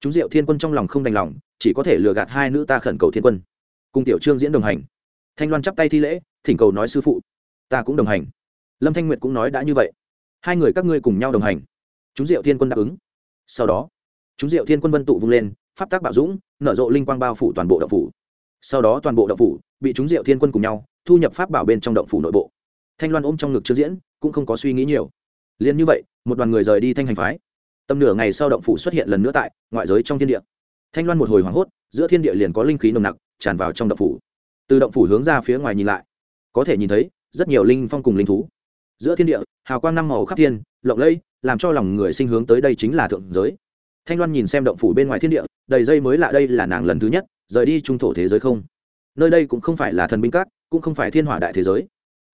Speaker 1: Chúng diệu thiên quân trong lòng không đành lòng, chỉ có thể lừa gạt hai nữ ta khẩn cầu thiên quân. Cùng tiểu trương diễn đồng hành. Thanh loan chắp tay thi lễ, thỉnh cầu nói sư phụ. Ta cũng đồng hành. Lâm thanh nguyệt cũng nói đã như vậy. Hai người các ngươi cùng nhau đồng hành chúng diệu thiên quân đáp ứng. Sau đó, chúng diệu thiên quân vân tụ vung lên, pháp tác bảo dũng, nở rộ linh quang bao phủ toàn bộ động phủ. Sau đó toàn bộ động phủ bị chúng diệu thiên quân cùng nhau thu nhập pháp bảo bên trong động phủ nội bộ. Thanh loan ôm trong ngực chưa diễn, cũng không có suy nghĩ nhiều. Liền như vậy, một đoàn người rời đi thanh hành phái. Tầm nửa ngày sau động phủ xuất hiện lần nữa tại ngoại giới trong thiên địa. Thanh loan một hồi hoảng hốt, giữa thiên địa liền có linh khí nồng nặc tràn vào trong động phủ. Từ động phủ hướng ra phía ngoài nhìn lại, có thể nhìn thấy rất nhiều linh phong cùng linh thú. Giữa thiên địa, hào quang năm màu khắp thiên, lộng lẫy làm cho lòng người sinh hướng tới đây chính là thượng giới. Thanh loan nhìn xem động phủ bên ngoài thiên địa, đầy dây mới lạ đây là nàng lần thứ nhất, rời đi trung thổ thế giới không? Nơi đây cũng không phải là thần binh các, cũng không phải thiên hỏa đại thế giới.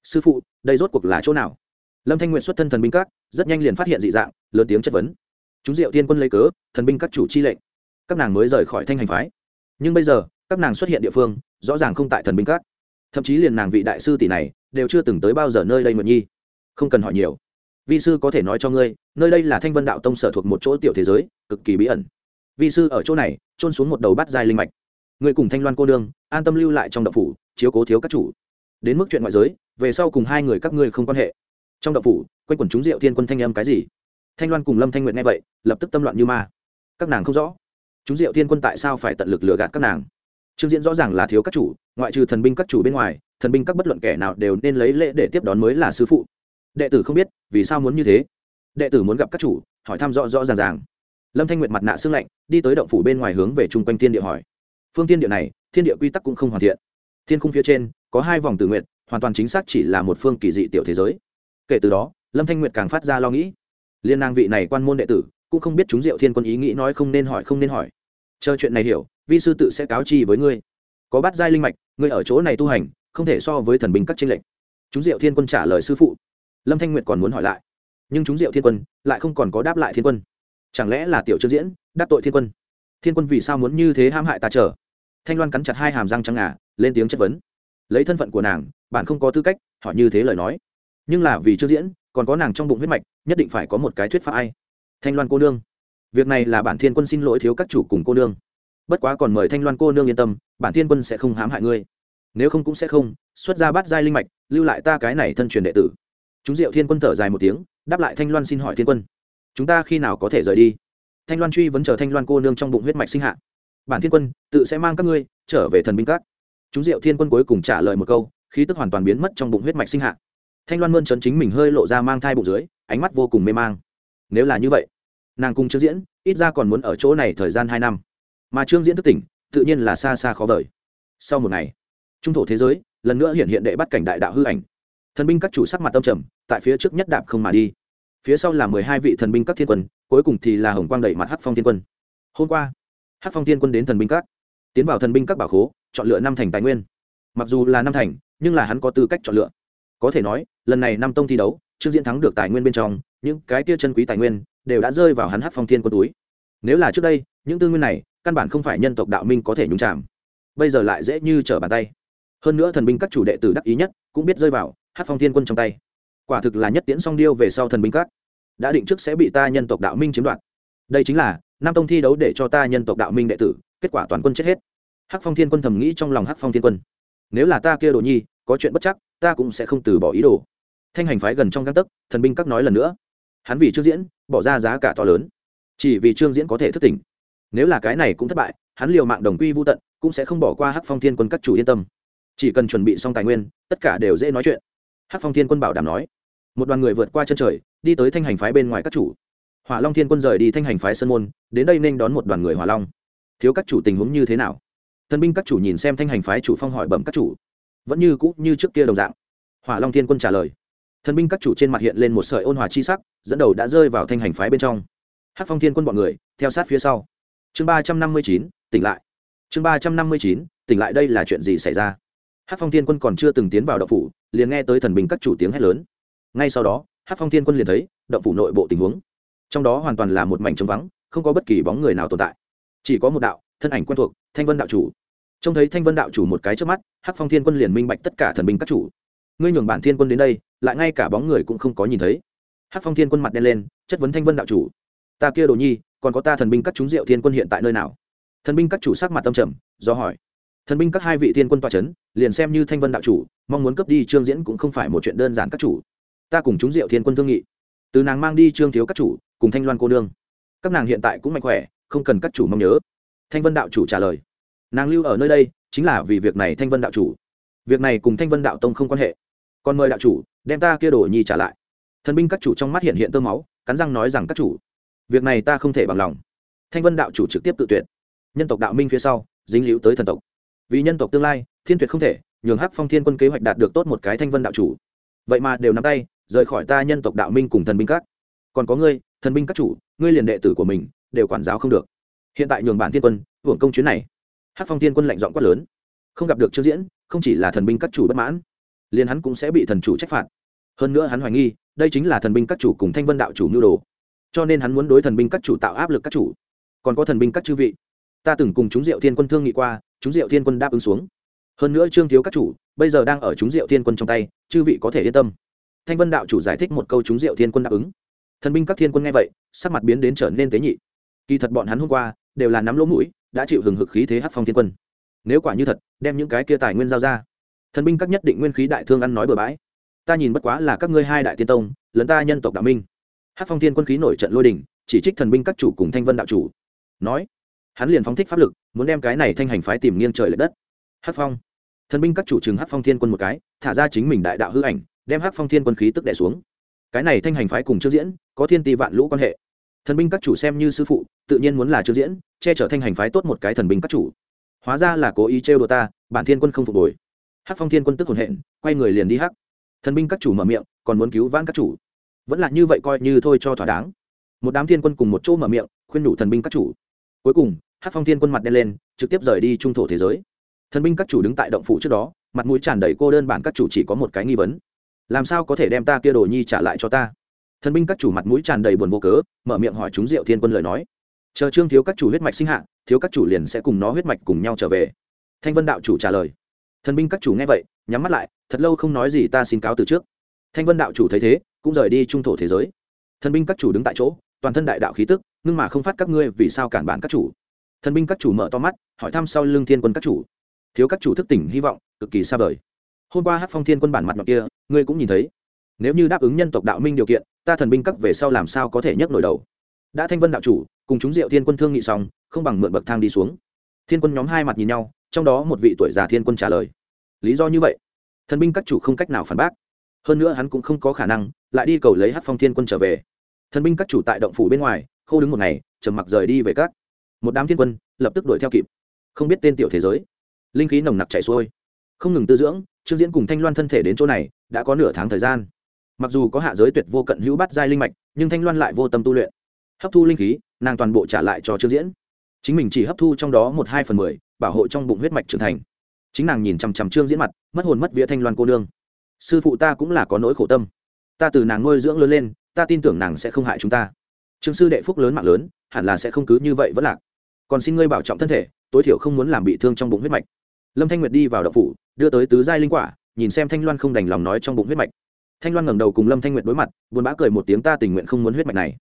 Speaker 1: Sư phụ, đây rốt cuộc là chỗ nào? Lâm thanh nguyện xuất thân thần binh các, rất nhanh liền phát hiện dị dạng, lớn tiếng chất vấn. Chúng diệu tiên quân lấy cớ, thần binh các chủ chi lệnh. Các nàng mới rời khỏi thanh hành phái. Nhưng bây giờ, các nàng xuất hiện địa phương, rõ ràng không tại thần binh các. Thậm chí liền nàng vị đại sư tỷ này, đều chưa từng tới bao giờ nơi đây nguyện nhi. Không cần hỏi nhiều vi sư có thể nói cho ngươi, nơi đây là thanh vân đạo tông sở thuộc một chỗ tiểu thế giới, cực kỳ bí ẩn. Vi sư ở chỗ này trôn xuống một đầu bát dài linh mạch. Ngươi cùng thanh loan cô đương an tâm lưu lại trong đậu phủ, chiếu cố thiếu các chủ. Đến mức chuyện ngoại giới, về sau cùng hai người các ngươi không quan hệ. Trong đậu phủ, quanh quần chúng diệu thiên quân thanh âm cái gì? Thanh loan cùng lâm thanh nguyện nghe vậy, lập tức tâm loạn như ma. Các nàng không rõ. Chúng diệu thiên quân tại sao phải tận lực lừa gạt các nàng? Trương diễn rõ ràng là thiếu các chủ, ngoại trừ thần binh các chủ bên ngoài, thần binh các bất luận kẻ nào đều nên lấy lễ để tiếp đón mới là sư phụ đệ tử không biết, vì sao muốn như thế? Đệ tử muốn gặp các chủ, hỏi thăm rõ rõ ràng ràng. Lâm thanh nguyệt mặt nạ xương lạnh, đi tới động phủ bên ngoài hướng về chung quanh thiên địa hỏi. Phương thiên địa này, thiên địa quy tắc cũng không hoàn thiện. Thiên khung phía trên, có hai vòng tự nguyện, hoàn toàn chính xác chỉ là một phương kỳ dị tiểu thế giới. Kể từ đó, lâm thanh nguyệt càng phát ra lo nghĩ. Liên năng vị này quan môn đệ tử, cũng không biết chúng diệu thiên quân ý nghĩ nói không nên hỏi không nên hỏi. Chờ chuyện này hiểu, vi sư tự sẽ cáo chi với ngươi. Có bát giai linh mạch, ngươi ở chỗ này tu hành, không thể so với thần binh các tranh lệnh chúng diệu thiên quân trả lời sư phụ lâm thanh nguyệt còn muốn hỏi lại. Nhưng chúng diệu thiên quân lại không còn có đáp lại thiên quân. Chẳng lẽ là tiểu trương diễn đáp tội thiên quân? Thiên quân vì sao muốn như thế ham hại ta trở thanh loan cắn chặt hai hàm răng trắng ngà, lên tiếng chất vấn. Lấy thân phận của nàng, bạn không có tư cách hỏi như thế lời nói. Nhưng là vì trương diễn, còn có nàng trong bụng huyết mạch, nhất định phải có một cái thuyết pháp ai. Thanh loan cô nương. Việc này là bản thiên quân xin lỗi thiếu các chủ cùng cô nương. Bất quá còn mời thanh loan cô nương yên tâm, bản thiên quân sẽ không hãm hại ngươi. Nếu không cũng sẽ không, xuất ra bát giai linh mạch, lưu lại ta cái này thân truyền đệ tử chúng diệu thiên quân thở dài một tiếng, đáp lại thanh loan xin hỏi thiên quân. Chúng ta khi nào có thể rời đi? Thanh loan truy vấn chờ thanh loan cô nương trong bụng huyết mạch sinh hạ. Bản thiên quân, tự sẽ mang các ngươi trở về thần binh các. Chúng diệu thiên quân cuối cùng trả lời một câu, khí tức hoàn toàn biến mất trong bụng huyết mạch sinh hạ. Thanh loan mơn trấn chính mình hơi lộ ra mang thai bụng dưới, ánh mắt vô cùng mê mang. Nếu là như vậy, nàng cùng trương diễn, ít ra còn muốn ở chỗ này thời gian hai năm. Mà trương diễn thức tỉnh, tự nhiên là xa xa khó vời. Sau một ngày, trung thổ thế giới, lần nữa hiện hiện đệ bắt cảnh đại đạo hư ảnh thần binh các chủ sắc mặt tâm trầm, tại phía trước nhất đạp không mà đi. Phía sau là mười hai vị thần binh các thiên quân, cuối cùng thì là hồng quang đẩy mặt hát phong thiên quân. Hôm qua hát phong thiên quân đến thần binh các, tiến vào thần binh các bảo khố, chọn lựa năm thành tài nguyên. Mặc dù là năm thành, nhưng là hắn có tư cách chọn lựa. Có thể nói, lần này năm tông thi đấu, trương diễn thắng được tài nguyên bên trong, những cái tia chân quý tài nguyên đều đã rơi vào hắn hát phong thiên quân túi. Nếu là trước đây, những tư nguyên này, căn bản không phải nhân tộc đạo minh có thể nhúng chạm bây giờ lại dễ như trở bàn tay. Hơn nữa thần binh các chủ đệ tử đắc ý nhất cũng biết rơi vào hát phong thiên quân trong tay. Quả thực là nhất tiễn song điêu về sau thần binh các. Đã định trước sẽ bị ta nhân tộc đạo minh chiếm đoạt. Đây chính là nam tông thi đấu để cho ta nhân tộc đạo minh đệ tử, kết quả toàn quân chết hết. Hắc phong thiên quân thầm nghĩ trong lòng hắc phong thiên quân. Nếu là ta kia đồ nhi, có chuyện bất chắc, ta cũng sẽ không từ bỏ ý đồ. Thanh hành phái gần trong găng tấc, thần binh các nói lần nữa. Hắn vì trương diễn, bỏ ra giá cả to lớn. Chỉ vì trương diễn có thể thất tỉnh. Nếu là cái này cũng thất bại, hắn liều mạng đồng quy vô tận, cũng sẽ không bỏ qua hắc phong thiên quân các chủ yên tâm. Chỉ cần chuẩn bị xong tài nguyên, tất cả đều dễ nói chuyện hắc phong thiên quân bảo đảm nói, một đoàn người vượt qua chân trời, đi tới thanh hành phái bên ngoài các chủ. Hỏa long thiên quân rời đi thanh hành phái sơn môn, đến đây nên đón một đoàn người hỏa long. Thiếu các chủ tình huống như thế nào? Thần binh các chủ nhìn xem thanh hành phái chủ phong hỏi bẩm các chủ. Vẫn như cũ như trước kia đồng dạng. Hỏa long thiên quân trả lời. Thần binh các chủ trên mặt hiện lên một sợi ôn hòa chi sắc, dẫn đầu đã rơi vào thanh hành phái bên trong. Hát phong thiên quân bọn người, theo sát phía sau. Chương ba trăm năm mươi chín, tỉnh lại. Chương ba trăm năm mươi chín, tỉnh lại đây là chuyện gì xảy ra? Hát phong thiên quân còn chưa từng tiến vào động phủ, liền nghe tới thần bình các chủ tiếng hét lớn. Ngay sau đó, hát phong thiên quân liền thấy, động phủ nội bộ tình huống. Trong đó hoàn toàn là một mảnh trống vắng, không có bất kỳ bóng người nào tồn tại. Chỉ có một đạo, thân ảnh quen thuộc, thanh vân đạo chủ. Trông thấy thanh vân đạo chủ một cái trước mắt hắc phong thiên quân liền minh bạch tất cả thần binh các chủ. Ngươi nhường bản thiên quân đến đây, lại ngay cả bóng người cũng không có nhìn thấy. Hắc phong thiên quân mặt đen lên, chất vấn thanh vân đạo chủ. Ta kia đồ nhi, còn có ta thần binh các chúng diệu thiên quân hiện tại nơi nào? Thần binh các chủ sắc mặt tâm trầm, do hỏi thần binh các hai vị thiên quân toa c h ấ n liền xem như thanh vân đạo chủ, mong muốn cấp đi trương diễn cũng không phải một chuyện đơn giản các chủ. Ta cùng chúng diệu thiên quân thương nghị. Từ nàng mang đi trương thiếu các chủ, cùng thanh loan cô nương. Các nàng hiện tại cũng mạnh khỏe, không cần các chủ mong nhớ. Thanh vân đạo chủ trả lời. Nàng lưu ở nơi đây, chính là vì việc này thanh vân đạo chủ. Việc này cùng thanh vân đạo tông không quan hệ. Còn mời đạo chủ, đem ta kia đồ nhi trả lại. Thần binh các chủ trong mắt hiện hiện tơ máu, cắn răng nói rằng các chủ, việc này ta không thể bằng lòng. Thanh vân đạo chủ trực tiếp tự tuyệt. Nhân tộc đạo minh phía sau, dính líu tới thần tộc vì nhân tộc tương lai, thiên tuyệt không thể, nhường hắc phong thiên quân kế hoạch đạt được tốt một cái thanh vân đạo chủ. Vậy mà đều nắm tay, rời khỏi ta nhân tộc đạo minh cùng thần binh các. Còn có ngươi, thần binh các chủ, ngươi liền đệ tử của mình, đều quản giáo không được. Hiện tại nhường bản thiên quân, hưởng công chuyến này. Hắc phong thiên quân lạnh giọng quát lớn. Không gặp được chưa diễn, không chỉ là thần binh các chủ bất mãn, liền hắn cũng sẽ bị thần chủ trách phạt. Hơn nữa hắn hoài nghi, đây chính là thần binh các chủ cùng thanh vân đạo chủ nhu đồ. Cho nên hắn muốn đối thần binh các chủ tạo áp lực các chủ. Còn có thần binh các chư vị, ta từng cùng chúng diệu thiên quân thương nghị qua chúng diệu thiên quân đáp ứng xuống. Hơn nữa trương thiếu các chủ, bây giờ đang ở chúng diệu thiên quân trong tay, chư vị có thể yên tâm. Thanh vân đạo chủ giải thích một câu chúng diệu thiên quân đáp ứng. Thần binh các thiên quân nghe vậy, sắc mặt biến đến trở nên tế nhị. Kỳ thật bọn hắn hôm qua, đều là nắm lỗ mũi, đã chịu hừng hực khí thế hát phong thiên quân. Nếu quả như thật, đem những cái kia tài nguyên giao ra. Thần binh các nhất định nguyên khí đại thương ăn nói bừa bãi. Ta nhìn bất quá là các ngươi hai đại tiên tông lấn ta nhân tộc đạo minh. Hát phong thiên quân khí nổi trận lôi đình, chỉ trích thần binh các chủ cùng thanh vân đạo chủ. Nói hắn liền phóng thích pháp lực, muốn đem cái này thanh hành phái tìm nghiêng trời l ệ đất. Hát phong. Thần binh các chủ trừng hát phong thiên quân một cái, thả ra chính mình đại đạo hư ảnh, đem hát phong thiên quân khí tức đẻ xuống. Cái này thanh hành phái cùng chưa diễn, có thiên ti vạn lũ quan hệ. Thần binh các chủ xem như sư phụ, tự nhiên muốn là chưa diễn, che chở thanh hành phái tốt một cái thần binh các chủ. Hóa ra là cố ý trêu đồ ta, bản thiên quân không phục hồi. Hắc phong thiên quân tức hồn hện, quay người liền đi hắc. Thần binh các chủ mở miệng, còn muốn cứu vãn các chủ. Vẫn là như vậy coi như thôi cho thỏa đáng. Một đám thiên quân cùng một chỗ mở miệng, khuyên nhủ thần binh các chủ. Cuối cùng hát phong thiên quân mặt đen lên, trực tiếp rời đi trung thổ thế giới. Thần binh các chủ đứng tại động phủ trước đó, mặt mũi tràn đầy cô đơn bản các chủ chỉ có một cái nghi vấn. Làm sao có thể đem ta kia đồ nhi trả lại cho ta? Thần binh các chủ mặt mũi tràn đầy buồn vô cớ, mở miệng hỏi chúng diệu thiên quân lời nói. Chờ trương thiếu các chủ huyết mạch sinh hạ, thiếu các chủ liền sẽ cùng nó huyết mạch cùng nhau trở về. Thanh vân đạo chủ trả lời. Thần binh các chủ nghe vậy, nhắm mắt lại, thật lâu không nói gì ta xin cáo từ trước. Thanh vân đạo chủ thấy thế, cũng rời đi trung thổ thế giới. Thần binh các chủ đứng tại chỗ, toàn thân đại đạo khí tức, nhưng mà không phát các ngươi vì sao cản bản các chủ thần binh các chủ mở to mắt, hỏi thăm sau lưng thiên quân các chủ. Thiếu các chủ thức tỉnh hy vọng, cực kỳ xa vời. Hôm qua hát phong thiên quân bản mặt mặt kia, ngươi cũng nhìn thấy. Nếu như đáp ứng nhân tộc đạo minh điều kiện, ta thần binh các về sau làm sao có thể nhấc nổi đầu? Đã thanh vân đạo chủ, cùng chúng diệu thiên quân thương nghị xong, không bằng mượn bậc thang đi xuống. Thiên quân nhóm hai mặt nhìn nhau, trong đó một vị tuổi già thiên quân trả lời. Lý do như vậy. Thần binh các chủ không cách nào phản bác. Hơn nữa hắn cũng không có khả năng lại đi cầu lấy hát phong thiên quân trở về. Thần binh các chủ tại động phủ bên ngoài khâu đứng một ngày, trầm mặc rời đi về các một đám thiên quân lập tức đuổi theo kịp, không biết tên tiểu thế giới. Linh khí nồng nặc chảy xuôi, không ngừng tư dưỡng, trương diễn cùng thanh loan thân thể đến chỗ này đã có nửa tháng thời gian. Mặc dù có hạ giới tuyệt vô cận hữu bắt giai linh mạch, nhưng thanh loan lại vô tâm tu luyện. Hấp thu linh khí, nàng toàn bộ trả lại cho trương diễn. Chính mình chỉ hấp thu trong đó một hai phần mười, bảo hộ trong bụng huyết mạch trưởng thành. Chính nàng nhìn chằm chằm trương diễn mặt, mất hồn mất vía thanh loan cô nương. Sư phụ ta cũng là có nỗi khổ tâm. Ta từ nàng nuôi dưỡng lớn lên, ta tin tưởng nàng sẽ không hại chúng ta. Trương sư đệ phúc lớn mạng lớn, hẳn là sẽ không cứ như vậy vẫn lạc còn xin ngươi bảo trọng thân thể, tối thiểu không muốn làm bị thương trong bụng huyết mạch. Lâm thanh nguyệt đi vào đậu phủ, đưa tới tứ giai linh quả, nhìn xem thanh loan không đành lòng nói trong bụng huyết mạch. Thanh loan ngẩng đầu cùng lâm thanh nguyệt đối mặt, buồn bã cười một tiếng ta tình nguyện không muốn huyết mạch này.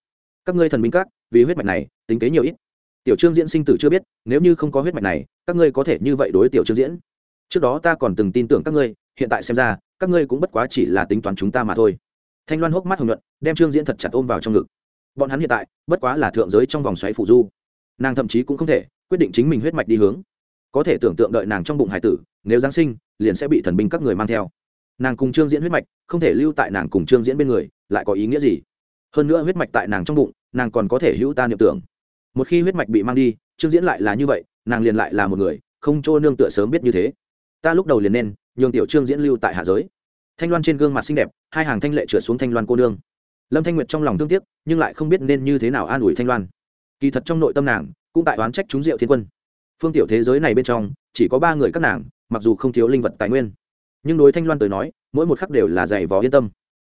Speaker 1: Các ngươi thần binh các, vì huyết mạch này, tính kế nhiều ít. Tiểu trương diễn sinh tử chưa biết, nếu như không có huyết mạch này, các ngươi có thể như vậy đối tiểu trương diễn. Trước đó ta còn từng tin tưởng các ngươi, hiện tại xem ra, các ngươi cũng bất quá chỉ là tính toán chúng ta mà thôi. Thanh loan hốc mắt hồng nhuận, đem trương diễn thật chặt ôm vào trong ngực. Bọn hắn hiện tại, bất quá là thượng giới trong vòng xoáy phủ du nàng thậm chí cũng không thể quyết định chính mình huyết mạch đi hướng. Có thể tưởng tượng đợi nàng trong bụng hải tử, nếu giáng sinh, liền sẽ bị thần binh các người mang theo. Nàng cùng trương diễn huyết mạch, không thể lưu tại nàng cùng trương diễn bên người, lại có ý nghĩa gì? Hơn nữa huyết mạch tại nàng trong bụng, nàng còn có thể hữu ta niệm tưởng. Một khi huyết mạch bị mang đi, trương diễn lại là như vậy, nàng liền lại là một người, không chỗ nương tựa sớm biết như thế. Ta lúc đầu liền nên nhường tiểu trương diễn lưu tại hạ giới. Thanh loan trên gương mặt xinh đẹp, hai hàng thanh lệ trượt xuống thanh loan cô nương. Lâm thanh nguyệt trong lòng thương tiếc, nhưng lại không biết nên như thế nào an ủi thanh loan kỳ thật trong nội tâm nàng, cũng tại oán trách chúng diệu thiên quân. Phương tiểu thế giới này bên trong, chỉ có ba người các nàng, mặc dù không thiếu linh vật tài nguyên. Nhưng đối thanh loan tới nói, mỗi một khắc đều là dày vò yên tâm.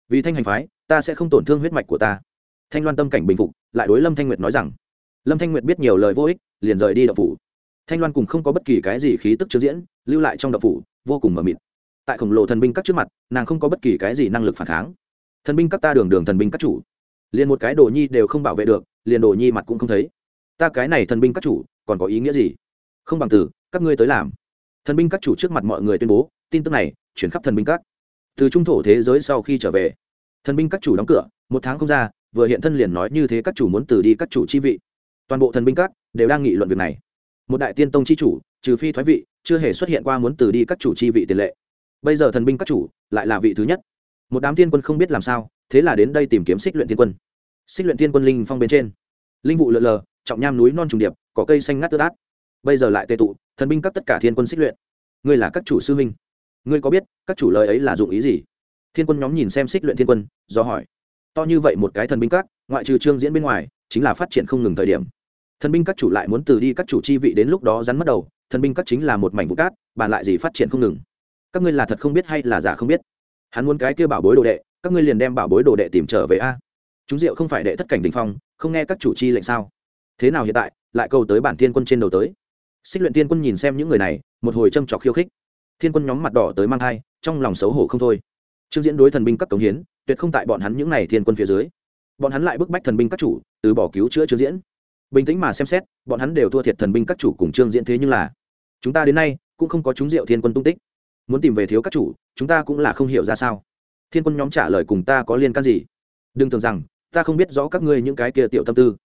Speaker 1: Vì thanh hành phái, ta sẽ không tổn thương huyết mạch của ta. Thanh loan tâm cảnh bình phục, lại đối lâm thanh nguyệt nói rằng, lâm thanh nguyệt biết nhiều lời vô ích, liền rời đi đậu phủ. Thanh loan cùng không có bất kỳ cái gì khí tức chưa diễn, lưu lại trong đậu phủ, vô cùng mờ mịt. Tại khổng lồ thần binh các trước mặt, nàng không có bất kỳ cái gì năng lực phản kháng. Thần binh các ta đường đường thần binh các chủ. Liền một cái đồ nhi đều không bảo vệ được liền đồ nhi mặt cũng không thấy. Ta cái này thần binh các chủ, còn có ý nghĩa gì? Không bằng từ các ngươi tới làm. Thần binh các chủ trước mặt mọi người tuyên bố, tin tức này, chuyển khắp thần binh các. Từ trung thổ thế giới sau khi trở về, thần binh các chủ đóng cửa, một tháng không ra, vừa hiện thân liền nói như thế các chủ muốn từ đi các chủ chi vị. Toàn bộ thần binh các đều đang nghị luận việc này. Một đại tiên tông chi chủ, trừ phi thoái vị, chưa hề xuất hiện qua muốn từ đi các chủ chi vị tiền lệ. Bây giờ thần binh các chủ lại là vị thứ nhất. Một đám tiên quân không biết làm sao, thế là đến đây tìm kiếm xích luyện thiên quân xích luyện thiên quân linh phong bên trên. Linh vụ lượn lờ, trọng nham núi non trùng điệp có cây xanh ngắt tơ tát. Bây giờ lại tệ tụ, thần binh các tất cả thiên quân xích luyện. Ngươi là các chủ sư minh ngươi có biết, các chủ lời ấy là dụng ý gì? Thiên quân nhóm nhìn xem xích luyện thiên quân, do hỏi. To như vậy một cái thần binh các, ngoại trừ trương diễn bên ngoài, chính là phát triển không ngừng thời điểm. Thần binh các chủ lại muốn từ đi các chủ chi vị đến lúc đó rắn mất đầu, thần binh các chính là một mảnh vụ cát, bàn lại gì phát triển không ngừng. Các ngươi là thật không biết hay là giả không biết? Hắn muốn cái kia bảo bối đồ đệ, các ngươi liền đem bảo bối đồ đệ tìm trở về a chúng diệu không phải đệ thất cảnh đình phong, không nghe các chủ chi lệnh sao? Thế nào hiện tại, lại cầu tới bản thiên quân trên đầu tới? Xích luyện thiên quân nhìn xem những người này, một hồi châm trọc khiêu khích. Thiên quân nhóm mặt đỏ tới mang thai, trong lòng xấu hổ không thôi. Trương diễn đối thần binh các cống hiến, tuyệt không tại bọn hắn những n à y thiên quân phía dưới. Bọn hắn lại bức bách thần binh các chủ, từ bỏ cứu chữa trương diễn. Bình tĩnh mà xem xét, bọn hắn đều thua thiệt thần binh các chủ cùng trương diễn thế nhưng là, chúng ta đến nay, cũng không có chúng diệu thiên quân tung tích. Muốn tìm về thiếu các chủ, chúng ta cũng là không hiểu ra sao. Thiên quân nhóm trả lời cùng ta có liên can gì? Đừng tưởng rằng ta không biết rõ các ngươi những cái kia tiểu tâm tư.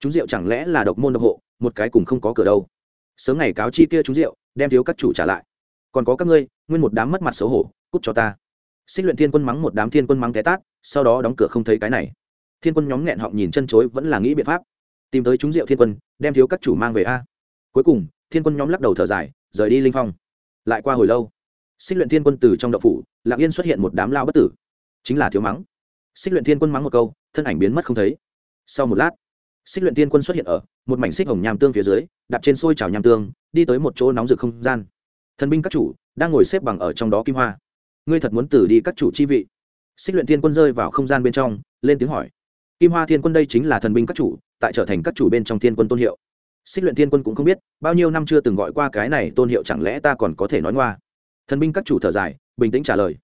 Speaker 1: Chúng rượu chẳng lẽ là độc môn độc hộ, một cái cùng không có cửa đâu. Sớm ngày cáo chi kia chúng rượu, đem thiếu các chủ trả lại. Còn có các ngươi, nguyên một đám mất mặt xấu hổ, cút cho ta. Xích luyện thiên quân mắng một đám thiên quân mắng té tát, sau đó đóng cửa không thấy cái này. Thiên quân nhóm nghẹn họng nhìn chân chối vẫn là nghĩ biện pháp. Tìm tới chúng rượu thiên quân, đem thiếu các chủ mang về a. Cuối cùng, thiên quân nhóm lắc đầu thở dài, rời đi linh phong. Lại qua hồi lâu, xích luyện thiên quân từ trong đậu phủ lạng yên xuất hiện một đám lao bất tử. Chính là thiếu mắng xích luyện thiên quân mắng một câu, thân ảnh biến mất không thấy. Sau một lát, xích luyện thiên quân xuất hiện ở một mảnh xích hồng nham tương phía dưới, đạp trên xôi trào nham tương, đi tới một chỗ nóng rực không gian. Thần binh các chủ đang ngồi xếp bằng ở trong đó kim hoa. Ngươi thật muốn tử đi các chủ chi vị? Xích luyện thiên quân rơi vào không gian bên trong, lên tiếng hỏi. Kim hoa thiên quân đây chính là thần binh các chủ, tại trở thành các chủ bên trong thiên quân tôn hiệu. Xích luyện thiên quân cũng không biết, bao nhiêu năm chưa từng gọi qua cái này tôn hiệu chẳng lẽ ta còn có thể nói ngoa? Thần binh các chủ thở dài, bình tĩnh trả lời.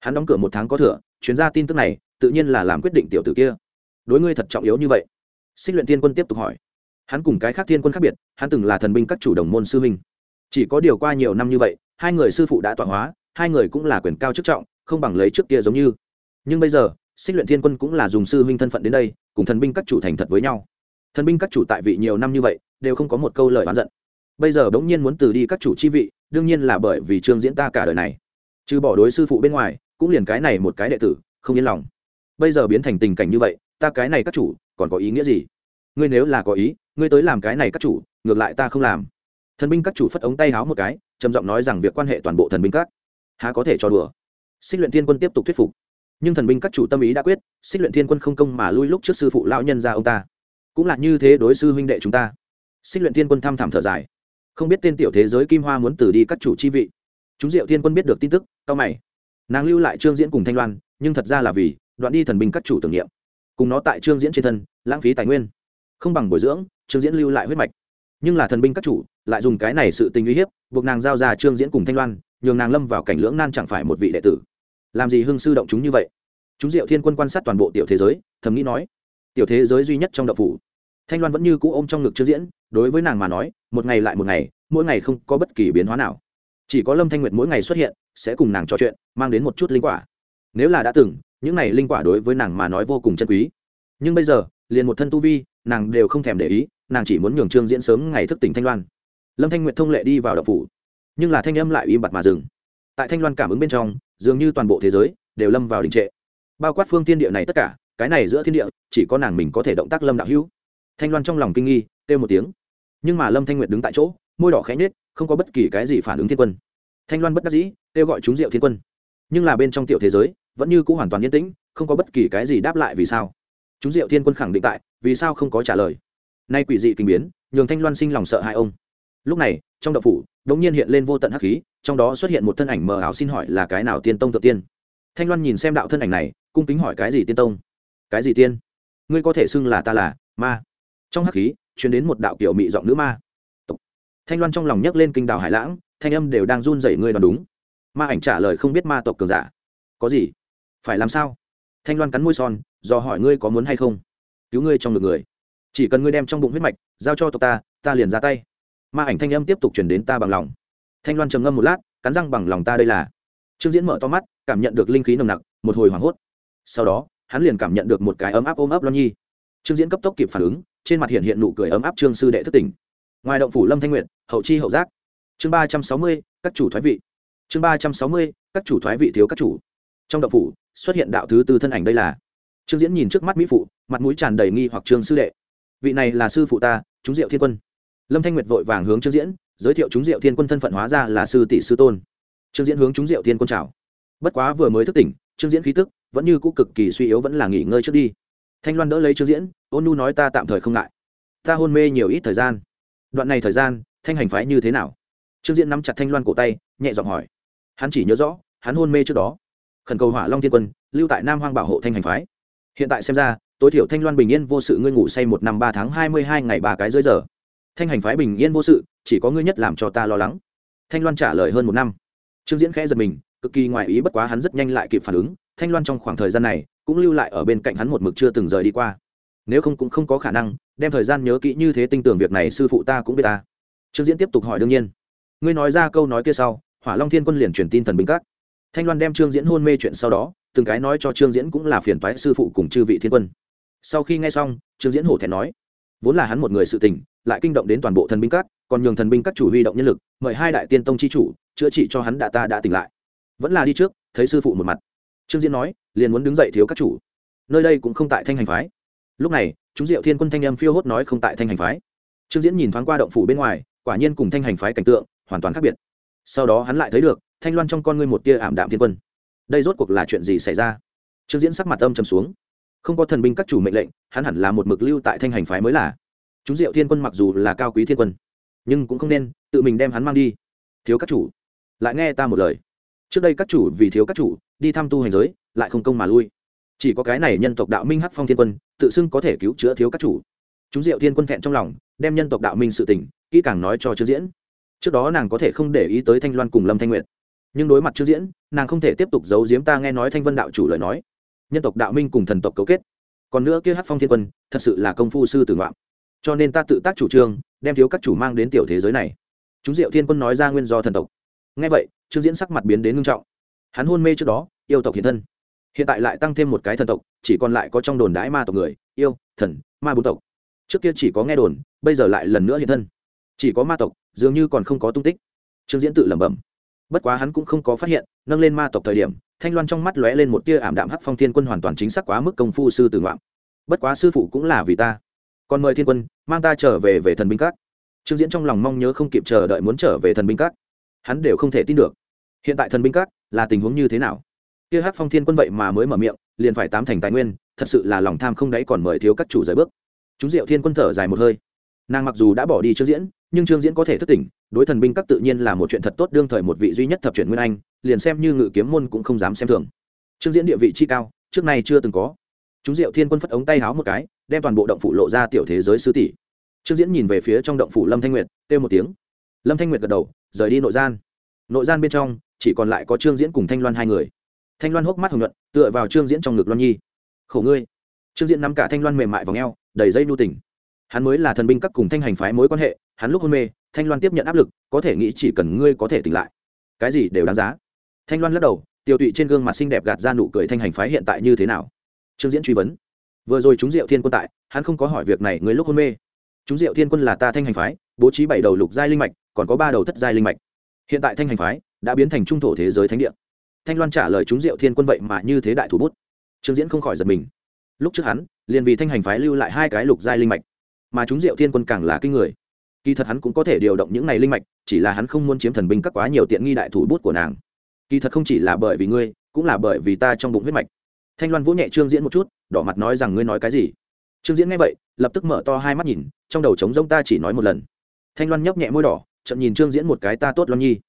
Speaker 1: Hắn đóng cửa một tháng có thừa, chuyến ra tin tức này tự nhiên là làm quyết định tiểu tử kia. Đối ngươi thật trọng yếu như vậy. Xích luyện thiên quân tiếp tục hỏi. Hắn cùng cái khác thiên quân khác biệt, hắn từng là thần binh các chủ đồng môn sư huynh. Chỉ có điều qua nhiều năm như vậy, hai người sư phụ đã tọa hóa, hai người cũng là quyền cao chức trọng, không bằng lấy trước kia giống như. Nhưng bây giờ, xích luyện thiên quân cũng là dùng sư huynh thân phận đến đây, cùng thần binh các chủ thành thật với nhau. Thần binh các chủ tại vị nhiều năm như vậy, đều không có một câu lời oán giận. Bây giờ bỗng nhiên muốn từ đi các chủ chi vị, đương nhiên là bởi vì trương diễn ta cả đời này. Trừ bỏ đối sư phụ bên ngoài, cũng liền cái này một cái đệ tử, không yên lòng bây giờ biến thành tình cảnh như vậy, ta cái này các chủ, còn có ý nghĩa gì? Ngươi nếu là có ý, ngươi tới làm cái này các chủ, ngược lại ta không làm. Thần binh các chủ phất ống tay háo một cái, trầm giọng nói rằng việc quan hệ toàn bộ thần binh các, há có thể cho đùa. Xích luyện thiên quân tiếp tục thuyết phục. Nhưng thần binh các chủ tâm ý đã quyết, xích luyện thiên quân không công mà lui lúc trước sư phụ lão nhân ra ông ta. Cũng là như thế đối sư huynh đệ chúng ta. Xích luyện thiên quân thăm thẳm thở dài. Không biết tên tiểu thế giới kim hoa muốn từ đi các chủ chi vị. Chúng diệu thiên quân biết được tin tức cao mày. Nàng lưu lại trương diễn cùng thanh loan, nhưng thật ra là vì đoạn đi thần binh các chủ tưởng niệm. Cùng nó tại trương diễn trên thân, lãng phí tài nguyên. Không bằng bồi dưỡng, trương diễn lưu lại huyết mạch. Nhưng là thần binh các chủ lại dùng cái này sự tình uy hiếp, buộc nàng giao ra trương diễn cùng thanh loan, nhường nàng lâm vào cảnh lưỡng nan chẳng phải một vị đệ tử. Làm gì hưng sư động chúng như vậy? Chúng diệu thiên quân quan sát toàn bộ tiểu thế giới, thầm nghĩ nói, tiểu thế giới duy nhất trong đậu phủ. Thanh loan vẫn như cũ ôm trong ngực trương diễn, đối với nàng mà nói, một ngày lại một ngày, mỗi ngày không có bất kỳ biến hóa nào. Chỉ có lâm thanh nguyệt mỗi ngày xuất hiện, sẽ cùng nàng trò chuyện, mang đến một chút linh quả. Nếu là đã từng những này linh quả đối với nàng mà nói vô cùng chân quý. Nhưng bây giờ, liền một thân tu vi, nàng đều không thèm để ý, nàng chỉ muốn nhường trương diễn sớm ngày thức tỉnh thanh loan. Lâm thanh nguyện thông lệ đi vào đậu phủ, nhưng là thanh âm lại im bặt mà dừng. Tại thanh loan cảm ứng bên trong, dường như toàn bộ thế giới đều lâm vào đình trệ. Bao quát phương thiên địa này tất cả, cái này giữa thiên địa, chỉ có nàng mình có thể động tác lâm đạo hữu. Thanh loan trong lòng kinh nghi, kêu một tiếng. Nhưng mà lâm thanh nguyệt đứng tại chỗ, môi đỏ khẽ nhết không có bất kỳ cái gì phản ứng thiên quân. Thanh loan bất đắc dĩ, kêu gọi chúng diệu thiên quân. Nhưng là bên trong tiểu thế giới vẫn như c ũ hoàn toàn yên tĩnh, không có bất kỳ cái gì đáp lại vì sao. Chúng diệu thiên quân khẳng định tại, vì sao không có trả lời. Nay quỷ dị kinh biến, nhường thanh loan sinh lòng sợ hai ông. Lúc này, trong đậu phủ đ ỗ n g nhiên hiện lên vô tận hắc khí, trong đó xuất hiện một thân ảnh mờ ảo xin hỏi là cái nào tiên tông tự tiên. Thanh loan nhìn xem đạo thân ảnh này, cung kính hỏi cái gì tiên tông? Cái gì tiên? Ngươi có thể xưng là ta là, ma. Trong hắc khí chuyển đến một đạo kiểu mị giọng nữ ma. Thanh loan trong lòng nhấc lên kinh đảo hải lãng, thanh âm đều đang run rẩy ngươi đoán đúng. Ma ảnh trả lời không biết ma tộc cường giả. Có gì? Phải làm sao? Thanh loan cắn môi son do hỏi ngươi có muốn hay không? Cứu ngươi trong ngực người. Chỉ cần ngươi đem trong bụng huyết mạch giao cho tộc ta ta liền ra tay. Ma ảnh thanh âm tiếp tục chuyển đến ta bằng lòng. Thanh loan trầm ngâm một lát, cắn răng bằng lòng ta đây là. Trương diễn mở to mắt, cảm nhận được linh khí nồng nặc, một hồi hoảng hốt. Sau đó, hắn liền cảm nhận được một cái ấm áp ôm ấp loan nhi. Trương diễn cấp tốc kịp phản ứng, trên mặt hiện hiện nụ cười ấm áp trương sư đệ thất tỉnh. Ngoài động phủ lâm thanh nguyện hậu chi hậu giác. Chương ba trăm sáu mươi, các chủ thoái vị. Chương ba trăm sáu mươi, các chủ thoái vị thiếu các chủ trong động phủ, xuất hiện đạo thứ tư thân ảnh đây là. Trương diễn nhìn trước mắt mỹ phụ, mặt mũi tràn đầy nghi hoặc trương sư đệ. Vị này là sư phụ ta, chúng diệu thiên quân. Lâm thanh nguyệt vội vàng hướng trương diễn, giới thiệu chúng diệu thiên quân thân phận hóa ra là sư tỷ sư tôn. Trương diễn hướng chúng diệu thiên quân chào. Bất quá vừa mới thức tỉnh, trương diễn khí tức vẫn như cũ cực kỳ suy yếu vẫn là nghỉ ngơi trước đi. Thanh loan đỡ lấy trương diễn, ôn nu nói ta tạm thời không ngại. Ta hôn mê nhiều ít thời gian. Đoạn này thời gian, thanh hành phái như thế nào? Trương diễn nắm chặt thanh loan cổ tay, nhẹ giọng hỏi. Hắn chỉ nhớ rõ, hắn hôn mê trước đó khẩn cầu hỏa long thiên quân, lưu tại nam hoang bảo hộ thanh hành phái. Hiện tại xem ra, tối thiểu thanh loan bình yên vô sự ngươi ngủ say một năm ba tháng hai mươi hai ngày ba cái dưới giờ. Thanh hành phái bình yên vô sự, chỉ có ngươi nhất làm cho ta lo lắng. Thanh loan trả lời hơn một năm. Trương diễn khẽ giật mình, cực kỳ ngoài ý bất quá hắn rất nhanh lại kịp phản ứng. Thanh loan trong khoảng thời gian này, cũng lưu lại ở bên cạnh hắn một mực chưa từng rời đi qua. Nếu không cũng không có khả năng, đem thời gian nhớ kỹ như thế tinh tưởng việc này sư phụ ta cũng biết ta. Trương diễn tiếp tục hỏi đương nhiên. Ngươi nói ra câu nói kia sau, hỏa long thiên quân liền truyền tin thần binh các thanh loan đem trương diễn hôn mê chuyện sau đó, từng cái nói cho trương diễn cũng là phiền toái sư phụ cùng chư vị thiên quân. Sau khi nghe xong, trương diễn hổ thẹn nói, vốn là hắn một người sự tình, lại kinh động đến toàn bộ thần binh các, còn nhường thần binh các chủ huy động nhân lực, mời hai đại tiên tông chi chủ, chữa trị cho hắn đã ta đã tỉnh lại. Vẫn là đi trước, thấy sư phụ một mặt. Trương diễn nói, liền muốn đứng dậy thiếu các chủ. Nơi đây cũng không tại thanh hành phái. Lúc này, chúng diệu thiên quân thanh âm phiêu hốt nói không tại thanh hành phái. Trương diễn nhìn thoáng qua động phủ bên ngoài, quả nhiên cùng thanh hành phái cảnh tượng hoàn toàn khác biệt. Sau đó hắn lại thấy được thanh loan trong con ngươi một tia ảm đạm thiên quân. Đây rốt cuộc là chuyện gì xảy ra? Trương diễn sắc mặt âm trầm xuống. Không có thần binh các chủ mệnh lệnh, hắn hẳn là một mực lưu tại thanh hành phái mới là. Chúng diệu thiên quân mặc dù là cao quý thiên quân, nhưng cũng không nên tự mình đem hắn mang đi. Thiếu các chủ, lại nghe ta một lời. Trước đây các chủ vì thiếu các chủ, đi thăm tu hành giới, lại không công mà lui. Chỉ có cái này nhân tộc đạo minh hắc phong thiên quân, tự xưng có thể cứu chữa thiếu các chủ. Chúng diệu thiên quân thẹn trong lòng, đem nhân tộc đạo minh sự tình, kỹ càng nói cho trương diễn. Trước đó nàng có thể không để ý tới thanh loan cùng lâm thanh nguyệt nhưng đối mặt chưa diễn, nàng không thể tiếp tục giấu giếm ta nghe nói thanh vân đạo chủ lời nói. Nhân tộc đạo minh cùng thần tộc cấu kết. Còn nữa kia hát phong thiên quân, thật sự là công phu sư tử ngoạm. Cho nên ta tự tác chủ trương, đem thiếu các chủ mang đến tiểu thế giới này. Chúng diệu thiên quân nói ra nguyên do thần tộc. Nghe vậy, trương diễn sắc mặt biến đến ngưng trọng. Hắn hôn mê trước đó, yêu tộc hiện thân. Hiện tại lại tăng thêm một cái thần tộc, chỉ còn lại có trong đồn đãi ma tộc người, yêu, thần, ma bốn tộc. Trước kia chỉ có nghe đồn, bây giờ lại lần nữa hiện thân. Chỉ có ma tộc, dường như còn không có tung tích. Trương diễn tự lẩm bẩm bất quá hắn cũng không có phát hiện, nâng lên ma tộc thời điểm, thanh loan trong mắt lóe lên một tia ảm đạm hắc phong thiên quân hoàn toàn chính xác quá mức công phu sư tử ngoạm. Bất quá sư phụ cũng là vì ta. Còn mời thiên quân, mang ta trở về về thần binh các. Trương diễn trong lòng mong nhớ không kịp chờ đợi muốn trở về thần binh các. Hắn đều không thể tin được. Hiện tại thần binh các là tình huống như thế nào? Kia hắc phong thiên quân vậy mà mới mở miệng, liền phải tám thành tài nguyên, thật sự là lòng tham không đáy còn mời thiếu các chủ rời bước. Chúng diệu thiên quân thở dài một hơi. Nàng mặc dù đã bỏ đi trương diễn nhưng trương diễn có thể thức tỉnh, đối thần binh các tự nhiên là một chuyện thật tốt, đương thời một vị duy nhất thập truyện nguyên anh, liền xem như ngự kiếm môn cũng không dám xem thường. Trương diễn địa vị chi cao, trước nay chưa từng có. Chúng diệu thiên quân phất ống tay háo một cái, đem toàn bộ động phủ lộ ra tiểu thế giới sư tỷ. Trương diễn nhìn về phía trong động phủ lâm thanh nguyệt, kêu một tiếng. Lâm thanh nguyệt gật đầu, rời đi nội gian. Nội gian bên trong, chỉ còn lại có trương diễn cùng thanh loan hai người. Thanh loan hốc mắt hồng nhuận, tựa vào trương diễn trong ngực loan nhi. Khổ ngươi. Trương diễn nắm cả thanh loan mềm mại vào ngheo đầy dây nu tỉnh hắn mới là thần binh các cùng thanh hành phái mối quan hệ, hắn lúc hôn mê, thanh loan tiếp nhận áp lực, có thể nghĩ chỉ cần ngươi có thể tỉnh lại. Cái gì đều đáng giá. Thanh loan lắc đầu, tiêu tụy trên gương mặt xinh đẹp gạt ra nụ cười thanh hành phái hiện tại như thế nào? Trương diễn truy vấn. Vừa rồi chúng diệu thiên quân tại, hắn không có hỏi việc này người lúc hôn mê. Chúng diệu thiên quân là ta thanh hành phái, bố trí bảy đầu lục giai linh mạch, còn có ba đầu thất giai linh mạch. Hiện tại thanh hành phái đã biến thành trung thổ thế giới thánh địa. Thanh loan trả lời chúng diệu thiên quân vậy mà như thế đại thủ bút. Trương diễn không khỏi giật mình. Lúc trước hắn, liền vì thanh hành phái lưu lại hai cái lục giai linh mạch mà chúng diệu thiên quân càng là kinh người. Kỳ thật hắn cũng có thể điều động những này linh mạch, chỉ là hắn không muốn chiếm thần binh các quá nhiều tiện nghi đại thủ bút của nàng. Kỳ thật không chỉ là bởi vì ngươi, cũng là bởi vì ta trong bụng huyết mạch. Thanh loan vỗ nhẹ trương diễn một chút, đỏ mặt nói rằng ngươi nói cái gì? Trương diễn nghe vậy, lập tức mở to hai mắt nhìn, trong đầu trống rông ta chỉ nói một lần. Thanh loan nhấp nhẹ môi đỏ chậm nhìn trương diễn một cái, ta tốt loan nhi.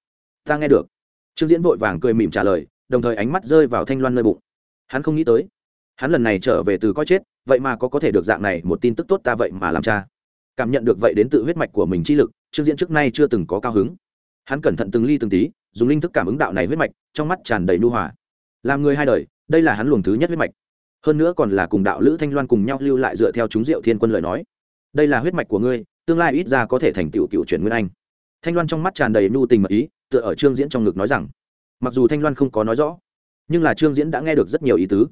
Speaker 1: Ta nghe được. Trương diễn vội vàng cười mỉm trả lời, đồng thời ánh mắt rơi vào thanh loan nơi bụng. Hắn không nghĩ tới, hắn lần này trở về từ coi chết vậy mà có có thể được dạng này một tin tức tốt ta vậy mà làm cha. Cảm nhận được vậy đến tự huyết mạch của mình chi lực, trương diễn trước nay chưa từng có cao hứng. Hắn cẩn thận từng ly từng tí, dùng linh thức cảm ứng đạo này huyết mạch, trong mắt tràn đầy nu hòa. Làm người hai đời, đây là hắn luồng thứ nhất huyết mạch. Hơn nữa còn là cùng đạo lữ thanh loan cùng nhau lưu lại dựa theo chúng diệu thiên quân lời nói. Đây là huyết mạch của ngươi, tương lai ít ra có thể thành tựu cựu chuyển nguyên anh. Thanh loan trong mắt tràn đầy nu tình mật ý, tựa ở trương diễn trong ngực nói rằng, mặc dù thanh loan không có nói rõ, nhưng là trương diễn đã nghe được rất nhiều ý tứ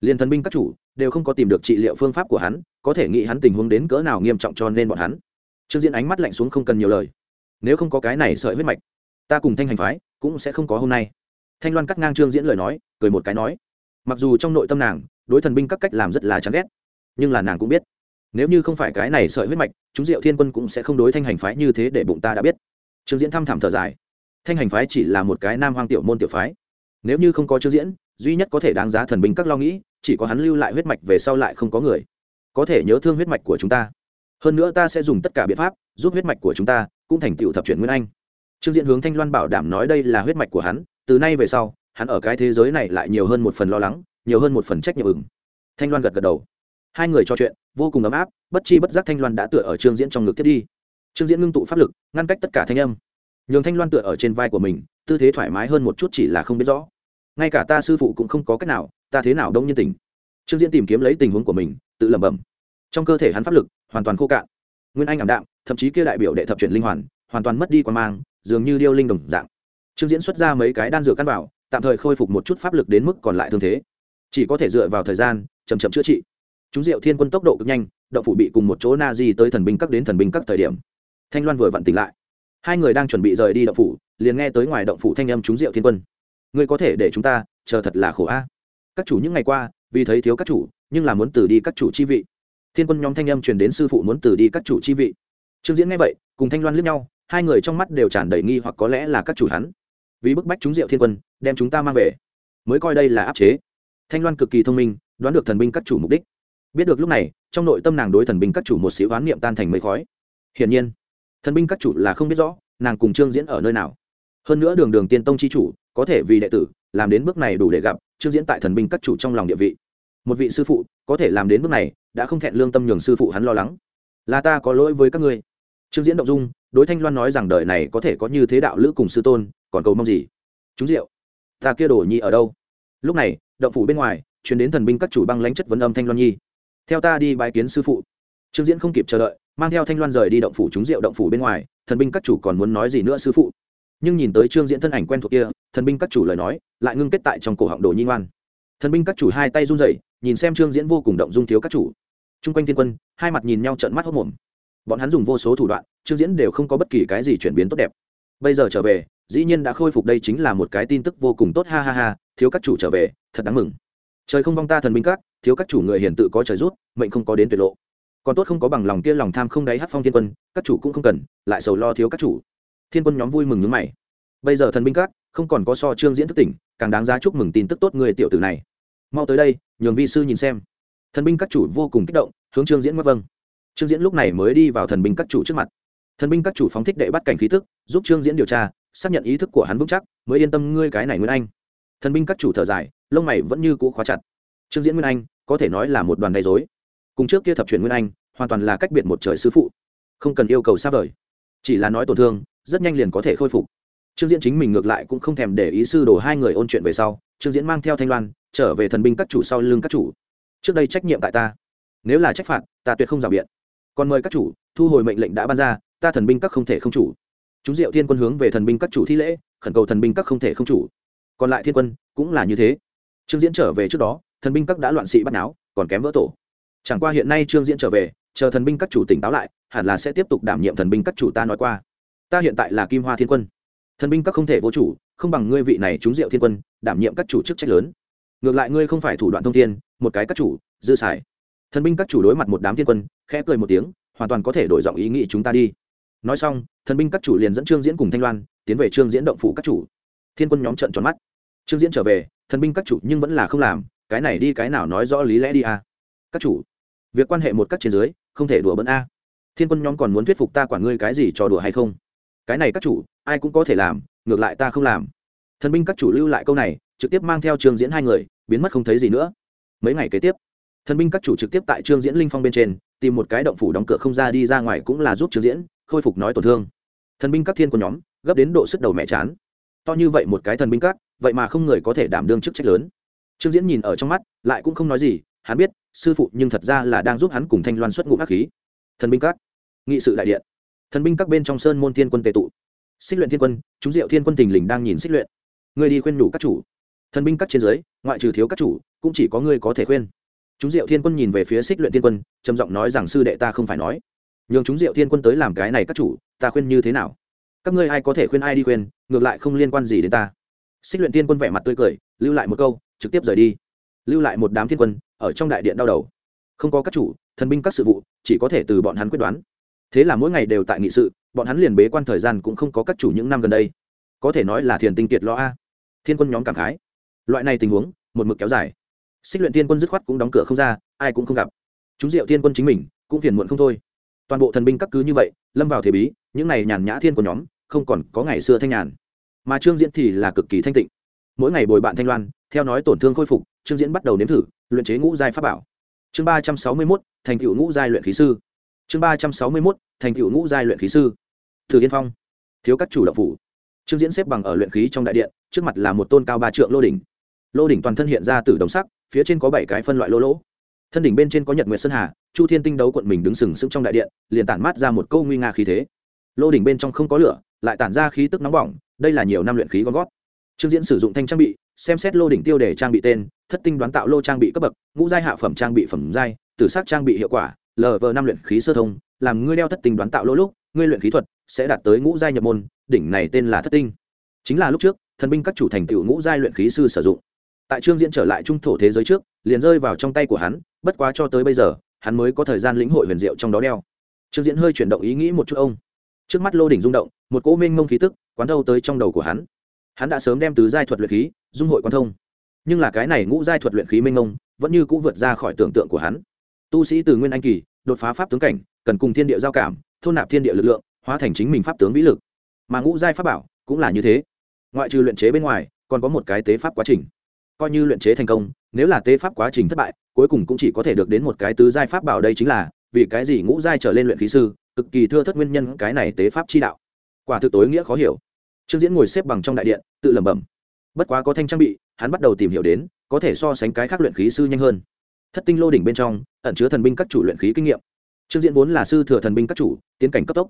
Speaker 1: liền thần binh các chủ đều không có tìm được trị liệu phương pháp của hắn, có thể nghĩ hắn tình huống đến cỡ nào nghiêm trọng cho nên bọn hắn. Trương diễn ánh mắt lạnh xuống không cần nhiều lời. Nếu không có cái này sợi huyết mạch, ta cùng thanh hành phái cũng sẽ không có hôm nay. Thanh loan cắt ngang trương diễn lời nói, cười một cái nói, mặc dù trong nội tâm nàng, đối thần binh các cách làm rất là chán ghét, nhưng là nàng cũng biết, nếu như không phải cái này sợi huyết mạch, chúng diệu thiên quân cũng sẽ không đối thanh hành phái như thế để bụng ta đã biết. Trương diễn thăm thẳm thở dài. Thanh hành phái chỉ là một cái nam hoang tiểu môn tiểu phái. Nếu như không có trương diễn duy nhất có thể đáng giá thần binh các lo nghĩ, chỉ có hắn lưu lại huyết mạch về sau lại không có người. Có thể nhớ thương huyết mạch của chúng ta. Hơn nữa ta sẽ dùng tất cả biện pháp giúp huyết mạch của chúng ta cũng thành tựu thập chuyển nguyên anh. Trương diễn hướng thanh loan bảo đảm nói đây là huyết mạch của hắn, từ nay về sau, hắn ở cái thế giới này lại nhiều hơn một phần lo lắng, nhiều hơn một phần trách nhiệm ứng. Thanh loan gật gật đầu. Hai người trò chuyện, vô cùng ấm áp, bất chi bất giác thanh loan đã tựa ở trương diễn trong ngực thiết đi. Trương diễn ngưng tụ pháp lực, ngăn cách tất cả thanh âm. Nhường thanh loan tựa ở trên vai của mình, tư thế thoải mái hơn một chút chỉ là không biết rõ ngay cả ta sư phụ cũng không có cách nào, ta thế nào đông nhân tình trương diễn tìm kiếm lấy tình huống của mình, tự lẩm bẩm. Trong cơ thể hắn pháp lực, hoàn toàn khô cạn. Nguyên anh ảm đạm, thậm chí kia đại biểu đệ thập chuyển linh hoàn hoàn toàn mất đi quan mang, dường như điêu linh đồng dạng. Trương diễn xuất ra mấy cái đan dược căn bảo, tạm thời khôi phục một chút pháp lực đến mức còn lại thương thế. Chỉ có thể dựa vào thời gian chầm chậm chữa trị. Chúng diệu thiên quân tốc độ cực nhanh, động phủ bị cùng một chỗ na di tới thần binh các đến thần binh các thời điểm. Thanh loan vừa vặn tỉnh lại. Hai người đang chuẩn bị rời đi động phủ, liền nghe tới ngoài động phủ thanh âm chúng diệu thiên quân ngươi có thể để chúng ta chờ thật là khổ a. Các chủ những ngày qua, vì thấy thiếu các chủ, nhưng là muốn từ đi các chủ chi vị. Thiên quân nhóm thanh âm truyền đến sư phụ muốn từ đi các chủ chi vị. Trương diễn nghe vậy, cùng thanh loan lướt nhau, hai người trong mắt đều tràn đầy nghi hoặc có lẽ là các chủ hắn. Vì bức bách chúng diệu thiên quân, đem chúng ta mang về. Mới coi đây là áp chế. Thanh loan cực kỳ thông minh, đoán được thần binh các chủ mục đích. Biết được lúc này, trong nội tâm nàng đối thần binh các chủ một xíu oán niệm tan thành mây khói. Hiển nhiên, thần binh các chủ là không biết rõ, nàng cùng trương diễn ở nơi nào. Hơn nữa đường đường tiên tông chi chủ có thể vì đệ tử, làm đến bước này đủ để gặp, trương diễn tại thần binh các chủ trong lòng địa vị. Một vị sư phụ, có thể làm đến bước này, đã không thẹn lương tâm nhường sư phụ hắn lo lắng. Là ta có lỗi với các ngươi. Trương diễn động dung, đối thanh loan nói rằng đời này có thể có như thế đạo lữ cùng sư tôn, còn cầu mong gì? Chúng rượu. Ta kia đổ nhi ở đâu? Lúc này, động phủ bên ngoài chuyển đến thần binh các chủ băng lãnh chất vấn âm thanh loan nhi. Theo ta đi bái kiến sư phụ. Trương diễn không kịp chờ đợi, mang theo thanh loan rời đi động phủ chúng rượu động phủ bên ngoài, thần binh các chủ còn muốn nói gì nữa sư phụ? Nhưng nhìn tới trương diễn thân ảnh quen thuộc kia, thần binh các chủ lời nói, lại ngưng kết tại trong cổ họng đồ nhi ngoan. Thần binh các chủ hai tay run rẩy, nhìn xem trương diễn vô cùng động dung thiếu các chủ. T r u n g quanh thiên quân, hai mặt nhìn nhau trận mắt hốc mồm bọn hắn dùng vô số thủ đoạn, trương diễn đều không có bất kỳ cái gì chuyển biến tốt đẹp. Bây giờ trở về, dĩ nhiên đã khôi phục đây chính là một cái tin tức vô cùng tốt, ha ha ha, thiếu các chủ trở về, thật đáng mừng. Trời không vong ta thần binh các, thiếu các chủ người hiền tự có trời rút, mệnh không có đến tuyệt lộ. Còn tốt không có bằng lòng kia lòng tham không đáy hát phong thiên quân, các chủ cũng không cần, lại sầu lo thiếu các chủ thiên quân nhóm vui mừng nhướng mày. Bây giờ thần binh các, không còn có so trương diễn thức tỉnh, càng đáng giá chúc mừng tin tức tốt người tiểu tử này. Mau tới đây, nhường vi sư nhìn xem. Thần binh các chủ vô cùng kích động, hướng trương diễn mất vâng. Trương diễn lúc này mới đi vào thần binh các chủ trước mặt. Thần binh các chủ phóng thích đệ bắt cảnh khí thức, giúp trương diễn điều tra, xác nhận ý thức của hắn vững chắc, mới yên tâm ngươi cái này nguyên anh. Thần binh các chủ thở dài, lông mày vẫn như cũ khóa chặt. Trương diễn nguyên anh, có thể nói là một đoàn gây dối cùng trước kia thập truyền nguyên anh, hoàn toàn là cách biệt một trời sư phụ. Không cần yêu cầu xa vời. Chỉ là nói tổn thương rất nhanh liền có thể khôi phục. Trương diễn chính mình ngược lại cũng không thèm để ý sư đồ hai người ôn chuyện về sau, trương diễn mang theo thanh loan, trở về thần binh các chủ sau lưng các chủ. Trước đây trách nhiệm tại ta. Nếu là trách phạt, ta tuyệt không rào biện. Còn mời các chủ, thu hồi mệnh lệnh đã ban ra, ta thần binh các không thể không chủ. Chúng diệu thiên quân hướng về thần binh các chủ thi lễ, khẩn cầu thần binh các không thể không chủ. Còn lại thiên quân, cũng là như thế. Trương diễn trở về trước đó, thần binh các đã loạn sĩ bắt náo, còn kém vỡ tổ. Chẳng qua hiện nay trương diễn trở về, chờ thần binh các chủ tỉnh táo lại, hẳn là sẽ tiếp tục đảm nhiệm thần binh các chủ ta nói qua ta hiện tại là kim hoa thiên quân. Thần binh các không thể vô chủ, không bằng ngươi vị này chúng diệu thiên quân, đảm nhiệm các chủ chức trách lớn. Ngược lại ngươi không phải thủ đoạn thông thiên, một cái các chủ, dư xài. Thần binh các chủ đối mặt một đám thiên quân, khẽ cười một tiếng, hoàn toàn có thể đổi giọng ý nghĩ chúng ta đi. Nói xong, thần binh các chủ liền dẫn trương diễn cùng thanh loan, tiến về trương diễn động phủ các chủ. Thiên quân nhóm trận tròn mắt. Trương diễn trở về, thần binh các chủ nhưng vẫn là không làm, cái này đi cái nào nói rõ lý lẽ đi a các chủ, việc quan hệ một các trên dưới, không thể đùa bỡn a. Thiên quân nhóm còn muốn thuyết phục ta quản ngươi cái gì cho đùa hay không? Cái này các chủ, ai cũng có thể làm, ngược lại ta không làm. Thần binh các chủ lưu lại câu này, trực tiếp mang theo trương diễn hai người, biến mất không thấy gì nữa. Mấy ngày kế tiếp, thần binh các chủ trực tiếp tại trương diễn linh phong bên trên, tìm một cái động phủ đóng cửa không ra đi ra ngoài cũng là giúp trương diễn khôi phục nói tổn thương. Thần binh các thiên của nhóm, gấp đến độ sức đầu mẹ chán. To như vậy một cái thần binh các, vậy mà không người có thể đảm đương chức trách lớn. Trương diễn nhìn ở trong mắt, lại cũng không nói gì, hắn biết, sư phụ nhưng thật ra là đang giúp hắn cùng thanh loan xuất ngũ ác khí. Thần binh các, nghị sự đại điện thần binh các bên trong sơn môn thiên quân tề tụ. Xích luyện thiên quân, chúng diệu thiên quân tình lình đang nhìn xích luyện. Người đi khuyên nhủ các chủ. Thần binh các trên dưới, ngoại trừ thiếu các chủ, cũng chỉ có ngươi có thể khuyên. Chúng diệu thiên quân nhìn về phía xích luyện thiên quân, trầm giọng nói rằng sư đệ ta không phải nói. Nhường chúng diệu thiên quân tới làm cái này các chủ, ta khuyên như thế nào? Các ngươi ai có thể khuyên ai đi khuyên, ngược lại không liên quan gì đến ta. Xích luyện thiên quân vẻ mặt tươi cười, lưu lại một câu, trực tiếp rời đi. Lưu lại một đám thiên quân, ở trong đại điện đau đầu. Không có các chủ, thần binh các sự vụ, chỉ có thể từ bọn hắn quyết đoán thế là mỗi ngày đều tại nghị sự, bọn hắn liền bế quan thời gian cũng không có các chủ những năm gần đây. Có thể nói là thiền tinh kiệt lo a. Thiên quân nhóm cảm khái. Loại này tình huống, một mực kéo dài. Xích luyện thiên quân dứt khoát cũng đóng cửa không ra, ai cũng không gặp. Chúng diệu thiên quân chính mình, cũng phiền muộn không thôi. Toàn bộ thần binh các cứ như vậy, lâm vào thế bí, những này nhàn nhã thiên của nhóm, không còn có ngày xưa thanh nhàn. Mà trương diễn thì là cực kỳ thanh tịnh. Mỗi ngày bồi bạn thanh loan, theo nói tổn thương khôi phục, trương diễn bắt đầu nếm thử, luyện chế ngũ giai pháp bảo. Chương ba trăm sáu mươi mốt, thành tựu ngũ giai luyện khí sư chương ba trăm sáu mươi mốt, thành cựu ngũ giai luyện khí sư. Thử yên phong. Thiếu các chủ đậu phủ. Trương diễn xếp bằng ở luyện khí trong đại điện, trước mặt là một tôn cao ba trượng lô đỉnh. Lô đỉnh toàn thân hiện ra từ đồng sắc, phía trên có bảy cái phân loại lô lỗ. Thân đỉnh bên trên có nhật nguyệt sơn hà, chu thiên tinh đấu quận mình đứng sừng sững trong đại điện, liền tản mát ra một câu nguy nga khí thế. Lô đỉnh bên trong không có lửa, lại tản ra khí tức nóng bỏng, đây là nhiều năm luyện khí con gót. Trương diễn sử dụng thanh trang bị, xem xét lô đỉnh tiêu để trang bị tên, thất tinh đoán tạo lô trang bị cấp bậc, ngũ giai hạ phẩm trang bị phẩm giai, tử sắc trang bị hiệu quả lv năm luyện khí sơ thông, làm ngươi đeo thất tinh đoán tạo lỗ lúc, ngươi luyện khí thuật sẽ đạt tới ngũ giai nhập môn, đỉnh này tên là thất tinh. Chính là lúc trước, thần binh các chủ thành tựu ngũ giai luyện khí sư sử dụng. Tại trương diễn trở lại trung thổ thế giới trước, liền rơi vào trong tay của hắn, bất quá cho tới bây giờ, hắn mới có thời gian lĩnh hội huyền diệu trong đó đeo. Trương diễn hơi chuyển động ý nghĩ một chút ông. Trước mắt lô đỉnh rung động, một cỗ minh mông khí tức quán thâu tới trong đầu của hắn. Hắn đã sớm đem tứ giai thuật luyện khí dung hội quan thông. Nhưng là cái này ngũ giai thuật luyện khí minh mông vẫn như cũ vượt ra khỏi tưởng tượng của hắn tu sĩ từ nguyên anh kỳ, đột phá pháp tướng cảnh, cần cùng thiên địa giao cảm, thôn nạp thiên địa lực lượng, hóa thành chính mình pháp tướng vĩ lực. Mà ngũ giai pháp bảo cũng là như thế. Ngoại trừ luyện chế bên ngoài, còn có một cái tế pháp quá trình. Coi như luyện chế thành công, nếu là tế pháp quá trình thất bại, cuối cùng cũng chỉ có thể được đến một cái tứ giai pháp bảo đây chính là, vì cái gì ngũ giai trở lên luyện khí sư, cực kỳ thưa thất nguyên nhân cái này tế pháp chi đạo. Quả thực tối nghĩa khó hiểu. Trương diễn ngồi xếp bằng trong đại điện, tự lẩm bẩm. Bất quá có thanh trang bị, hắn bắt đầu tìm hiểu đến, có thể so sánh cái khác luyện khí sư nhanh hơn thất tinh lô đỉnh bên trong, ẩn chứa thần binh các chủ luyện khí kinh nghiệm. Trương diễn vốn là sư thừa thần binh các chủ, tiến cảnh cấp tốc.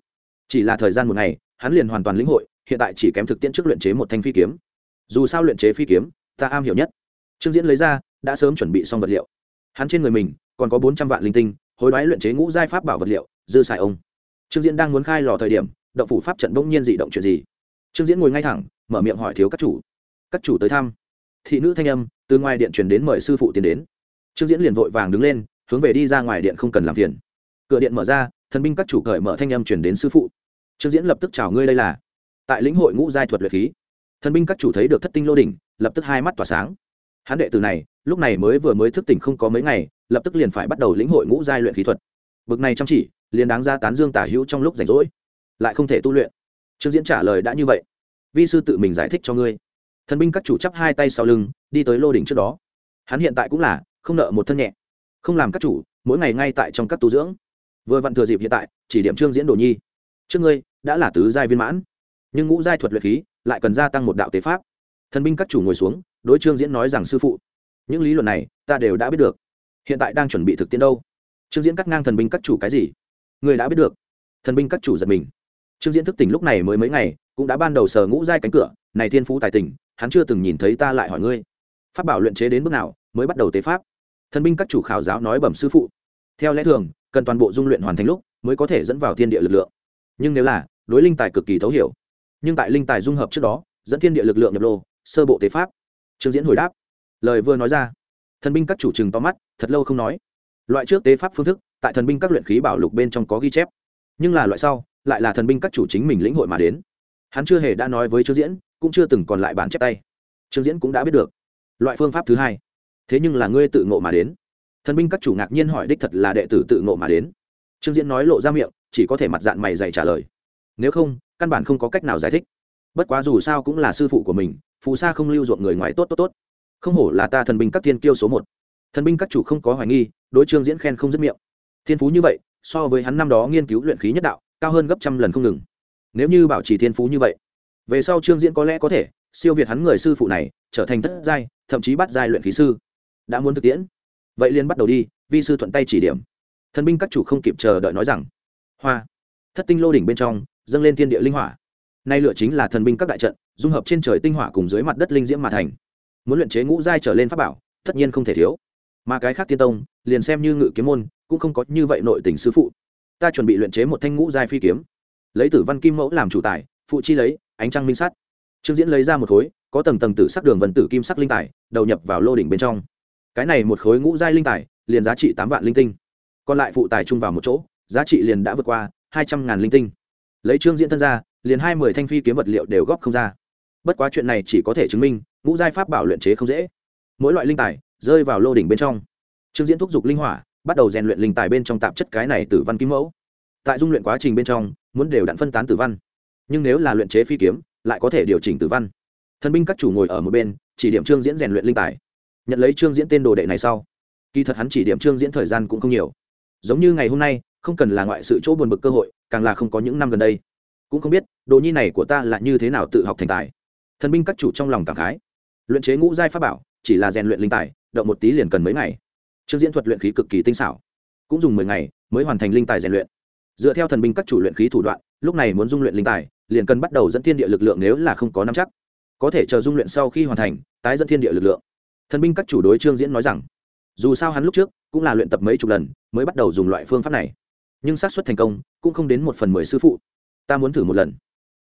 Speaker 1: Chỉ là thời gian một ngày, hắn liền hoàn toàn lĩnh hội, hiện tại chỉ kém thực tiễn trước luyện chế một thanh phi kiếm. Dù sao luyện chế phi kiếm, ta am hiểu nhất. Trương diễn lấy ra, đã sớm chuẩn bị xong vật liệu. Hắn trên người mình, còn có bốn trăm vạn linh tinh, hối đoái luyện chế ngũ giai pháp bảo vật liệu, dư xài ông. Trương diễn đang muốn khai lò thời điểm, động phủ pháp trận bỗng nhiên dị động chuyện gì? Trương diễn ngồi ngay thẳng, mở miệng hỏi thiếu các chủ. Các chủ tới thăm. Thị nữ thanh âm, từ ngoài điện truyền đến mời sư phụ tiến đến trương diễn liền vội vàng đứng lên, hướng về đi ra ngoài điện không cần làm phiền. Cửa điện mở ra, thần binh các chủ cởi mở thanh âm truyền đến sư phụ. Trương diễn lập tức chào ngươi đây là. Tại lĩnh hội ngũ giai thuật luyện khí, thần binh các chủ thấy được thất tinh lô đỉnh, lập tức hai mắt tỏa sáng. Hán đệ từ này, lúc này mới vừa mới thức tỉnh không có mấy ngày, lập tức liền phải bắt đầu lĩnh hội ngũ giai luyện khí thuật. Bực này chăm chỉ, liền đáng ra tán dương tả hữu trong lúc rảnh rỗi. Lại không thể tu luyện. Trương diễn trả lời đã như vậy. Vi sư tự mình giải thích cho ngươi. Thần binh các chủ chắp hai tay sau lưng, đi tới lô đỉnh trước đó. Hắn hiện tại cũng là không nợ một thân nhẹ. Không làm các chủ, mỗi ngày ngay tại trong các tu dưỡng. Vừa vặn thừa dịp hiện tại, chỉ điểm trương diễn đồ nhi. Trước ngươi, đã là tứ giai viên mãn. Nhưng ngũ giai thuật luyện khí, lại cần gia tăng một đạo tế pháp. Thần binh các chủ ngồi xuống, đối trương diễn nói rằng, sư phụ, những lý luận này, ta đều đã biết được. Hiện tại đang chuẩn bị thực tiễn đâu? Trương diễn cắt ngang thần binh các chủ cái gì? Người đã biết được. Thần binh các chủ giật mình. Trương diễn thức tỉnh lúc này mới mấy ngày, cũng đã ban đầu sờ ngũ giai cánh cửa, này thiên phú tài tình, hắn chưa từng nhìn thấy ta lại hỏi ngươi. Pháp bảo luyện chế đến bước nào mới bắt đầu tế pháp. Thần binh các chủ khảo giáo nói bẩm sư phụ, theo lẽ thường, cần toàn bộ dung luyện hoàn thành lúc mới có thể dẫn vào thiên địa lực lượng. Nhưng nếu là, đối linh tài cực kỳ thấu hiểu. Nhưng tại linh tài dung hợp trước đó, dẫn thiên địa lực lượng nhập lô, sơ bộ tế pháp. Trương diễn hồi đáp, lời vừa nói ra, thần binh các chủ trừng to mắt, thật lâu không nói. Loại trước tế pháp phương thức, tại thần binh các luyện khí bảo lục bên trong có ghi chép. Nhưng là loại sau, lại là thần binh các chủ chính mình lĩnh hội mà đến. Hắn chưa hề đã nói với trương diễn, cũng chưa từng còn lại bản chép tay. Trương diễn cũng đã biết được. Loại phương pháp thứ hai thế nhưng là ngươi tự ngộ mà đến. Thần binh các chủ ngạc nhiên hỏi đích thật là đệ tử tự ngộ mà đến. Trương diễn nói lộ ra miệng, chỉ có thể mặt dạng mày dày trả lời. Nếu không, căn bản không có cách nào giải thích. Bất quá dù sao cũng là sư phụ của mình, phù sa không lưu ruộng người ngoài tốt tốt tốt. Không hổ là ta thần binh các thiên kiêu số một. Thần binh các chủ không có hoài nghi, đối trương diễn khen không dứt miệng. Thiên phú như vậy, so với hắn năm đó nghiên cứu luyện khí nhất đạo, cao hơn gấp trăm lần không ngừng. Nếu như bảo trì thiên phú như vậy, về sau trương diễn có lẽ có thể siêu việt hắn người sư phụ này, trở thành thất giai, thậm chí bắt giai luyện khí sư đã muốn thực tiễn. Vậy liên bắt đầu đi, vi sư thuận tay chỉ điểm. Thần binh các chủ không kịp chờ đợi nói rằng, hoa. Thất tinh lô đỉnh bên trong, dâng lên thiên địa linh hỏa. Nay lựa chính là thần binh các đại trận, dung hợp trên trời tinh hỏa cùng dưới mặt đất linh diễm mà thành. Muốn luyện chế ngũ giai trở lên pháp bảo, tất nhiên không thể thiếu. Mà cái khác tiên tông, liền xem như ngự kiếm môn, cũng không có như vậy nội tình sư phụ. Ta chuẩn bị luyện chế một thanh ngũ giai phi kiếm. Lấy tử văn kim mẫu làm chủ tài, phụ chi lấy, ánh trăng minh sắt trương diễn lấy ra một khối, có tầng tầng tử sắc đường vân tử kim sắc linh tài, đầu nhập vào lô đỉnh bên trong cái này một khối ngũ giai linh tài, liền giá trị tám vạn linh tinh. Còn lại phụ tài chung vào một chỗ, giá trị liền đã vượt qua hai trăm ngàn linh tinh. Lấy trương diễn thân ra, liền hai mươi thanh phi kiếm vật liệu đều góp không ra. Bất quá chuyện này chỉ có thể chứng minh, ngũ giai pháp bảo luyện chế không dễ. Mỗi loại linh tài rơi vào lô đỉnh bên trong. Trương diễn thúc giục linh hỏa, bắt đầu rèn luyện linh tài bên trong tạp chất cái này tử văn kim mẫu. Tại dung luyện quá trình bên trong, muốn đều đặn phân tán tử văn. Nhưng nếu là luyện chế phi kiếm, lại có thể điều chỉnh tử văn. Thần binh các chủ ngồi ở một bên, chỉ điểm trương diễn rèn luyện linh tài nhận lấy trương diễn tên đồ đệ này sau, kỳ thật hắn chỉ điểm trương diễn thời gian cũng không nhiều. Giống như ngày hôm nay, không cần là ngoại sự chỗ buồn bực cơ hội, càng là không có những năm gần đây. Cũng không biết, đồ nhi này của ta là như thế nào tự học thành tài. Thần binh các chủ trong lòng cảm khái. Luyện chế ngũ giai pháp bảo, chỉ là rèn luyện linh tài, động một tí liền cần mấy ngày. Trương diễn thuật luyện khí cực kỳ tinh xảo. Cũng dùng mười ngày mới hoàn thành linh tài rèn luyện. Dựa theo thần binh các chủ luyện khí thủ đoạn, lúc này muốn dung luyện linh tài, liền cần bắt đầu dẫn thiên địa lực lượng nếu là không có năm chắc. Có thể chờ dung luyện sau khi hoàn thành, tái dẫn thiên địa lực lượng thần binh các chủ đối trương diễn nói rằng, dù sao hắn lúc trước cũng là luyện tập mấy chục lần, mới bắt đầu dùng loại phương pháp này. Nhưng xác suất thành công cũng không đến một phần mười sư phụ. Ta muốn thử một lần.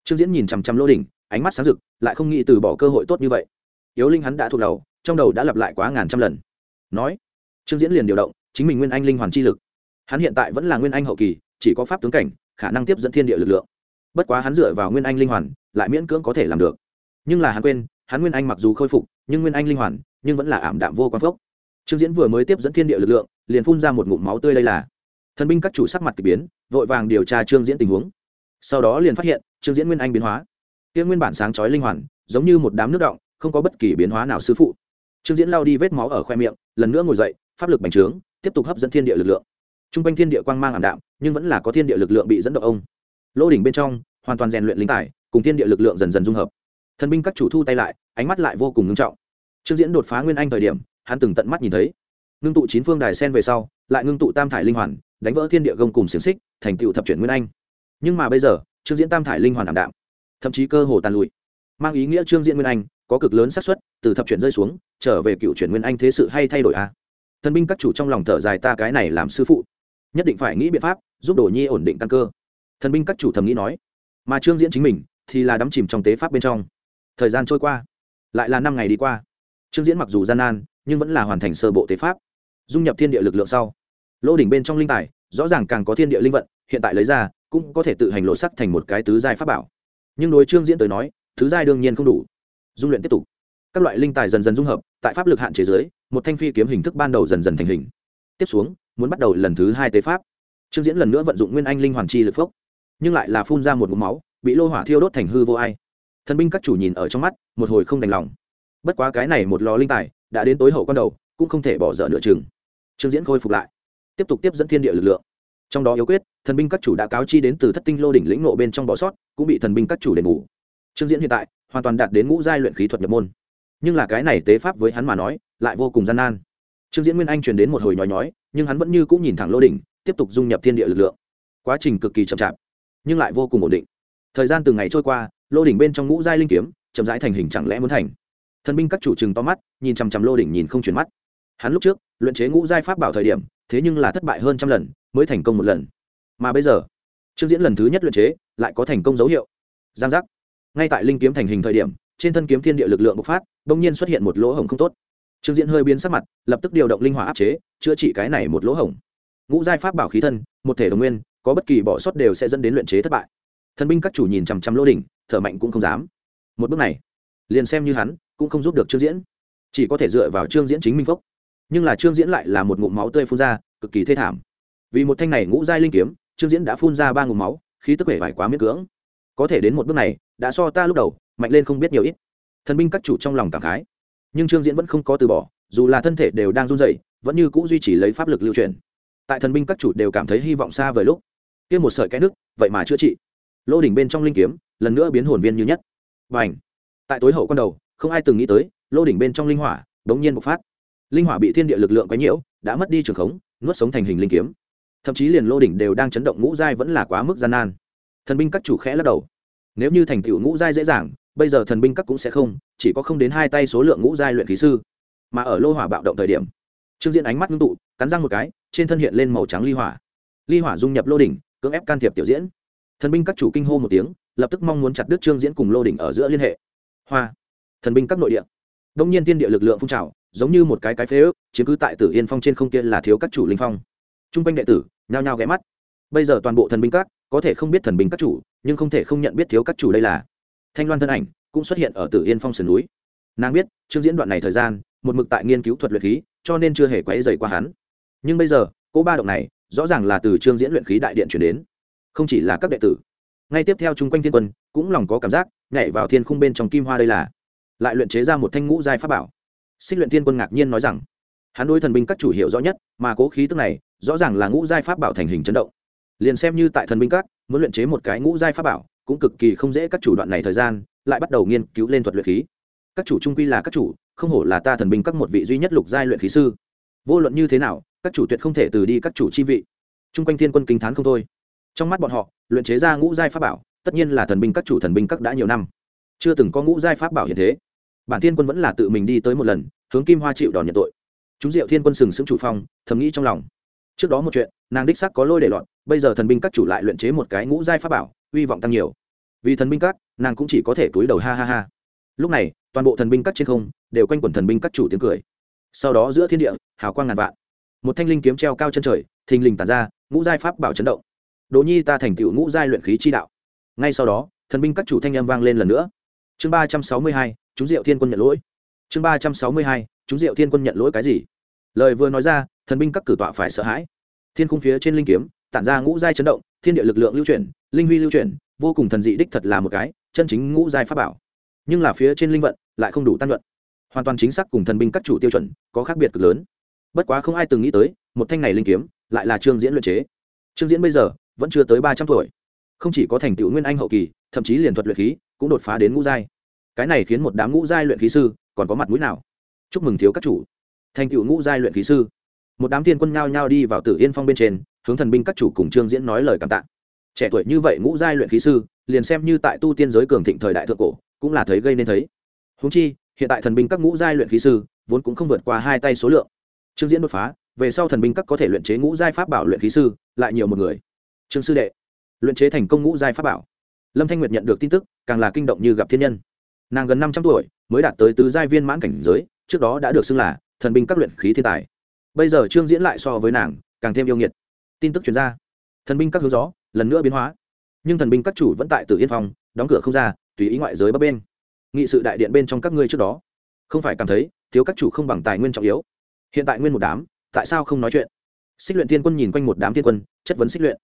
Speaker 1: Trương diễn nhìn chằm chằm lô đỉnh, ánh mắt sáng rực, lại không nghĩ từ bỏ cơ hội tốt như vậy. Yếu linh hắn đã thuộc đầu, trong đầu đã lặp lại quá ngàn trăm lần. Nói, trương diễn liền điều động chính mình nguyên anh linh hoàn chi lực. Hắn hiện tại vẫn là nguyên anh hậu kỳ, chỉ có pháp tướng cảnh, khả năng tiếp dẫn thiên địa lực lượng. Bất quá hắn dựa vào nguyên anh linh hoàn, lại miễn cưỡng có thể làm được. Nhưng là hắn quên hắn nguyên anh mặc dù khôi phục, nhưng nguyên anh linh hoàn, nhưng vẫn là ảm đạm vô quan phốc trương diễn vừa mới tiếp dẫn thiên địa lực lượng, liền phun ra một ngụm máu tươi đây là. Thần binh các chủ sắc mặt k ỳ biến, vội vàng điều tra trương diễn tình huống. Sau đó liền phát hiện, trương diễn nguyên anh biến hóa. Tiên nguyên bản sáng chói linh hoàn, giống như một đám nước động, không có bất kỳ biến hóa nào sư phụ. Trương diễn lao đi vết máu ở khoe miệng, lần nữa ngồi dậy, pháp lực bành trướng, tiếp tục hấp dẫn thiên địa lực lượng. T r u n g quanh thiên địa quang mang ảm đạm, nhưng vẫn là có thiên địa lực lượng bị dẫn động ông. Lô đỉnh bên trong, hoàn toàn rèn luyện linh tài, cùng thiên địa lực lượng dần dần dung hợp thần binh các chủ thu tay lại, ánh mắt lại vô cùng ngưng trọng. Trương diễn đột phá nguyên anh thời điểm, hắn từng tận mắt nhìn thấy. Ngưng tụ chín phương đài sen về sau, lại ngưng tụ tam thải linh hoàn, đánh vỡ thiên địa gông cùng xiềng xích, thành tựu thập chuyển nguyên anh. Nhưng mà bây giờ trương diễn tam thải linh hoàn ảm đạm, thậm chí cơ hồ tàn lụi. Mang ý nghĩa trương diễn nguyên anh, có cực lớn xác suất, từ thập chuyển rơi xuống, trở về cựu chuyển nguyên anh thế sự hay thay đổi a à? thần binh các chủ trong lòng thở dài ta cái này làm sư phụ, nhất định phải nghĩ biện pháp giúp đồ nhi ổn định căn cơ. Thần binh các chủ thầm nghĩ nói, mà trương diễn chính mình thì là đắm chìm trong tế pháp bên trong thời gian trôi qua, lại là năm ngày đi qua. Trương diễn mặc dù gian nan, nhưng vẫn là hoàn thành sơ bộ tế pháp, dung nhập thiên địa lực lượng sau. Lô đỉnh bên trong linh tài, rõ ràng càng có thiên địa linh vận, hiện tại lấy ra, cũng có thể tự hành lộ sắc thành một cái tứ giai pháp bảo. Nhưng đối trương diễn tới nói thứ giai đương nhiên không đủ. Dung luyện tiếp tục. Các loại linh tài dần dần dung hợp, tại pháp lực hạn chế giới một thanh phi kiếm hình thức ban đầu dần dần thành hình. Tiếp xuống, muốn bắt đầu lần thứ hai tế pháp. Trương diễn lần nữa vận dụng nguyên anh linh hoàn chi lực phốc, nhưng lại là phun ra một mũ máu, bị lô hỏa thiêu đốt thành hư vô ai thần binh các chủ nhìn ở trong mắt, một hồi không đành lòng. Bất quá cái này một lò linh tài, đã đến tối hậu con đầu, cũng không thể bỏ dở nửa chừng. Trương diễn khôi phục lại, tiếp tục tiếp dẫn thiên địa lực lượng. Trong đó yếu quyết, thần binh các chủ đã cáo chi đến từ thất tinh lô đỉnh lĩnh nộ bên trong bỏ sót, cũng bị thần binh các chủ đền bù. Trương diễn hiện tại, hoàn toàn đạt đến ngũ giai luyện khí thuật nhập môn. Nhưng là cái này tế pháp với hắn mà nói, lại vô cùng gian nan. Trương diễn nguyên anh truyền đến một hồi nhói nhói, nhưng hắn vẫn như cũng nhìn thẳng lô đỉnh, tiếp tục dung nhập thiên địa lực lượng. Quá trình cực kỳ chậm chạp, nhưng lại vô cùng ổn định. Thời gian từng ngày trôi qua lô đỉnh bên trong ngũ giai linh kiếm, chậm rãi thành hình chẳng lẽ muốn thành? Thần binh các chủ trừng to mắt, nhìn chằm chằm lô đỉnh nhìn không chuyển mắt. Hắn lúc trước, luyện chế ngũ giai pháp bảo thời điểm, thế nhưng là thất bại hơn trăm lần, mới thành công một lần. Mà bây giờ, trương diễn lần thứ nhất luyện chế, lại có thành công dấu hiệu. Giang giác. Ngay tại linh kiếm thành hình thời điểm, trên thân kiếm thiên địa lực lượng bộc phát, bỗng nhiên xuất hiện một lỗ hổng không tốt. Trương diễn hơi biến sắc mặt, lập tức điều động linh hỏa áp chế, chữa trị cái này một lỗ hổng. Ngũ giai pháp bảo khí thân, một thể đồng nguyên, có bất kỳ bỏ sót đều sẽ dẫn đến luyện chế thất bại thần binh các chủ nhìn chằm chằm lô đỉnh, thở mạnh cũng không dám. Một bước này, liền xem như hắn, cũng không giúp được trương diễn. Chỉ có thể dựa vào trương diễn chính minh phốc. Nhưng là trương diễn lại là một ngụm máu tươi phun ra, cực kỳ thê thảm. Vì một thanh này ngũ giai linh kiếm, trương diễn đã phun ra ba ngụm máu, khí tức vẻ vải quá miễn cưỡng. Có thể đến một bước này, đã so ta lúc đầu, mạnh lên không biết nhiều ít. Thần binh các chủ trong lòng cảm khái. Nhưng trương diễn vẫn không có từ bỏ, dù là thân thể đều đang run rẩy, vẫn như cũ duy trì lấy pháp lực lưu truyền. Tại thần binh các chủ đều cảm thấy hy vọng xa vời lúc, kia một sợi cái nước vậy mà chữa trị lô đỉnh bên trong linh kiếm, lần nữa biến hồn viên như nhất. Và ảnh tại tối hậu quan đầu, không ai từng nghĩ tới lô đỉnh bên trong linh hỏa đống nhiên bộc phát. Linh hỏa bị thiên địa lực lượng quấy nhiễu, đã mất đi trường khống, nuốt sống thành hình linh kiếm. Thậm chí liền lô đỉnh đều đang chấn động ngũ giai vẫn là quá mức gian nan. Thần binh các chủ khẽ lắc đầu. Nếu như thành tựu ngũ giai dễ dàng, bây giờ thần binh các cũng sẽ không, chỉ có không đến hai tay số lượng ngũ giai luyện khí sư. Mà ở lô hỏa bạo động thời điểm, trương diễn ánh mắt ngưng tụ, cắn răng một cái, trên thân hiện lên màu trắng ly hỏa. Ly hỏa dung nhập lô đỉnh, cưỡng ép can thiệp tiểu diễn thần binh các chủ kinh hô một tiếng, lập tức mong muốn chặt đứt trương diễn cùng lô đỉnh ở giữa liên hệ. Hoa. Thần binh các nội địa. Đông nhiên tiên địa lực lượng phun trào, giống như một cái cái phế ước, chiếm cứ tại tử yên phong trên không kia là thiếu các chủ linh phong. T r u n g quanh đệ tử, nhao nhao ghé mắt. Bây giờ toàn bộ thần binh các, có thể không biết thần binh các chủ, nhưng không thể không nhận biết thiếu các chủ đây là. Thanh loan thân ảnh cũng xuất hiện ở tử yên phong sườn núi. Nàng biết chương diễn đoạn này thời gian, một mực tại nghiên cứu thuật luyện khí, cho nên chưa hề quấy dày qua hắn. Nhưng bây giờ, cỗ ba động này, rõ ràng là từ chương diễn luyện khí đại điện chuyển đến không chỉ là các đệ tử, ngay tiếp theo chung quanh thiên quân, cũng lòng có cảm giác, nhảy vào thiên khung bên trong kim hoa đây là. Lại luyện chế ra một thanh ngũ giai pháp bảo. Xích luyện thiên quân ngạc nhiên nói rằng, hắn đối thần binh các chủ hiệu rõ nhất, mà cố khí tức này, rõ ràng là ngũ giai pháp bảo thành hình chấn động. Liền xem như tại thần binh các, muốn luyện chế một cái ngũ giai pháp bảo, cũng cực kỳ không dễ các chủ đoạn này thời gian, lại bắt đầu nghiên cứu lên thuật luyện khí. Các chủ trung quy là các chủ, không hổ là ta thần binh các một vị duy nhất lục giai luyện khí sư. Vô luận như thế nào, các chủ tuyệt không thể từ đi các chủ chi vị. Chung quanh thiên quân kinh thán không thôi trong mắt bọn họ, luyện chế ra ngũ giai pháp bảo, tất nhiên là thần binh các chủ thần binh các đã nhiều năm. Chưa từng có ngũ giai pháp bảo hiện thế. Bản thiên quân vẫn là tự mình đi tới một lần, hướng kim hoa chịu đòn nhận tội. Chúng diệu thiên quân sừng sững chủ phong, thầm nghĩ trong lòng. Trước đó một chuyện, nàng đích sắc có lôi để loạn, bây giờ thần binh các chủ lại luyện chế một cái ngũ giai pháp bảo uy vọng tăng nhiều. Vì thần binh các, nàng cũng chỉ có thể túi đầu ha ha ha. Lúc này, toàn bộ thần binh các trên không, đều quanh quẩn thần binh các chủ tiếng cười. Sau đó giữa thiên địa, hào quang ngàn vạn. Một thanh linh kiếm treo cao chân trời, thình lình tàn ra, ngũ giai pháp bảo chấn động đồ nhi ta thành tựu ngũ giai luyện khí chi đạo. Ngay sau đó, thần binh các chủ thanh âm vang lên lần nữa. Chương ba trăm sáu mươi hai, chúng diệu thiên quân nhận lỗi. Chương ba trăm sáu mươi hai, chúng diệu thiên quân nhận lỗi cái gì? Lời vừa nói ra, thần binh các cử tọa phải sợ hãi. Thiên khung phía trên linh kiếm, tản ra ngũ giai chấn động, thiên địa lực lượng lưu chuyển, linh huy lưu chuyển, vô cùng thần dị đích thật là một cái, chân chính ngũ giai pháp bảo. Nhưng là phía trên linh vận lại không đủ tan luận. Hoàn toàn chính xác cùng thần binh các chủ tiêu chuẩn có khác biệt cực lớn. Bất quá không ai từng nghĩ tới, một thanh này linh kiếm lại là trương diễn luyện chế. Trương diễn bây giờ vẫn chưa tới ba trăm tuổi. Không chỉ có thành tựu nguyên anh hậu kỳ, thậm chí liền thuật luyện khí cũng đột phá đến ngũ giai. Cái này khiến một đám ngũ giai luyện khí sư còn có mặt mũi nào? Chúc mừng thiếu các chủ. Thành tựu ngũ giai luyện khí sư. Một đám thiên quân nhao nhao đi vào tử yên phong bên trên, hướng thần binh các chủ cùng trương diễn nói lời cảm tạ. Trẻ tuổi như vậy ngũ giai luyện khí sư, liền xem như tại tu tiên giới cường thịnh thời đại thượng cổ, cũng là thấy gây nên thấy. Húng chi, hiện tại thần binh các ngũ giai luyện khí sư vốn cũng không vượt qua hai tay số lượng. Trương diễn đột phá, về sau thần binh các có thể luyện chế ngũ giai pháp bảo luyện khí sư, lại nhiều một người trương sư đệ, luyện chế thành công ngũ giai pháp bảo. Lâm thanh nguyệt nhận được tin tức, càng là kinh động như gặp thiên nhân. Nàng gần năm trăm tuổi, mới đạt tới tứ giai viên mãn cảnh giới, trước đó đã được xưng là thần binh các luyện khí thiên tài. Bây giờ trương diễn lại so với nàng, càng thêm yêu nghiệt. Tin tức chuyển ra. Thần binh các hướng gió, lần nữa biến hóa. Nhưng thần binh các chủ vẫn tại tử yên phòng đóng cửa không ra, tùy ý ngoại giới bấp bên. Nghị sự đại điện bên trong các ngươi trước đó. Không phải cảm thấy, thiếu các chủ không bằng tài nguyên trọng yếu. Hiện tại nguyên một đám, tại sao không nói chuyện? Xích luyện thiên quân nhìn quanh một đám thiên quân, chất vấn xích luyện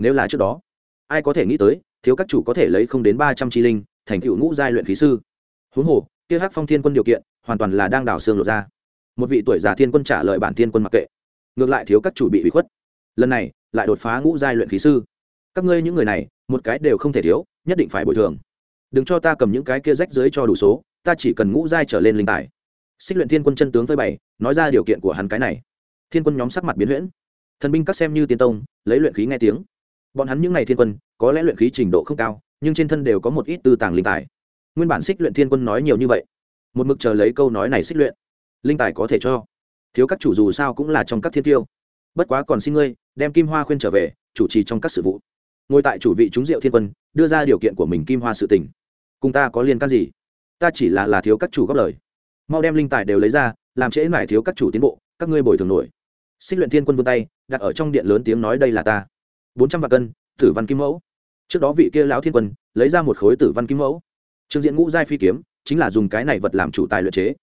Speaker 1: nếu là trước đó, ai có thể nghĩ tới, thiếu các chủ có thể lấy không đến ba trăm chi linh, thành cựu ngũ giai luyện khí sư. Huống hồ, kia hắc phong thiên quân điều kiện, hoàn toàn là đang đào xương lộ ra. Một vị tuổi già thiên quân trả lời bản thiên quân mặc kệ. Ngược lại thiếu các chủ bị bị khuất. Lần này, lại đột phá ngũ giai luyện khí sư. Các ngươi những người này, một cái đều không thể thiếu, nhất định phải bồi thường. Đừng cho ta cầm những cái kia rách dưới cho đủ số, ta chỉ cần ngũ giai trở lên linh tài. Xích luyện thiên quân chân tướng với bảy nói ra điều kiện của hắn cái này. Thiên quân nhóm sắc mặt biến huyễn. Thần binh các xem như tiên tông, lấy luyện khí nghe tiếng bọn hắn những n à y thiên quân, có lẽ luyện khí trình độ không cao, nhưng trên thân đều có một ít tư tàng linh tài. Nguyên bản xích luyện thiên quân nói nhiều như vậy. Một mực chờ lấy câu nói này xích luyện. Linh tài có thể cho. Thiếu các chủ dù sao cũng là trong các thiên tiêu. Bất quá còn xin ngươi, đem kim hoa khuyên trở về, chủ trì trong các sự vụ. Ngồi tại chủ vị chúng diệu thiên quân, đưa ra điều kiện của mình kim hoa sự tình. Cùng ta có liên can gì? Ta chỉ là là thiếu các chủ góp lời. Mau đem linh tài đều lấy ra, làm trễ mải thiếu các chủ tiến bộ, các ngươi bồi thường nổi. Xích luyện thiên quân vươn tay, đặt ở trong điện lớn tiếng nói đây là ta bốn trăm vạn cân, tử văn kim mẫu. Trước đó vị kia lão thiên quân lấy ra một khối tử văn kim mẫu. Trương diễn ngũ giai phi kiếm, chính là dùng cái này vật làm chủ tài luyện chế.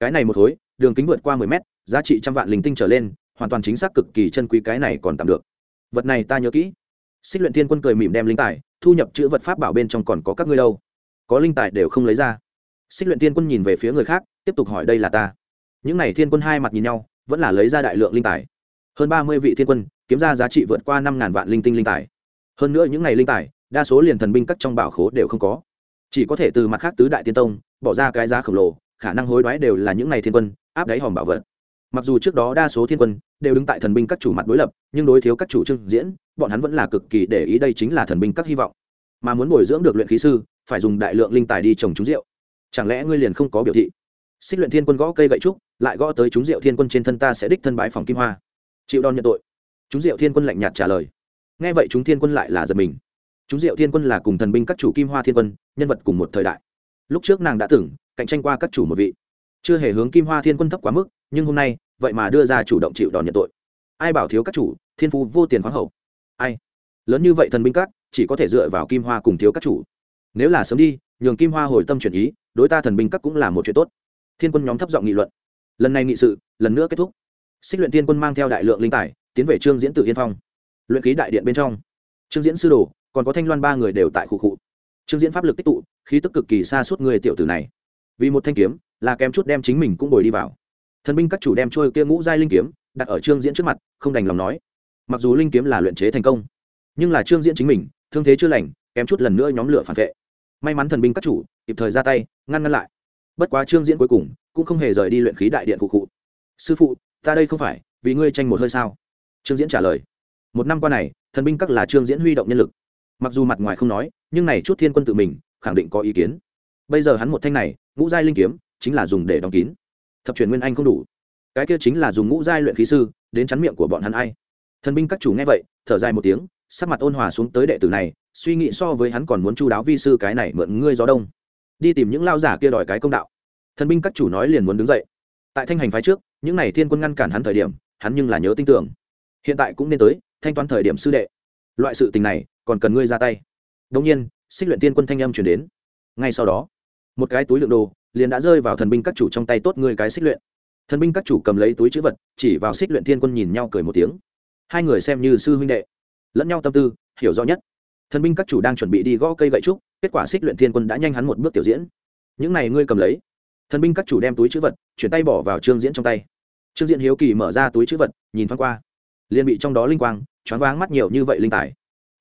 Speaker 1: Cái này một khối, đường kính vượt qua mười mét, giá trị trăm vạn linh tinh trở lên, hoàn toàn chính xác cực kỳ chân quý, cái này còn tạm được. Vật này ta nhớ kỹ. Xích luyện thiên quân cười mỉm đem linh tài, thu nhập chữ vật pháp bảo bên trong còn có các ngươi đâu. Có linh tài đều không lấy ra. Xích luyện thiên quân nhìn về phía người khác, tiếp tục hỏi đây là ta. Những n à y thiên quân hai mặt nhìn nhau, vẫn là lấy ra đại lượng linh tài. Hơn ba mươi vị thiên quân kiếm ra giá trị vượt qua năm ngàn vạn linh tinh linh tài. Hơn nữa những ngày linh tài, đa số liền thần binh các trong bảo khố đều không có. Chỉ có thể từ mặt khác tứ đại tiên tông, bỏ ra cái giá khổng lồ, khả năng hối đoái đều là những ngày thiên quân, áp đáy hòm bảo vật. Mặc dù trước đó đa số thiên quân đều đứng tại thần binh các chủ mặt đối lập, nhưng đối thiếu các chủ trương diễn, bọn hắn vẫn là cực kỳ để ý đây chính là thần binh các hy vọng. Mà muốn bồi dưỡng được luyện khí sư, phải dùng đại lượng linh tài đi trồng trúng rượu. Chẳng lẽ ngươi liền không có biểu thị? Xích luyện thiên quân gõ cây gậy trúc, lại gõ tới chúng rượu thiên quân trên thân ta sẽ đích thân bãi phòng kim hoa. Chịu đòn nhận tội chúng diệu thiên quân lạnh nhạt trả lời. Nghe vậy chúng thiên quân lại là giật mình. Chúng diệu thiên quân là cùng thần binh các chủ kim hoa thiên quân, nhân vật cùng một thời đại. Lúc trước nàng đã từng cạnh tranh qua các chủ một vị. Chưa hề hướng kim hoa thiên quân thấp quá mức, nhưng hôm nay, vậy mà đưa ra chủ động chịu đòn nhận tội. Ai bảo thiếu các chủ, thiên phú vô tiền khoáng hậu? Ai? Lớn như vậy thần binh các, chỉ có thể dựa vào kim hoa cùng thiếu các chủ. Nếu là sớm đi, nhường kim hoa hồi tâm chuyển ý, đối ta thần binh các cũng là một chuyện tốt. Thiên quân nhóm thấp giọng nghị luận. Lần này nghị sự, lần nữa kết thúc. Xích luyện thiên quân mang theo đại lượng linh tài tiến về trương diễn tự yên phong. Luyện ký đại điện bên trong, trương diễn sư đồ, còn có thanh loan ba người đều tại khu cụ trương diễn pháp lực tích tụ, khí tức cực kỳ xa suốt người tiểu tử này. Vì một thanh kiếm, là kém chút đem chính mình cũng bồi đi vào. Thần binh các chủ đem trôi kia ngũ giai linh kiếm, đặt ở trương diễn trước mặt, không đành lòng nói. Mặc dù linh kiếm là luyện chế thành công, nhưng là trương diễn chính mình, thương thế chưa lành, kém chút lần nữa nhóm lửa phản vệ. May mắn thần binh các chủ, kịp thời ra tay, ngăn ngăn lại. Bất quá trương diễn cuối cùng, cũng không hề rời đi luyện khí đại điện cụ cụ sư phụ, ta đây không phải, vì ngươi tranh một hơi sao? Trương diễn trả lời, một năm qua này, thần binh các là trương diễn huy động nhân lực. Mặc dù mặt ngoài không nói, nhưng này chút thiên quân tự mình, khẳng định có ý kiến. Bây giờ hắn một thanh này, ngũ giai linh kiếm, chính là dùng để đóng kín. Thập truyền nguyên anh không đủ. Cái kia chính là dùng ngũ giai luyện khí sư, đến chắn miệng của bọn hắn ai. Thần binh các chủ nghe vậy, thở dài một tiếng, sắc mặt ôn hòa xuống tới đệ tử này, suy nghĩ so với hắn còn muốn chu đáo vi sư cái này mượn ngươi gió đông. Đi tìm những lao giả kia đòi cái công đạo. Thần binh các chủ nói liền muốn đứng dậy. Tại thanh hành phái trước, những n à y thiên quân ngăn cản hắn thời điểm, hắn nhưng là nhớ tin tưởng hiện tại cũng nên tới, thanh toán thời điểm sư đệ. Loại sự tình này, còn cần ngươi ra tay. Đông nhiên, xích luyện tiên quân thanh âm chuyển đến. Ngay sau đó, một cái túi lượng đồ liền đã rơi vào thần binh các chủ trong tay tốt ngươi cái xích luyện. Thần binh các chủ cầm lấy túi chữ vật, chỉ vào xích luyện tiên quân nhìn nhau cười một tiếng. Hai người xem như sư huynh đệ, lẫn nhau tâm tư, hiểu rõ nhất. Thần binh các chủ đang chuẩn bị đi gõ cây gậy trúc, kết quả xích luyện thiên quân đã nhanh hắn một bước tiểu diễn. Những này ngươi cầm lấy. Thần binh các chủ đem túi chữ vật, chuyển tay bỏ vào trương diễn trong tay. Trương diễn hiếu kỳ mở ra túi chữ vật, nhìn thoáng qua liền bị trong đó linh quang choáng váng mắt nhiều như vậy linh tài.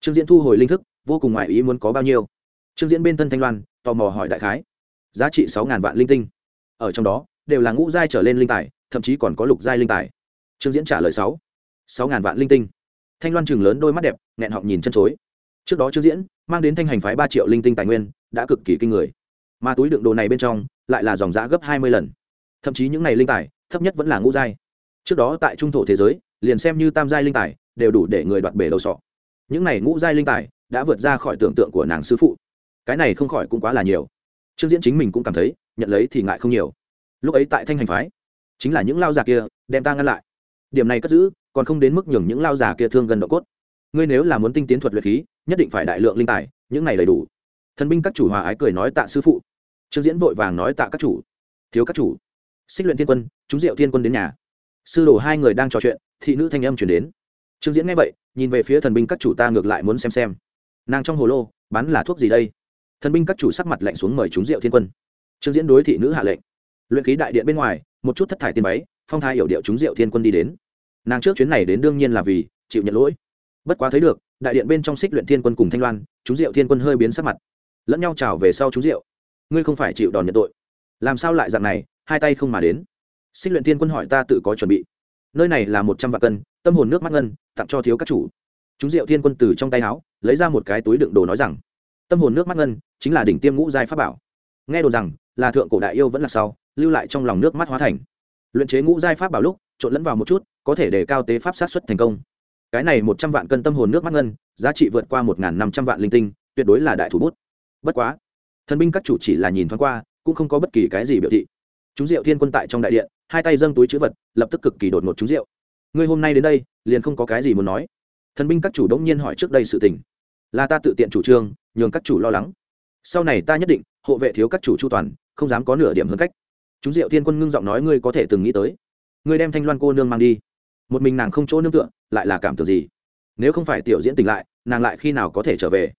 Speaker 1: Trương diễn thu hồi linh thức, vô cùng ngoại ý muốn có bao nhiêu. Trương diễn bên thân thanh loan, tò mò hỏi đại khái, giá trị sáu ngàn vạn linh tinh. Ở trong đó, đều là ngũ giai trở lên linh tài, thậm chí còn có lục giai linh tài. Trương diễn trả lời sáu sáu ngàn vạn linh tinh. Thanh loan chừng lớn đôi mắt đẹp, nghẹn họng nhìn chân chối. Trước đó trương diễn mang đến thanh hành phái ba triệu linh tinh tài nguyên, đã cực kỳ kinh người. Mà túi đựng đồ này bên trong, lại là dòng giá gấp hai mươi lần. Thậm chí những n à y linh tài, thấp nhất vẫn là ngũ giai. Trước đó tại trung thổ thế giới liền xem như tam giai linh tài, đều đủ để người đoạt bể đầu sọ. Những này ngũ giai linh tài đã vượt ra khỏi tưởng tượng của nàng sư phụ. Cái này không khỏi cũng quá là nhiều. Trương diễn chính mình cũng cảm thấy, nhận lấy thì ngại không nhiều. Lúc ấy tại thanh hành phái, chính là những lao già kia, đem ta ngăn lại. Điểm này cất giữ, còn không đến mức nhường những lao già kia thương gần độ cốt. Ngươi nếu là muốn tinh tiến thuật luyện khí, nhất định phải đại lượng linh tài, những này đầy đủ. Thần binh các chủ hòa ái cười nói tạ sư phụ. Trương diễn vội vàng nói tạ các chủ. Thiếu các chủ. Xích luyện thiên quân, chúng diệu thiên quân đến nhà sư đồ hai người đang trò chuyện, thị nữ thanh âm chuyển đến. Trương diễn nghe vậy, nhìn về phía thần binh các chủ ta ngược lại muốn xem xem. Nàng trong hồ lô, bán là thuốc gì đây? Thần binh các chủ sắc mặt lạnh xuống mời chúng diệu thiên quân. Trương diễn đối thị nữ hạ lệnh. Luyện khí đại điện bên ngoài, một chút thất thải tiên máy phong thái hiểu điệu chúng diệu thiên quân đi đến. Nàng trước chuyến này đến đương nhiên là vì chịu nhận lỗi. Bất quá thấy được, đại điện bên trong xích luyện thiên quân cùng thanh loan, chúng diệu thiên quân hơi biến sắc mặt. Lẫn nhau trào về sau chúng diệu. Ngươi không phải chịu đòn nhận tội. Làm sao lại dạng này, hai tay không mà đến xích luyện thiên quân hỏi ta tự có chuẩn bị. Nơi này là một trăm vạn cân, tâm hồn nước mắt ngân, tặng cho thiếu các chủ. Chúng diệu thiên quân từ trong tay áo lấy ra một cái túi đựng đồ nói rằng, tâm hồn nước mắt ngân chính là đỉnh tiêm ngũ giai pháp bảo. Nghe đồn rằng, là thượng cổ đại yêu vẫn là sau, lưu lại trong lòng nước mắt hóa thành. Luyện chế ngũ giai pháp bảo lúc, trộn lẫn vào một chút, có thể để cao tế pháp sát xuất thành công. Cái này một trăm vạn cân tâm hồn nước mắt ngân, giá trị vượt qua một năm trăm vạn linh tinh, tuyệt đối là đại thủ bút. Bất quá, thần binh các chủ chỉ là nhìn thoáng qua, cũng không có bất kỳ cái gì biểu thị. Chúng diệu thiên quân tại trong đại điện hai tay dâng túi chữ vật, lập tức cực kỳ đột ngột trúng rượu. ngươi hôm nay đến đây, liền không có cái gì muốn nói. Thần binh các chủ đống nhiên hỏi trước đây sự tình. Là ta tự tiện chủ trương, nhường các chủ lo lắng. Sau này ta nhất định, hộ vệ thiếu các chủ chu toàn, không dám có nửa điểm hơn cách. Chúng diệu thiên quân ngưng giọng nói ngươi có thể từng nghĩ tới. Ngươi đem thanh loan cô nương mang đi. Một mình nàng không chỗ nương tựa, lại là cảm tưởng gì? Nếu không phải tiểu diễn tỉnh lại, nàng lại khi nào có thể trở về?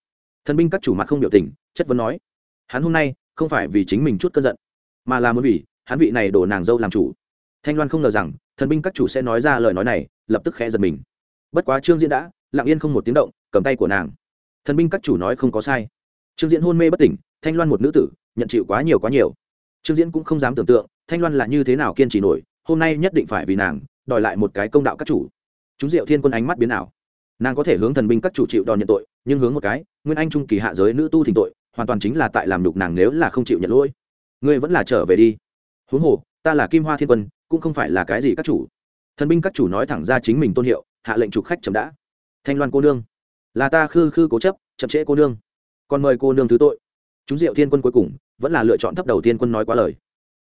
Speaker 1: Thần binh các chủ mặt không biểu tình, chất vấn nói. Hắn hôm nay, không phải vì chính mình chút cơn giận, mà là muốn vì hắn vị này đổ nàng dâu làm chủ. Thanh loan không ngờ rằng, thần binh các chủ sẽ nói ra lời nói này, lập tức khẽ giật mình. Bất quá trương diễn đã, lặng yên không một tiếng động, cầm tay của nàng. Thần binh các chủ nói không có sai. Trương diễn hôn mê bất tỉnh, thanh loan một nữ tử, nhận chịu quá nhiều quá nhiều. Trương diễn cũng không dám tưởng tượng, thanh loan là như thế nào kiên trì nổi, hôm nay nhất định phải vì nàng, đòi lại một cái công đạo các chủ. Chúng diệu thiên quân ánh mắt biến ảo. Nàng có thể hướng thần binh các chủ chịu đòn nhận tội, nhưng hướng một cái, nguyên anh trung kỳ hạ giới nữ tu thỉnh tội, hoàn toàn chính là tại làm nhục nàng nếu là không chịu nhận lỗi. Ngươi vẫn là trở về đi huống hồ, ta là kim hoa thiên quân, cũng không phải là cái gì các chủ. Thần binh các chủ nói thẳng ra chính mình tôn hiệu, hạ lệnh trục khách chậm đã. Thanh loan cô nương. Là ta khư khư cố chấp, chậm trễ cô nương. Còn mời cô nương thứ tội. Chúng diệu thiên quân cuối cùng, vẫn là lựa chọn thấp đầu tiên quân nói quá lời.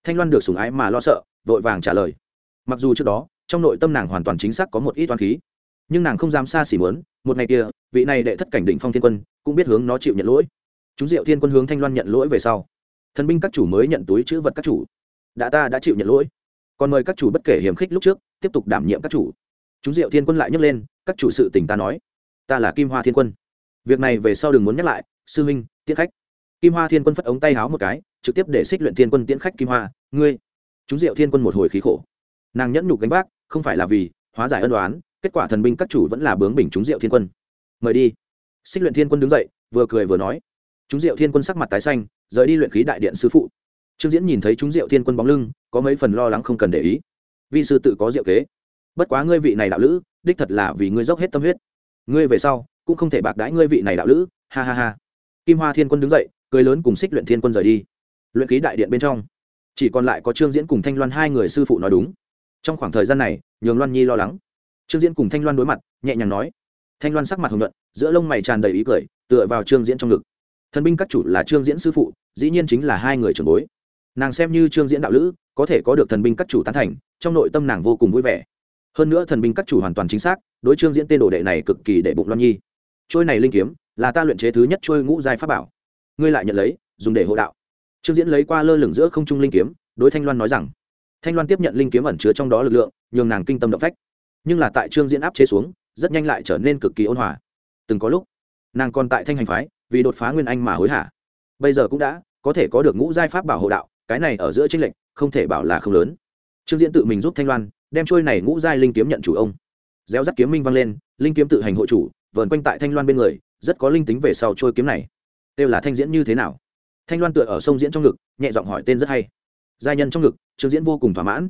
Speaker 1: Thanh loan được sủng ái mà lo sợ, vội vàng trả lời. Mặc dù trước đó, trong nội tâm nàng hoàn toàn chính xác có một ít toán khí, nhưng nàng không dám xa xỉ mớn một ngày kia, vị này đệ thất cảnh định phong thiên quân, cũng biết hướng nó chịu nhận lỗi. Chúng diệu thiên quân hướng thanh loan nhận lỗi về sau. Thần binh các chủ mới nhận túi chữ vật các chủ đã ta đã chịu nhận lỗi. Còn mời các chủ bất kể hiểm khích lúc trước, tiếp tục đảm nhiệm các chủ. Chúng diệu thiên quân lại nhấc lên, các chủ sự tình ta nói, ta là kim hoa thiên quân. Việc này về sau đừng muốn nhắc lại, sư huynh, tiễn khách. Kim hoa thiên quân phất ống tay háo một cái, trực tiếp để xích luyện thiên quân tiễn khách kim hoa, ngươi. Chúng diệu thiên quân một hồi khí khổ. Nàng nhẫn nhục gánh vác, không phải là vì hóa giải ân đoán kết quả thần binh các chủ vẫn là bướng bình chúng diệu thiên quân. Mời đi. Xích luyện thiên quân đứng dậy, vừa cười vừa nói. Chúng diệu thiên quân sắc mặt tái xanh, rời đi luyện khí đại điện sư phụ trương diễn nhìn thấy chúng diệu thiên quân bóng lưng, có mấy phần lo lắng không cần để ý. Vị sư tự có diệu kế. Bất quá ngươi vị này đạo lữ, đích thật là vì ngươi dốc hết tâm huyết. Ngươi về sau, cũng không thể bạc đãi ngươi vị này đạo lữ. Ha ha ha. Kim hoa thiên quân đứng dậy, cười lớn cùng xích luyện thiên quân rời đi. Luyện ký đại điện bên trong, chỉ còn lại có trương diễn cùng thanh loan hai người sư phụ nói đúng. Trong khoảng thời gian này, nhường loan nhi lo lắng. Trương diễn cùng thanh loan đối mặt, nhẹ nhàng nói. Thanh loan sắc mặt hồng nhuận, giữa lông mày tràn đầy ý cười, tựa vào trương diễn trong ngực. Thần binh các chủ là trương diễn sư phụ, dĩ nhiên chính là hai người trưởng bối nàng xem như trương diễn đạo lữ, có thể có được thần binh các chủ tán thành, trong nội tâm nàng vô cùng vui vẻ. Hơn nữa thần binh các chủ hoàn toàn chính xác, đối trương diễn tên đồ đệ này cực kỳ để bụng loan nhi. Trôi này linh kiếm, là ta luyện chế thứ nhất trôi ngũ giai pháp bảo. Ngươi lại nhận lấy, dùng để hộ đạo. Trương diễn lấy qua lơ lửng giữa không trung linh kiếm, đối thanh loan nói rằng, thanh loan tiếp nhận linh kiếm ẩn chứa trong đó lực lượng, nhường nàng kinh tâm động phách. Nhưng là tại trương diễn áp chế xuống, rất nhanh lại trở nên cực kỳ ôn hòa. Từng có lúc, nàng còn tại thanh hành phái, vì đột phá nguyên anh mà hối hả. Bây giờ cũng đã, có thể có được ngũ giai pháp bảo hộ đạo cái này ở giữa tranh lệch, không thể bảo là không lớn. Trương diễn tự mình giúp thanh loan, đem trôi này ngũ giai linh kiếm nhận chủ ông. Gieo rắt kiếm minh vang lên, linh kiếm tự hành hộ chủ, vờn quanh tại thanh loan bên người, rất có linh tính về sau trôi kiếm này. Kêu là thanh diễn như thế nào? Thanh loan tựa ở sông diễn trong ngực, nhẹ giọng hỏi tên rất hay. Giai nhân trong ngực, trương diễn vô cùng thỏa mãn.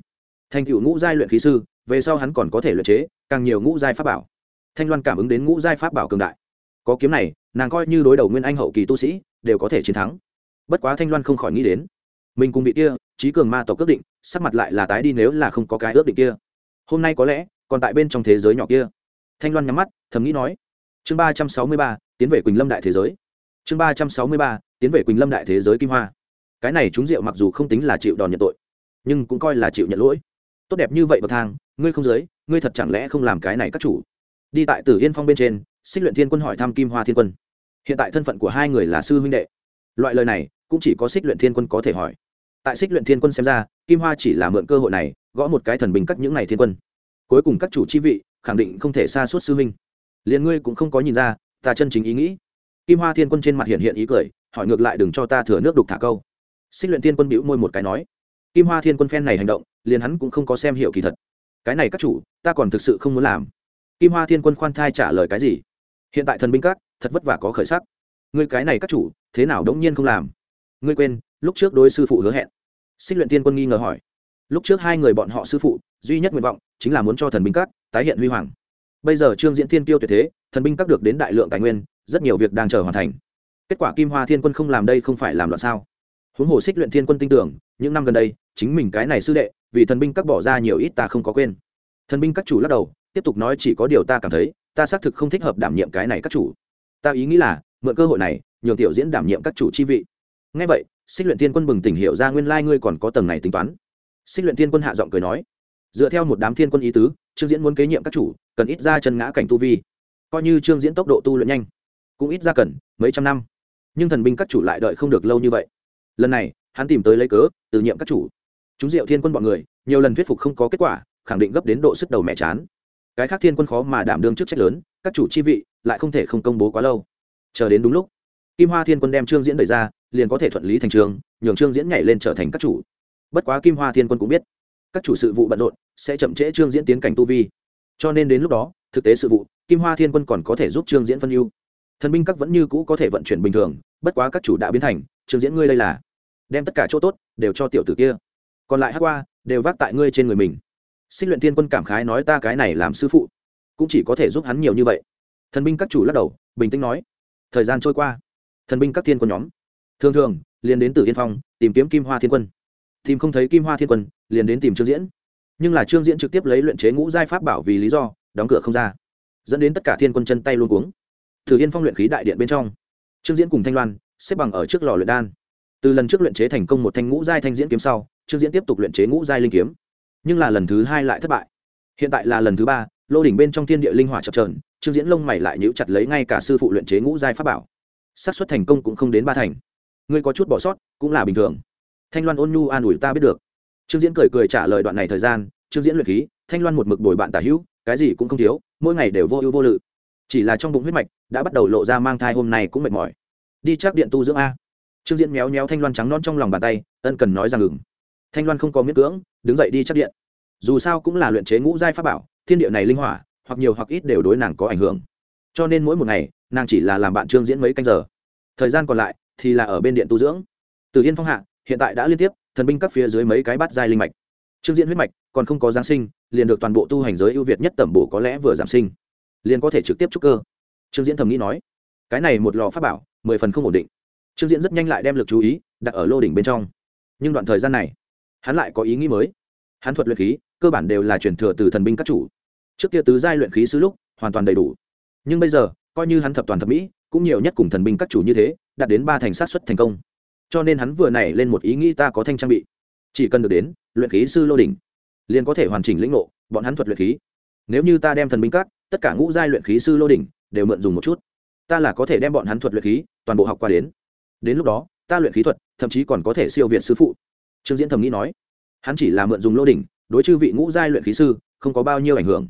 Speaker 1: Thành cựu ngũ giai luyện khí sư, về sau hắn còn có thể luyện chế, càng nhiều ngũ giai pháp bảo. Thanh loan cảm ứng đến ngũ giai pháp bảo cường đại. Có kiếm này, nàng coi như đối đầu nguyên anh hậu kỳ tu sĩ, đều có thể chiến thắng. Bất quá thanh loan không khỏi nghĩ đến mình cùng vị kia, trí cường ma tộc ước định, sắc mặt lại là tái đi nếu là không có cái ước định kia. Hôm nay có lẽ, còn tại bên trong thế giới nhỏ kia. Thanh loan nhắm mắt, thầm nghĩ nói. Chương ba trăm sáu mươi ba, tiến về quỳnh lâm đại thế giới. Chương ba trăm sáu mươi ba, tiến về quỳnh lâm đại thế giới kim hoa. Cái này chúng rượu mặc dù không tính là chịu đòn nhận tội, nhưng cũng coi là chịu nhận lỗi. Tốt đẹp như vậy bậc thang, ngươi không giới, ngươi thật chẳng lẽ không làm cái này các chủ? Đi tại tử yên phong bên trên, xích luyện thiên quân hỏi thăm kim hoa thiên quân. Hiện tại thân phận của hai người là sư huynh đệ. Loại lời này cũng chỉ có xích luyện thiên quân có thể hỏi. Tại xích luyện thiên quân xem ra, kim hoa chỉ là mượn cơ hội này, gõ một cái thần bình cắt những n à y thiên quân. Cuối cùng các chủ chi vị, khẳng định không thể xa suốt sư huynh. Liền ngươi cũng không có nhìn ra, ta chân chính ý nghĩ. Kim hoa thiên quân trên mặt hiện hiện ý cười, hỏi ngược lại đừng cho ta thừa nước đục thả câu. Xích luyện thiên quân bĩu môi một cái nói. Kim hoa thiên quân phen này hành động, liền hắn cũng không có xem hiểu kỳ thật. Cái này các chủ, ta còn thực sự không muốn làm. Kim hoa thiên quân khoan thai trả lời cái gì? Hiện tại thần binh các, thật vất vả có khởi sắc. Ngươi cái này các chủ, thế nào đống nhiên không làm? Ngươi quên, lúc trước đối sư phụ hứa hẹn. Xích luyện tiên quân nghi ngờ hỏi. Lúc trước hai người bọn họ sư phụ, duy nhất nguyện vọng chính là muốn cho thần binh các tái hiện huy hoàng. Bây giờ trương diễn thiên tiêu tuyệt thế, thần binh các được đến đại lượng tài nguyên, rất nhiều việc đang chờ hoàn thành. Kết quả kim hoa thiên quân không làm đây không phải làm loạn sao? Huống hồ xích luyện thiên quân tin tưởng, những năm gần đây, chính mình cái này sư đệ, vì thần binh các bỏ ra nhiều ít ta không có quên. Thần binh các chủ lắc đầu, tiếp tục nói chỉ có điều ta cảm thấy, ta xác thực không thích hợp đảm nhiệm cái này các chủ. Ta ý nghĩ là, mượn cơ hội này, nhường tiểu diễn đảm nhiệm các chủ chi vị ngay vậy, xích luyện thiên quân bừng tỉnh hiểu ra nguyên lai ngươi còn có tầng này tính toán. Xích luyện thiên quân hạ giọng cười nói, dựa theo một đám thiên quân ý tứ, trương diễn muốn kế nhiệm các chủ, cần ít ra chân ngã cảnh tu vi. Coi như trương diễn tốc độ tu luyện nhanh, cũng ít ra cần mấy trăm năm. Nhưng thần binh các chủ lại đợi không được lâu như vậy. Lần này, hắn tìm tới lấy cớ, từ nhiệm các chủ. Chúng diệu thiên quân bọn người, nhiều lần thuyết phục không có kết quả, khẳng định gấp đến độ sức đầu mẹ chán. Cái khác thiên quân khó mà đảm đương chức trách lớn, các chủ chi vị lại không thể không công bố quá lâu. Chờ đến đúng lúc, kim hoa thiên quân đem trương diễn đẩy ra liền có thể thuận lý thành trường, nhường trương diễn nhảy lên trở thành các chủ. Bất quá kim hoa thiên quân cũng biết, các chủ sự vụ bận rộn, sẽ chậm trễ trương diễn tiến cảnh tu vi. Cho nên đến lúc đó, thực tế sự vụ, kim hoa thiên quân còn có thể giúp trương diễn phân ưu. Thần binh các vẫn như cũ có thể vận chuyển bình thường, bất quá các chủ đã biến thành, trương diễn ngươi đây là đem tất cả chỗ tốt đều cho tiểu tử kia. Còn lại hát qua đều vác tại ngươi trên người mình. Xích luyện thiên quân cảm khái nói ta cái này làm sư phụ, cũng chỉ có thể giúp hắn nhiều như vậy. Thần binh các chủ lắc đầu, bình tĩnh nói, thời gian trôi qua. Thần binh các thiên quân nhóm thường thường, liền đến từ yên phong, tìm kiếm kim hoa thiên quân. Tìm không thấy kim hoa thiên quân, liền đến tìm trương diễn. Nhưng là trương diễn trực tiếp lấy luyện chế ngũ giai pháp bảo vì lý do, đóng cửa không ra. Dẫn đến tất cả thiên quân chân tay luôn cuống. Thử yên phong luyện khí đại điện bên trong. Trương diễn cùng thanh loan, xếp bằng ở trước lò luyện đan. Từ lần trước luyện chế thành công một thanh ngũ giai thanh diễn kiếm sau, trương diễn tiếp tục luyện chế ngũ giai linh kiếm. Nhưng là lần thứ hai lại thất bại. Hiện tại là lần thứ ba, lô đỉnh bên trong thiên địa linh hỏa chập trờn trương diễn lông mày lại nhíu chặt lấy ngay cả sư phụ luyện chế ngũ giai pháp bảo. Xác suất thành công cũng không đến ba thành ngươi có chút bỏ sót, cũng là bình thường. Thanh loan ôn nhu an ủi ta biết được. Trương diễn cười cười trả lời đoạn này thời gian, trương diễn luyện khí, thanh loan một mực bồi bạn tả hữu, cái gì cũng không thiếu, mỗi ngày đều vô ưu vô lự. Chỉ là trong bụng huyết mạch, đã bắt đầu lộ ra mang thai hôm nay cũng mệt mỏi. Đi chắc điện tu dưỡng a. Trương diễn méo méo thanh loan trắng non trong lòng bàn tay, ân cần nói rằng ngừng thanh loan không có miễn cưỡng, đứng dậy đi chắc điện. Dù sao cũng là luyện chế ngũ giai pháp bảo, thiên địa này linh hỏa, hoặc nhiều hoặc ít đều đối nàng có ảnh hưởng. Cho nên mỗi một ngày, nàng chỉ là làm bạn trương diễn mấy canh giờ. Thời gian còn lại thì là ở bên điện tu dưỡng. Từ yên phong hạ, hiện tại đã liên tiếp, thần binh các phía dưới mấy cái bát giai linh mạch. Trương diễn huyết mạch, còn không có giáng sinh, liền được toàn bộ tu hành giới ưu việt nhất tẩm bổ có lẽ vừa giảm sinh. Liền có thể trực tiếp trúc cơ. Trương diễn thầm nghĩ nói, cái này một lò pháp bảo, mười phần không ổn định. Trương diễn rất nhanh lại đem lực chú ý đặt ở lô đỉnh bên trong. Nhưng đoạn thời gian này, hắn lại có ý nghĩ mới. Hắn thuật luyện khí, cơ bản đều là truyền thừa từ thần binh các chủ. Trước kia tứ giai luyện khí sứ lúc, hoàn toàn đầy đủ. Nhưng bây giờ, coi như hắn thập toàn thập mỹ, cũng nhiều nhất cùng thần binh các chủ như thế đạt đến ba thành sát xuất thành công. Cho nên hắn vừa nảy lên một ý nghĩ ta có thanh trang bị. Chỉ cần được đến, luyện khí sư lô đỉnh, liền có thể hoàn chỉnh lĩnh ngộ, bọn hắn thuật luyện khí. Nếu như ta đem thần binh các, tất cả ngũ giai luyện khí sư lô đỉnh đều mượn dùng một chút, ta là có thể đem bọn hắn thuật luyện khí toàn bộ học qua đến. Đến lúc đó, ta luyện khí thuật, thậm chí còn có thể siêu việt sư phụ. Trương diễn thầm nghĩ nói. Hắn chỉ là mượn dùng lô đỉnh, đối chư vị ngũ giai luyện khí sư, không có bao nhiêu ảnh hưởng.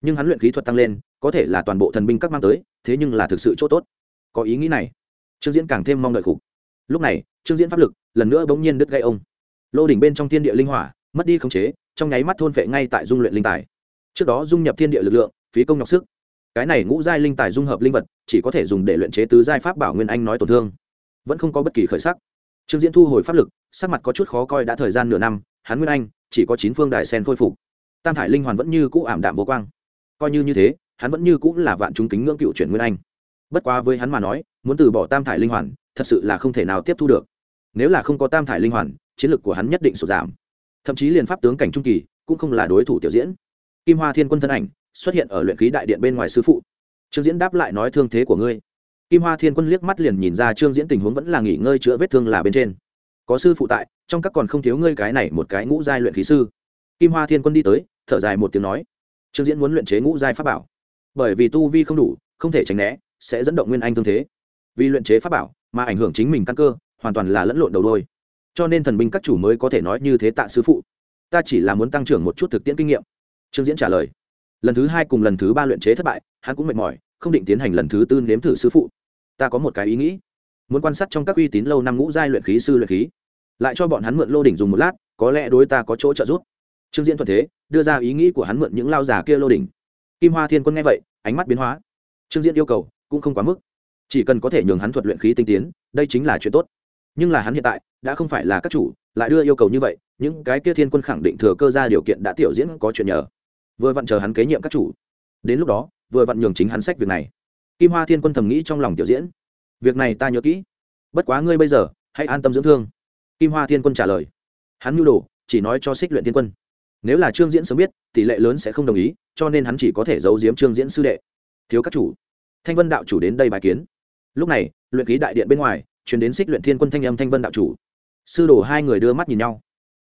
Speaker 1: Nhưng hắn luyện khí thuật tăng lên, có thể là toàn bộ thần binh các mang tới, thế nhưng là thực sự chỗ tốt. Có ý nghĩ này trương diễn càng thêm mong đợi khục. Lúc này, trương diễn pháp lực lần nữa bỗng nhiên đứt gây ông. Lô đỉnh bên trong thiên địa linh hỏa, mất đi khống chế, trong nháy mắt thôn vệ ngay tại dung luyện linh tài. Trước đó dung nhập thiên địa lực lượng, phí công nhọc sức. Cái này ngũ giai linh tài dung hợp linh vật, chỉ có thể dùng để luyện chế tứ giai pháp bảo nguyên anh nói tổn thương. Vẫn không có bất kỳ khởi sắc. Trương diễn thu hồi pháp lực, sắc mặt có chút khó coi đã thời gian nửa năm, hắn nguyên anh, chỉ có chín phương đại sen khôi phục. Tam thải linh hoàn vẫn như cũ ảm đạm vô quang. Coi như như thế, hắn vẫn như cũ là vạn chúng kính ngưỡng cựu chuyển nguyên anh bất quá với hắn mà nói, muốn từ bỏ tam thải linh hoàn, thật sự là không thể nào tiếp thu được. Nếu là không có tam thải linh hoàn, chiến lược của hắn nhất định sụt giảm. Thậm chí liền pháp tướng cảnh trung kỳ cũng không là đối thủ tiểu diễn. Kim hoa thiên quân thân ảnh xuất hiện ở luyện khí đại điện bên ngoài sư phụ. Trương diễn đáp lại nói, thương thế của ngươi. Kim hoa thiên quân liếc mắt liền nhìn ra trương diễn tình huống vẫn là nghỉ ngơi chữa vết thương là bên trên. Có sư phụ tại, trong các còn không thiếu ngươi cái này một cái ngũ giai luyện khí sư. Kim hoa thiên quân đi tới, thở dài một tiếng nói. Trương diễn muốn luyện chế ngũ giai pháp bảo. Bởi vì tu vi không đủ, không thể tránh né sẽ dẫn động nguyên anh thương thế. Vì luyện chế pháp bảo, mà ảnh hưởng chính mình căn cơ, hoàn toàn là lẫn lộn đầu đôi. Cho nên thần binh các chủ mới có thể nói như thế tạ sư phụ. Ta chỉ là muốn tăng trưởng một chút thực tiễn kinh nghiệm. Trương diễn trả lời. Lần thứ hai cùng lần thứ ba luyện chế thất bại, hắn cũng mệt mỏi, không định tiến hành lần thứ tư nếm thử sư phụ. Ta có một cái ý nghĩ. Muốn quan sát trong các uy tín lâu năm ngũ giai luyện khí sư luyện khí. Lại cho bọn hắn mượn lô đỉnh dùng một lát, có lẽ đối ta có chỗ trợ giúp. Trương diễn thuận thế, đưa ra ý nghĩ của hắn mượn những lao già kia lô đỉnh. Kim hoa thiên quân nghe vậy, ánh mắt biến hóa. Trương diễn yêu cầu cũng không quá mức. Chỉ cần có thể nhường hắn thuật luyện khí tinh tiến, đây chính là chuyện tốt. Nhưng là hắn hiện tại đã không phải là các chủ, lại đưa yêu cầu như vậy, những cái kia thiên quân khẳng định thừa cơ ra điều kiện đã tiểu diễn có chuyện nhờ. Vừa vặn chờ hắn kế nhiệm các chủ. Đến lúc đó, vừa vặn nhường chính hắn sách việc này. Kim hoa thiên quân thầm nghĩ trong lòng tiểu diễn. Việc này ta nhớ kỹ. Bất quá ngươi bây giờ, hãy an tâm dưỡng thương. Kim hoa thiên quân trả lời. Hắn mưu đồ, chỉ nói cho xích luyện thiên quân. Nếu là trương diễn sớm biết, tỷ lệ lớn sẽ không đồng ý, cho nên hắn chỉ có thể giấu giếm trương diễn sư đệ. Thiếu các chủ thanh vân đạo chủ đến đây bài kiến. Lúc này, luyện khí đại điện bên ngoài chuyển đến xích luyện thiên quân thanh âm thanh vân đạo chủ. Sư đồ hai người đưa mắt nhìn nhau.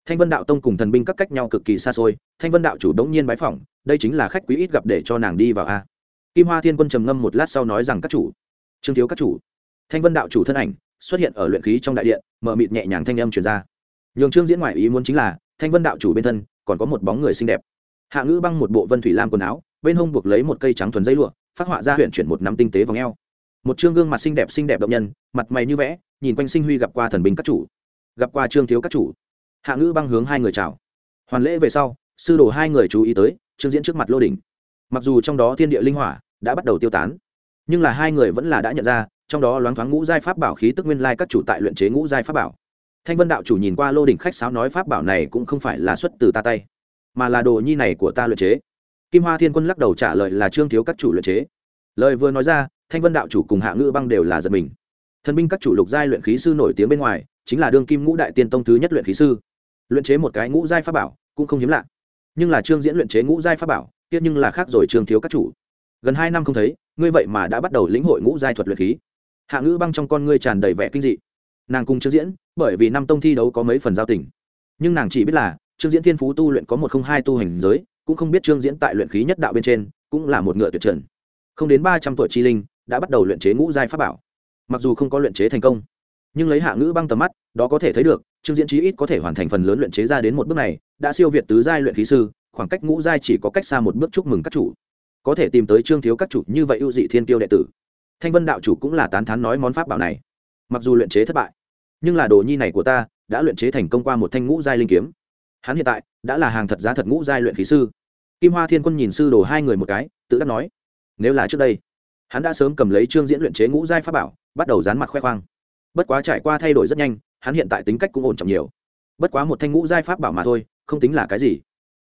Speaker 1: Thanh vân đạo tông cùng thần binh các cách nhau cực kỳ xa xôi, thanh vân đạo chủ đống nhiên bái phỏng, đây chính là khách quý ít gặp để cho nàng đi vào a. Kim hoa thiên quân trầm ngâm một lát sau nói rằng các chủ, trương thiếu các chủ. Thanh vân đạo chủ thân ảnh xuất hiện ở luyện khí trong đại điện, mở mịt nhẹ nhàng thanh âm truyền ra. Nhường trương diễn ngoại ý muốn chính là, thanh vân đạo chủ bên thân còn có một bóng người xinh đẹp. Hạ ngữ băng một bộ vân thủy lam quần áo, bên hông buộc lấy một cây trắng thuần dây lụa phát họa ra huyện chuyển một nắm tinh tế vòng eo, một chương gương mặt xinh đẹp xinh đẹp động nhân mặt mày như vẽ nhìn quanh sinh huy gặp qua thần binh các chủ gặp qua trương thiếu các chủ. Hạ ngữ băng hướng hai người chào. Hoàn lễ về sau sư đồ hai người chú ý tới trương diễn trước mặt lô đỉnh. Mặc dù trong đó thiên địa linh hỏa đã bắt đầu tiêu tán nhưng là hai người vẫn là đã nhận ra trong đó loáng thoáng ngũ giai pháp bảo khí tức nguyên lai các chủ tại luyện chế ngũ giai pháp bảo. Thanh vân đạo chủ nhìn qua lô đỉnh khách sáo nói pháp bảo này cũng không phải là xuất từ ta tay mà là đồ nhi này của ta luyện chế kim hoa thiên quân lắc đầu trả lời là trương thiếu các chủ luyện chế. Lời vừa nói ra, thanh vân đạo chủ cùng hạ ngữ băng đều là giật mình. Thần binh các chủ lục giai luyện khí sư nổi tiếng bên ngoài, chính là đương kim ngũ đại tiên tông thứ nhất luyện khí sư. Luyện chế một cái ngũ giai pháp bảo, cũng không hiếm lạ. Nhưng là trương diễn luyện chế ngũ giai pháp bảo tiếc nhưng là khác rồi trương thiếu các chủ. Gần hai năm không thấy, ngươi vậy mà đã bắt đầu lĩnh hội ngũ giai thuật luyện khí. Hạ ngữ băng trong con ngươi tràn đầy vẻ kinh dị. Nàng cùng trương diễn, bởi vì năm tông thi đấu có mấy phần giao tình. Nhưng nàng chỉ biết là, trương diễn thiên phú tu luyện có một không hai tu hành giới cũng không biết trương diễn tại luyện khí nhất đạo bên trên cũng là một ngựa tuyệt trần. Không đến ba trăm tuổi chi linh đã bắt đầu luyện chế ngũ giai pháp bảo. Mặc dù không có luyện chế thành công, nhưng lấy hạ ngữ băng tầm mắt, đó có thể thấy được, trương diễn chí ít có thể hoàn thành phần lớn luyện chế ra đến một bước này, đã siêu việt tứ giai luyện khí sư, khoảng cách ngũ giai chỉ có cách xa một bước chúc mừng các chủ. Có thể tìm tới trương thiếu các chủ như vậy ưu dị thiên tiêu đệ tử. Thanh vân đạo chủ cũng là tán thán nói món pháp bảo này. Mặc dù luyện chế thất bại, nhưng là đồ nhi này của ta đã luyện chế thành công qua một thanh ngũ giai linh kiếm. Hắn hiện tại đã là hàng thật giá thật ngũ giai luyện khí sư kim hoa thiên quân nhìn sư đồ hai người một cái, tự đắc nói, nếu là trước đây, hắn đã sớm cầm lấy trương diễn luyện chế ngũ giai pháp bảo, bắt đầu dán mặt khoe khoang. Bất quá trải qua thay đổi rất nhanh, hắn hiện tại tính cách cũng ổn trọng nhiều. Bất quá một thanh ngũ giai pháp bảo mà thôi, không tính là cái gì.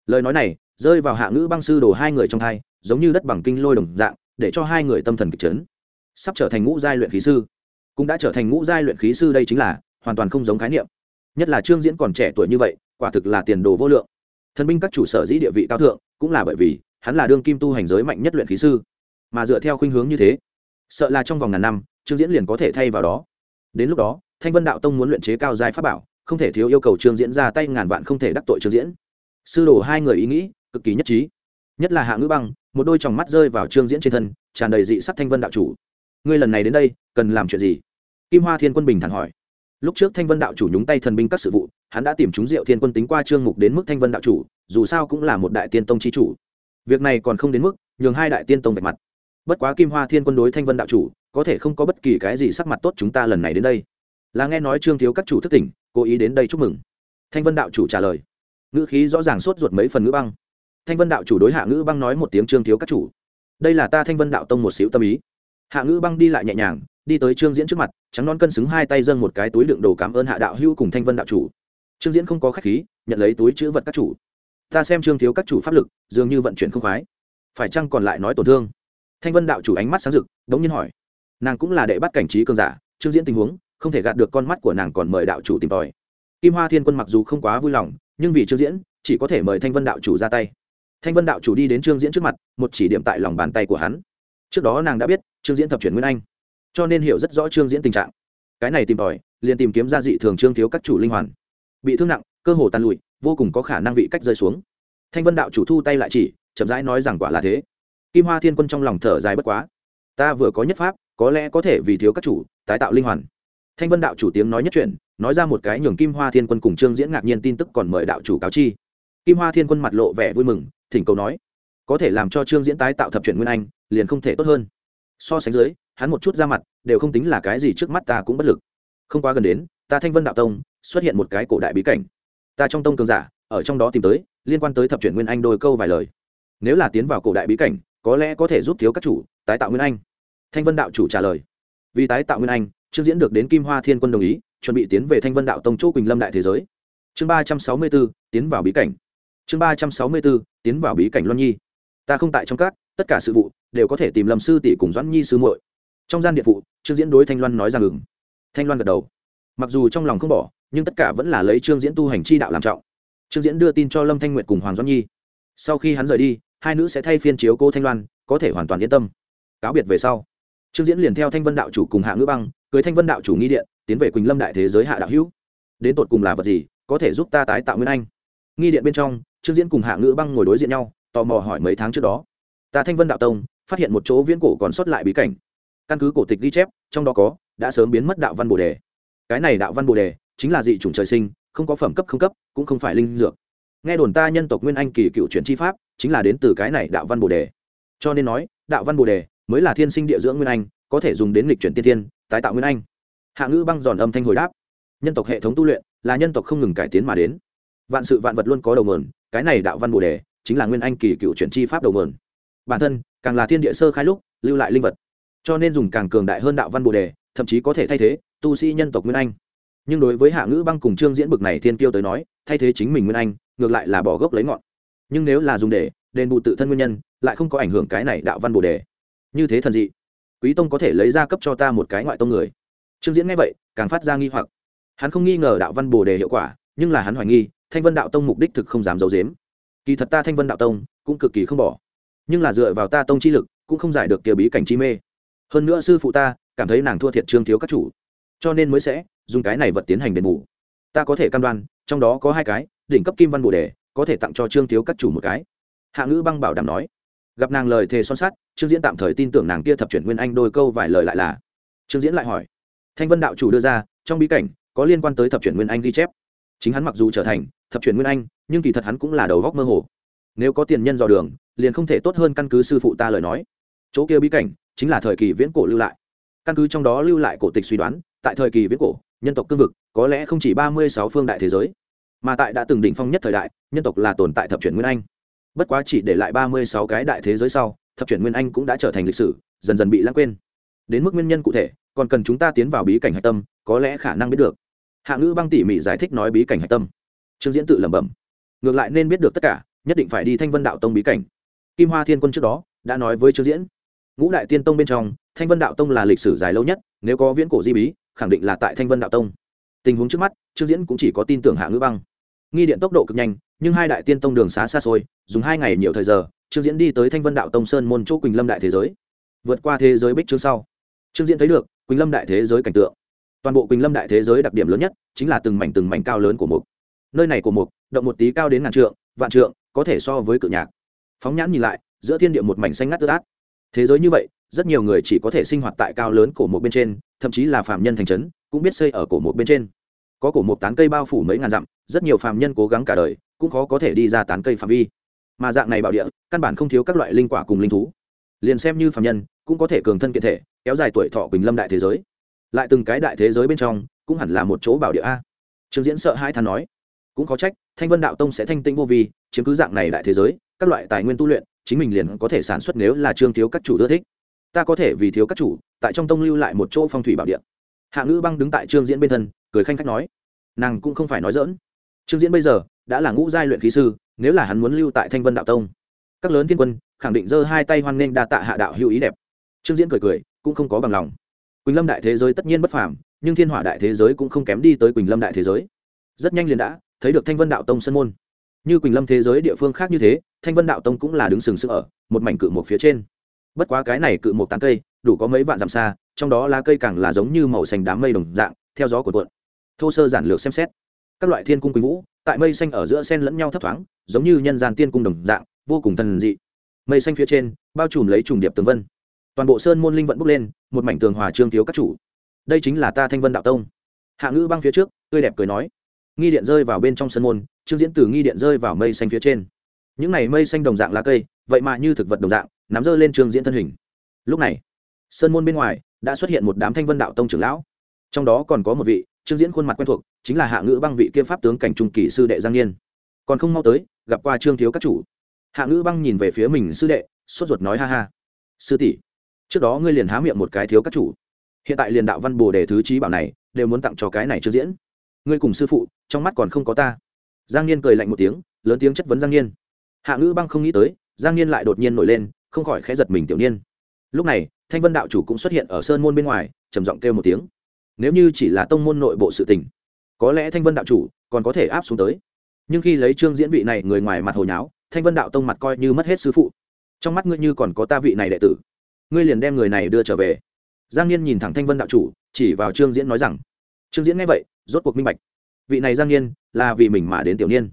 Speaker 1: Lời nói này rơi vào hạ ngữ băng sư đồ hai người trong thai, giống như đất bằng kinh lôi đồng dạng, để cho hai người tâm thần kịch chấn. Sắp trở thành ngũ giai luyện khí sư, cũng đã trở thành ngũ giai luyện khí sư đây chính là hoàn toàn không giống khái niệm. Nhất là trương diễn còn trẻ tuổi như vậy, quả thực là tiền đồ vô lượng. Thần binh các chủ sở dĩ địa vị cao thượng cũng là bởi vì, hắn là đương kim tu hành giới mạnh nhất luyện khí sư. Mà dựa theo khuynh hướng như thế, sợ là trong vòng ngàn năm, trương diễn liền có thể thay vào đó. Đến lúc đó, thanh vân đạo tông muốn luyện chế cao giai pháp bảo, không thể thiếu yêu cầu trương diễn ra tay ngàn vạn không thể đắc tội trương diễn. Sư đồ hai người ý nghĩ, cực kỳ nhất trí. Nhất là hạ ngữ băng, một đôi tròng mắt rơi vào trương diễn trên thân, tràn đầy dị sắc thanh vân đạo chủ. Ngươi lần này đến đây, cần làm chuyện gì? Kim hoa thiên quân bình thản hỏi. Lúc trước thanh vân đạo chủ nhúng tay thần binh các sự vụ, hắn đã tìm chúng diệu thiên quân tính qua trương mục đến mức thanh vân đạo chủ dù sao cũng là một đại tiên tông chi chủ. Việc này còn không đến mức nhường hai đại tiên tông vạch mặt. Bất quá kim hoa thiên quân đối thanh vân đạo chủ, có thể không có bất kỳ cái gì sắc mặt tốt chúng ta lần này đến đây. Là nghe nói trương thiếu các chủ thức tỉnh, cố ý đến đây chúc mừng. Thanh vân đạo chủ trả lời. Ngữ khí rõ ràng sốt ruột mấy phần ngữ băng. Thanh vân đạo chủ đối hạ ngữ băng nói một tiếng trương thiếu các chủ. Đây là ta thanh vân đạo tông một xíu tâm ý. Hạ ngữ băng đi lại nhẹ nhàng, đi tới trương diễn trước mặt, trắng non cân xứng hai tay dâng một cái túi đựng đồ cảm ơn hạ đạo hữu cùng thanh vân đạo chủ. Trương diễn không có khách khí, nhận lấy túi chữ vật các chủ ta xem trương thiếu các chủ pháp lực, dường như vận chuyển không khoái. Phải chăng còn lại nói tổn thương? Thanh vân đạo chủ ánh mắt sáng rực, đống nhiên hỏi. Nàng cũng là đệ bắt cảnh trí cường giả trương diễn tình huống, không thể gạt được con mắt của nàng còn mời đạo chủ tìm tòi. Kim hoa thiên quân mặc dù không quá vui lòng, nhưng vì trương diễn, chỉ có thể mời thanh vân đạo chủ ra tay. Thanh vân đạo chủ đi đến trương diễn trước mặt, một chỉ điểm tại lòng bàn tay của hắn. Trước đó nàng đã biết, trương diễn thập chuyển nguyên anh, cho nên hiểu rất rõ trương diễn tình trạng. Cái này tìm tòi, liền tìm kiếm ra dị thường trương thiếu các chủ linh hoàn. Bị thương nặng, cơ hồ tàn lụi vô cùng có khả năng vị cách rơi xuống. Thanh vân đạo chủ thu tay lại chỉ, chậm rãi nói rằng quả là thế. Kim hoa thiên quân trong lòng thở dài bất quá. Ta vừa có nhất pháp, có lẽ có thể vì thiếu các chủ tái tạo linh hoàn. Thanh vân đạo chủ tiếng nói nhất chuyện, nói ra một cái nhường kim hoa thiên quân cùng trương diễn ngạc nhiên tin tức còn mời đạo chủ cáo chi. Kim hoa thiên quân mặt lộ vẻ vui mừng, thỉnh cầu nói, có thể làm cho trương diễn tái tạo thập chuyện nguyên anh, liền không thể tốt hơn. So sánh dưới, hắn một chút ra mặt, đều không tính là cái gì trước mắt ta cũng bất lực. Không quá gần đến, ta thanh vân đạo tông, xuất hiện một cái cổ đại bí cảnh ta trong tông cường giả, ở trong đó tìm tới, liên quan tới thập truyện nguyên anh đôi câu vài lời. Nếu là tiến vào cổ đại bí cảnh, có lẽ có thể giúp thiếu các chủ tái tạo nguyên anh. Thanh vân đạo chủ trả lời. Vì tái tạo nguyên anh, trương diễn được đến kim hoa thiên quân đồng ý, chuẩn bị tiến về thanh vân đạo tông chỗ quỳnh lâm đại thế giới. Chương ba trăm sáu mươi b ố tiến vào bí cảnh. Chương ba trăm sáu mươi b ố tiến vào bí cảnh loan nhi. Ta không tại trong các, tất cả sự vụ đều có thể tìm lâm sư tỷ cùng doãn nhi sư muội. Trong gian điện phụ trương diễn đối thanh loan nói rằng ngừng thanh loan gật đầu. Mặc dù trong lòng không bỏ nhưng tất cả vẫn là lấy trương diễn tu hành chi đạo làm trọng. Trương diễn đưa tin cho lâm thanh nguyệt cùng hoàng doãn nhi. Sau khi hắn rời đi, hai nữ sẽ thay phiên chiếu cô thanh loan, có thể hoàn toàn yên tâm. Cáo biệt về sau, trương diễn liền theo thanh vân đạo chủ cùng hạ ngữ băng, cưới thanh vân đạo chủ nghi điện, tiến về quỳnh lâm đại thế giới hạ đạo hữu. Đến tột cùng là vật gì, có thể giúp ta tái tạo nguyên anh? Nghi điện bên trong, trương diễn cùng hạ ngữ băng ngồi đối diện nhau, tò mò hỏi mấy tháng trước đó. Ta thanh vân đạo tông, phát hiện một chỗ viễn cổ còn sót lại bí cảnh. Căn cứ cổ tịch ghi chép, trong đó có, đã sớm biến mất đạo văn bồ đề. Cái này đạo văn bồ đề chính là dị chủng trời sinh, không có phẩm cấp không cấp, cũng không phải linh dược. Nghe đồn ta nhân tộc nguyên anh kỳ cựu chuyển chi pháp, chính là đến từ cái này đạo văn bồ đề. Cho nên nói, đạo văn bồ đề mới là thiên sinh địa dưỡng nguyên anh, có thể dùng đến lịch chuyển tiên tiên tái tạo nguyên anh. Hạ ngữ băng giòn âm thanh hồi đáp. Nhân tộc hệ thống tu luyện là nhân tộc không ngừng cải tiến mà đến. Vạn sự vạn vật luôn có đầu mườn, cái này đạo văn bồ đề chính là nguyên anh kỳ cựu chuyển chi pháp đầu mườn. Bản thân, càng là thiên địa sơ khai lúc, lưu lại linh vật. Cho nên dùng càng cường đại hơn đạo văn bồ đề, thậm chí có thể thay thế tu sĩ nhân tộc nguyên anh nhưng đối với hạ ngữ băng cùng trương diễn bực này thiên kiêu tới nói, thay thế chính mình nguyên anh, ngược lại là bỏ gốc lấy ngọn. Nhưng nếu là dùng để đền bù tự thân nguyên nhân, lại không có ảnh hưởng cái này đạo văn bồ đề. Như thế thần dị. Quý tông có thể lấy ra cấp cho ta một cái ngoại tông người. Trương diễn nghe vậy, càng phát ra nghi hoặc. Hắn không nghi ngờ đạo văn bồ đề hiệu quả, nhưng là hắn hoài nghi, thanh vân đạo tông mục đích thực không dám giấu dếm kỳ thật ta thanh vân đạo tông cũng cực kỳ không bỏ. Nhưng là dựa vào ta tông chi lực, cũng không giải được kia bí cảnh chi mê. Hơn nữa sư phụ ta cảm thấy nàng thua thiệt trương thiếu các chủ. Cho nên mới sẽ dùng cái này vật tiến hành đền bù. Ta có thể cam đoan, trong đó có hai cái, đỉnh cấp kim văn bồ đề, có thể tặng cho trương thiếu các chủ một cái. Hạ ngữ băng bảo đảm nói. Gặp nàng lời thề son sát trương diễn tạm thời tin tưởng nàng kia thập chuyển nguyên anh đôi câu vài lời lại là. Trương diễn lại hỏi. Thanh vân đạo chủ đưa ra, trong bí cảnh, có liên quan tới thập chuyển nguyên anh ghi chép. Chính hắn mặc dù trở thành thập chuyển nguyên anh, nhưng kỳ thật hắn cũng là đầu góc mơ hồ. Nếu có tiền nhân dò đường, liền không thể tốt hơn căn cứ sư phụ ta lời nói. Chỗ kia bí cảnh, chính là thời kỳ viễn cổ lưu lại. Căn cứ trong đó lưu lại cổ tịch suy đoán, tại thời kỳ viễn cổ nhân tộc cương vực, có lẽ không chỉ ba mươi sáu phương đại thế giới, mà tại đã từng đỉnh phong nhất thời đại, nhân tộc là tồn tại thập chuyển nguyên anh. Bất quá chỉ để lại ba mươi sáu cái đại thế giới sau, thập chuyển nguyên anh cũng đã trở thành lịch sử, dần dần bị lãng quên. Đến mức nguyên nhân cụ thể, còn cần chúng ta tiến vào bí cảnh hạch tâm, có lẽ khả năng biết được. Hạ ngữ băng tỉ mỉ giải thích nói bí cảnh hạch tâm. Trương diễn tự lẩm bẩm. Ngược lại nên biết được tất cả, nhất định phải đi thanh vân đạo tông bí cảnh. Kim hoa thiên quân trước đó, đã nói với trương diễn. Ngũ đại tiên tông bên trong, thanh vân đạo tông là lịch sử dài lâu nhất, nếu có viễn cổ di bí khẳng định là tại thanh vân đạo tông. Tình huống trước mắt, trương diễn cũng chỉ có tin tưởng hạ ngữ băng. Nghi điện tốc độ cực nhanh, nhưng hai đại tiên tông đường xá xa xôi, dùng hai ngày nhiều thời giờ, trương diễn đi tới thanh vân đạo tông sơn môn chỗ quỳnh lâm đại thế giới. Vượt qua thế giới bích chương sau, trương diễn thấy được quỳnh lâm đại thế giới cảnh tượng. Toàn bộ quỳnh lâm đại thế giới đặc điểm lớn nhất chính là từng mảnh từng mảnh cao lớn của mục. Nơi này của mục, động một tí cao đến ngàn trượng, vạn trượng, có thể so với cự nhạc. Phóng nhãn nhìn lại, giữa thiên địa một mảnh xanh ngắt tứ át thế giới như vậy rất nhiều người chỉ có thể sinh hoạt tại cao lớn cổ một bên trên, thậm chí là phạm nhân thành trấn, cũng biết xây ở cổ một bên trên. Có cổ một tán cây bao phủ mấy ngàn dặm, rất nhiều phạm nhân cố gắng cả đời, cũng khó có thể đi ra tán cây phạm vi. Mà dạng này bảo địa, căn bản không thiếu các loại linh quả cùng linh thú. Liền xem như phạm nhân, cũng có thể cường thân kiện thể, kéo dài tuổi thọ quỳnh lâm đại thế giới. Lại từng cái đại thế giới bên trong, cũng hẳn là một chỗ bảo địa a. Trương diễn sợ hai thán nói, cũng có trách, thanh vân đạo tông sẽ thanh tĩnh vô vi, chiếm cứ dạng này đại thế giới, các loại tài nguyên tu luyện, chính mình liền có thể sản xuất nếu là trương thiếu các chủ ưa thích ta có thể vì thiếu các chủ, tại trong tông lưu lại một chỗ phong thủy bảo địa. Hạ ngữ băng đứng tại trương diễn bên thân, cười khanh khách nói, nàng cũng không phải nói dỡn trương diễn bây giờ đã là ngũ giai luyện khí sư, nếu là hắn muốn lưu tại thanh vân đạo tông, các lớn thiên quân khẳng định giơ hai tay hoan nghênh đa tạ hạ đạo hữu ý đẹp. Trương diễn cười cười, cũng không có bằng lòng. Quỳnh lâm đại thế giới tất nhiên bất phàm, nhưng thiên hỏa đại thế giới cũng không kém đi tới quỳnh lâm đại thế giới. Rất nhanh liền đã, thấy được thanh vân đạo tông sân môn. Như quỳnh lâm thế giới địa phương khác như thế, thanh vân đạo tông cũng là đứng sừng sững ở, một mảnh cự một phía trên bất quá cái này cự một tán cây, đủ có mấy vạn dặm xa, trong đó lá cây càng là giống như màu xanh đám mây đồng dạng, theo gió của cuộn. Thô sơ giản lược xem xét, các loại thiên cung quỳnh vũ, tại mây xanh ở giữa sen lẫn nhau thấp thoáng, giống như nhân gian tiên cung đồng dạng, vô cùng thần dị. Mây xanh phía trên, bao trùm lấy trùng điệp tường vân. Toàn bộ sơn môn linh vận bốc lên, một mảnh tường hòa trương thiếu các chủ. Đây chính là ta thanh vân đạo tông. Hạ ngữ băng phía trước, tươi đẹp cười nói. Nghi điện rơi vào bên trong sân môn, trương diễn từ nghi điện rơi vào mây xanh phía trên những này mây xanh đồng dạng lá cây, vậy mà như thực vật đồng dạng, nắm rơi lên trường diễn thân hình. Lúc này, sơn môn bên ngoài đã xuất hiện một đám thanh vân đạo tông trưởng lão. Trong đó còn có một vị, trương diễn khuôn mặt quen thuộc, chính là hạ ngữ băng vị kia pháp tướng cảnh trung kỳ sư đệ giang niên. Còn không mau tới, gặp qua trương thiếu các chủ. Hạ ngữ băng nhìn về phía mình sư đệ, sốt ruột nói ha ha. Sư tỷ, trước đó ngươi liền há miệng một cái thiếu các chủ. Hiện tại liền đạo văn bồ đề thứ trí bảo này, đều muốn tặng cho cái này trương diễn. Ngươi cùng sư phụ, trong mắt còn không có ta. Giang niên cười lạnh một tiếng, lớn tiếng chất vấn giang niên hạ ngữ băng không nghĩ tới, giang niên lại đột nhiên nổi lên, không khỏi khẽ giật mình tiểu niên. Lúc này, thanh vân đạo chủ cũng xuất hiện ở sơn môn bên ngoài, trầm giọng kêu một tiếng. Nếu như chỉ là tông môn nội bộ sự tình, có lẽ thanh vân đạo chủ còn có thể áp xuống tới. Nhưng khi lấy trương diễn vị này người ngoài mặt hồi nháo, thanh vân đạo tông mặt coi như mất hết sư phụ. Trong mắt ngươi như còn có ta vị này đệ tử. Ngươi liền đem người này đưa trở về. Giang Niên nhìn thẳng thanh vân đạo chủ, chỉ vào trương diễn nói rằng, trương diễn nghe vậy, rốt cuộc minh bạch. Vị này giang Niên là vì mình mà đến tiểu niên.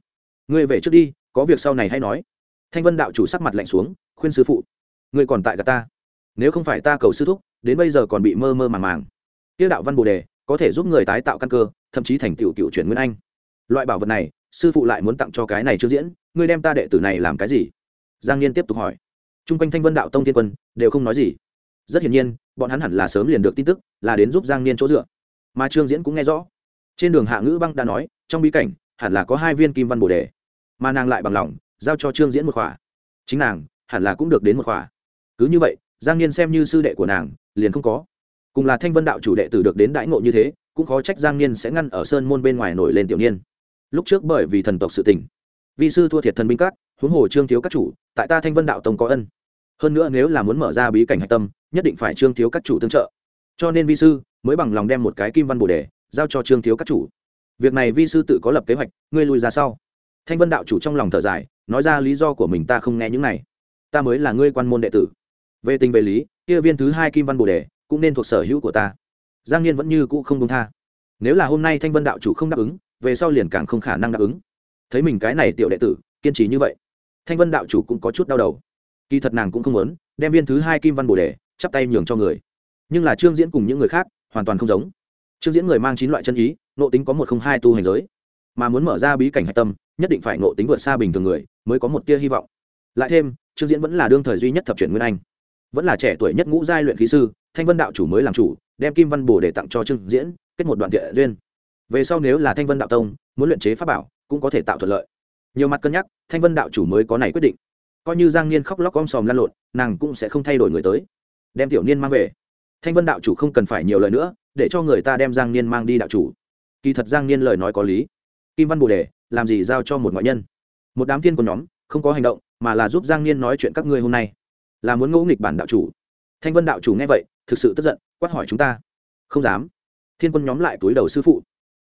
Speaker 1: Ngươi về trước đi có việc sau này hay nói. Thanh vân đạo chủ sắc mặt lạnh xuống, khuyên sư phụ, ngươi còn tại cả ta. Nếu không phải ta cầu sư thúc, đến bây giờ còn bị mơ mơ màng màng. Tiêu đạo văn bồ đề có thể giúp người tái tạo căn cơ, thậm chí thành tựu cựu chuyển nguyên anh. Loại bảo vật này, sư phụ lại muốn tặng cho cái này chưa diễn, ngươi đem ta đệ tử này làm cái gì? Giang niên tiếp tục hỏi. T r u n g quanh thanh vân đạo tông thiên quân đều không nói gì. Rất hiển nhiên, bọn hắn hẳn là sớm liền được tin tức, là đến giúp giang niên chỗ dựa. Mà trương diễn cũng nghe rõ. Trên đường hạ ngữ băng đã nói, trong bí cảnh, hẳn là có hai viên kim văn bồ đề mà nàng lại bằng lòng, giao cho trương diễn một khỏa. Chính nàng, hẳn là cũng được đến một khỏa. Cứ như vậy, giang niên xem như sư đệ của nàng, liền không có. Cùng là thanh vân đạo chủ đệ tử được đến đãi ngộ như thế, cũng khó trách giang niên sẽ ngăn ở sơn môn bên ngoài nổi lên tiểu niên. Lúc trước bởi vì thần tộc sự tình, vi sư thua thiệt thần binh các, huống hồ trương thiếu các chủ, tại ta thanh vân đạo tông có ân. Hơn nữa nếu là muốn mở ra bí cảnh hạch tâm, nhất định phải trương thiếu các chủ tương trợ. Cho nên vi sư mới bằng lòng đem một cái kim văn bồ đề giao cho trương thiếu các chủ. Việc này vi sư tự có lập kế hoạch, ngươi lùi ra sau thanh vân đạo chủ trong lòng thở dài, nói ra lý do của mình ta không nghe những này. Ta mới là ngươi quan môn đệ tử. Về tình về lý, kia viên thứ hai kim văn bồ đề cũng nên thuộc sở hữu của ta. Giang nhiên vẫn như cũ không đúng tha. Nếu là hôm nay thanh vân đạo chủ không đáp ứng, về sau liền càng không khả năng đáp ứng. Thấy mình cái này tiểu đệ tử, kiên trì như vậy, thanh vân đạo chủ cũng có chút đau đầu. Kỳ thật nàng cũng không muốn đem viên thứ hai kim văn bồ đề chắp tay nhường cho người. Nhưng là trương diễn cùng những người khác hoàn toàn không giống. Trương diễn người mang chín loại chân ý nộ tính có một không hai tu hành giới mà muốn mở ra bí cảnh hạch tâm, nhất định phải ngộ tính vượt xa bình thường người mới có một tia hy vọng. Lại thêm, trương diễn vẫn là đương thời duy nhất thập chuyển nguyên anh. Vẫn là trẻ tuổi nhất ngũ giai luyện khí sư, thanh vân đạo chủ mới làm chủ, đem kim văn bồ để tặng cho trương diễn, kết một đoạn thiện duyên. Về sau nếu là thanh vân đạo tông, muốn luyện chế pháp bảo, cũng có thể tạo thuận lợi. Nhiều mặt cân nhắc, thanh vân đạo chủ mới có này quyết định. Coi như giang niên khóc lóc om sòm lan lộn, nàng cũng sẽ không thay đổi người tới. Đem tiểu niên mang về. Thanh vân đạo chủ không cần phải nhiều lời nữa, để cho người ta đem giang niên mang đi đạo chủ. Kỳ thật giang niên lời nói có lý kim văn bồ đề, làm gì giao cho một ngoại nhân? Một đám thiên của nhóm, không có hành động, mà là giúp giang niên nói chuyện các ngươi hôm nay. Là muốn ngẫu nghịch bản đạo chủ. Thanh vân đạo chủ nghe vậy, thực sự tức giận, quát hỏi chúng ta. Không dám. Thiên quân nhóm lại túi đầu sư phụ.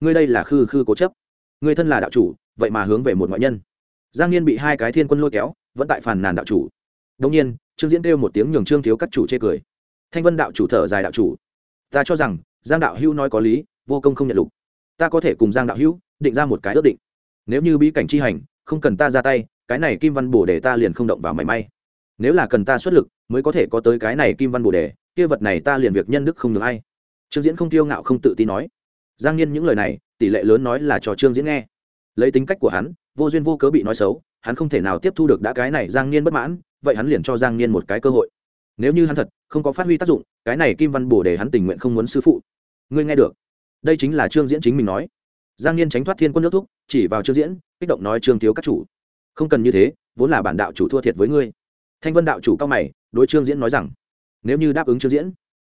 Speaker 1: Ngươi đây là khư khư cố chấp. Ngươi thân là đạo chủ, vậy mà hướng về một ngoại nhân. Giang Niên bị hai cái thiên quân lôi kéo, vẫn tại phàn nàn đạo chủ. Đông nhiên, trương diễn kêu một tiếng nhường trương thiếu các chủ chê cười. Thanh vân đạo chủ thở dài đạo chủ. Ta cho rằng, giang đạo hữu nói có lý, vô công không nhận lục. Ta có thể cùng giang đạo hữu định ra một cái ước định. Nếu như bí cảnh chi hành, không cần ta ra tay, cái này kim văn bổ để ta liền không động vào mảy may. Nếu là cần ta xuất lực, mới có thể có tới cái này kim văn bổ đề, kia vật này ta liền việc nhân đức không được ai. Trương diễn không tiêu ngạo không tự tin nói. Giang nhiên những lời này, tỷ lệ lớn nói là cho trương diễn nghe. Lấy tính cách của hắn, vô duyên vô cớ bị nói xấu, hắn không thể nào tiếp thu được đã cái này giang niên bất mãn, vậy hắn liền cho giang niên một cái cơ hội. Nếu như hắn thật không có phát huy tác dụng, cái này kim văn bổ để hắn tình nguyện không muốn sư phụ. Ngươi nghe được. Đây chính là trương diễn chính mình nói giang niên tránh thoát thiên quân nước thúc, chỉ vào trương diễn, kích động nói, trương thiếu các chủ, không cần như thế, vốn là bản đạo chủ thua thiệt với ngươi. Thanh vân đạo chủ cao mày, đối trương diễn nói rằng, nếu như đáp ứng trương diễn,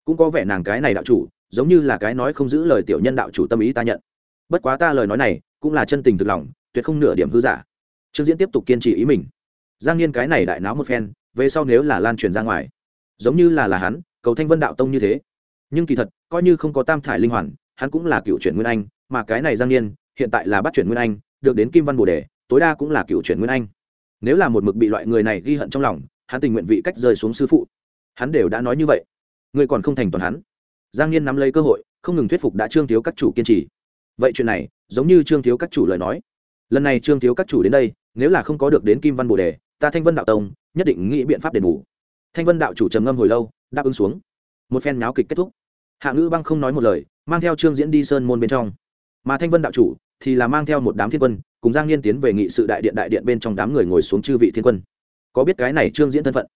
Speaker 1: cũng có vẻ nàng cái này đạo chủ, giống như là cái nói không giữ lời tiểu nhân đạo chủ tâm ý ta nhận. Bất quá ta lời nói này, cũng là chân tình thực lòng, tuyệt không nửa điểm hư giả. Trương diễn tiếp tục kiên trì ý mình. Giang Niên cái này đại náo một phen, về sau nếu là lan truyền ra ngoài, giống như là là hắn, cầu thanh vân đạo tông như thế. Nhưng kỳ thật, coi như không có tam thải linh hoàn hắn cũng là cựu chuyển nguyên anh, mà cái này giang niên, hiện tại là bắt chuyển nguyên anh, được đến kim văn bồ đề, tối đa cũng là cựu chuyển nguyên anh. Nếu là một mực bị loại người này ghi hận trong lòng, hắn tình nguyện vị cách rơi xuống sư phụ. Hắn đều đã nói như vậy. Người còn không thành toàn hắn. Giang niên nắm lấy cơ hội, không ngừng thuyết phục đã trương thiếu các chủ kiên trì. Vậy chuyện này, giống như trương thiếu các chủ lời nói. Lần này trương thiếu các chủ đến đây, nếu là không có được đến kim văn bồ đề, ta thanh vân đạo tông, nhất định nghĩ biện pháp đền bù. Thanh vân đạo chủ trầm ngâm hồi lâu, đáp ứng xuống. Một phen nháo kịch kết thúc. Hạ ngữ băng không nói một lời mang theo trương diễn đi sơn môn bên trong. Mà thanh vân đạo chủ thì là mang theo một đám thiên quân, cùng giang niên tiến về nghị sự đại điện đại điện bên trong đám người ngồi xuống chư vị thiên quân. Có biết cái này trương diễn thân phận?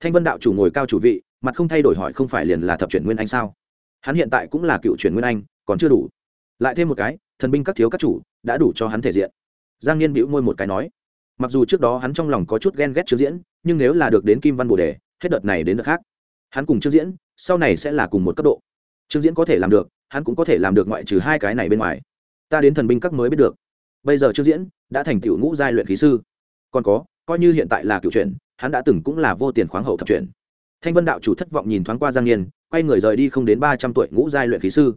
Speaker 1: Thanh vân đạo chủ ngồi cao chủ vị, mặt không thay đổi hỏi không phải liền là thập chuyển nguyên anh sao? Hắn hiện tại cũng là cựu chuyển nguyên anh, còn chưa đủ. Lại thêm một cái, thần binh các thiếu các chủ đã đủ cho hắn thể diện. Giang niên bĩu môi một cái nói. Mặc dù trước đó hắn trong lòng có chút ghen ghét trương diễn, nhưng nếu là được đến kim văn bồ đề, hết đợt này đến đợt khác. Hắn cùng trương diễn, sau này sẽ là cùng một cấp độ. Trương diễn có thể làm được hắn cũng có thể làm được ngoại trừ hai cái này bên ngoài. Ta đến thần binh các mới biết được. Bây giờ trương diễn đã thành tiểu ngũ giai luyện khí sư. Còn có, coi như hiện tại là cựu chuyển hắn đã từng cũng là vô tiền khoáng hậu thập chuyển thanh vân đạo chủ thất vọng nhìn thoáng qua giang niên quay người rời đi không đến ba trăm tuổi ngũ giai luyện khí sư.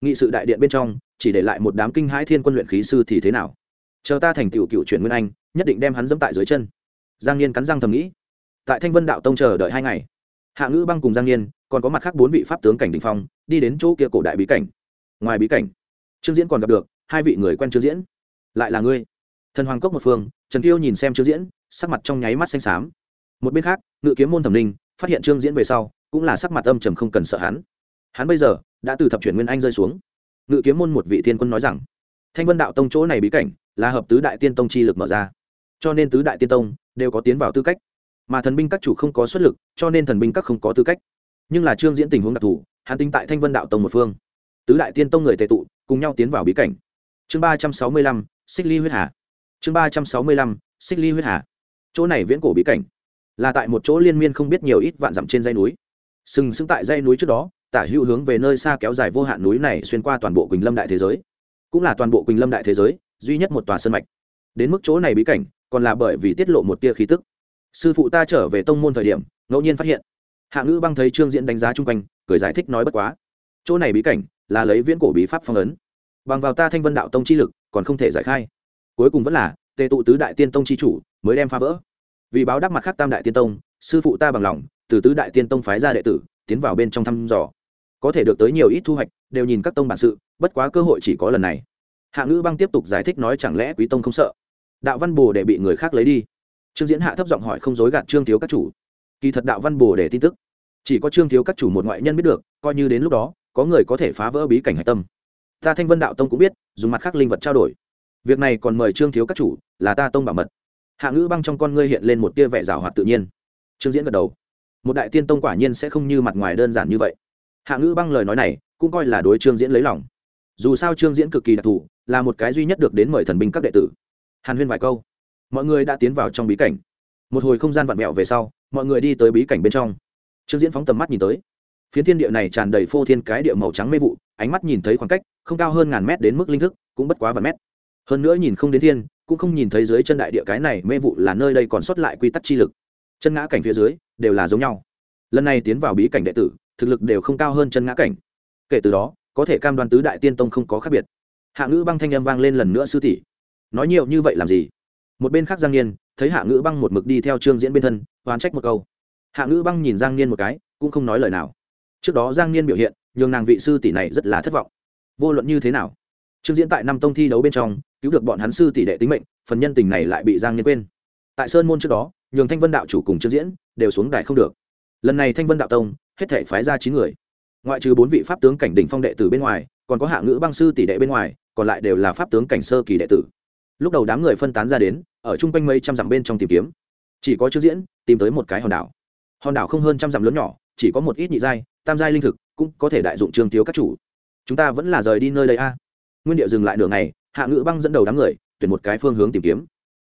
Speaker 1: Nghị sự đại điện bên trong, chỉ để lại một đám kinh hãi thiên quân luyện khí sư thì thế nào? Chờ ta thành tựu cựu chuyển nguyên anh, nhất định đem hắn dẫm tại dưới chân. Giang niên cắn răng thầm nghĩ. Tại thanh vân đạo tông chờ đợi hai ngày hạ ngữ băng cùng giang niên, còn có mặt khác bốn vị pháp tướng cảnh đình phong, đi đến chỗ kia cổ đại bí cảnh. Ngoài bí cảnh, trương diễn còn gặp được hai vị người quen trương diễn. Lại là ngươi. Thần hoàng cốc một phương, trần tiêu nhìn xem trương diễn, sắc mặt trong nháy mắt xanh xám. Một bên khác, ngự kiếm môn thẩm linh phát hiện trương diễn về sau, cũng là sắc mặt âm trầm không cần sợ hắn. Hắn bây giờ đã từ thập chuyển nguyên anh rơi xuống. Ngự kiếm môn một vị thiên quân nói rằng, thanh vân đạo tông chỗ này bí cảnh là hợp tứ đại tiên tông chi lực mở ra. Cho nên tứ đại tiên tông đều có tiến vào tư cách mà thần binh các chủ không có xuất lực, cho nên thần binh các không có tư cách. Nhưng là trương diễn tình huống đặc thù, hắn tính tại thanh vân đạo tông một phương. Tứ đại tiên tông người tệ tụ, cùng nhau tiến vào bí cảnh. Chương ba trăm sáu mươi lăm, xích ly huyết hà. Chương ba trăm sáu mươi lăm, xích ly huyết hà. Chỗ này viễn cổ bí cảnh, là tại một chỗ liên miên không biết nhiều ít vạn dặm trên dây núi. Sừng sững tại dây núi trước đó, tả hữu hướng về nơi xa kéo dài vô hạn núi này xuyên qua toàn bộ quỳnh lâm đại thế giới. Cũng là toàn bộ quỳnh lâm đại thế giới, duy nhất một tòa sân mạch. Đến mức chỗ này bí cảnh, còn là bởi vì tiết lộ một tia khí tức sư phụ ta trở về tông môn thời điểm, ngẫu nhiên phát hiện. Hạ ngữ băng thấy trương diễn đánh giá chung quanh, cười giải thích nói bất quá. Chỗ này bí cảnh là lấy viễn cổ bí pháp phong ấn. Bằng vào ta thanh vân đạo tông chi lực, còn không thể giải khai. Cuối cùng vẫn là, tề tụ tứ đại tiên tông chi chủ mới đem phá vỡ. Vì báo đáp mặt khác tam đại tiên tông, sư phụ ta bằng lòng, từ tứ đại tiên tông phái ra đệ tử, tiến vào bên trong thăm dò. Có thể được tới nhiều ít thu hoạch, đều nhìn các tông bản sự, bất quá cơ hội chỉ có lần này. Hạ ngữ băng tiếp tục giải thích nói chẳng lẽ quý tông không sợ. Đạo văn bồ để bị người khác lấy đi trương diễn hạ thấp giọng hỏi không dối gạt trương thiếu các chủ. Kỳ thật đạo văn bồ để tin tức. Chỉ có trương thiếu các chủ một ngoại nhân biết được, coi như đến lúc đó, có người có thể phá vỡ bí cảnh hạch tâm. Ta thanh vân đạo tông cũng biết, dùng mặt khác linh vật trao đổi. Việc này còn mời trương thiếu các chủ, là ta tông bảo mật. Hạ ngữ băng trong con ngươi hiện lên một tia vẻ rào hoạt tự nhiên. Trương diễn gật đầu. Một đại tiên tông quả nhiên sẽ không như mặt ngoài đơn giản như vậy. Hạ ngữ băng lời nói này, cũng coi là đối trương diễn lấy lòng. Dù sao trương diễn cực kỳ đặc thù, là một cái duy nhất được đến mời thần binh các đệ tử. Hàn huyên vài câu mọi người đã tiến vào trong bí cảnh. Một hồi không gian vặn vẹo về sau, mọi người đi tới bí cảnh bên trong. Trương diễn phóng tầm mắt nhìn tới. Phiến thiên địa này tràn đầy phô thiên cái địa màu trắng mê vụ, ánh mắt nhìn thấy khoảng cách, không cao hơn ngàn mét đến mức linh thức, cũng bất quá vài mét. Hơn nữa nhìn không đến thiên, cũng không nhìn thấy dưới chân đại địa cái này mê vụ là nơi đây còn sót lại quy tắc chi lực. Chân ngã cảnh phía dưới, đều là giống nhau. Lần này tiến vào bí cảnh đệ tử, thực lực đều không cao hơn chân ngã cảnh. Kể từ đó, có thể cam đoan tứ đại tiên tông không có khác biệt. Hạ ngữ băng thanh âm vang lên lần nữa sư tỷ. Nói nhiều như vậy làm gì? Một bên khác giang niên, thấy hạ ngữ băng một mực đi theo trương diễn bên thân, oán trách một câu. Hạ ngữ băng nhìn giang niên một cái, cũng không nói lời nào. Trước đó giang niên biểu hiện, nhường nàng vị sư tỷ này rất là thất vọng. Vô luận như thế nào, trương diễn tại năm tông thi đấu bên trong, cứu được bọn hắn sư tỷ đệ tính mệnh, phần nhân tình này lại bị giang niên quên. Tại sơn môn trước đó, nhường thanh vân đạo chủ cùng trương diễn đều xuống đài không được. Lần này thanh vân đạo tông, hết thể phái ra chín người. Ngoại trừ bốn vị pháp tướng cảnh đỉnh phong đệ tử bên ngoài, còn có hạ ngữ băng sư tỷ đệ bên ngoài, còn lại đều là pháp tướng cảnh sơ kỳ đệ tử lúc đầu đám người phân tán ra đến ở chung quanh mấy trăm dặm bên trong tìm kiếm. Chỉ có trương diễn tìm tới một cái hòn đảo. Hòn đảo không hơn trăm dặm lớn nhỏ chỉ có một ít nhị giai tam giai linh thực cũng có thể đại dụng trương thiếu các chủ. Chúng ta vẫn là rời đi nơi đây a. Nguyên điệu dừng lại đường này, hạ ngữ băng dẫn đầu đám người tuyển một cái phương hướng tìm kiếm.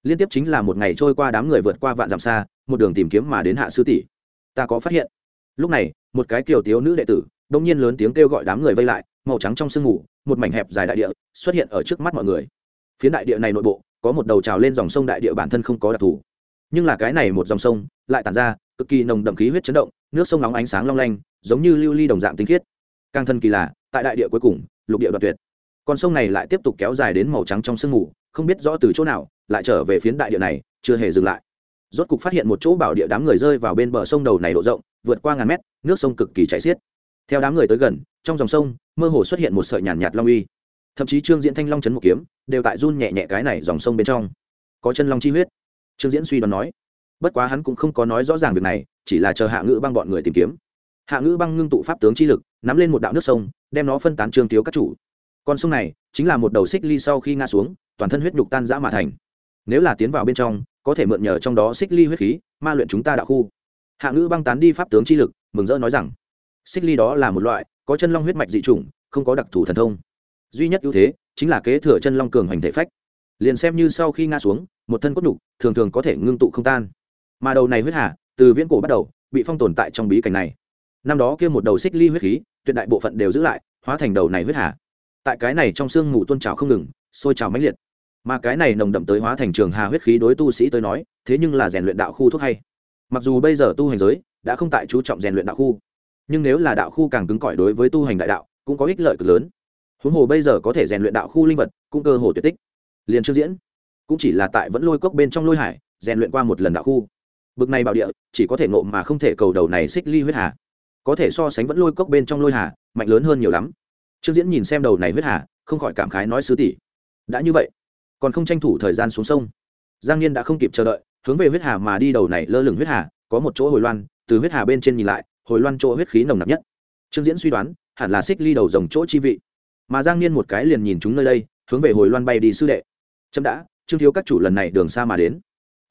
Speaker 1: Liên tiếp chính là một ngày trôi qua đám người vượt qua vạn dặm xa một đường tìm kiếm mà đến hạ sư tỷ. Ta có phát hiện. Lúc này một cái kiều tiếu nữ đệ tử đông nhiên lớn tiếng kêu gọi đám người vây lại màu trắng trong sương mù một mảnh hẹp dài đại địa xuất hiện ở trước mắt mọi người phía đại địa này nội bộ có một đầu trào lên dòng sông đại địa bản thân không có đặc thù. Nhưng là cái này một dòng sông lại tản ra cực kỳ nồng đậm khí huyết chấn động nước sông nóng ánh sáng long lanh giống như lưu ly đồng dạng tinh khiết. Càng thân kỳ lạ tại đại địa cuối cùng lục địa đoạn tuyệt. Con sông này lại tiếp tục kéo dài đến màu trắng trong sương mù không biết rõ từ chỗ nào lại trở về phiến đại địa này chưa hề dừng lại. Rốt cục phát hiện một chỗ bảo địa đám người rơi vào bên bờ sông đầu này độ rộng vượt qua ngàn mét nước sông cực kỳ chảy xiết. Theo đám người tới gần trong dòng sông mơ hồ xuất hiện một sợi nhàn nhạt, nhạt long uy thậm chí trương diễn thanh long chấn một kiếm đều tại run nhẹ nhẹ cái này dòng sông bên trong. Có chân long chi huyết. Trương diễn suy đoán nói, bất quá hắn cũng không có nói rõ ràng việc này, chỉ là chờ hạ ngữ băng bọn người tìm kiếm. Hạ ngữ băng ngưng tụ pháp tướng chi lực, nắm lên một đạo nước sông, đem nó phân tán trương thiếu các chủ. Con sông này chính là một đầu xích ly sau khi ngã xuống, toàn thân huyết nhục tan rã mà thành. Nếu là tiến vào bên trong, có thể mượn nhờ trong đó xích ly huyết khí, ma luyện chúng ta đạo khu. Hạ ngữ băng tán đi pháp tướng chi lực, mừng rỡ nói rằng, xích ly đó là một loại, có chân long huyết mạch dị chủng, không có đặc thù thần thông duy nhất ưu thế chính là kế thừa chân long cường hoành thể phách. Liền xem như sau khi ngã xuống, một thân cốt nhục thường thường có thể ngưng tụ không tan. Mà đầu này huyết hà, từ viễn cổ bắt đầu, bị phong tồn tại trong bí cảnh này. Năm đó kia một đầu xích ly huyết khí, tuyệt đại bộ phận đều giữ lại, hóa thành đầu này huyết hà. Tại cái này trong sương mù tuôn trào không ngừng, sôi trào mãnh liệt. Mà cái này nồng đậm tới hóa thành trường hà huyết khí đối tu sĩ tới nói, thế nhưng là rèn luyện đạo khu thuốc hay. Mặc dù bây giờ tu hành giới đã không tại chú trọng rèn luyện đạo khu, nhưng nếu là đạo khu càng cứng cỏi đối với tu hành đại đạo, cũng có ích lợi cực lớn huống hồ bây giờ có thể rèn luyện đạo khu linh vật, cũng cơ hồ tuyệt tích. Liền chưa diễn, cũng chỉ là tại vẫn lôi cốc bên trong lôi hải, rèn luyện qua một lần đạo khu. Bực này bảo địa, chỉ có thể ngộ mà không thể cầu đầu này xích ly huyết hà. Có thể so sánh vẫn lôi cốc bên trong lôi hà, mạnh lớn hơn nhiều lắm. Trước diễn nhìn xem đầu này huyết hà, không khỏi cảm khái nói sứ tỷ, đã như vậy, còn không tranh thủ thời gian xuống sông. Giang niên đã không kịp chờ đợi, hướng về huyết hà mà đi đầu này lơ lửng huyết hà, có một chỗ hồi loan, từ huyết hà bên trên nhìn lại, hồi loan chỗ huyết khí nồng nặc nhất. Trương diễn suy đoán, hẳn là xích ly đầu dòng chỗ chi vị mà giang niên một cái liền nhìn chúng nơi đây, hướng về hồi loan bay đi sư đệ. Chậm đã, trương thiếu các chủ lần này đường xa mà đến.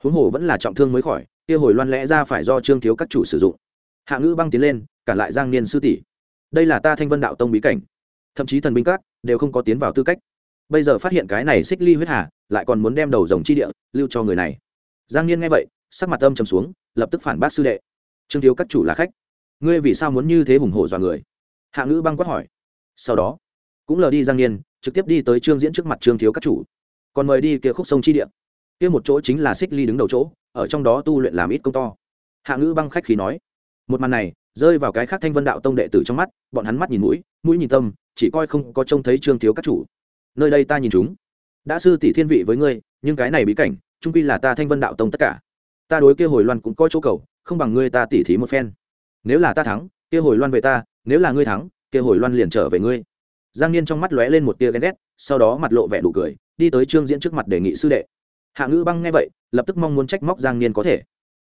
Speaker 1: Huống hồ vẫn là trọng thương mới khỏi, kia hồi loan lẽ ra phải do trương thiếu các chủ sử dụng. Hạ ngữ băng tiến lên cản lại giang niên sư tỷ. Đây là ta thanh vân đạo tông bí cảnh. Thậm chí thần binh các, đều không có tiến vào tư cách. Bây giờ phát hiện cái này xích ly huyết hà, lại còn muốn đem đầu rồng chi địa, lưu cho người này. Giang niên nghe vậy, sắc mặt âm trầm xuống, lập tức phản bác sư đệ. Trương thiếu các chủ là khách. Ngươi vì sao muốn như thế hùng hổ dọa người? Hạ ngữ băng quát hỏi. Sau đó cũng lờ đi giang niên, trực tiếp đi tới trương diễn trước mặt trương thiếu các chủ. Còn mời đi kia khúc sông chi địa. Kia một chỗ chính là xích ly đứng đầu chỗ, ở trong đó tu luyện làm ít công to. Hạ ngữ băng khách khí nói. Một màn này, rơi vào cái khác thanh vân đạo tông đệ tử trong mắt, bọn hắn mắt nhìn mũi mũi nhìn tâm, chỉ coi không có trông thấy trương thiếu các chủ. Nơi đây ta nhìn chúng. Đã sư tỷ thiên vị với ngươi, nhưng cái này bí cảnh trung quy là ta thanh vân đạo tông tất cả. Ta đối kia hồi loan cũng có chỗ cầu, không bằng ngươi ta tỉ thí một phen. Nếu là ta thắng, kia hồi loan về ta, nếu là ngươi thắng, kia hồi loan liền trở về ngươi giang niên trong mắt lóe lên một tia ghen ghét, sau đó mặt lộ vẻ đủ cười, đi tới trương diễn trước mặt đề nghị sư đệ. Hạ ngữ băng nghe vậy, lập tức mong muốn trách móc giang niên có thể.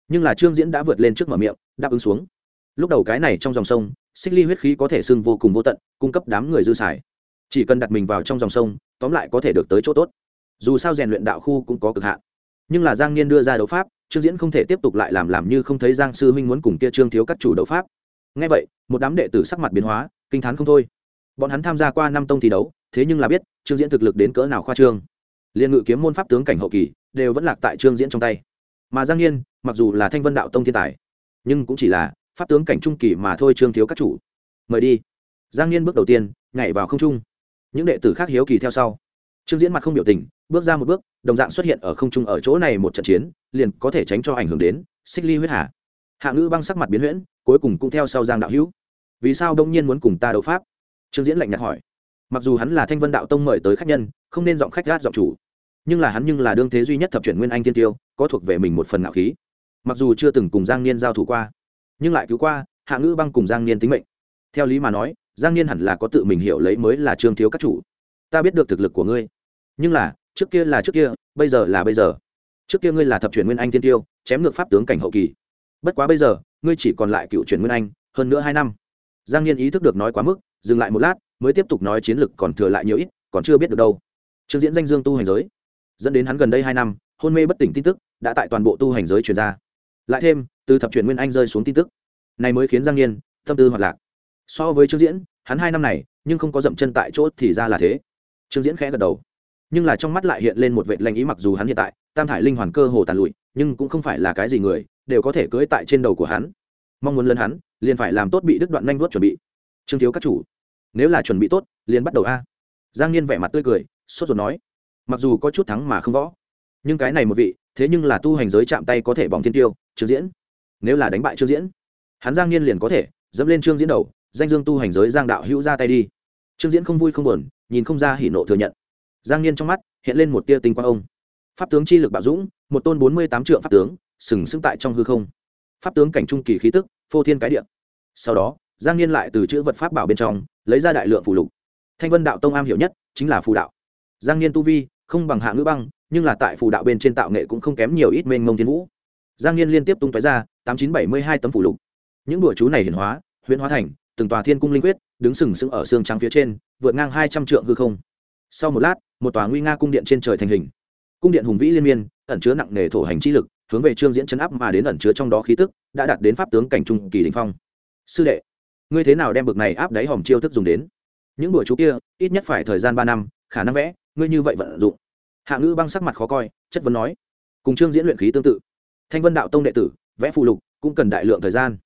Speaker 1: Nhưng là trương diễn đã vượt lên trước mở miệng, đáp ứng xuống. Lúc đầu cái này trong dòng sông, xích ly huyết khí có thể sưng vô cùng vô tận, cung cấp đám người dư xài. Chỉ cần đặt mình vào trong dòng sông, tóm lại có thể được tới chỗ tốt. Dù sao rèn luyện đạo khu cũng có cực hạn. Nhưng là giang niên đưa ra đấu pháp, trương diễn không thể tiếp tục lại làm làm như không thấy giang sư huynh muốn cùng kia trương thiếu các chủ đấu pháp. Ngay vậy, một đám đệ tử sắc mặt biến hóa, kinh t h á n không thôi bọn hắn tham gia qua năm tông thi đấu, thế nhưng là biết, trương diễn thực lực đến cỡ nào khoa trương. Liên ngự kiếm môn pháp tướng cảnh hậu kỳ, đều vẫn lạc tại trương diễn trong tay. Mà giang nhiên, mặc dù là thanh vân đạo tông thiên tài, nhưng cũng chỉ là pháp tướng cảnh trung kỳ mà thôi trương thiếu các chủ. Mời đi. Giang nhiên bước đầu tiên, nhảy vào không trung. Những đệ tử khác hiếu kỳ theo sau. Trương diễn mặt không biểu tình, bước ra một bước, đồng dạng xuất hiện ở không trung ở chỗ này một trận chiến, liền có thể tránh cho ảnh hưởng đến, xích ly huyết hà. Hạ ngữ băng sắc mặt biến huyễn, cuối cùng cũng theo sau giang đạo hữu. Vì sao đông nhiên muốn cùng ta đấu pháp? Trương diễn lạnh nhạt hỏi. Mặc dù hắn là thanh vân đạo tông mời tới khách nhân, không nên giọng khách gát giọng chủ. Nhưng là hắn nhưng là đương thế duy nhất thập chuyển nguyên anh tiên tiêu, có thuộc về mình một phần ngạo khí. Mặc dù chưa từng cùng giang niên giao thủ qua, nhưng lại cứu qua, hạ ngữ băng cùng giang niên tính mệnh. Theo lý mà nói, giang niên hẳn là có tự mình hiểu lấy mới là trương thiếu các chủ. Ta biết được thực lực của ngươi. Nhưng là, trước kia là trước kia, bây giờ là bây giờ. Trước kia ngươi là thập truyền nguyên anh thiên tiêu, chém ngược pháp tướng cảnh hậu kỳ. Bất quá bây giờ, ngươi chỉ còn lại cựu truyền nguyên anh, hơn nữa hai năm. Giang niên ý thức được nói quá mức dừng lại một lát, mới tiếp tục nói chiến lực còn thừa lại nhiều ít, còn chưa biết được đâu. Trương diễn danh dương tu hành giới, dẫn đến hắn gần đây hai năm, hôn mê bất tỉnh tin tức, đã tại toàn bộ tu hành giới truyền ra. Lại thêm, từ thập truyền nguyên anh rơi xuống tin tức, này mới khiến giang niên tâm tư hoạt lạc. So với trương diễn, hắn hai năm này, nhưng không có dậm chân tại chỗ thì ra là thế. Trương diễn khẽ gật đầu. Nhưng là trong mắt lại hiện lên một vệ lanh ý mặc dù hắn hiện tại, tam thải linh hoàn cơ hồ tàn lụi, nhưng cũng không phải là cái gì người, đều có thể cưỡi tại trên đầu của hắn. Mong muốn lấn hắn, liền phải làm tốt bị đứt đoạn nhanh vuốt chuẩn bị. Trương thiếu các chủ nếu là chuẩn bị tốt, liền bắt đầu a. Giang niên vẻ mặt tươi cười, sốt ruột nói, mặc dù có chút thắng mà không võ, nhưng cái này một vị, thế nhưng là tu hành giới chạm tay có thể bỏng thiên tiêu, trương diễn. Nếu là đánh bại trương diễn, hắn giang niên liền có thể dẫm lên trương diễn đầu, danh dương tu hành giới giang đạo hữu ra tay đi. Trương diễn không vui không buồn, nhìn không ra hỉ nộ thừa nhận. Giang niên trong mắt hiện lên một tia tinh quang ông. Pháp tướng chi lực bạo dũng, một tôn bốn mươi tám trượng pháp tướng, sừng sững tại trong hư không. Pháp tướng cảnh trung kỳ khí tức, phô thiên cái địa. Sau đó giang niên lại từ chữ vật pháp bảo bên trong, lấy ra đại lượng phù lục. Thanh vân đạo tông am hiểu nhất chính là phù đạo. Giang niên tu vi, không bằng hạ ngữ băng, nhưng là tại phù đạo bên trên tạo nghệ cũng không kém nhiều ít mênh mông thiên vũ. Giang niên liên tiếp tung tói ra tám chín bảy mươi hai tấm phù lục. Những đùa chú này hiển hóa, huyễn hóa thành từng tòa thiên cung linh quyết, đứng sừng sững ở xương trắng phía trên, vượt ngang hai trăm trượng hư không. Sau một lát, một tòa nguy nga cung điện trên trời thành hình. Cung điện hùng vĩ liên miên, ẩn chứa nặng nề thổ hành chi lực, hướng về trương diễn chấn áp mà đến ẩn chứa trong đó khí tức, đã đạt đến pháp tướng cảnh trung kỳ đình phong. Sư đệ ngươi thế nào đem bực này áp đáy hòm chiêu thức dùng đến? Những buổi chú kia, ít nhất phải thời gian ba năm, khả năng vẽ, ngươi như vậy vận dụng. Hạ ngữ băng sắc mặt khó coi, chất vấn nói. Cùng trương diễn luyện khí tương tự. Thanh vân đạo tông đệ tử, vẽ phụ lục, cũng cần đại lượng thời gian.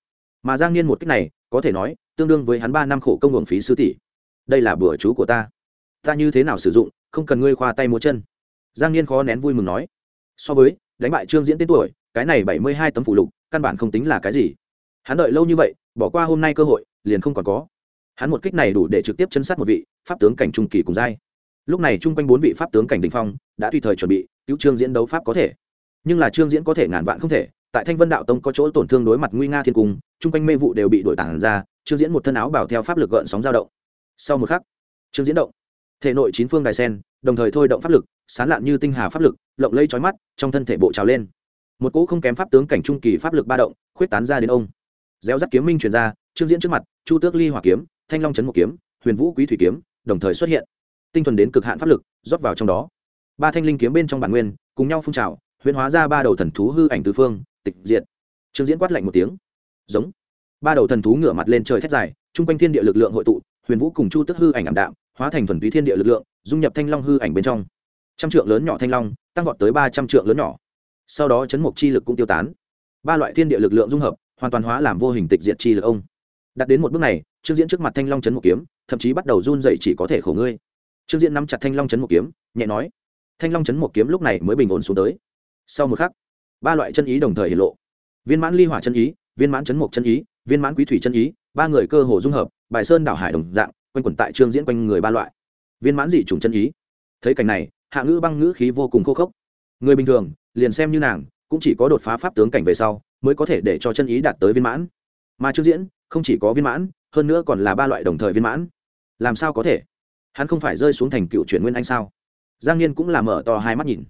Speaker 1: Mà giang niên một cách này, có thể nói, tương đương với hắn ba năm khổ công hưởng phí sư tỷ. Đây là bữa chú của ta. Ta như thế nào sử dụng, không cần ngươi khoa tay múa chân. Giang niên khó nén vui mừng nói. So với, đánh bại trương diễn tên tuổi, cái này bảy mươi hai tấm phụ lục, căn bản không tính là cái gì. Hắn đợi lâu như vậy bỏ qua hôm nay cơ hội, liền không còn có. Hắn một kích này đủ để trực tiếp chân sát một vị pháp tướng cảnh trung kỳ cùng giai. Lúc này chung quanh bốn vị pháp tướng cảnh đình phong đã tùy thời chuẩn bị cứu trương diễn đấu pháp có thể. Nhưng là trương diễn có thể ngàn vạn không thể, tại thanh vân đạo tông có chỗ tổn thương đối mặt nguy nga thiên cung, chung quanh mê vụ đều bị đổi tản ra, trương diễn một thân áo bảo theo pháp lực gợn sóng dao động. Sau một khắc, trương diễn động. Thể nội chín phương đài sen, đồng thời thôi động pháp lực, sán lạn như tinh hà pháp lực, lộng lây trói mắt, trong thân thể bộ trào lên. Một cỗ không kém pháp tướng cảnh trung kỳ pháp lực ba động, khuyết tán ra đến ông réo rắt kiếm minh truyền ra, trương diễn trước mặt, chu tước ly hỏa kiếm, thanh long trấn một kiếm, huyền vũ quý thủy kiếm, đồng thời xuất hiện. Tinh thuần đến cực hạn pháp lực, rót vào trong đó. Ba thanh linh kiếm bên trong bản nguyên, cùng nhau phun trào huyền hóa ra ba đầu thần thú hư ảnh tứ phương, tịch diệt. Trương diễn quát lạnh một tiếng. Giống. Ba đầu thần thú ngửa mặt lên trời thét dài, chung quanh thiên địa lực lượng hội tụ, huyền vũ cùng chu tức hư ảnh ảm đạm, hóa thành thuần túy thiên địa lực lượng, dung nhập thanh long hư ảnh bên trong. Trăm trượng lớn nhỏ thanh long, tăng vọt tới ba trăm trượng lớn nhỏ. Sau đó chấn mục chi lực cũng tiêu tán. Ba loại thiên địa lực lượng dung hợp hoàn toàn hóa làm vô hình tịch diệt chi lực ông. Đặt đến một bước này, trương diễn trước mặt thanh long chấn một kiếm, thậm chí bắt đầu run dậy chỉ có thể khổ ngươi. Trương diễn nắm chặt thanh long chấn một kiếm, nhẹ nói, thanh long chấn một kiếm lúc này mới bình ổn xuống tới. Sau một khắc, ba loại chân ý đồng thời hiện lộ. Viên mãn ly hỏa chân ý, viên mãn chấn mục chân ý, viên mãn quý thủy chân ý, ba người cơ hồ dung hợp, bài sơn đảo hải đồng dạng, quanh quẩn tại trương diễn quanh người ba loại. Viên mãn dị chủng chân ý. Thấy cảnh này, hạ ngữ băng ngữ khí vô cùng khô khốc. Người bình thường, liền xem như nàng, cũng chỉ có đột phá pháp tướng cảnh về sau mới có thể để cho chân ý đạt tới viên mãn. Mà trương diễn không chỉ có viên mãn, hơn nữa còn là ba loại đồng thời viên mãn. Làm sao có thể? Hắn không phải rơi xuống thành cựu chuyển nguyên anh sao? Giang niên cũng là mở to hai mắt nhìn.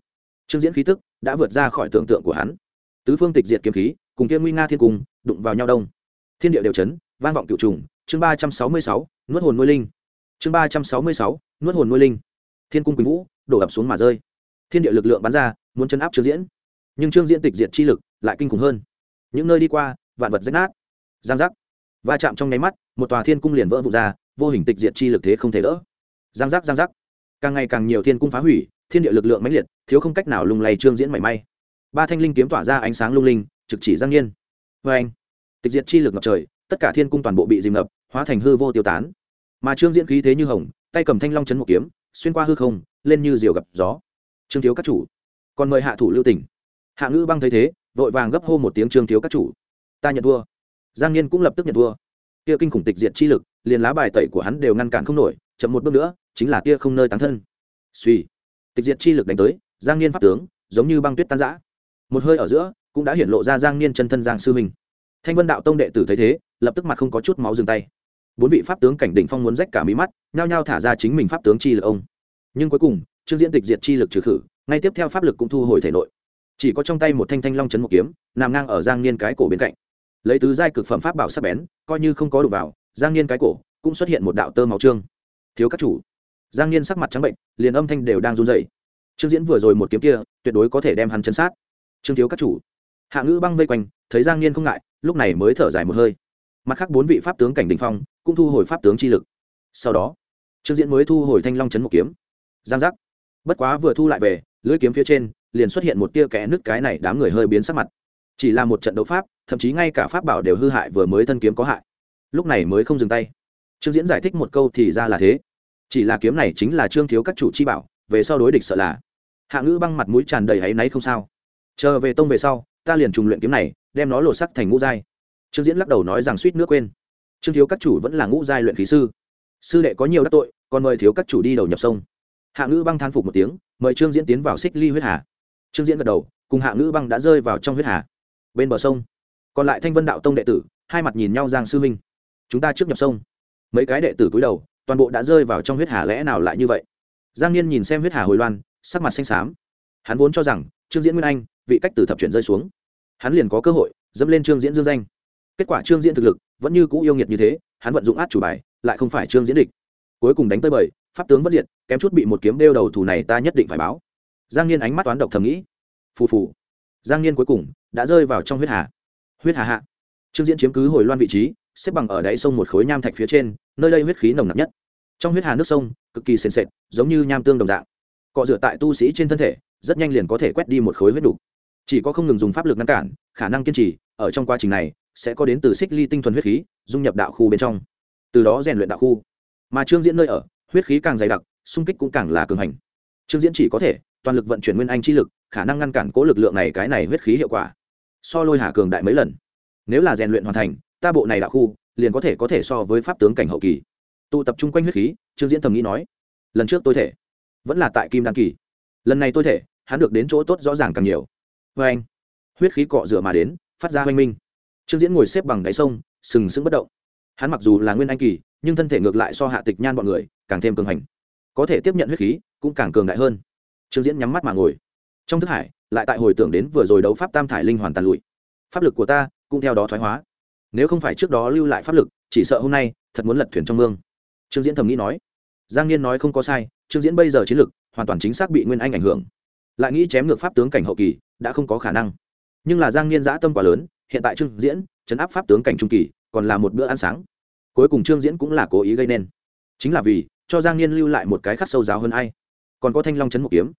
Speaker 1: Trương diễn khí tức đã vượt ra khỏi tưởng tượng của hắn. Tứ phương tịch diệt kiếm khí, cùng kia nguy nga thiên cung, đụng vào nhau đông. Thiên địa đều chấn, vang vọng cựu trùng, chương ba trăm sáu mươi sáu, nuốt hồn nuôi linh. Chương ba trăm sáu mươi sáu, nuốt hồn nuôi linh. Thiên cung quỳnh vũ, đổ ập xuống mà rơi. Thiên địa lực lượng bắn ra, muốn chấn áp trương diễn. Nhưng trương diễn tịch diệt chi lực lại kinh khủng hơn những nơi đi qua, vạn vật rách nát. Giang giác. Va chạm trong nháy mắt, một tòa thiên cung liền vỡ vụt ra, vô hình tịch diệt chi lực thế không thể đỡ. Giang giác giang giác. Càng ngày càng nhiều thiên cung phá hủy, thiên địa lực lượng mãnh liệt, thiếu không cách nào lung lay trương diễn mảy may. Ba thanh linh kiếm tỏa ra ánh sáng lung linh, trực chỉ giang nhiên. Vê anh, tịch diệt chi lực ngập trời, tất cả thiên cung toàn bộ bị dìm ngập, hóa thành hư vô tiêu tán. Mà trương diễn khí thế như hồng, tay cầm thanh long chấn một kiếm, xuyên qua hư không, lên như diều gặp gió. Trương thiếu các chủ, còn mời hạ thủ lưu tỉnh hạ ngữ băng thấy thế vội vàng gấp hô một tiếng trương thiếu các chủ. Ta nhận thua giang nhiên cũng lập tức nhận thua tia kinh khủng tịch diệt chi lực, liền lá bài tẩy của hắn đều ngăn cản không nổi, chậm một bước nữa, chính là tia không nơi tán thân. Suy. Tịch diệt chi lực đánh tới, giang niên pháp tướng, giống như băng tuyết tan giã một hơi ở giữa, cũng đã hiện lộ ra giang niên chân thân giang sư mình thanh vân đạo tông đệ tử thấy thế, lập tức mặt không có chút máu dừng tay. Bốn vị pháp tướng cảnh đỉnh phong muốn rách cả mí mắt, nhao nhao thả ra chính mình pháp tướng chi lực ông. Nhưng cuối cùng, trương diễn tịch diệt chi lực trừ khử, ngay tiếp theo pháp lực cũng thu hồi thể nội chỉ có trong tay một thanh thanh long chấn một kiếm, nằm ngang ở giang niên cái cổ bên cạnh. Lấy tứ giai cực phẩm pháp bảo sắc bén, coi như không có đủ vào, giang niên cái cổ cũng xuất hiện một đạo tơ máu trương. Thiếu các chủ. Giang niên sắc mặt trắng bệnh, liền âm thanh đều đang run dậy trương diễn vừa rồi một kiếm kia, tuyệt đối có thể đem hắn chấn sát. Trương thiếu các chủ. Hạ ngữ băng vây quanh, thấy giang niên không ngại, lúc này mới thở dài một hơi. Mặt khác bốn vị pháp tướng cảnh đình phong, cũng thu hồi pháp tướng chi lực. Sau đó, trương diễn mới thu hồi thanh long chấn một kiếm. Giang giác. Bất quá vừa thu lại về, lưỡi kiếm phía trên liền xuất hiện một tia kẽ nứt cái này đám người hơi biến sắc mặt. Chỉ là một trận đấu pháp, thậm chí ngay cả pháp bảo đều hư hại vừa mới thân kiếm có hại. Lúc này mới không dừng tay. Trương diễn giải thích một câu thì ra là thế. Chỉ là kiếm này chính là trương thiếu các chủ chi bảo, về sau đối địch sợ là. Hạ ngữ băng mặt mũi tràn đầy áy náy không sao. Chờ về tông về sau, ta liền trùng luyện kiếm này, đem nó lột sắc thành ngũ giai. Trương diễn lắc đầu nói rằng suýt nước quên. Trương thiếu các chủ vẫn là ngũ giai luyện khí sư. Sư đệ có nhiều đắc tội, còn mời thiếu các chủ đi đầu nhập sông. Hạ ngữ băng than phục một tiếng, mời trương diễn tiến vào xích ly huyết hà trương diễn gật đầu, cùng hạ ngữ băng đã rơi vào trong huyết hà. Bên bờ sông, còn lại thanh vân đạo tông đệ tử, hai mặt nhìn nhau giang sư minh. Chúng ta trước nhập sông. Mấy cái đệ tử cúi đầu, toàn bộ đã rơi vào trong huyết hà lẽ nào lại như vậy? Giang niên nhìn xem huyết hà hồi loan, sắc mặt xanh xám. Hắn vốn cho rằng, trương diễn nguyên anh, vị cách từ thập chuyển rơi xuống. Hắn liền có cơ hội, dẫm lên trương diễn dương danh. Kết quả trương diễn thực lực, vẫn như cũ yêu nghiệt như thế, hắn vận dụng át chủ bài, lại không phải trương diễn địch. Cuối cùng đánh tới bời pháp tướng bất diệt, kém chút bị một kiếm đeo đầu thủ này ta nhất định phải báo giang niên ánh mắt toán độc thầm nghĩ. Phù phù. Giang niên cuối cùng đã rơi vào trong huyết hà. Huyết hà hạ. Trương diễn chiếm cứ hồi loan vị trí, xếp bằng ở đáy sông một khối nham thạch phía trên, nơi đây huyết khí nồng nặc nhất. Trong huyết hà nước sông, cực kỳ sền sệt, giống như nham tương đồng dạng. Cọ rửa tại tu sĩ trên thân thể, rất nhanh liền có thể quét đi một khối huyết đủ. chỉ có không ngừng dùng pháp lực ngăn cản, khả năng kiên trì, ở trong quá trình này, sẽ có đến từ xích ly tinh thuần huyết khí, dung nhập đạo khu bên trong. Từ đó rèn luyện đạo khu. Mà trương diễn nơi ở, huyết khí càng dày đặc, xung kích cũng càng là cường hành trương diễn chỉ có thể, toàn lực vận chuyển nguyên anh chi lực, khả năng ngăn cản cố lực lượng này cái này huyết khí hiệu quả. So lôi hà cường đại mấy lần. Nếu là rèn luyện hoàn thành, ta bộ này đạo khu, liền có thể có thể so với pháp tướng cảnh hậu kỳ. Tụ tập trung quanh huyết khí, trương diễn thầm nghĩ nói, lần trước tôi thể, vẫn là tại kim đan kỳ. Lần này tôi thể, hắn được đến chỗ tốt rõ ràng càng nhiều. Vê anh, huyết khí cọ rửa mà đến, phát ra oanh minh. Trương diễn ngồi xếp bằng đáy sông, sừng sững bất động. Hắn mặc dù là nguyên anh kỳ, nhưng thân thể ngược lại so hạ tịch nhan bọn người, càng thêm cường hành có thể tiếp nhận huyết khí, cũng càng cường đại hơn. Trương diễn nhắm mắt mà ngồi. Trong thức hải, lại tại hồi tưởng đến vừa rồi đấu pháp tam thải linh hoàn tàn lụi. Pháp lực của ta cũng theo đó thoái hóa. Nếu không phải trước đó lưu lại pháp lực, chỉ sợ hôm nay thật muốn lật thuyền trong mương. Trương diễn thầm nghĩ nói. Giang niên nói không có sai, trương diễn bây giờ chiến lực hoàn toàn chính xác bị nguyên anh ảnh hưởng. Lại nghĩ chém ngược pháp tướng cảnh hậu kỳ, đã không có khả năng. Nhưng là giang niên giã tâm quá lớn, hiện tại trương diễn chấn áp pháp tướng cảnh trung kỳ, còn là một bữa ăn sáng. Cuối cùng trương diễn cũng là cố ý gây nên. Chính là vì cho giang niên lưu lại một cái khắc sâu giáo hơn ai. Còn có thanh long chấn một kiếm.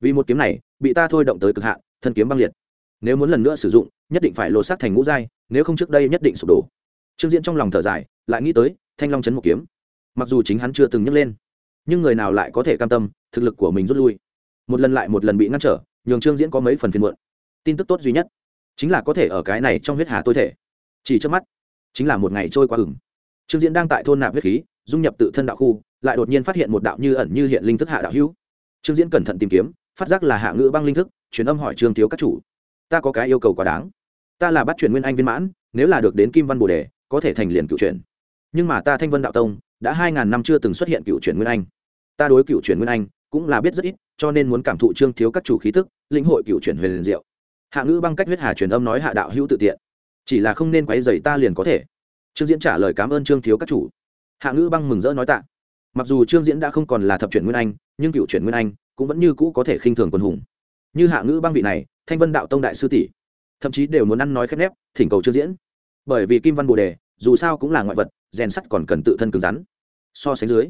Speaker 1: Vì một kiếm này, bị ta thôi động tới cực hạn, thân kiếm băng liệt. Nếu muốn lần nữa sử dụng, nhất định phải lột xác thành ngũ giai, nếu không trước đây nhất định sụp đổ. Trương diễn trong lòng thở dài, lại nghĩ tới thanh long chấn một kiếm. Mặc dù chính hắn chưa từng nhấc lên, nhưng người nào lại có thể cam tâm, thực lực của mình rút lui. Một lần lại một lần bị ngăn trở, nhường trương diễn có mấy phần phiền muộn. Tin tức tốt duy nhất chính là có thể ở cái này trong huyết hà tôi thể. Chỉ trước mắt, chính là một ngày trôi qua ửng. Trương diễn đang tại thôn nạp huyết khí dung nhập tự thân đạo khu, lại đột nhiên phát hiện một đạo như ẩn như hiện linh thức hạ đạo hữu. Trương diễn cẩn thận tìm kiếm, phát giác là hạ ngữ băng linh thức, truyền âm hỏi trương thiếu các chủ. Ta có cái yêu cầu quá đáng. Ta là bắt chuyển nguyên anh viên mãn, nếu là được đến kim văn bồ đề, có thể thành liền cựu chuyển nhưng mà ta thanh vân đạo tông, đã hai ngàn năm chưa từng xuất hiện cựu chuyển nguyên anh. Ta đối cựu chuyển nguyên anh, cũng là biết rất ít, cho nên muốn cảm thụ trương thiếu các chủ khí thức lĩnh hội cựu chuyển huyền liền diệu. Hạ ngữ băng cách huyết hà truyền âm nói hạ đạo hữu tự tiện. Chỉ là không nên quấy dày ta liền có thể. Trương diễn trả lời cảm ơn trương thiếu các chủ hạ ngữ băng mừng rỡ nói tạ. Mặc dù trương diễn đã không còn là thập chuyển nguyên anh, nhưng cựu chuyển nguyên anh cũng vẫn như cũ có thể khinh thường quân hùng. Như hạ ngữ băng vị này, thanh vân đạo tông đại sư tỷ, thậm chí đều muốn ăn nói khép nép, thỉnh cầu trương diễn. Bởi vì kim văn bồ đề, dù sao cũng là ngoại vật, rèn sắt còn cần tự thân cứng rắn. So sánh dưới,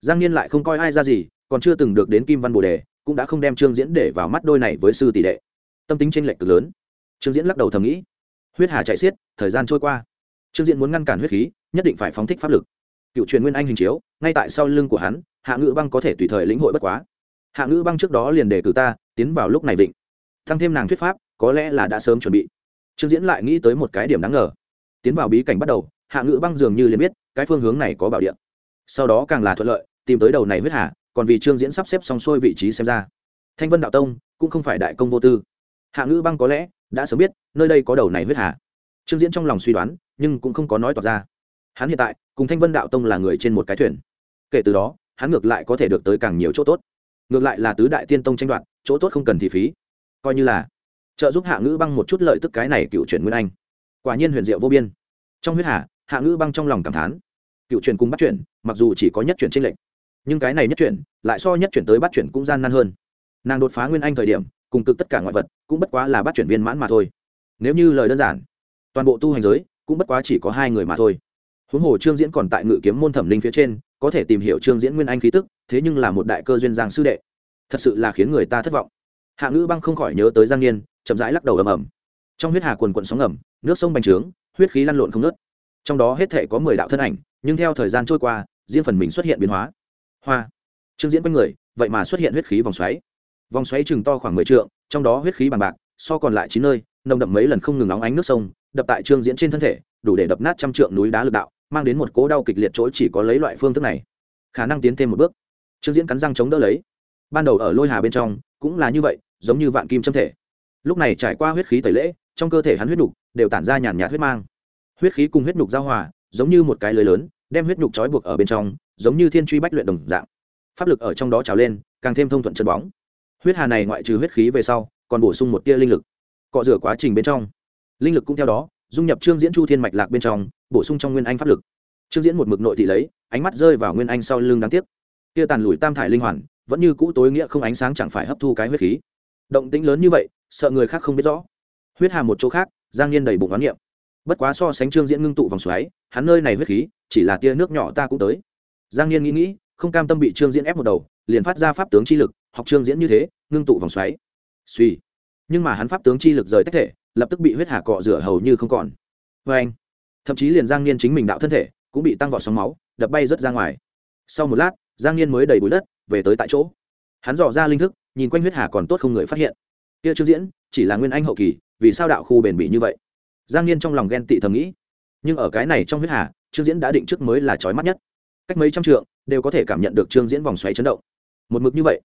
Speaker 1: giang nhiên lại không coi ai ra gì, còn chưa từng được đến kim văn bồ đề, cũng đã không đem trương diễn để vào mắt đôi này với sư tỷ đệ. Tâm tính tranh lệch cực lớn. Trương diễn lắc đầu thầm nghĩ. Huyết hà chạy xiết, thời gian trôi qua. Trương diễn muốn ngăn cản huyết khí, nhất định phải phóng thích pháp lực cựu truyền nguyên anh hình chiếu, ngay tại sau lưng của hắn, hạ ngữ băng có thể tùy thời lĩnh hội bất quá. Hạ ngữ băng trước đó liền đề cử ta, tiến vào lúc này vịnh. Thăng thêm nàng thuyết pháp, có lẽ là đã sớm chuẩn bị. Trương diễn lại nghĩ tới một cái điểm đáng ngờ. Tiến vào bí cảnh bắt đầu, hạ ngữ băng dường như liền biết, cái phương hướng này có bảo điện sau đó càng là thuận lợi, tìm tới đầu này huyết hà, còn vì trương diễn sắp xếp xong xuôi vị trí xem ra. Thanh vân đạo tông, cũng không phải đại công vô tư. Hạ ngữ băng có lẽ, đã sớm biết, nơi đây có đầu này huyết hà. Trương diễn trong lòng suy đoán, nhưng cũng không có nói tỏ ra hắn hiện tại, cùng thanh vân đạo tông là người trên một cái thuyền. Kể từ đó, hắn ngược lại có thể được tới càng nhiều chỗ tốt. Ngược lại là tứ đại tiên tông tranh đoạt, chỗ tốt không cần thị phí. Coi như là trợ giúp hạ ngữ băng một chút lợi tức cái này cựu chuyển nguyên anh. Quả nhiên huyền diệu vô biên. Trong huyết hạ hạ ngữ băng trong lòng cảm thán. Cựu chuyển cùng bắt chuyển, mặc dù chỉ có nhất chuyển tranh lệch, nhưng cái này nhất chuyển, lại so nhất chuyển tới bắt chuyển cũng gian nan hơn. Nàng đột phá nguyên anh thời điểm, cùng cực tất cả ngoại vật, cũng bất quá là bắt chuyển viên mãn mà thôi. Nếu như lời đơn giản, toàn bộ tu hành giới, cũng bất quá chỉ có hai người mà thôi huống hồ trương diễn còn tại ngự kiếm môn thẩm linh phía trên, có thể tìm hiểu trương diễn nguyên anh khí tức, thế nhưng là một đại cơ duyên giang sư đệ. Thật sự là khiến người ta thất vọng. Hạ ngữ băng không khỏi nhớ tới giang niên, chậm rãi lắc đầu ầm ầm. Trong huyết hà quần quận sóng ẩm nước sông bành trướng, huyết khí lăn lộn không nớt trong đó hết thể có mười đạo thân ảnh, nhưng theo thời gian trôi qua, riêng phần mình xuất hiện biến hóa. Hoa. Trương diễn quanh người, vậy mà xuất hiện huyết khí vòng xoáy. Vòng xoáy chừng to khoảng mười trượng, trong đó huyết khí bằng bạc, so còn lại chín nơi, nồng đậm mấy lần không ngừng nóng ánh nước sông đập tại trương diễn trên thân thể, đủ để đập nát trăm trượng núi đá lực đạo, mang đến một cố đau kịch liệt chỗ chỉ có lấy loại phương thức này. Khả năng tiến thêm một bước. Trương diễn cắn răng chống đỡ lấy. Ban đầu ở lôi hà bên trong, cũng là như vậy, giống như vạn kim châm thể. Lúc này trải qua huyết khí tẩy lễ, trong cơ thể hắn huyết nhục đều tản ra nhàn nhạt huyết mang. Huyết khí cùng huyết nhục giao hòa, giống như một cái lưới lớn, đem huyết nhục trói buộc ở bên trong, giống như thiên truy bách luyện đồng dạng. Pháp lực ở trong đó trào lên, càng thêm thông thuận chân bóng. Huyết hà này ngoại trừ huyết khí về sau, còn bổ sung một tia linh lực. Cọ rửa quá trình bên trong linh lực cũng theo đó, dung nhập trương diễn chu thiên mạch lạc bên trong, bổ sung trong nguyên anh pháp lực. Trương diễn một mực nội thị lấy, ánh mắt rơi vào nguyên anh sau lưng đáng tiếc. Kia tàn lùi tam thải linh hoàn, vẫn như cũ tối nghĩa không ánh sáng chẳng phải hấp thu cái huyết khí. Động tĩnh lớn như vậy, sợ người khác không biết rõ. Huyết hà một chỗ khác, giang nhiên đầy bụng oán niệm. Bất quá so sánh trương diễn ngưng tụ vòng xoáy, hắn nơi này huyết khí, chỉ là tia nước nhỏ ta cũng tới. Giang nhiên nghĩ nghĩ, không cam tâm bị trương diễn ép một đầu, liền phát ra pháp tướng chi lực, học trương diễn như thế, ngưng tụ vòng xoáy. Suy nhưng mà hắn pháp tướng chi lực rời tách thể lập tức bị huyết hà cọ rửa hầu như không còn. Vê anh, thậm chí liền giang niên chính mình đạo thân thể cũng bị tăng vọt sóng máu, đập bay rớt ra ngoài. Sau một lát, giang niên mới đầy bụi đất, về tới tại chỗ. Hắn dò ra linh thức, nhìn quanh huyết hà còn tốt không người phát hiện. Kia trương diễn, chỉ là nguyên anh hậu kỳ, vì sao đạo khu bền bỉ như vậy? Giang niên trong lòng ghen tị thầm nghĩ. Nhưng ở cái này trong huyết hà, trương diễn đã định trước mới là trói mắt nhất. Cách mấy trăm trượng, đều có thể cảm nhận được trương diễn vòng xoáy chấn động. Một mực như vậy,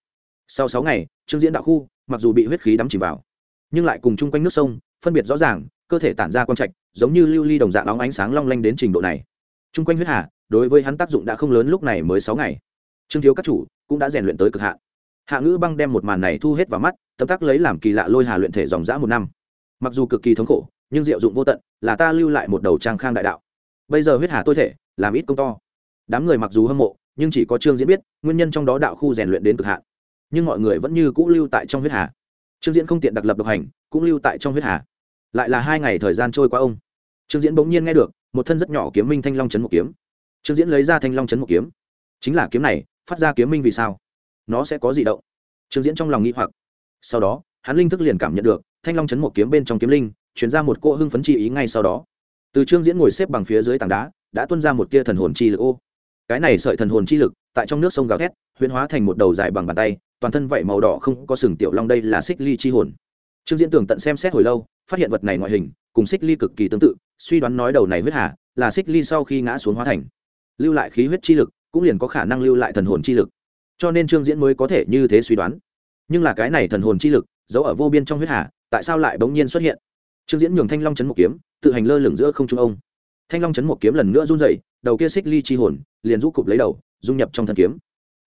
Speaker 1: sau sáu ngày, trương diễn đạo khu, mặc dù bị huyết khí đắm chìm vào, nhưng lại cùng chung quanh nước sông phân biệt rõ ràng, cơ thể tản ra quang trạch, giống như lưu ly đồng dạng óng ánh sáng long lanh đến trình độ này. Chung quanh huyết hà, đối với hắn tác dụng đã không lớn lúc này mới sáu ngày. Trương thiếu các chủ cũng đã rèn luyện tới cực hạn. Hạ ngữ băng đem một màn này thu hết vào mắt, tâm tác lấy làm kỳ lạ lôi hà luyện thể dòng dã một năm. Mặc dù cực kỳ thống khổ, nhưng diệu dụng vô tận, là ta lưu lại một đầu trang khang đại đạo. Bây giờ huyết hà tôi thể, làm ít công to. Đám người mặc dù hâm mộ, nhưng chỉ có trương diễn biết, nguyên nhân trong đó đạo khu rèn luyện đến cực hạn. Nhưng mọi người vẫn như cũ lưu tại trong huyết hà. Trương diễn không tiện đặc lập độc hành cũng lưu tại trong huyết hà. Lại là hai ngày thời gian trôi qua ông. Trương diễn bỗng nhiên nghe được, một thân rất nhỏ kiếm minh thanh long chấn một kiếm. Trương diễn lấy ra thanh long chấn một kiếm. Chính là kiếm này, phát ra kiếm minh vì sao? Nó sẽ có gì động? Trương diễn trong lòng nghĩ hoặc. Sau đó, hắn linh thức liền cảm nhận được, thanh long chấn một kiếm bên trong kiếm linh chuyển ra một cỗ hưng phấn chi ý ngay sau đó. Từ trương diễn ngồi xếp bằng phía dưới tảng đá, đã tuân ra một tia thần hồn chi lực ô. Cái này sợi thần hồn chi lực, tại trong nước sông gào thét, huyễn hóa thành một đầu dài bằng bàn tay, toàn thân vảy màu đỏ không có sừng tiểu long đây là xích ly chi hồn trương diễn tường tận xem xét hồi lâu, phát hiện vật này ngoại hình cùng xích ly cực kỳ tương tự, suy đoán nói đầu này huyết hà là xích ly sau khi ngã xuống hóa thành. Lưu lại khí huyết chi lực, cũng liền có khả năng lưu lại thần hồn chi lực. Cho nên trương diễn mới có thể như thế suy đoán. Nhưng là cái này thần hồn chi lực, giấu ở vô biên trong huyết hà, tại sao lại bỗng nhiên xuất hiện? Trương diễn nhường thanh long chấn một kiếm, tự hành lơ lửng giữa không trung ông. Thanh long chấn một kiếm lần nữa run dậy đầu kia xích ly chi hồn liền rút cục lấy đầu, dung nhập trong thân kiếm.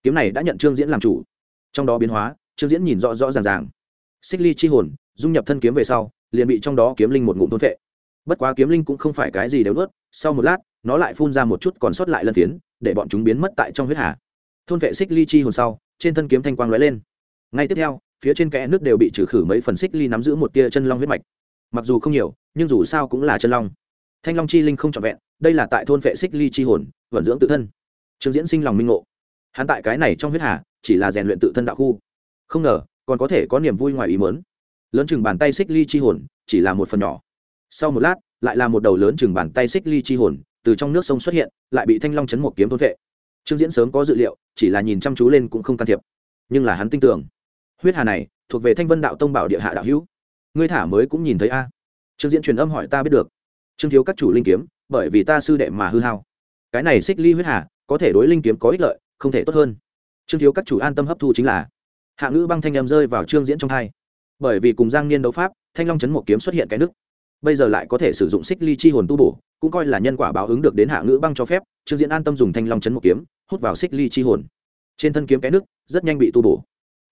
Speaker 1: Kiếm này đã nhận trương diễn làm chủ. Trong đó biến hóa, trương diễn nhìn rõ rõ ràng ràng. Xích ly chi hồn dung nhập thân kiếm về sau, liền bị trong đó kiếm linh một ngụm thôn vệ bất quá kiếm linh cũng không phải cái gì đều nuốt, sau một lát, nó lại phun ra một chút còn sót lại lân phiến, để bọn chúng biến mất tại trong huyết hà. Thôn vệ xích ly chi hồn sau, trên thân kiếm thanh quang lóe lên. Ngay tiếp theo, phía trên kẽ nước đều bị trừ khử mấy phần xích ly nắm giữ một tia chân long huyết mạch. Mặc dù không nhiều, nhưng dù sao cũng là chân long. Thanh long chi linh không trọn vẹn, đây là tại thôn vệ xích ly chi hồn, vận dưỡng tự thân. Trương diễn sinh lòng minh ngộ. Hắn tại cái này trong huyết hà, chỉ là rèn luyện tự thân đạo khu. Không ngờ, còn có thể có niềm vui ngoài ý mớn lớn chừng bàn tay xích ly chi hồn, chỉ là một phần nhỏ. Sau một lát, lại là một đầu lớn chừng bàn tay xích ly chi hồn, từ trong nước sông xuất hiện, lại bị thanh long chấn một kiếm thôn vệ. Trương diễn sớm có dự liệu, chỉ là nhìn chăm chú lên cũng không can thiệp. Nhưng là hắn tin tưởng, huyết hà này thuộc về thanh vân đạo tông bảo địa hạ đạo hữu. Ngươi thả mới cũng nhìn thấy a. Trương diễn truyền âm hỏi ta biết được. Trương thiếu các chủ linh kiếm, bởi vì ta sư đệ mà hư hao. Cái này xích ly huyết hà, có thể đối linh kiếm có ích lợi, không thể tốt hơn. Trương thiếu các chủ an tâm hấp thu chính là. Hạ ngữ băng thanh em rơi vào trương diễn trong hai bởi vì cùng giang niên đấu pháp, thanh long chấn một kiếm xuất hiện cái nước bây giờ lại có thể sử dụng xích ly chi hồn tu bổ, cũng coi là nhân quả báo ứng được đến hạ ngữ băng cho phép, trương diễn an tâm dùng thanh long chấn một kiếm, hút vào xích ly chi hồn. Trên thân kiếm cái nước rất nhanh bị tu bổ.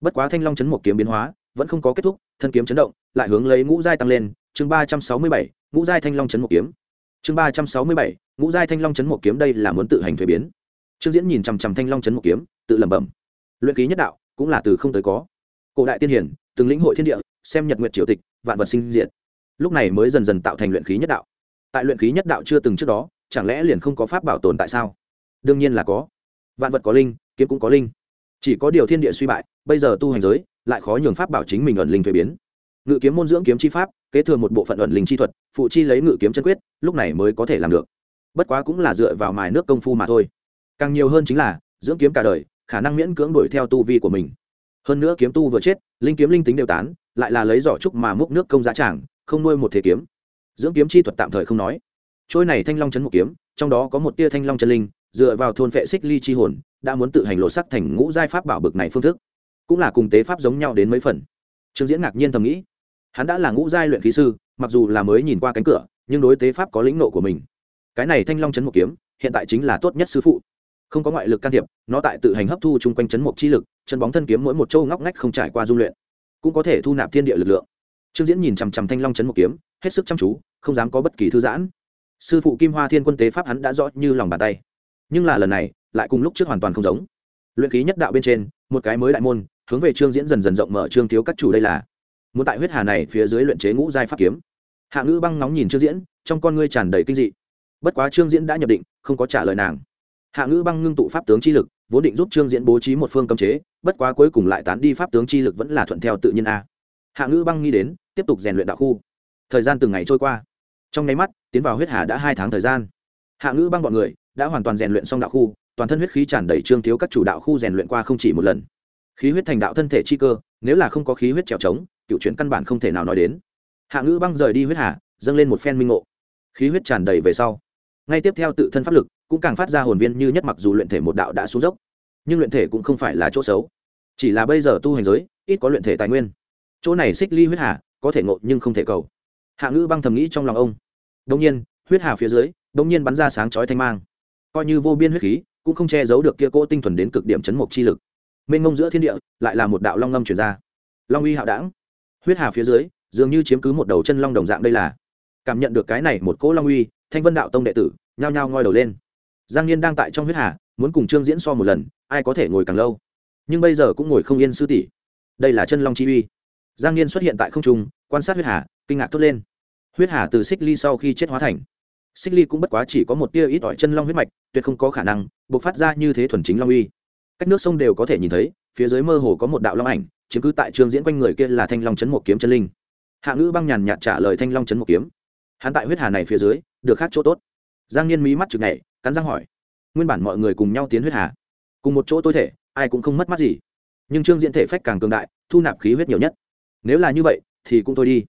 Speaker 1: Bất quá thanh long chấn một kiếm biến hóa vẫn không có kết thúc, thân kiếm chấn động, lại hướng lấy ngũ giai tăng lên, chương ba trăm sáu mươi bảy, ngũ giai thanh long chấn một kiếm. Chương ba trăm sáu mươi bảy, ngũ giai thanh long chấn một kiếm đây là muốn tự hành thuế biến. Trương diễn nhìn chằm chằm thanh long chấn một kiếm, tự lẩm bẩm. Luyện ký nhất đạo cũng là từ không tới có. Cổ đại tiên hiển từng lĩnh hội thiên địa, xem nhật nguyệt triều tịch, vạn vật sinh diệt. Lúc này mới dần dần tạo thành luyện khí nhất đạo. Tại luyện khí nhất đạo chưa từng trước đó, chẳng lẽ liền không có pháp bảo tồn tại sao? Đương nhiên là có. Vạn vật có linh, kiếm cũng có linh. Chỉ có điều thiên địa suy bại, bây giờ tu hành giới, lại khó nhường pháp bảo chính mình ẩn linh thuế biến. Ngự kiếm môn dưỡng kiếm chi pháp, kế thừa một bộ phận ẩn linh chi thuật, phụ chi lấy ngự kiếm chân quyết, lúc này mới có thể làm được. Bất quá cũng là dựa vào mài nước công phu mà thôi. Càng nhiều hơn chính là, dưỡng kiếm cả đời, khả năng miễn cưỡng đuổi theo tu vi của mình. Hơn nữa kiếm tu vừa chết linh kiếm linh tính đều tán, lại là lấy giỏ trúc mà múc nước công giá tràng, không nuôi một thế kiếm. Dưỡng kiếm chi thuật tạm thời không nói. Trôi này thanh long chấn một kiếm, trong đó có một tia thanh long chân linh, dựa vào thôn vệ xích ly chi hồn, đã muốn tự hành lộ sắc thành ngũ giai pháp bảo bực này phương thức. Cũng là cùng tế pháp giống nhau đến mấy phần. Trương diễn ngạc nhiên thầm nghĩ, hắn đã là ngũ giai luyện khí sư, mặc dù là mới nhìn qua cánh cửa, nhưng đối tế pháp có lĩnh nộ của mình. Cái này thanh long chấn một kiếm, hiện tại chính là tốt nhất sư phụ không có ngoại lực can thiệp, nó tại tự hành hấp thu chung quanh chấn một chi lực, chân bóng thân kiếm mỗi một châu ngóc ngách không trải qua dung luyện, cũng có thể thu nạp thiên địa lực lượng. Trương diễn nhìn chằm chằm thanh long chấn một kiếm, hết sức chăm chú, không dám có bất kỳ thư giãn. Sư phụ kim hoa thiên quân tế pháp hắn đã rõ như lòng bàn tay. Nhưng là lần này, lại cùng lúc trước hoàn toàn không giống. Luyện ký nhất đạo bên trên, một cái mới đại môn, hướng về trương diễn dần dần rộng mở, trương thiếu các chủ, đây là muốn tại huyết hà này phía dưới luyện chế ngũ giai pháp kiếm. Hạ ngữ băng nóng nhìn trương diễn, trong con ngươi tràn đầy kinh dị. Bất quá trương diễn đã nhập định, không có trả lời nàng hạ ngữ băng ngưng tụ pháp tướng chi lực, vốn định giúp trương diễn bố trí một phương cấm chế, bất quá cuối cùng lại tán đi pháp tướng chi lực vẫn là thuận theo tự nhiên a. Hạ ngữ băng nghĩ đến, tiếp tục rèn luyện đạo khu. Thời gian từng ngày trôi qua. Trong nháy mắt, tiến vào huyết hà đã hai tháng thời gian. Hạ ngữ băng bọn người đã hoàn toàn rèn luyện xong đạo khu, toàn thân huyết khí tràn đầy trương thiếu các chủ đạo khu rèn luyện qua không chỉ một lần. Khí huyết thành đạo thân thể chi cơ, nếu là không có khí huyết trèo trống, cựu chuyển căn bản không thể nào nói đến. Hạ ngữ băng rời đi huyết hà, dâng lên một phen minh ngộ. Khí huyết tràn đầy về sau. Ngay tiếp theo tự thân pháp lực cũng càng phát ra hồn viên như nhất mặc dù luyện thể một đạo đã xuống dốc, nhưng luyện thể cũng không phải là chỗ xấu. Chỉ là bây giờ tu hành giới, ít có luyện thể tài nguyên. Chỗ này xích ly huyết hà, có thể ngộ nhưng không thể cầu. Hạ ngữ băng thầm nghĩ trong lòng ông. Đông nhiên, huyết hà phía dưới đông nhiên bắn ra sáng chói thanh mang. Coi như vô biên huyết khí, cũng không che giấu được kia cỗ tinh thuần đến cực điểm chấn mộc chi lực. Mênh ngông giữa thiên địa, lại là một đạo long ngâm chuyển ra. Long uy hạo đảng huyết hà phía dưới, dường như chiếm cứ một đầu chân long đồng dạng đây là. Cảm nhận được cái này một cỗ long uy, thanh vân đạo tông đệ tử, nhao nhao ngoi đầu lên giang niên đang tại trong huyết hà, muốn cùng trương diễn so một lần, ai có thể ngồi càng lâu? Nhưng bây giờ cũng ngồi không yên sư tỷ. Đây là chân long chi uy. Giang niên xuất hiện tại không trung, quan sát huyết hà, kinh ngạc thốt lên. Huyết hà từ xích ly sau khi chết hóa thành. Xích ly cũng bất quá chỉ có một tia ít ỏi chân long huyết mạch, tuyệt không có khả năng buộc phát ra như thế thuần chính long uy. Cách nước sông đều có thể nhìn thấy, phía dưới mơ hồ có một đạo long ảnh, chiếm cứ tại trường diễn quanh người kia là thanh long chấn một kiếm chân linh. Hạ ngữ băng nhàn nhạt trả lời thanh long chấn một kiếm. Hắn tại huyết hà này phía dưới, được khác chỗ tốt giang nhiên mí mắt chực nhảy, cắn răng hỏi, nguyên bản mọi người cùng nhau tiến huyết hà, cùng một chỗ tối thể, ai cũng không mất mắt gì. Nhưng trương diễn thể phách càng cường đại, thu nạp khí huyết nhiều nhất. Nếu là như vậy, thì cũng thôi đi.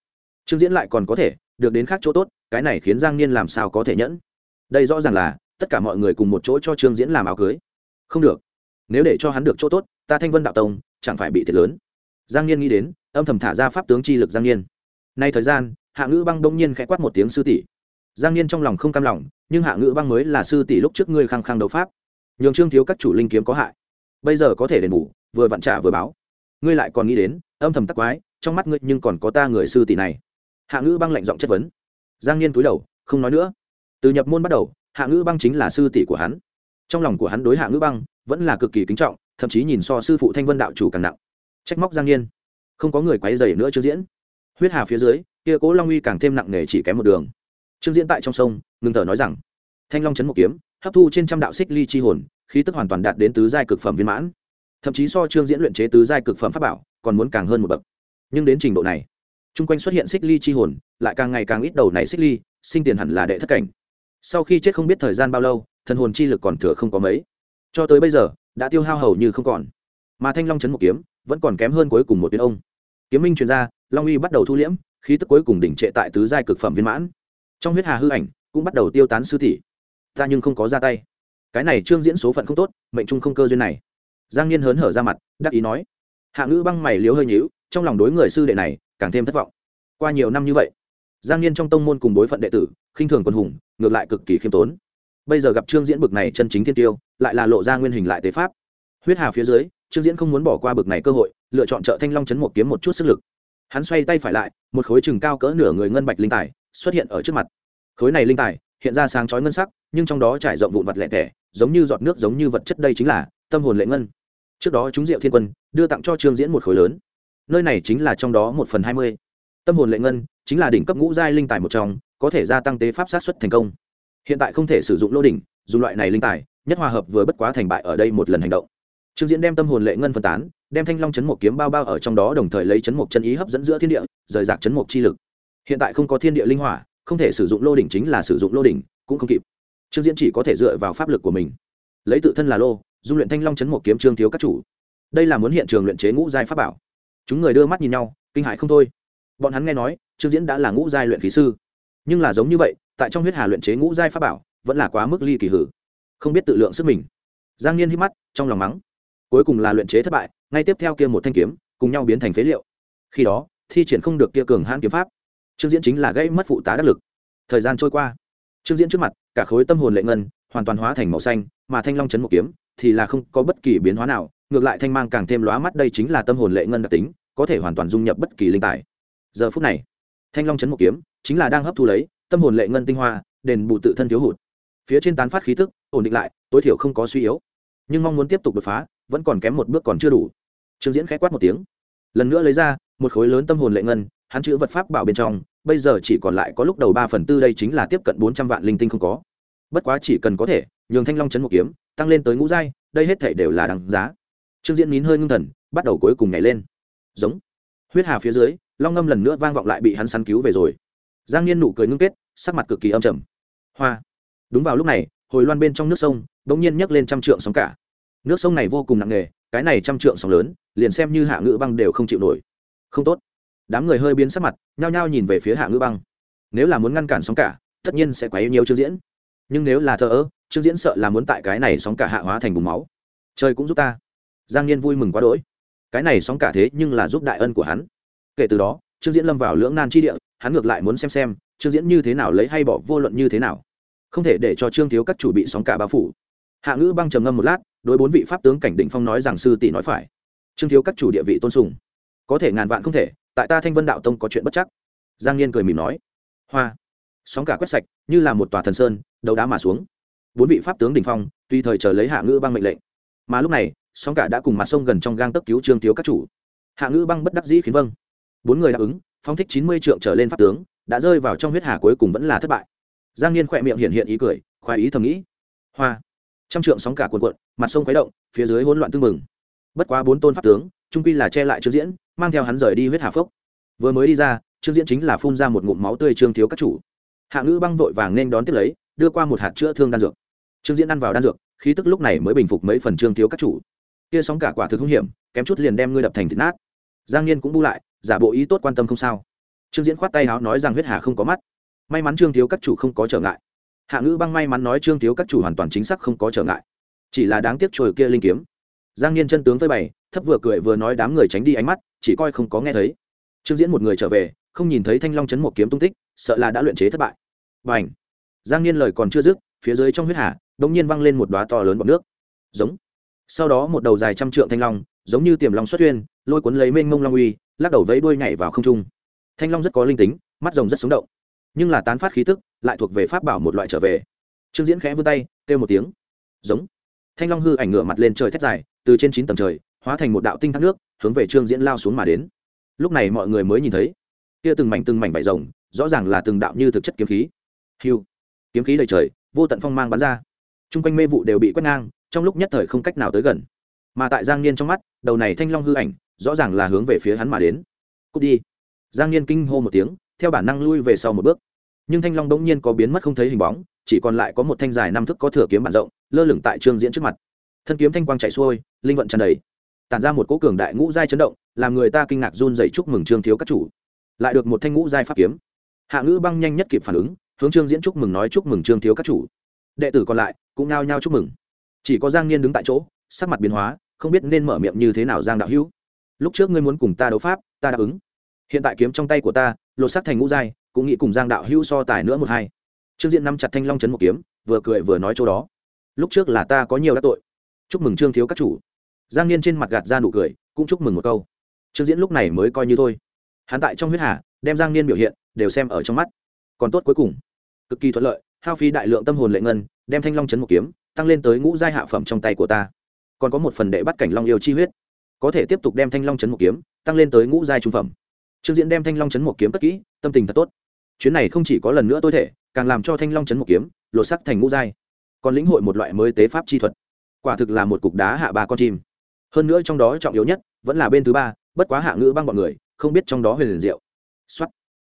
Speaker 1: Trương diễn lại còn có thể được đến khác chỗ tốt, cái này khiến giang niên làm sao có thể nhẫn? Đây rõ ràng là, tất cả mọi người cùng một chỗ cho trương diễn làm áo cưới. Không được. Nếu để cho hắn được chỗ tốt, ta thanh vân đạo tông chẳng phải bị thiệt lớn. Giang niên nghĩ đến, âm thầm thả ra pháp tướng chi lực giang niên. Nay thời gian, hạ ngữ băng đông nhiên khẽ quát một tiếng sư tỷ giang niên trong lòng không cam lòng, nhưng hạ ngữ băng mới là sư tỷ lúc trước ngươi khăng khăng đấu pháp. Nhường trương thiếu các chủ linh kiếm có hại. Bây giờ có thể đền bù, vừa vặn trả vừa báo. Ngươi lại còn nghĩ đến, âm thầm tắc quái, trong mắt ngươi nhưng còn có ta người sư tỷ này. Hạ ngữ băng lạnh giọng chất vấn. Giang niên cúi đầu, không nói nữa. Từ nhập môn bắt đầu, hạ ngữ băng chính là sư tỷ của hắn. Trong lòng của hắn đối hạ ngữ băng, vẫn là cực kỳ kính trọng, thậm chí nhìn so sư phụ thanh vân đạo chủ càng nặng. Trách móc giang niên. Không có người quấy dày nữa chưa diễn. Huyết hà phía dưới, kia cố long uy càng thêm nặng nề chỉ kém một đường trương diễn tại trong sông, ngừng thở nói rằng, thanh long chấn một kiếm, hấp thu trên trăm đạo xích ly chi hồn, khí tức hoàn toàn đạt đến tứ giai cực phẩm viên mãn. Thậm chí so trương diễn luyện chế tứ giai cực phẩm pháp bảo, còn muốn càng hơn một bậc. Nhưng đến trình độ này, chung quanh xuất hiện xích ly chi hồn, lại càng ngày càng ít đầu này xích ly, sinh tiền hẳn là đệ thất cảnh. Sau khi chết không biết thời gian bao lâu, thần hồn chi lực còn thừa không có mấy. Cho tới bây giờ, đã tiêu hao hầu như không còn. Mà thanh long chấn một kiếm, vẫn còn kém hơn cuối cùng một tuyến ông. Kiếm minh truyền ra, long uy bắt đầu thu liễm, khí tức cuối cùng đỉnh trệ tại tứ giai cực phẩm viên mãn trong huyết hà hư ảnh, cũng bắt đầu tiêu tán sư tỷ. Ta nhưng không có ra tay. Cái này trương diễn số phận không tốt, mệnh trung không cơ duyên này. Giang niên hớn hở ra mặt, đắc ý nói. Hạ ngữ băng mày liếu hơi nhíu, trong lòng đối người sư đệ này, càng thêm thất vọng. Qua nhiều năm như vậy, giang niên trong tông môn cùng bối phận đệ tử, khinh thường quân hùng, ngược lại cực kỳ khiêm tốn. Bây giờ gặp trương diễn bực này chân chính thiên tiêu, lại là lộ ra nguyên hình lại tế pháp. Huyết hà phía dưới, trương diễn không muốn bỏ qua bực này cơ hội, lựa chọn trợ thanh long chấn một kiếm một chút sức lực. Hắn xoay tay phải lại, một khối chừng cao cỡ nửa người ngân bạch linh tài xuất hiện ở trước mặt. Khối này linh tài, hiện ra sáng chói ngân sắc, nhưng trong đó trải rộng vụn vật lẻ tẻ, giống như giọt nước giống như vật chất đây chính là tâm hồn lệ ngân. Trước đó chúng diệu thiên quân đưa tặng cho trương diễn một khối lớn. Nơi này chính là trong đó một phần hai mươi. Tâm hồn lệ ngân chính là đỉnh cấp ngũ giai linh tài một trong, có thể gia tăng tế pháp sát xuất thành công. Hiện tại không thể sử dụng lô đỉnh, dùng loại này linh tài, nhất hòa hợp vừa bất quá thành bại ở đây một lần hành động. Trương diễn đem tâm hồn lệ ngân phân tán, đem thanh long chấn một kiếm bao bao ở trong đó đồng thời lấy chấn một chân ý hấp dẫn giữa thiên địa, rời rạc chấn một chi lực hiện tại không có thiên địa linh hỏa, không thể sử dụng lô đỉnh chính là sử dụng lô đỉnh, cũng không kịp. Trương diễn chỉ có thể dựa vào pháp lực của mình. Lấy tự thân là lô, dung luyện thanh long chấn một kiếm trương thiếu các chủ. Đây là muốn hiện trường luyện chế ngũ giai pháp bảo. Chúng người đưa mắt nhìn nhau, kinh hại không thôi. Bọn hắn nghe nói, trương diễn đã là ngũ giai luyện khí sư. Nhưng là giống như vậy, tại trong huyết hà luyện chế ngũ giai pháp bảo, vẫn là quá mức ly kỳ hử. Không biết tự lượng sức mình. Giang niên hít mắt, trong lòng mắng. Cuối cùng là luyện chế thất bại, ngay tiếp theo kia một thanh kiếm, cùng nhau biến thành phế liệu. Khi đó, thi triển không được kia cường hãn kiếm pháp trương diễn chính là gây mất phụ tá đắc lực. Thời gian trôi qua. Trương diễn trước mặt, cả khối tâm hồn lệ ngân, hoàn toàn hóa thành màu xanh, mà thanh long chấn một kiếm thì là không có bất kỳ biến hóa nào, ngược lại thanh mang càng thêm lóa mắt đây chính là tâm hồn lệ ngân đặc tính, có thể hoàn toàn dung nhập bất kỳ linh tài. Giờ phút này, thanh long chấn một kiếm chính là đang hấp thu lấy tâm hồn lệ ngân tinh hoa, đền bù tự thân thiếu hụt. Phía trên tán phát khí tức, ổn định lại, tối thiểu không có suy yếu. Nhưng mong muốn tiếp tục đột phá, vẫn còn kém một bước còn chưa đủ. Trương diễn k h á quát một tiếng, lần nữa lấy ra một khối lớn tâm hồn lệ ngân hắn chữ vật pháp bảo bên trong, bây giờ chỉ còn lại có lúc đầu ba phần tư đây chính là tiếp cận bốn trăm vạn linh tinh không có. Bất quá chỉ cần có thể, nhường thanh long chấn một kiếm, tăng lên tới ngũ giai, đây hết thể đều là đằng giá. Trương diễn nín hơi ngưng thần, bắt đầu cuối cùng nhảy lên. Giống. Huyết hà phía dưới, long ngâm lần nữa vang vọng lại bị hắn săn cứu về rồi. Giang niên nụ cười ngưng kết, sắc mặt cực kỳ âm trầm. Hoa. Đúng vào lúc này, hồi loan bên trong nước sông, bỗng nhiên nhấc lên trăm trượng sóng cả. Nước sông này vô cùng nặng nề, cái này trăm trượng sóng lớn, liền xem như hạ ngữ băng đều không chịu nổi. Không tốt đám người hơi biến sắc mặt, nhao nhao nhìn về phía hạ ngữ băng. Nếu là muốn ngăn cản sóng cả, tất nhiên sẽ quấy nhiều chương diễn. Nhưng nếu là thờ ơ chương diễn sợ là muốn tại cái này sóng cả hạ hóa thành bùng máu. Trời cũng giúp ta. Giang niên vui mừng quá đỗi. Cái này sóng cả thế nhưng là giúp đại ân của hắn. Kể từ đó, trương diễn lâm vào lưỡng nan chi địa, hắn ngược lại muốn xem xem, trương diễn như thế nào lấy hay bỏ vô luận như thế nào. Không thể để cho trương thiếu các chủ bị sóng cả bao phủ. Hạ ngữ băng trầm ngâm một lát, đối bốn vị pháp tướng cảnh định phong nói rằng sư tỷ nói phải. Trương thiếu các chủ địa vị tôn sùng. Có thể ngàn vạn không thể tại ta thanh vân đạo tông có chuyện bất chắc. Giang niên cười mỉm nói, hoa, sóng cả quét sạch, như là một tòa thần sơn đầu đá mà xuống. Bốn vị pháp tướng đình phong, tùy thời chờ lấy hạ ngữ băng mệnh lệnh. Mà lúc này, sóng cả đã cùng mặt sông gần trong gang tấc cứu trương thiếu các chủ. Hạ ngữ băng bất đắc dĩ khiến vâng. Bốn người đáp ứng phong thích chín mươi trượng trở lên pháp tướng, đã rơi vào trong huyết hà cuối cùng vẫn là thất bại. Giang niên khỏe miệng hiện hiện ý cười, khoái ý thầm nghĩ, hoa, trăm trượng sóng cả cuồn cuộn, mặt sông khuấy động, phía dưới hỗn loạn tưng mừng bất quá bốn tôn pháp tướng, trung quy là che lại trương diễn mang theo hắn rời đi huyết hà phốc vừa mới đi ra, trương diễn chính là phun ra một ngụm máu tươi trương thiếu các chủ. Hạ ngữ băng vội vàng nên đón tiếp lấy, đưa qua một hạt chữa thương đan dược. Trương diễn ăn vào đan dược, khí tức lúc này mới bình phục mấy phần trương thiếu các chủ. Kia sóng cả quả thực hung hiểm, kém chút liền đem ngươi đập thành thịt nát. Giang niên cũng bu lại, giả bộ ý tốt quan tâm không sao. Trương diễn khoát tay áo nói rằng huyết hà không có mắt. May mắn trương thiếu các chủ không có trở ngại. Hạ ngữ băng may mắn nói trương thiếu các chủ hoàn toàn chính xác không có trở ngại. Chỉ là đáng tiếc trồi kia linh kiếm giang niên chân tướng với bày, thấp vừa cười vừa nói đám người tránh đi ánh mắt, chỉ coi không có nghe thấy. Trương diễn một người trở về, không nhìn thấy thanh long chấn một kiếm tung tích, sợ là đã luyện chế thất bại. B à n h giang niên lời còn chưa dứt, phía dưới trong huyết hà đ ỗ n g nhiên văng lên một đoá to lớn bọc nước. Giống! Sau đó một đầu dài trăm trượng thanh long, giống như tiềm long xuất huyên, lôi cuốn lấy mênh mông long uy, lắc đầu vẫy đuôi nhảy vào không trung. Thanh long rất có linh tính, mắt rồng rất sống động. Nhưng là tán phát khí tức, lại thuộc về pháp bảo một loại trở về. Trương diễn khẽ vươn tay, kêu một tiếng. Giống! Thanh long hư ảnh ngửa mặt lên trời thét dài từ trên chín tầng trời, hóa thành một đạo tinh thác nước, hướng về trương diễn lao xuống mà đến. Lúc này mọi người mới nhìn thấy, kia từng mảnh từng mảnh vải rồng, rõ ràng là từng đạo như thực chất kiếm khí. Hiu! Kiếm khí đầy trời, vô tận phong mang bắn ra. T r u n g quanh mê vụ đều bị quét ngang, trong lúc nhất thời không cách nào tới gần. Mà tại giang niên trong mắt, đầu này thanh long hư ảnh, rõ ràng là hướng về phía hắn mà đến. Cút đi! Giang niên kinh hô một tiếng, theo bản năng lui về sau một bước. Nhưng thanh long bỗng nhiên có biến mất không thấy hình bóng, chỉ còn lại có một thanh dài năm thức có thừa kiếm bản rộng, lơ lửng tại trương diễn trước mặt thân kiếm thanh quang chạy xuôi, linh vận tràn đầy. Tản ra một cỗ cường đại ngũ giai chấn động, làm người ta kinh ngạc run dày chúc mừng trương thiếu các chủ. Lại được một thanh ngũ giai pháp kiếm. Hạ ngữ băng nhanh nhất kịp phản ứng, hướng trương diễn chúc mừng nói chúc mừng trương thiếu các chủ. Đệ tử còn lại cũng nao nhao chúc mừng. Chỉ có giang niên đứng tại chỗ, sắc mặt biến hóa, không biết nên mở miệng như thế nào giang đạo hữu. Lúc trước ngươi muốn cùng ta đấu pháp, ta đáp ứng. Hiện tại kiếm trong tay của ta, lột sắc thành ngũ giai, cũng nghĩ cùng giang đạo hữu so tài nữa một hai. Trương diễn nắm chặt thanh long chấn một kiếm, vừa cười vừa nói chỗ đó. Lúc trước là ta có nhiều đắc tội chúc mừng trương thiếu các chủ. Giang niên trên mặt gạt ra nụ cười, cũng chúc mừng một câu. Trương diễn lúc này mới coi như thôi. Hắn tại trong huyết hà, đem giang niên biểu hiện, đều xem ở trong mắt. Còn tốt cuối cùng, cực kỳ thuận lợi, hao phí đại lượng tâm hồn lệ ngân, đem thanh long chấn một kiếm, tăng lên tới ngũ giai hạ phẩm trong tay của ta. Còn có một phần đệ bắt cảnh long yêu chi huyết. Có thể tiếp tục đem thanh long chấn một kiếm, tăng lên tới ngũ giai trung phẩm. Trương diễn đem thanh long chấn một kiếm cất kỹ, tâm tình thật tốt. Chuyến này không chỉ có lần nữa tôi thể, càng làm cho thanh long chấn một kiếm, lột sắc thành ngũ giai. Còn lĩnh hội một loại mới tế pháp chi thuật quả thực là một cục đá hạ ba con chim. Hơn nữa trong đó trọng yếu nhất vẫn là bên thứ ba, bất quá hạ ngữ băng bọn người, không biết trong đó huyền liền diệu. Xuất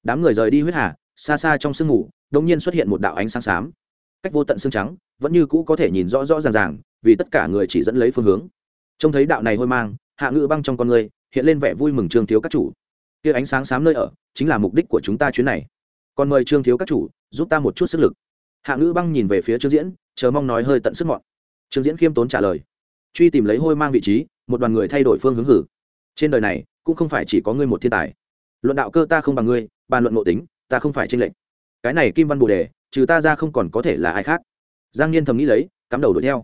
Speaker 1: đám người rời đi huyết hà, xa xa trong sương mù, đột nhiên xuất hiện một đạo ánh sáng xám. Cách vô tận xương trắng, vẫn như cũ có thể nhìn rõ rõ ràng ràng, vì tất cả người chỉ dẫn lấy phương hướng. Trông thấy đạo này hôi mang, hạ ngữ băng trong con người, hiện lên vẻ vui mừng trương thiếu các chủ. Kia ánh sáng xám nơi ở, chính là mục đích của chúng ta chuyến này. Còn mời trương thiếu các chủ, giúp ta một chút sức lực. Hạ ngữ băng nhìn về phía trương diễn, chờ mong nói hơi tận sức mọn trương diễn khiêm tốn trả lời. Truy tìm lấy hôi mang vị trí, một đoàn người thay đổi phương hướng hử. Trên đời này, cũng không phải chỉ có ngươi một thiên tài. Luận đạo cơ ta không bằng ngươi, bàn luận ngộ tính, ta không phải tranh lệch. Cái này kim văn bồ đề, trừ ta ra không còn có thể là ai khác. Giang niên thầm nghĩ lấy, cắm đầu đuổi theo.